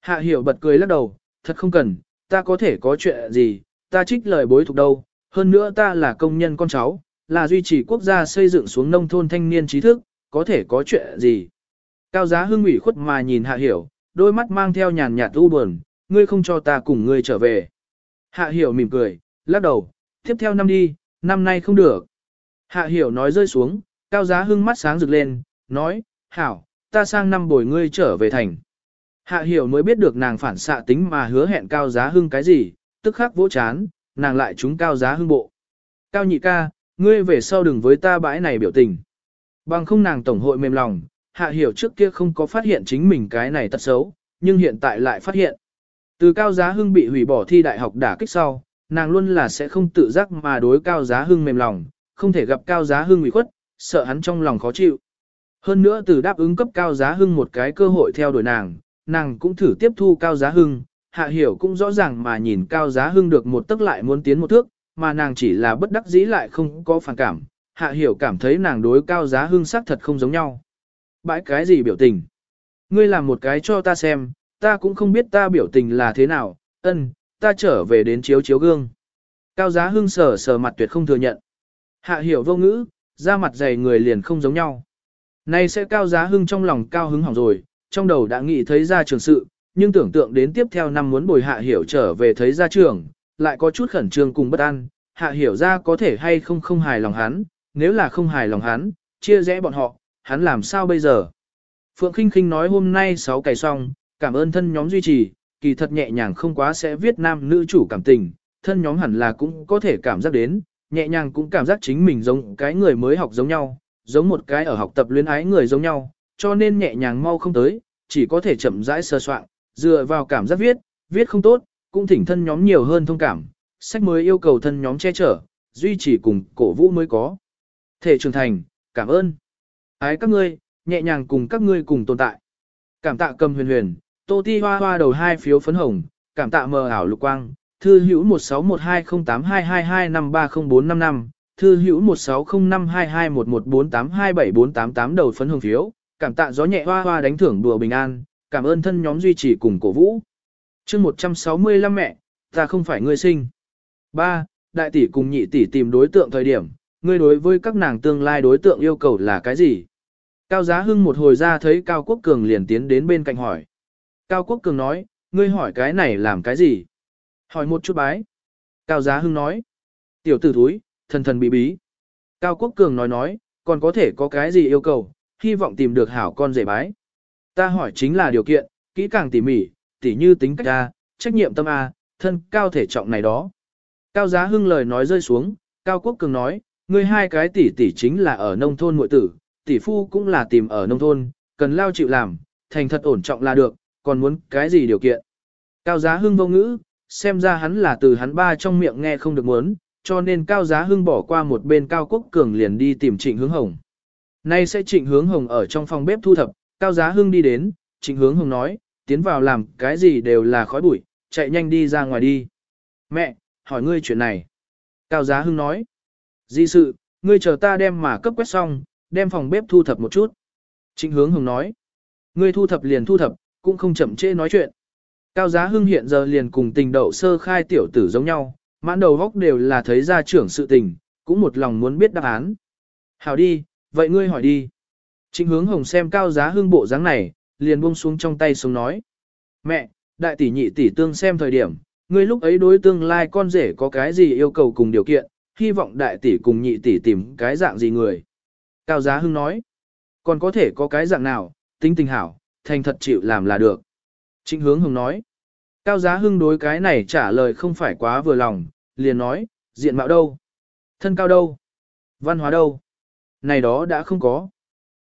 Hạ hiểu bật cười lắc đầu, thật không cần, ta có thể có chuyện gì, ta trích lời bối thuộc đâu, hơn nữa ta là công nhân con cháu, là duy trì quốc gia xây dựng xuống nông thôn thanh niên trí thức, có thể có chuyện gì. Cao Giá Hưng ủy khuất mà nhìn Hạ hiểu, đôi mắt mang theo nhàn nhạt u buồn, ngươi không cho ta cùng ngươi trở về. Hạ hiểu mỉm cười, lắc đầu, tiếp theo năm đi, năm nay không được. Hạ hiểu nói rơi xuống, cao giá hưng mắt sáng rực lên, nói, hảo, ta sang năm bồi ngươi trở về thành. Hạ hiểu mới biết được nàng phản xạ tính mà hứa hẹn cao giá hưng cái gì, tức khắc vỗ chán, nàng lại trúng cao giá hưng bộ. Cao nhị ca, ngươi về sau đừng với ta bãi này biểu tình. Bằng không nàng tổng hội mềm lòng, hạ hiểu trước kia không có phát hiện chính mình cái này tật xấu, nhưng hiện tại lại phát hiện. Từ cao giá hưng bị hủy bỏ thi đại học đả kích sau, nàng luôn là sẽ không tự giác mà đối cao giá hưng mềm lòng, không thể gặp cao giá hưng ủy khuất, sợ hắn trong lòng khó chịu. Hơn nữa từ đáp ứng cấp cao giá hưng một cái cơ hội theo đuổi nàng, nàng cũng thử tiếp thu cao giá hưng, hạ hiểu cũng rõ ràng mà nhìn cao giá hưng được một tức lại muốn tiến một thước, mà nàng chỉ là bất đắc dĩ lại không có phản cảm, hạ hiểu cảm thấy nàng đối cao giá hưng xác thật không giống nhau. Bãi cái gì biểu tình? Ngươi làm một cái cho ta xem, ta cũng không biết ta biểu tình là thế nào, ân, ta trở về đến chiếu chiếu gương. Cao giá hưng sờ sờ mặt tuyệt không thừa nhận. Hạ hiểu vô ngữ, da mặt dày người liền không giống nhau. Này sẽ cao giá hưng trong lòng cao hứng hỏng rồi, trong đầu đã nghĩ thấy ra trường sự, nhưng tưởng tượng đến tiếp theo năm muốn bồi hạ hiểu trở về thấy ra trường, lại có chút khẩn trương cùng bất an, hạ hiểu ra có thể hay không không hài lòng hắn, nếu là không hài lòng hắn, chia rẽ bọn họ, hắn làm sao bây giờ? Phượng Kinh Kinh nói hôm nay 6 cày xong, cảm ơn thân nhóm duy trì, kỳ thật nhẹ nhàng không quá sẽ viết nam nữ chủ cảm tình, thân nhóm hẳn là cũng có thể cảm giác đến, nhẹ nhàng cũng cảm giác chính mình giống cái người mới học giống nhau, giống một cái ở học tập luyến ái người giống nhau, cho nên nhẹ nhàng mau không tới, chỉ có thể chậm rãi sơ soạn, dựa vào cảm giác viết, viết không tốt, cũng thỉnh thân nhóm nhiều hơn thông cảm, sách mới yêu cầu thân nhóm che chở, duy trì cùng cổ vũ mới có. Thể trưởng thành, cảm ơn. Ái các ngươi, nhẹ nhàng cùng các ngươi cùng tồn tại. Cảm tạ cầm huyền huyền, tô ti hoa hoa đầu hai phiếu phấn hồng, cảm tạ mờ ảo lục quang, thư hữu 1612082225304555, thư hữu 16052211482748 đầu phấn hương phiếu, cảm tạ gió nhẹ hoa hoa đánh thưởng đùa bình an, cảm ơn thân nhóm duy trì cùng cổ vũ. chương 165 mẹ, ta không phải ngươi sinh. 3. Đại tỷ cùng nhị tỷ tìm đối tượng thời điểm, ngươi đối với các nàng tương lai đối tượng yêu cầu là cái gì? Cao Giá Hưng một hồi ra thấy Cao Quốc Cường liền tiến đến bên cạnh hỏi. Cao Quốc Cường nói, ngươi hỏi cái này làm cái gì? Hỏi một chút bái. Cao Giá Hưng nói. Tiểu tử thúi, thần thần bí bí. Cao Quốc Cường nói nói, còn có thể có cái gì yêu cầu, hy vọng tìm được hảo con rể bái. Ta hỏi chính là điều kiện, kỹ càng tỉ mỉ, tỉ như tính cách A, trách nhiệm tâm A, thân cao thể trọng này đó. Cao Giá Hưng lời nói rơi xuống, Cao Quốc Cường nói, ngươi hai cái tỷ tỷ chính là ở nông thôn muội tử, tỷ phu cũng là tìm ở nông thôn, cần lao chịu làm, thành thật ổn trọng là được, còn muốn cái gì điều kiện. Cao Giá Hưng vô ngữ, xem ra hắn là từ hắn ba trong miệng nghe không được muốn, cho nên Cao Giá Hưng bỏ qua một bên Cao Quốc Cường liền đi tìm Trịnh Hướng Hồng. Nay sẽ Trịnh Hướng Hồng ở trong phòng bếp thu thập, Cao Giá Hưng đi đến, Trịnh Hướng Hồng nói, tiến vào làm cái gì đều là khói bụi, chạy nhanh đi ra ngoài đi. Mẹ, hỏi ngươi chuyện này. Cao Giá Hưng nói, di sự, ngươi chờ ta đem mà cấp quét xong, đem phòng bếp thu thập một chút. Trịnh Hướng Hồng nói, ngươi thu thập liền thu thập, cũng không chậm trễ nói chuyện. Cao Giá Hưng hiện giờ liền cùng tình đậu sơ khai tiểu tử giống nhau, mãn đầu góc đều là thấy ra trưởng sự tình, cũng một lòng muốn biết đáp án. Hảo đi, vậy ngươi hỏi đi. Trịnh hướng hồng xem Cao Giá Hưng bộ dáng này, liền buông xuống trong tay xuống nói. Mẹ, đại tỷ nhị tỷ tương xem thời điểm, ngươi lúc ấy đối tương lai con rể có cái gì yêu cầu cùng điều kiện, hy vọng đại tỷ cùng nhị tỷ tìm cái dạng gì người. Cao Giá Hưng nói, còn có thể có cái dạng nào, tính tình hảo, thành thật chịu làm là được. Trịnh hướng hồng nói, Cao Giá Hưng đối cái này trả lời không phải quá vừa lòng, liền nói, diện mạo đâu, thân cao đâu, văn hóa đâu, này đó đã không có.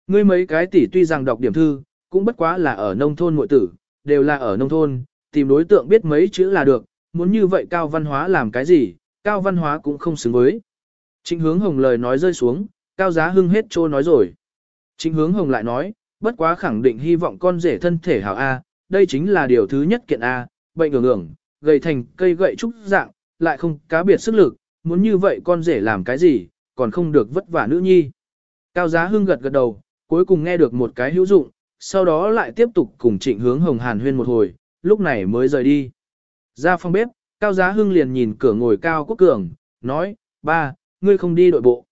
Ngươi mấy cái tỷ tuy rằng đọc điểm thư, cũng bất quá là ở nông thôn muội tử, đều là ở nông thôn, tìm đối tượng biết mấy chữ là được, muốn như vậy cao văn hóa làm cái gì, cao văn hóa cũng không xứng với. Trịnh hướng hồng lời nói rơi xuống, cao giá hưng hết trô nói rồi. Trịnh hướng hồng lại nói, bất quá khẳng định hy vọng con rể thân thể hảo A, đây chính là điều thứ nhất kiện A, bệnh ngưỡng ngưỡng, gầy thành cây gậy trúc dạng, lại không cá biệt sức lực, muốn như vậy con rể làm cái gì, còn không được vất vả nữ nhi. Cao giá hưng gật gật đầu, cuối cùng nghe được một cái hữu dụng, sau đó lại tiếp tục cùng trịnh hướng hồng hàn huyên một hồi, lúc này mới rời đi. Ra phòng bếp, Cao Giá Hưng liền nhìn cửa ngồi Cao Quốc Cường, nói, ba, ngươi không đi đội bộ.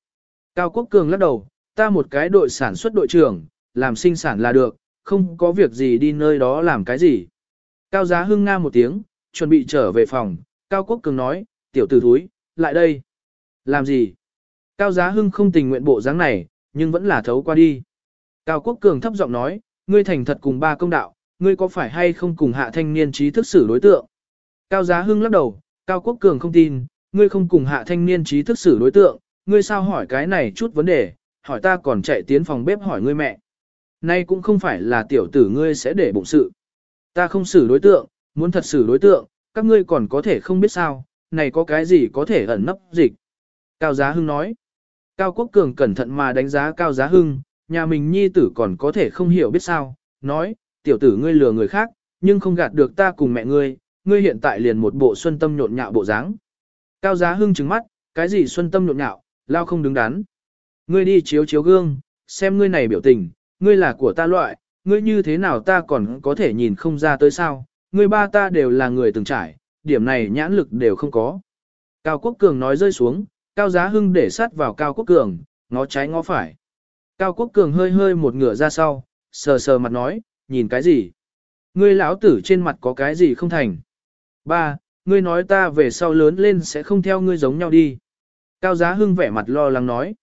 Cao Quốc Cường lắc đầu, ta một cái đội sản xuất đội trưởng, làm sinh sản là được, không có việc gì đi nơi đó làm cái gì. Cao Giá Hưng nga một tiếng, chuẩn bị trở về phòng, Cao Quốc Cường nói, tiểu tử thúi, lại đây. Làm gì? Cao Giá Hưng không tình nguyện bộ dáng này, nhưng vẫn là thấu qua đi. Cao Quốc Cường thấp giọng nói, ngươi thành thật cùng ba công đạo, ngươi có phải hay không cùng hạ thanh niên trí thức xử đối tượng? Cao Giá Hưng lắc đầu, Cao Quốc Cường không tin, ngươi không cùng hạ thanh niên trí thức xử đối tượng, ngươi sao hỏi cái này chút vấn đề, hỏi ta còn chạy tiến phòng bếp hỏi ngươi mẹ. Nay cũng không phải là tiểu tử ngươi sẽ để bụng sự. Ta không xử đối tượng, muốn thật xử đối tượng, các ngươi còn có thể không biết sao, này có cái gì có thể ẩn nấp dịch. Cao Giá Hưng nói. Cao Quốc Cường cẩn thận mà đánh giá Cao Giá Hưng, nhà mình nhi tử còn có thể không hiểu biết sao, nói, tiểu tử ngươi lừa người khác, nhưng không gạt được ta cùng mẹ ngươi, ngươi hiện tại liền một bộ xuân tâm nhộn nhạo bộ dáng. Cao giá hưng trừng mắt, cái gì xuân tâm nhộn nhạo, lao không đứng đắn. Ngươi đi chiếu chiếu gương, xem ngươi này biểu tình, ngươi là của ta loại, ngươi như thế nào ta còn có thể nhìn không ra tới sao, ngươi ba ta đều là người từng trải, điểm này nhãn lực đều không có. Cao Quốc Cường nói rơi xuống, Cao Giá Hưng để sát vào Cao Quốc Cường, ngó trái ngó phải. Cao Quốc Cường hơi hơi một ngửa ra sau, sờ sờ mặt nói, nhìn cái gì? Ngươi lão tử trên mặt có cái gì không thành? Ba, ngươi nói ta về sau lớn lên sẽ không theo ngươi giống nhau đi. Cao Giá Hưng vẻ mặt lo lắng nói.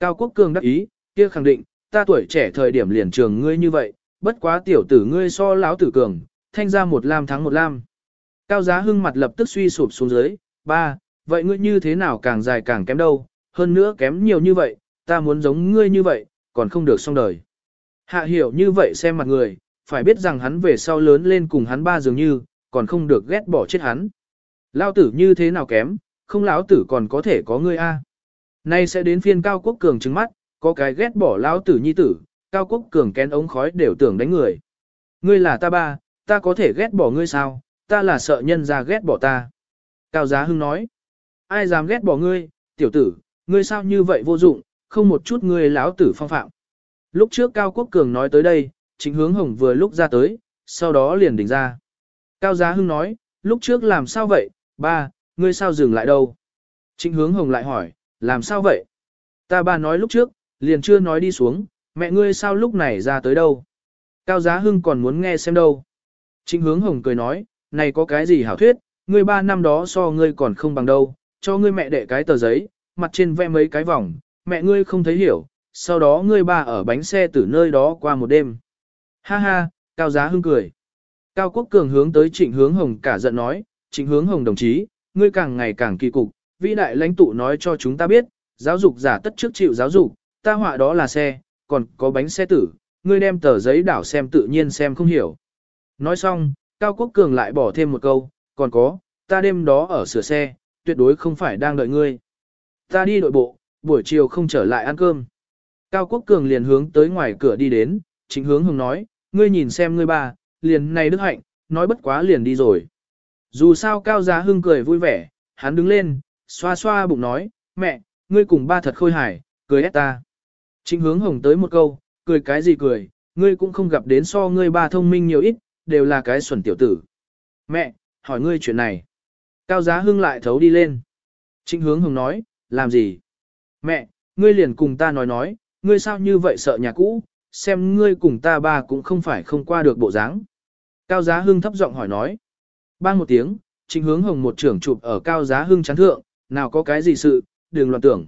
Cao Quốc Cường đắc ý, kia khẳng định, ta tuổi trẻ thời điểm liền trường ngươi như vậy, bất quá tiểu tử ngươi so lão tử cường, thanh ra một lam thắng một lam. Cao Giá Hưng mặt lập tức suy sụp xuống dưới, ba, vậy ngươi như thế nào càng dài càng kém đâu, hơn nữa kém nhiều như vậy, ta muốn giống ngươi như vậy, còn không được xong đời. Hạ hiểu như vậy xem mặt người, phải biết rằng hắn về sau lớn lên cùng hắn ba dường như, còn không được ghét bỏ chết hắn. Lao tử như thế nào kém, không lão tử còn có thể có ngươi a. Nay sẽ đến phiên Cao Quốc Cường trứng mắt, có cái ghét bỏ lão tử nhi tử, Cao Quốc Cường kén ống khói đều tưởng đánh người. Ngươi là ta ba, ta có thể ghét bỏ ngươi sao, ta là sợ nhân ra ghét bỏ ta. Cao Giá Hưng nói, ai dám ghét bỏ ngươi, tiểu tử, ngươi sao như vậy vô dụng, không một chút ngươi lão tử phong phạm. Lúc trước Cao Quốc Cường nói tới đây, chính hướng hồng vừa lúc ra tới, sau đó liền đỉnh ra. Cao Giá Hưng nói, lúc trước làm sao vậy, ba, ngươi sao dừng lại đâu? Trịnh hướng hồng lại hỏi, làm sao vậy? Ta ba nói lúc trước, liền chưa nói đi xuống, mẹ ngươi sao lúc này ra tới đâu? Cao Giá Hưng còn muốn nghe xem đâu? Trịnh hướng hồng cười nói, này có cái gì hảo thuyết, ngươi ba năm đó so ngươi còn không bằng đâu, cho ngươi mẹ đệ cái tờ giấy, mặt trên vẽ mấy cái vòng, mẹ ngươi không thấy hiểu, sau đó ngươi ba ở bánh xe từ nơi đó qua một đêm. Ha ha, Cao Giá Hưng cười. Cao Quốc Cường hướng tới Trịnh Hướng Hồng cả giận nói, Trịnh Hướng Hồng đồng chí, ngươi càng ngày càng kỳ cục, vĩ đại lãnh tụ nói cho chúng ta biết, giáo dục giả tất trước chịu giáo dục, ta họa đó là xe, còn có bánh xe tử, ngươi đem tờ giấy đảo xem tự nhiên xem không hiểu. Nói xong, Cao Quốc Cường lại bỏ thêm một câu, còn có, ta đêm đó ở sửa xe, tuyệt đối không phải đang đợi ngươi. Ta đi đội bộ, buổi chiều không trở lại ăn cơm. Cao Quốc Cường liền hướng tới ngoài cửa đi đến, chính Hướng Hồng nói, ngươi nhìn xem ngươi ba, liền này đức hạnh, nói bất quá liền đi rồi. Dù sao Cao Giá Hưng cười vui vẻ, hắn đứng lên, xoa xoa bụng nói, mẹ, ngươi cùng ba thật khôi hài, cười ép ta. Trịnh hướng hồng tới một câu, cười cái gì cười, ngươi cũng không gặp đến so ngươi ba thông minh nhiều ít, đều là cái xuẩn tiểu tử. Mẹ, hỏi ngươi chuyện này. Cao Giá Hưng lại thấu đi lên. Trịnh hướng hồng nói, làm gì? Mẹ, ngươi liền cùng ta nói nói, ngươi sao như vậy sợ nhà cũ, xem ngươi cùng ta ba cũng không phải không qua được bộ dáng. Cao Giá Hưng thấp giọng hỏi nói. Bang một tiếng, trịnh hướng hồng một trưởng chụp ở Cao Giá Hưng chán thượng, nào có cái gì sự, đừng loạn tưởng.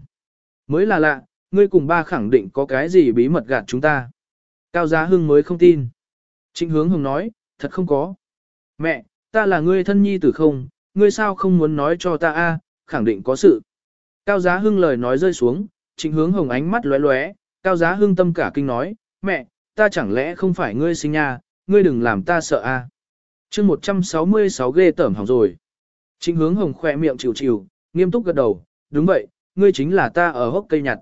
Mới là lạ, ngươi cùng ba khẳng định có cái gì bí mật gạt chúng ta. Cao Giá Hưng mới không tin. Trịnh hướng hồng nói, thật không có. Mẹ, ta là ngươi thân nhi tử không, ngươi sao không muốn nói cho ta a? khẳng định có sự. Cao Giá Hưng lời nói rơi xuống, trịnh hướng hồng ánh mắt lóe lóe, Cao Giá Hưng tâm cả kinh nói, mẹ, ta chẳng lẽ không phải ngươi sinh nha, ngươi đừng làm ta sợ a. À? chương 166 ghê tởm hỏng rồi. Trịnh hướng hồng khỏe miệng chịu chịu, nghiêm túc gật đầu, đúng vậy, ngươi chính là ta ở hốc cây nhặt.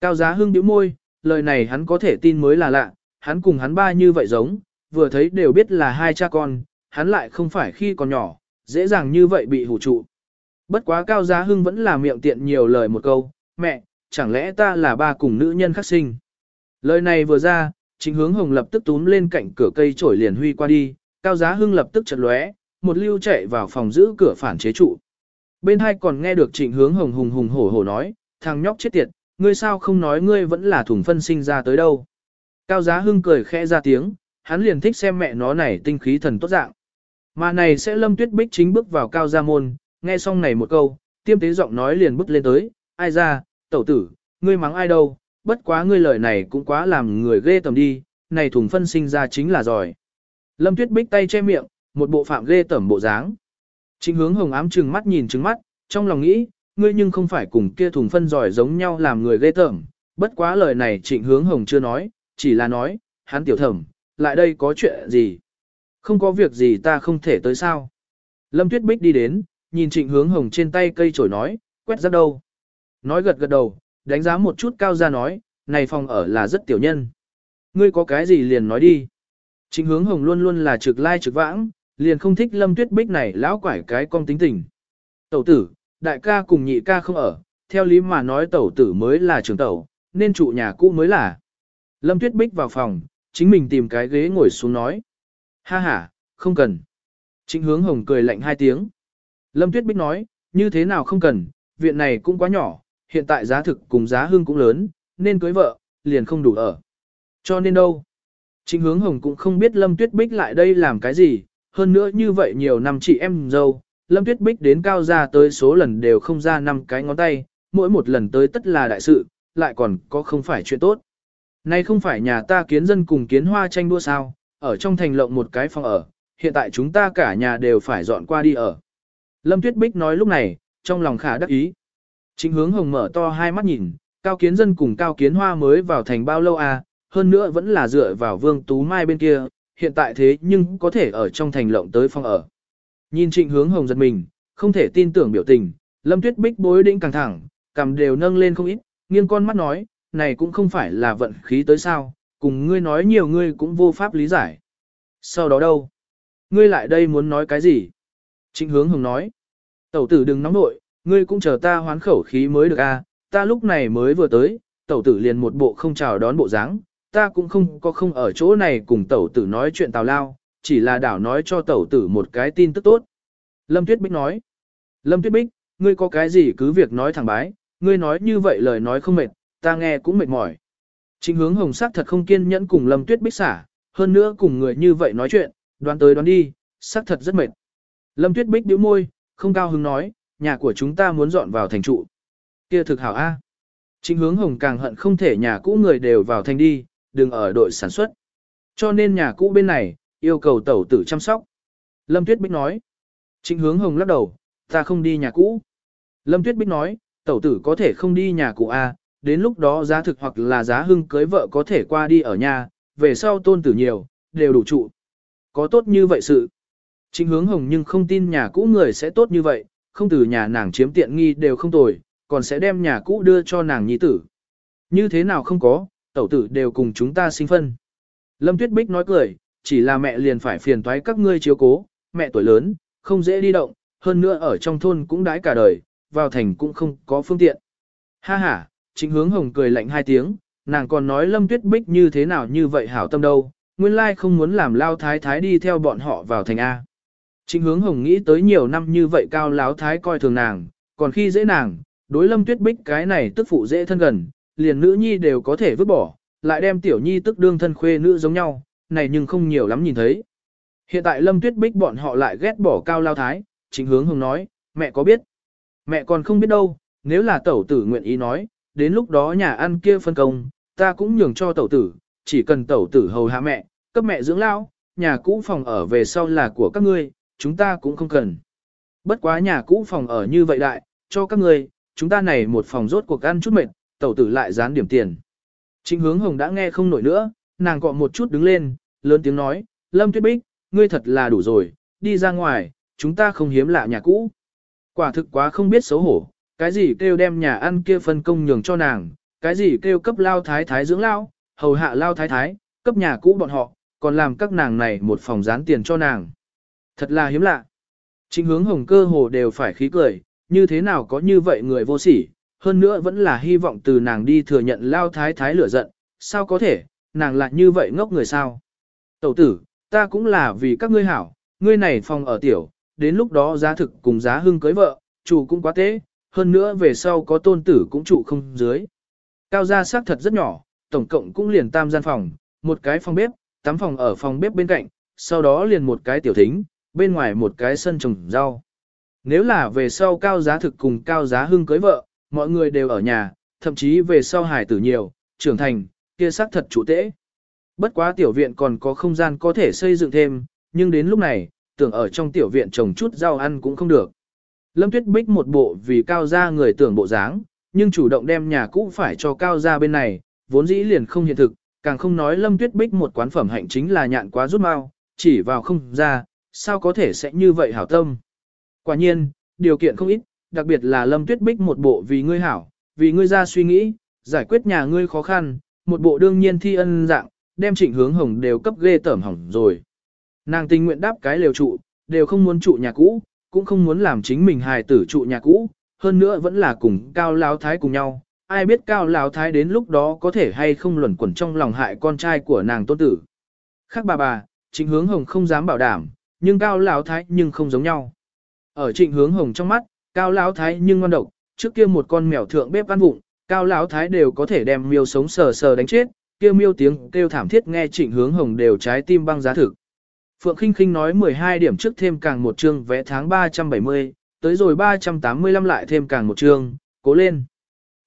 Cao Giá Hưng bĩu môi, lời này hắn có thể tin mới là lạ, hắn cùng hắn ba như vậy giống, vừa thấy đều biết là hai cha con, hắn lại không phải khi còn nhỏ, dễ dàng như vậy bị hủ trụ. Bất quá Cao Giá Hưng vẫn là miệng tiện nhiều lời một câu, mẹ, chẳng lẽ ta là ba cùng nữ nhân khắc sinh. Lời này vừa ra, Trịnh Hướng Hồng lập tức túm lên cạnh cửa cây trổi liền huy qua đi, Cao Giá Hưng lập tức chật lóe, một lưu chạy vào phòng giữ cửa phản chế trụ. Bên hai còn nghe được Trịnh Hướng Hồng hùng hùng hổ hổ nói, thằng nhóc chết tiệt, ngươi sao không nói ngươi vẫn là thủng phân sinh ra tới đâu. Cao Giá Hưng cười khẽ ra tiếng, hắn liền thích xem mẹ nó này tinh khí thần tốt dạng. Mà này sẽ Lâm Tuyết Bích chính bước vào Cao Gia Môn, nghe xong này một câu, tiêm tế giọng nói liền bước lên tới, ai ra, tẩu tử, ngươi mắng ai đâu, bất quá ngươi lời này cũng quá làm người ghê tầm đi, này thùng phân sinh ra chính là giỏi. Lâm Tuyết Bích tay che miệng, một bộ phạm ghê tẩm bộ dáng. Chính hướng hồng ám trừng mắt nhìn trừng mắt, trong lòng nghĩ, ngươi nhưng không phải cùng kia thùng phân giỏi giống nhau làm người ghê tởm, bất quá lời này trịnh hướng hồng chưa nói, chỉ là nói, hắn tiểu thẩm, lại đây có chuyện gì? Không có việc gì ta không thể tới sao? Lâm Tuyết Bích đi đến, nhìn trịnh hướng hồng trên tay cây chổi nói, quét ra đâu? Nói gật gật đầu, đánh giá một chút cao ra nói, này phòng ở là rất tiểu nhân. Ngươi có cái gì liền nói đi. Trịnh hướng hồng luôn luôn là trực lai trực vãng, liền không thích lâm tuyết bích này lão quải cái con tính tình. Tẩu tử, đại ca cùng nhị ca không ở, theo lý mà nói tẩu tử mới là trưởng tẩu, nên trụ nhà cũ mới là. Lâm tuyết bích vào phòng, chính mình tìm cái ghế ngồi xuống nói. Ha ha, không cần. Trịnh hướng hồng cười lạnh hai tiếng. Lâm tuyết bích nói, như thế nào không cần, viện này cũng quá nhỏ, hiện tại giá thực cùng giá hương cũng lớn, nên cưới vợ, liền không đủ ở. Cho nên đâu? Trịnh hướng hồng cũng không biết Lâm Tuyết Bích lại đây làm cái gì, hơn nữa như vậy nhiều năm chị em dâu, Lâm Tuyết Bích đến cao ra tới số lần đều không ra năm cái ngón tay, mỗi một lần tới tất là đại sự, lại còn có không phải chuyện tốt. Nay không phải nhà ta kiến dân cùng kiến hoa tranh đua sao, ở trong thành lộng một cái phòng ở, hiện tại chúng ta cả nhà đều phải dọn qua đi ở. Lâm Tuyết Bích nói lúc này, trong lòng khả đắc ý. Chính hướng hồng mở to hai mắt nhìn, cao kiến dân cùng cao kiến hoa mới vào thành bao lâu à, hơn nữa vẫn là dựa vào vương tú mai bên kia, hiện tại thế nhưng có thể ở trong thành lộng tới phòng ở. Nhìn trịnh hướng hồng giật mình, không thể tin tưởng biểu tình, lâm tuyết bích bối đĩnh căng thẳng, cầm đều nâng lên không ít, nghiêng con mắt nói, này cũng không phải là vận khí tới sao, cùng ngươi nói nhiều ngươi cũng vô pháp lý giải. Sau đó đâu? Ngươi lại đây muốn nói cái gì? Trịnh hướng hồng nói, tẩu tử đừng nóng nội, ngươi cũng chờ ta hoán khẩu khí mới được a, à, ta lúc này mới vừa tới, tẩu tử liền một bộ không chào đón bộ dáng, ta cũng không có không ở chỗ này cùng tẩu tử nói chuyện tào lao, chỉ là đảo nói cho tẩu tử một cái tin tức tốt. Lâm Tuyết Bích nói, Lâm Tuyết Bích, ngươi có cái gì cứ việc nói thẳng bái, ngươi nói như vậy lời nói không mệt, ta nghe cũng mệt mỏi. Trình hướng hồng sắc thật không kiên nhẫn cùng Lâm Tuyết Bích xả, hơn nữa cùng người như vậy nói chuyện, đoán tới đoán đi, sắc thật rất mệt. Lâm Tuyết Bích bĩu môi, không cao hứng nói, nhà của chúng ta muốn dọn vào thành trụ. Kia thực hảo A. Trình hướng hồng càng hận không thể nhà cũ người đều vào thành đi, đừng ở đội sản xuất. Cho nên nhà cũ bên này, yêu cầu tẩu tử chăm sóc. Lâm Tuyết Bích nói. Trịnh hướng hồng lắc đầu, ta không đi nhà cũ. Lâm Tuyết Bích nói, tẩu tử có thể không đi nhà cũ à? đến lúc đó giá thực hoặc là giá hưng cưới vợ có thể qua đi ở nhà, về sau tôn tử nhiều, đều đủ trụ. Có tốt như vậy sự. Trịnh hướng hồng nhưng không tin nhà cũ người sẽ tốt như vậy, không từ nhà nàng chiếm tiện nghi đều không tồi, còn sẽ đem nhà cũ đưa cho nàng nhi tử. Như thế nào không có, tẩu tử đều cùng chúng ta sinh phân. Lâm Tuyết Bích nói cười, chỉ là mẹ liền phải phiền toái các ngươi chiếu cố, mẹ tuổi lớn, không dễ đi động, hơn nữa ở trong thôn cũng đãi cả đời, vào thành cũng không có phương tiện. Ha ha, chính hướng hồng cười lạnh hai tiếng, nàng còn nói Lâm Tuyết Bích như thế nào như vậy hảo tâm đâu, nguyên lai không muốn làm lao thái thái đi theo bọn họ vào thành A. Chính hướng hồng nghĩ tới nhiều năm như vậy cao láo thái coi thường nàng, còn khi dễ nàng, đối lâm tuyết bích cái này tức phụ dễ thân gần, liền nữ nhi đều có thể vứt bỏ, lại đem tiểu nhi tức đương thân khuê nữ giống nhau, này nhưng không nhiều lắm nhìn thấy. Hiện tại lâm tuyết bích bọn họ lại ghét bỏ cao lao thái, Chính hướng hồng nói, mẹ có biết? Mẹ còn không biết đâu, nếu là tẩu tử nguyện ý nói, đến lúc đó nhà ăn kia phân công, ta cũng nhường cho tẩu tử, chỉ cần tẩu tử hầu hạ mẹ, cấp mẹ dưỡng lao, nhà cũ phòng ở về sau là của các ngươi, chúng ta cũng không cần. Bất quá nhà cũ phòng ở như vậy đại, cho các ngươi, chúng ta này một phòng rốt cuộc ăn chút mệt, tẩu tử lại dán điểm tiền. Trịnh hướng hồng đã nghe không nổi nữa, nàng cọ một chút đứng lên, lớn tiếng nói, Lâm Tuyết Bích, ngươi thật là đủ rồi, đi ra ngoài, chúng ta không hiếm lạ nhà cũ. Quả thực quá không biết xấu hổ, cái gì kêu đem nhà ăn kia phân công nhường cho nàng, cái gì kêu cấp lao thái thái dưỡng lao, hầu hạ lao thái thái, cấp nhà cũ bọn họ, còn làm các nàng này một phòng dán tiền cho nàng. Thật là hiếm lạ. Chính hướng hồng cơ hồ đều phải khí cười, như thế nào có như vậy người vô sỉ, hơn nữa vẫn là hy vọng từ nàng đi thừa nhận lao thái thái lửa giận, sao có thể, nàng lại như vậy ngốc người sao. Tẩu tử, ta cũng là vì các ngươi hảo, ngươi này phòng ở tiểu, đến lúc đó giá thực cùng giá hưng cưới vợ, chủ cũng quá tế, hơn nữa về sau có tôn tử cũng trụ không dưới. Cao gia xác thật rất nhỏ, tổng cộng cũng liền tam gian phòng, một cái phòng bếp, tắm phòng ở phòng bếp bên cạnh, sau đó liền một cái tiểu thính, bên ngoài một cái sân trồng rau. Nếu là về sau cao giá thực cùng cao giá hưng cưới vợ, mọi người đều ở nhà, thậm chí về sau hải tử nhiều, trưởng thành, kia xác thật chủ tễ. Bất quá tiểu viện còn có không gian có thể xây dựng thêm, nhưng đến lúc này, tưởng ở trong tiểu viện trồng chút rau ăn cũng không được. Lâm Tuyết Bích một bộ vì cao gia người tưởng bộ dáng, nhưng chủ động đem nhà cũ phải cho cao gia bên này, vốn dĩ liền không hiện thực, càng không nói Lâm Tuyết Bích một quán phẩm hạnh chính là nhạn quá rút mau, chỉ vào không ra, sao có thể sẽ như vậy hảo tâm. Quả nhiên, điều kiện không ít, đặc biệt là Lâm Tuyết Bích một bộ vì ngươi hảo, vì ngươi ra suy nghĩ, giải quyết nhà ngươi khó khăn, một bộ đương nhiên thi ân dạng, đem trịnh hướng hồng đều cấp ghê tởm hỏng rồi. Nàng tình nguyện đáp cái lều trụ, đều không muốn trụ nhà cũ, cũng không muốn làm chính mình hài tử trụ nhà cũ, hơn nữa vẫn là cùng cao lão thái cùng nhau. Ai biết cao lão thái đến lúc đó có thể hay không luẩn quẩn trong lòng hại con trai của nàng tôn tử. Khác bà bà, trịnh hướng hồng không dám bảo đảm, nhưng cao lão thái nhưng không giống nhau. Ở trịnh hướng hồng trong mắt, cao lão thái nhưng ngon độc, trước kia một con mèo thượng bếp ăn vụng, cao lão thái đều có thể đem miêu sống sờ sờ đánh chết, kia miêu tiếng kêu thảm thiết nghe trịnh hướng hồng đều trái tim băng giá thực. Phượng Khinh Khinh nói 12 điểm trước thêm càng một chương vẽ tháng 370, tới rồi 385 lại thêm càng một chương, cố lên.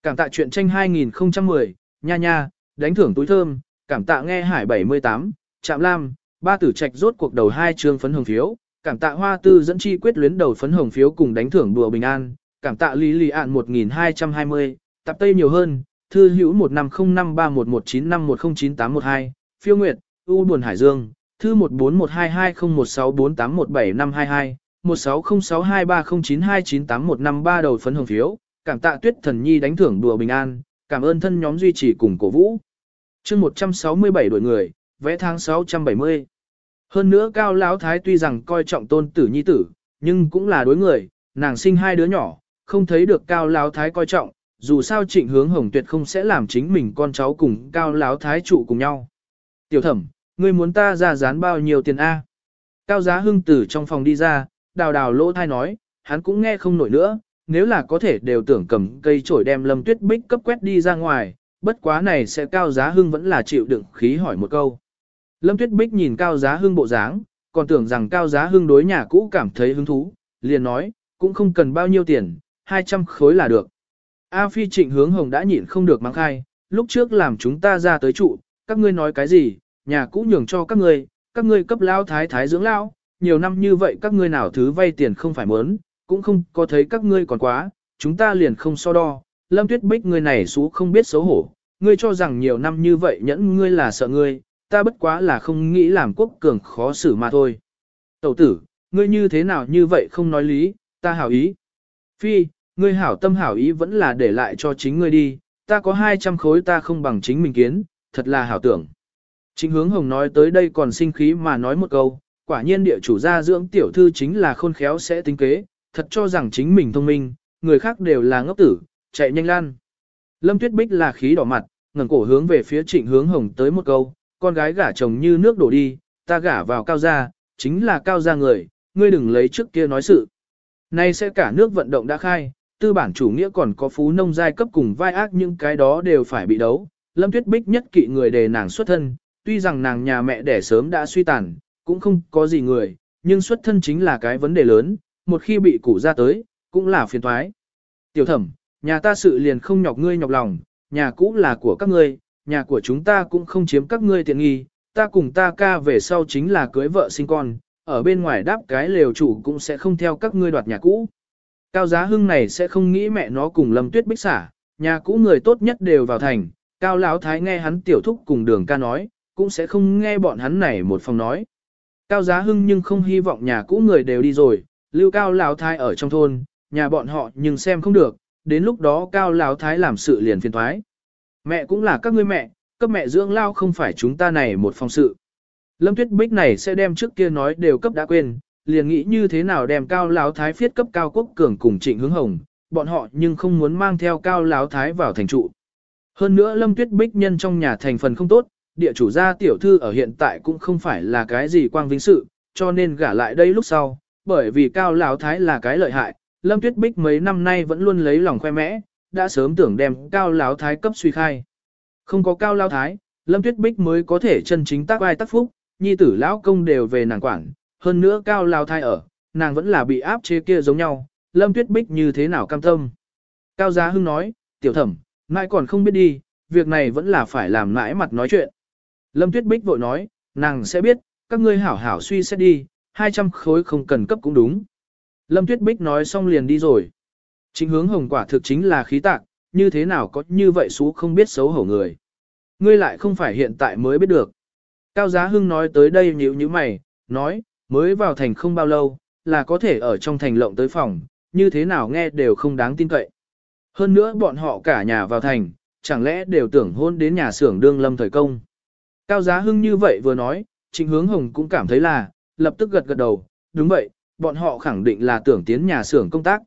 Cảm tạ chuyện tranh 2010, nha nha, đánh thưởng túi thơm, cảm tạ nghe hải 78, chạm lam, ba tử trạch rốt cuộc đầu hai chương phấn hồng phiếu, cảm tạ hoa tư dẫn chi quyết luyến đầu phấn hồng phiếu cùng đánh thưởng đùa bình an, cảm tạ lý lì ạn 1220, tập tây nhiều hơn, thư hữu 1505311951098112, phiêu nguyệt, u buồn hải dương, thư 1412201648175522, 16062309298153 đầu phấn hồng phiếu, cảm tạ tuyết thần nhi đánh thưởng đùa bình an, cảm ơn thân nhóm duy trì cùng cổ vũ. chương 167 đội người, vẽ tháng 670. Hơn nữa cao lão thái tuy rằng coi trọng tôn tử nhi tử, nhưng cũng là đối người, nàng sinh hai đứa nhỏ, không thấy được cao lão thái coi trọng, dù sao trịnh hướng hồng tuyệt không sẽ làm chính mình con cháu cùng cao lão thái trụ cùng nhau. Tiểu thẩm, ngươi muốn ta ra dán bao nhiêu tiền A? Cao giá hưng tử trong phòng đi ra, đào đào lỗ thai nói, hắn cũng nghe không nổi nữa, nếu là có thể đều tưởng cầm cây chổi đem lâm tuyết bích cấp quét đi ra ngoài, bất quá này sẽ cao giá hưng vẫn là chịu đựng khí hỏi một câu. Lâm tuyết bích nhìn cao giá hưng bộ dáng, còn tưởng rằng cao giá hưng đối nhà cũ cảm thấy hứng thú, liền nói, cũng không cần bao nhiêu tiền, 200 khối là được. A Phi trịnh hướng hồng đã nhịn không được mang khai, lúc trước làm chúng ta ra tới trụ, các ngươi nói cái gì, nhà cũ nhường cho các ngươi, các ngươi cấp lao thái thái dưỡng lao, nhiều năm như vậy các ngươi nào thứ vay tiền không phải mớn, cũng không có thấy các ngươi còn quá, chúng ta liền không so đo, lâm tuyết bích ngươi này xú không biết xấu hổ, ngươi cho rằng nhiều năm như vậy nhẫn ngươi là sợ ngươi, ta bất quá là không nghĩ làm quốc cường khó xử mà thôi. Tẩu tử, ngươi như thế nào như vậy không nói lý, ta hảo ý. Phi, ngươi hảo tâm hảo ý vẫn là để lại cho chính ngươi đi, ta có 200 khối ta không bằng chính mình kiến, thật là hảo tưởng. Chính hướng hồng nói tới đây còn sinh khí mà nói một câu, quả nhiên địa chủ gia dưỡng tiểu thư chính là khôn khéo sẽ tính kế, thật cho rằng chính mình thông minh, người khác đều là ngốc tử, chạy nhanh lan. Lâm Tuyết Bích là khí đỏ mặt, ngẩng cổ hướng về phía trịnh hướng hồng tới một câu, con gái gả chồng như nước đổ đi, ta gả vào cao gia, chính là cao gia người, ngươi đừng lấy trước kia nói sự. Nay sẽ cả nước vận động đã khai, tư bản chủ nghĩa còn có phú nông giai cấp cùng vai ác những cái đó đều phải bị đấu. Lâm Tuyết Bích nhất kỵ người đề nàng xuất thân, tuy rằng nàng nhà mẹ đẻ sớm đã suy tàn, cũng không có gì người, nhưng xuất thân chính là cái vấn đề lớn, một khi bị củ ra tới, cũng là phiền toái. Tiểu thẩm, nhà ta sự liền không nhọc ngươi nhọc lòng, nhà cũ là của các ngươi, nhà của chúng ta cũng không chiếm các ngươi tiện nghi, ta cùng ta ca về sau chính là cưới vợ sinh con, ở bên ngoài đáp cái lều chủ cũng sẽ không theo các ngươi đoạt nhà cũ. Cao giá hưng này sẽ không nghĩ mẹ nó cùng lâm tuyết bích xả, nhà cũ người tốt nhất đều vào thành, cao lão thái nghe hắn tiểu thúc cùng đường ca nói, cũng sẽ không nghe bọn hắn này một phòng nói. Cao giá hưng nhưng không hy vọng nhà cũ người đều đi rồi, lưu cao lão thái ở trong thôn, nhà bọn họ nhưng xem không được, đến lúc đó cao lão thái làm sự liền phiền thoái. Mẹ cũng là các ngươi mẹ, cấp mẹ dưỡng lao không phải chúng ta này một phòng sự. Lâm Tuyết Bích này sẽ đem trước kia nói đều cấp đã quên, liền nghĩ như thế nào đem cao lão thái phiết cấp cao quốc cường cùng trịnh hướng hồng, bọn họ nhưng không muốn mang theo cao lão thái vào thành trụ. Hơn nữa Lâm Tuyết Bích nhân trong nhà thành phần không tốt, địa chủ gia tiểu thư ở hiện tại cũng không phải là cái gì quang vinh sự, cho nên gả lại đây lúc sau, bởi vì cao lão thái là cái lợi hại, Lâm Tuyết Bích mấy năm nay vẫn luôn lấy lòng khoe mẽ, đã sớm tưởng đem cao lão thái cấp suy khai. Không có cao lão thái, Lâm Tuyết Bích mới có thể chân chính tác ai tác phúc, nhi tử lão công đều về nàng quảng hơn nữa cao lao thai ở, nàng vẫn là bị áp chế kia giống nhau, Lâm Tuyết Bích như thế nào cam tâm. Cao Giá Hưng nói, tiểu thẩm, mãi còn không biết đi, việc này vẫn là phải làm mãi mặt nói chuyện. Lâm Tuyết Bích vội nói, nàng sẽ biết, các ngươi hảo hảo suy xét đi, 200 khối không cần cấp cũng đúng. Lâm Tuyết Bích nói xong liền đi rồi. Chính hướng hồng quả thực chính là khí tạc, như thế nào có như vậy xú không biết xấu hổ người. Ngươi lại không phải hiện tại mới biết được. Cao Giá Hưng nói tới đây nhíu như mày, nói, mới vào thành không bao lâu, là có thể ở trong thành lộng tới phòng, như thế nào nghe đều không đáng tin cậy. Hơn nữa bọn họ cả nhà vào thành, chẳng lẽ đều tưởng hôn đến nhà xưởng đương lâm thời công. Cao Giá Hưng như vậy vừa nói, Trịnh Hướng Hồng cũng cảm thấy là, lập tức gật gật đầu, đúng vậy, bọn họ khẳng định là tưởng tiến nhà xưởng công tác.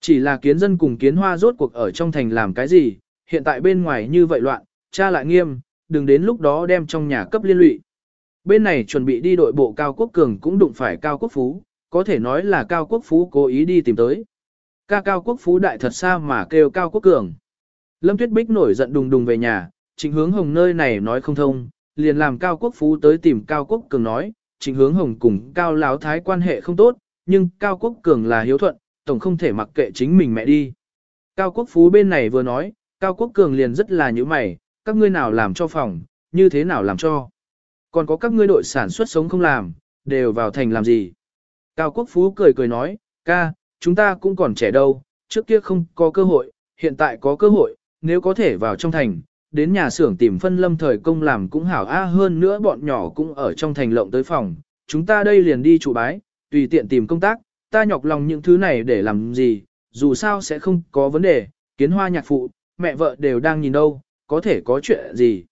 Chỉ là kiến dân cùng kiến hoa rốt cuộc ở trong thành làm cái gì, hiện tại bên ngoài như vậy loạn, cha lại nghiêm, đừng đến lúc đó đem trong nhà cấp liên lụy. Bên này chuẩn bị đi đội bộ Cao Quốc Cường cũng đụng phải Cao Quốc Phú, có thể nói là Cao Quốc Phú cố ý đi tìm tới. Ca Cao Quốc Phú đại thật xa mà kêu Cao Quốc Cường. Lâm Tuyết Bích nổi giận đùng đùng về nhà, trịnh hướng hồng nơi này nói không thông, liền làm Cao Quốc Phú tới tìm Cao Quốc Cường nói, trịnh hướng hồng cùng Cao Láo Thái quan hệ không tốt, nhưng Cao Quốc Cường là hiếu thuận, tổng không thể mặc kệ chính mình mẹ đi. Cao Quốc Phú bên này vừa nói, Cao Quốc Cường liền rất là như mày, các ngươi nào làm cho phòng, như thế nào làm cho. Còn có các ngươi đội sản xuất sống không làm, đều vào thành làm gì. Cao Quốc Phú cười cười nói, ca, chúng ta cũng còn trẻ đâu, trước kia không có cơ hội, hiện tại có cơ hội, nếu có thể vào trong thành, đến nhà xưởng tìm phân lâm thời công làm cũng hảo a hơn nữa bọn nhỏ cũng ở trong thành lộng tới phòng, chúng ta đây liền đi trụ bái, tùy tiện tìm công tác, ta nhọc lòng những thứ này để làm gì, dù sao sẽ không có vấn đề, kiến hoa nhạc phụ, mẹ vợ đều đang nhìn đâu, có thể có chuyện gì.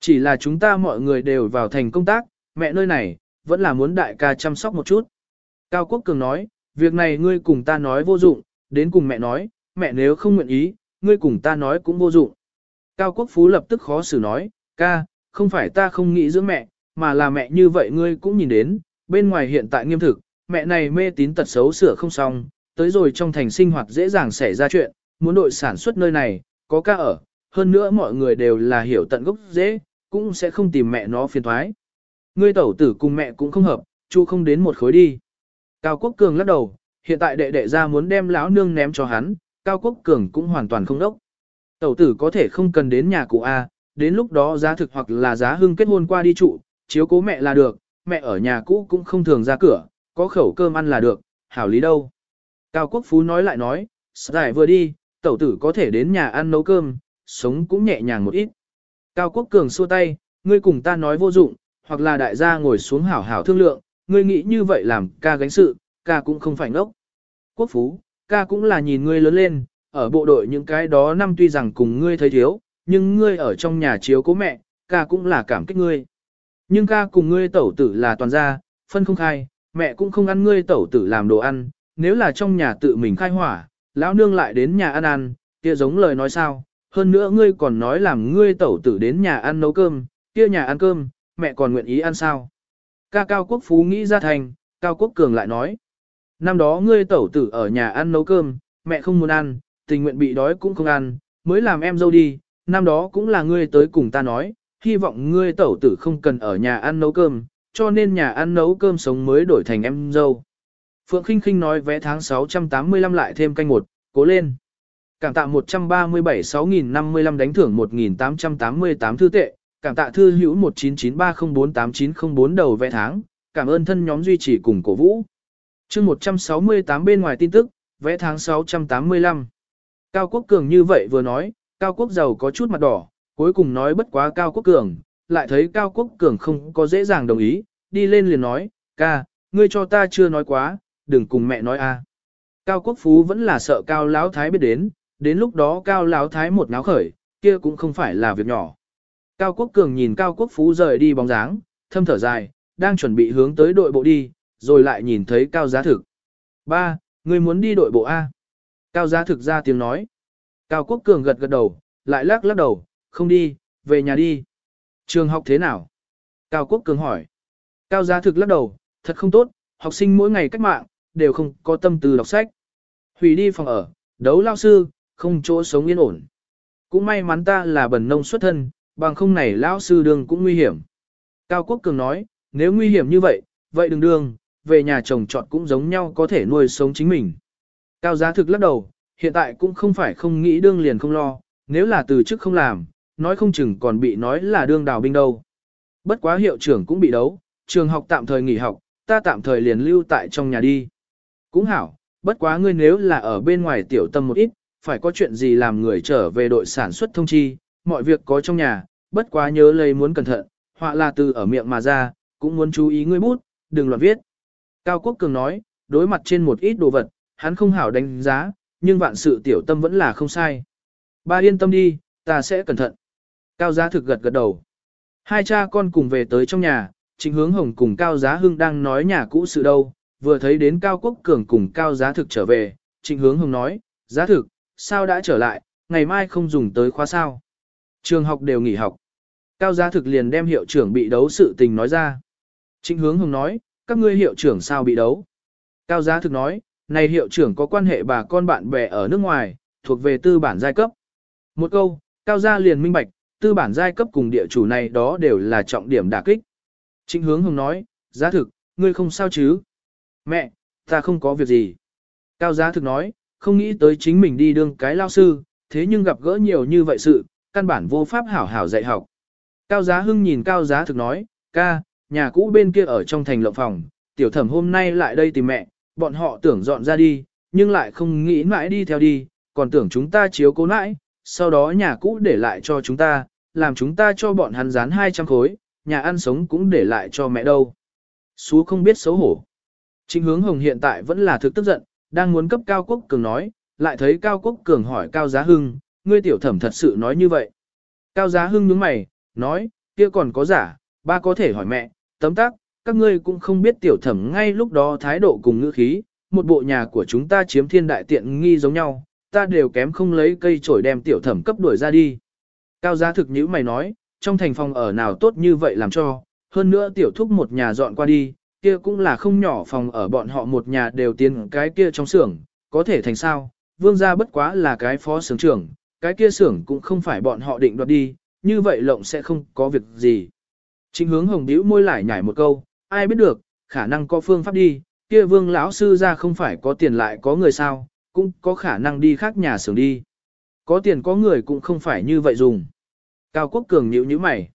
Chỉ là chúng ta mọi người đều vào thành công tác, mẹ nơi này, vẫn là muốn đại ca chăm sóc một chút. Cao Quốc Cường nói, việc này ngươi cùng ta nói vô dụng, đến cùng mẹ nói, mẹ nếu không nguyện ý, ngươi cùng ta nói cũng vô dụng. Cao Quốc Phú lập tức khó xử nói, ca, không phải ta không nghĩ giữa mẹ, mà là mẹ như vậy ngươi cũng nhìn đến, bên ngoài hiện tại nghiêm thực, mẹ này mê tín tật xấu sửa không xong, tới rồi trong thành sinh hoạt dễ dàng xảy ra chuyện, muốn đội sản xuất nơi này, có ca ở, hơn nữa mọi người đều là hiểu tận gốc dễ, cũng sẽ không tìm mẹ nó phiền thoái. Ngươi tẩu tử cùng mẹ cũng không hợp, chu không đến một khối đi. Cao Quốc Cường lắc đầu, hiện tại đệ đệ ra muốn đem lão nương ném cho hắn, Cao Quốc Cường cũng hoàn toàn không đốc. Tẩu tử có thể không cần đến nhà cụ A, đến lúc đó giá thực hoặc là giá hưng kết hôn qua đi trụ, chiếu cố mẹ là được, mẹ ở nhà cũ cũng không thường ra cửa, có khẩu cơm ăn là được, hảo lý đâu. Cao Quốc Phú nói lại nói, giải vừa đi, tẩu tử có thể đến nhà ăn nấu cơm, sống cũng nhẹ nhàng một ít. Cao Quốc Cường xua tay, ngươi cùng ta nói vô dụng, hoặc là đại gia ngồi xuống hảo hảo thương lượng, ngươi nghĩ như vậy làm ca gánh sự, ca cũng không phải ngốc. Quốc Phú, ca cũng là nhìn ngươi lớn lên, ở bộ đội những cái đó năm tuy rằng cùng ngươi thấy thiếu, nhưng ngươi ở trong nhà chiếu cố mẹ, ca cũng là cảm kích ngươi. Nhưng ca cùng ngươi tẩu tử là toàn gia, phân không khai, mẹ cũng không ăn ngươi tẩu tử làm đồ ăn, nếu là trong nhà tự mình khai hỏa, lão nương lại đến nhà ăn ăn, kia giống lời nói sao, hơn nữa ngươi còn nói làm ngươi tẩu tử đến nhà ăn nấu cơm, kia nhà ăn cơm, mẹ còn nguyện ý ăn sao. Ca Cao Quốc Phú nghĩ ra thành, Cao Quốc Cường lại nói, năm đó ngươi tẩu tử ở nhà ăn nấu cơm, mẹ không muốn ăn, tình nguyện bị đói cũng không ăn, mới làm em dâu đi, năm đó cũng là ngươi tới cùng ta nói, hy vọng ngươi tẩu tử không cần ở nhà ăn nấu cơm, cho nên nhà ăn nấu cơm sống mới đổi thành em dâu. Phượng Khinh Khinh nói vé tháng 685 lại thêm canh một, cố lên. Cảm tạ 137 6055 đánh thưởng 1888 thư tệ, cảm tạ thư hữu 1993048904 đầu vẽ tháng, cảm ơn thân nhóm duy trì cùng cổ vũ. chương 168 bên ngoài tin tức, vẽ tháng 685. Cao Quốc Cường như vậy vừa nói, Cao Quốc giàu có chút mặt đỏ, cuối cùng nói bất quá Cao Quốc Cường, lại thấy Cao Quốc Cường không có dễ dàng đồng ý, đi lên liền nói, ca, ngươi cho ta chưa nói quá, đừng cùng mẹ nói a. Cao Quốc Phú vẫn là sợ Cao Lão Thái biết đến, đến lúc đó Cao Lão Thái một náo khởi, kia cũng không phải là việc nhỏ. Cao Quốc Cường nhìn Cao Quốc Phú rời đi bóng dáng, thâm thở dài, đang chuẩn bị hướng tới đội bộ đi, rồi lại nhìn thấy Cao Giá Thực. Ba, người muốn đi đội bộ A. Cao Giá Thực ra tiếng nói. Cao Quốc Cường gật gật đầu, lại lắc lắc đầu, không đi, về nhà đi. Trường học thế nào? Cao Quốc Cường hỏi. Cao Giá Thực lắc đầu, thật không tốt, học sinh mỗi ngày cách mạng, đều không có tâm tư đọc sách. Hủy đi phòng ở, đấu lao sư, không chỗ sống yên ổn. Cũng may mắn ta là bần nông xuất thân, bằng không này lão sư đường cũng nguy hiểm. Cao Quốc Cường nói, nếu nguy hiểm như vậy, vậy đừng đương, về nhà chồng chọn cũng giống nhau có thể nuôi sống chính mình. Cao giá thực lắc đầu, hiện tại cũng không phải không nghĩ đương liền không lo, nếu là từ chức không làm, nói không chừng còn bị nói là đương đào binh đâu. Bất quá hiệu trưởng cũng bị đấu, trường học tạm thời nghỉ học, ta tạm thời liền lưu tại trong nhà đi. Cũng hảo, bất quá ngươi nếu là ở bên ngoài tiểu tâm một ít, phải có chuyện gì làm người trở về đội sản xuất thông chi, mọi việc có trong nhà, bất quá nhớ lấy muốn cẩn thận, họa là từ ở miệng mà ra, cũng muốn chú ý ngươi bút, đừng loạn viết. Cao Quốc Cường nói, đối mặt trên một ít đồ vật, hắn không hảo đánh giá, nhưng vạn sự tiểu tâm vẫn là không sai. Ba yên tâm đi, ta sẽ cẩn thận. Cao Giá thực gật gật đầu. Hai cha con cùng về tới trong nhà, chính Hướng Hồng cùng Cao Giá Hưng đang nói nhà cũ sự đâu, vừa thấy đến Cao Quốc Cường cùng Cao Giá thực trở về, Trịnh Hướng Hồng nói, Giá thực, sao đã trở lại, ngày mai không dùng tới khóa sao. Trường học đều nghỉ học. Cao Giá thực liền đem hiệu trưởng bị đấu sự tình nói ra. Trịnh Hướng hùng nói, các ngươi hiệu trưởng sao bị đấu. Cao Giá thực nói, này hiệu trưởng có quan hệ bà con bạn bè ở nước ngoài, thuộc về tư bản giai cấp. Một câu, Cao Gia liền minh bạch, tư bản giai cấp cùng địa chủ này đó đều là trọng điểm đả kích. Trịnh hướng hùng nói, giá thực, ngươi không sao chứ? Mẹ, ta không có việc gì. Cao giá thực nói, không nghĩ tới chính mình đi đương cái lao sư, thế nhưng gặp gỡ nhiều như vậy sự, căn bản vô pháp hảo hảo dạy học. Cao giá hưng nhìn cao giá thực nói, ca, nhà cũ bên kia ở trong thành lộng phòng, tiểu thẩm hôm nay lại đây tìm mẹ, bọn họ tưởng dọn ra đi, nhưng lại không nghĩ mãi đi theo đi, còn tưởng chúng ta chiếu cố nãi, sau đó nhà cũ để lại cho chúng ta, làm chúng ta cho bọn hắn dán 200 khối, nhà ăn sống cũng để lại cho mẹ đâu. Xú không biết xấu hổ. Trịnh hướng hồng hiện tại vẫn là thực tức giận, đang muốn cấp Cao Quốc Cường nói, lại thấy Cao Quốc Cường hỏi Cao Giá Hưng, ngươi tiểu thẩm thật sự nói như vậy. Cao Giá Hưng nhướng mày, nói, kia còn có giả, ba có thể hỏi mẹ, tấm tắc, các ngươi cũng không biết tiểu thẩm ngay lúc đó thái độ cùng ngữ khí, một bộ nhà của chúng ta chiếm thiên đại tiện nghi giống nhau, ta đều kém không lấy cây chổi đem tiểu thẩm cấp đuổi ra đi. Cao giá thực nhữ mày nói, trong thành phòng ở nào tốt như vậy làm cho, hơn nữa tiểu thúc một nhà dọn qua đi, kia cũng là không nhỏ phòng ở bọn họ một nhà đều tiến cái kia trong xưởng, có thể thành sao, vương gia bất quá là cái phó xưởng trưởng, cái kia xưởng cũng không phải bọn họ định đoạt đi, như vậy lộng sẽ không có việc gì. chính hướng hồng bĩu môi lại nhảy một câu, ai biết được, khả năng có phương pháp đi, kia vương lão sư ra không phải có tiền lại có người sao, cũng có khả năng đi khác nhà xưởng đi. Có tiền có người cũng không phải như vậy dùng. Cao Quốc Cường nhíu nhíu mày.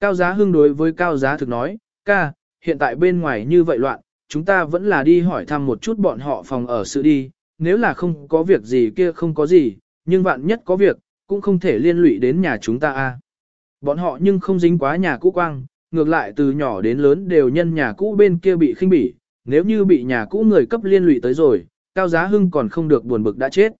Cao Giá Hưng đối với Cao Giá thực nói, ca, hiện tại bên ngoài như vậy loạn, chúng ta vẫn là đi hỏi thăm một chút bọn họ phòng ở sự đi, nếu là không có việc gì kia không có gì, nhưng vạn nhất có việc, cũng không thể liên lụy đến nhà chúng ta a. Bọn họ nhưng không dính quá nhà cũ quang, ngược lại từ nhỏ đến lớn đều nhân nhà cũ bên kia bị khinh bỉ, nếu như bị nhà cũ người cấp liên lụy tới rồi, Cao Giá Hưng còn không được buồn bực đã chết.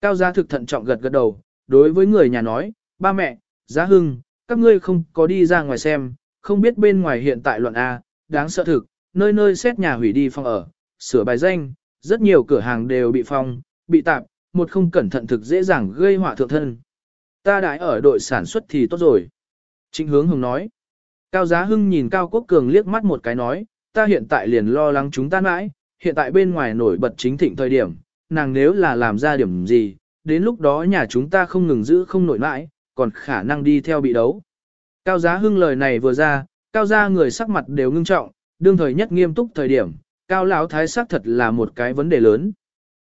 Cao Giá thực thận trọng gật gật đầu, đối với người nhà nói, ba mẹ, Giá Hưng, các ngươi không có đi ra ngoài xem, không biết bên ngoài hiện tại loạn A, đáng sợ thực, nơi nơi xét nhà hủy đi phòng ở, sửa bài danh, rất nhiều cửa hàng đều bị phong, bị tạp, một không cẩn thận thực dễ dàng gây họa thượng thân. Ta đại ở đội sản xuất thì tốt rồi. Trịnh hướng hồng nói. Cao Giá Hưng nhìn Cao Quốc Cường liếc mắt một cái nói, ta hiện tại liền lo lắng chúng ta mãi, hiện tại bên ngoài nổi bật chính thịnh thời điểm, nàng nếu là làm ra điểm gì, đến lúc đó nhà chúng ta không ngừng giữ không nổi mãi, còn khả năng đi theo bị đấu. Cao giá hưng lời này vừa ra, cao gia người sắc mặt đều ngưng trọng, đương thời nhất nghiêm túc thời điểm, cao lão thái sắc thật là một cái vấn đề lớn.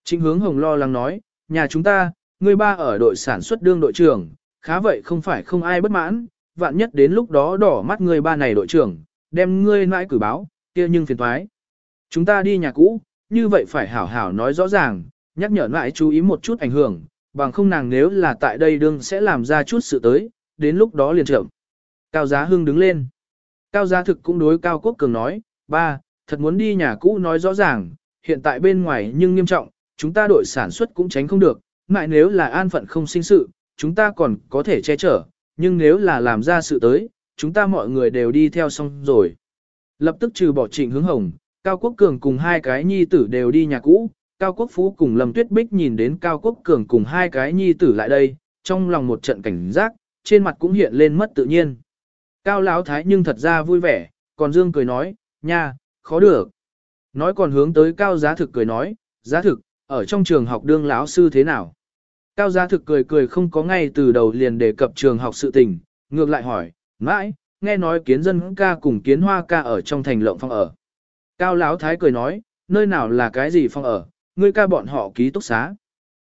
Trịnh hướng hồng lo lắng nói, nhà chúng ta, người ba ở đội sản xuất đương đội trưởng, khá vậy không phải không ai bất mãn, vạn nhất đến lúc đó đỏ mắt người ba này đội trưởng, đem ngươi nãi cử báo, kia nhưng phiền thoái. Chúng ta đi nhà cũ, như vậy phải hảo hảo nói rõ ràng, nhắc nhở lại chú ý một chút ảnh hưởng, bằng không nàng nếu là tại đây đương sẽ làm ra chút sự tới, đến lúc đó liền trưởng. Cao Giá Hưng đứng lên. Cao gia Thực cũng đối Cao Quốc Cường nói, ba, thật muốn đi nhà cũ nói rõ ràng, hiện tại bên ngoài nhưng nghiêm trọng, chúng ta đội sản xuất cũng tránh không được, ngại nếu là an phận không sinh sự, chúng ta còn có thể che chở, nhưng nếu là làm ra sự tới, chúng ta mọi người đều đi theo xong rồi. Lập tức trừ bỏ trịnh hướng hồng, Cao Quốc Cường cùng hai cái nhi tử đều đi nhà cũ, Cao Quốc Phú cùng Lâm Tuyết Bích nhìn đến Cao Quốc Cường cùng hai cái nhi tử lại đây, trong lòng một trận cảnh giác, trên mặt cũng hiện lên mất tự nhiên. Cao Lão Thái nhưng thật ra vui vẻ, còn Dương cười nói, nha, khó được. Nói còn hướng tới Cao Giá Thực cười nói, Giá Thực, ở trong trường học đương lão sư thế nào? Cao Giá Thực cười cười không có ngay từ đầu liền đề cập trường học sự tình, ngược lại hỏi, mãi, nghe nói kiến dân ca cùng kiến hoa ca ở trong thành lộng phong ở. Cao Lão Thái cười nói, nơi nào là cái gì phong ở, ngươi ca bọn họ ký túc xá.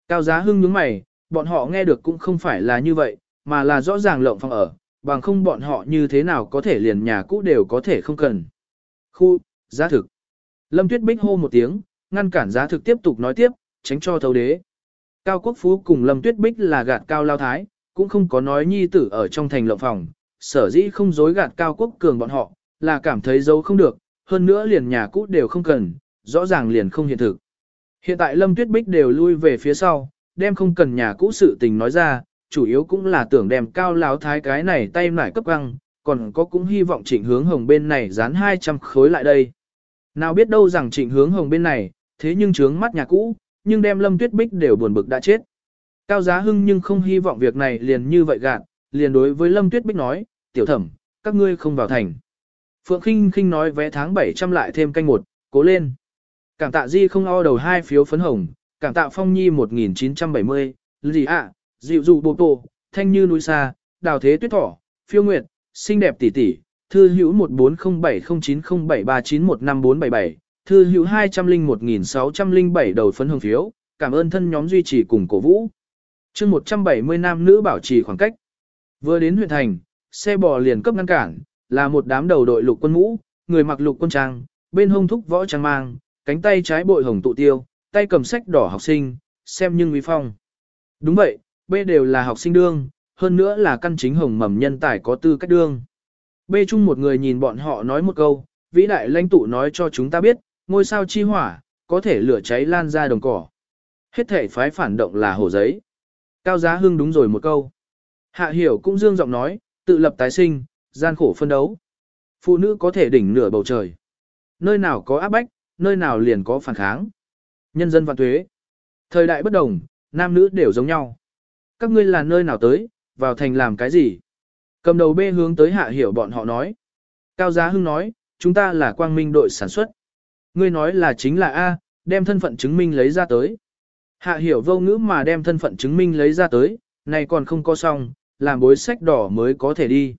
Cao Giá Hưng nhướng mày, bọn họ nghe được cũng không phải là như vậy, mà là rõ ràng lộng phong ở, bằng không bọn họ như thế nào có thể liền nhà cũ đều có thể không cần. Khu, giá thực. Lâm Tuyết Bích hô một tiếng, ngăn cản giá thực tiếp tục nói tiếp, tránh cho thấu đế. Cao Quốc Phú cùng Lâm Tuyết Bích là gạt Cao Lao Thái, cũng không có nói nhi tử ở trong thành lộng phòng, sở dĩ không dối gạt Cao Quốc Cường bọn họ, là cảm thấy dấu không được, hơn nữa liền nhà cũ đều không cần, rõ ràng liền không hiện thực. Hiện tại Lâm Tuyết Bích đều lui về phía sau, đem không cần nhà cũ sự tình nói ra, chủ yếu cũng là tưởng đem cao láo thái cái này tay nải cấp găng, còn có cũng hy vọng trịnh hướng hồng bên này dán 200 khối lại đây. Nào biết đâu rằng trịnh hướng hồng bên này, thế nhưng trướng mắt nhà cũ, nhưng đem lâm tuyết bích đều buồn bực đã chết. Cao giá hưng nhưng không hy vọng việc này liền như vậy gạt, liền đối với lâm tuyết bích nói, tiểu thẩm, các ngươi không vào thành. Phượng khinh khinh nói vé tháng 700 lại thêm canh một, cố lên. Cảm tạ di không o đầu hai phiếu phấn hồng, cảm tạ phong nhi 1970, gì ạ, dịu dụ bộ tổ, thanh như núi xa, đào thế tuyết thỏ, phiêu nguyệt, xinh đẹp tỷ tỷ, thư hữu 1407090739154777, thư hữu 201.607 đầu phấn hương phiếu, cảm ơn thân nhóm duy trì cùng cổ vũ. chương 170 nam nữ bảo trì khoảng cách. Vừa đến huyện thành, xe bò liền cấp ngăn cản, là một đám đầu đội lục quân mũ, người mặc lục quân trang, bên hông thúc võ trang mang, cánh tay trái bội hồng tụ tiêu, tay cầm sách đỏ học sinh, xem nhưng uy phong. Đúng vậy, B đều là học sinh đương, hơn nữa là căn chính hồng mầm nhân tài có tư cách đương. B chung một người nhìn bọn họ nói một câu, vĩ đại lãnh tụ nói cho chúng ta biết, ngôi sao chi hỏa, có thể lửa cháy lan ra đồng cỏ. Hết thể phái phản động là hồ giấy. Cao Giá Hưng đúng rồi một câu. Hạ Hiểu cũng dương giọng nói, tự lập tái sinh, gian khổ phân đấu. Phụ nữ có thể đỉnh nửa bầu trời. Nơi nào có áp bách, nơi nào liền có phản kháng. Nhân dân vạn thuế. Thời đại bất đồng, nam nữ đều giống nhau các ngươi là nơi nào tới, vào thành làm cái gì? Cầm đầu bê hướng tới hạ hiểu bọn họ nói. Cao Giá Hưng nói, chúng ta là quang minh đội sản xuất. Ngươi nói là chính là A, đem thân phận chứng minh lấy ra tới. Hạ hiểu vô ngữ mà đem thân phận chứng minh lấy ra tới, này còn không có xong, làm bối sách đỏ mới có thể đi.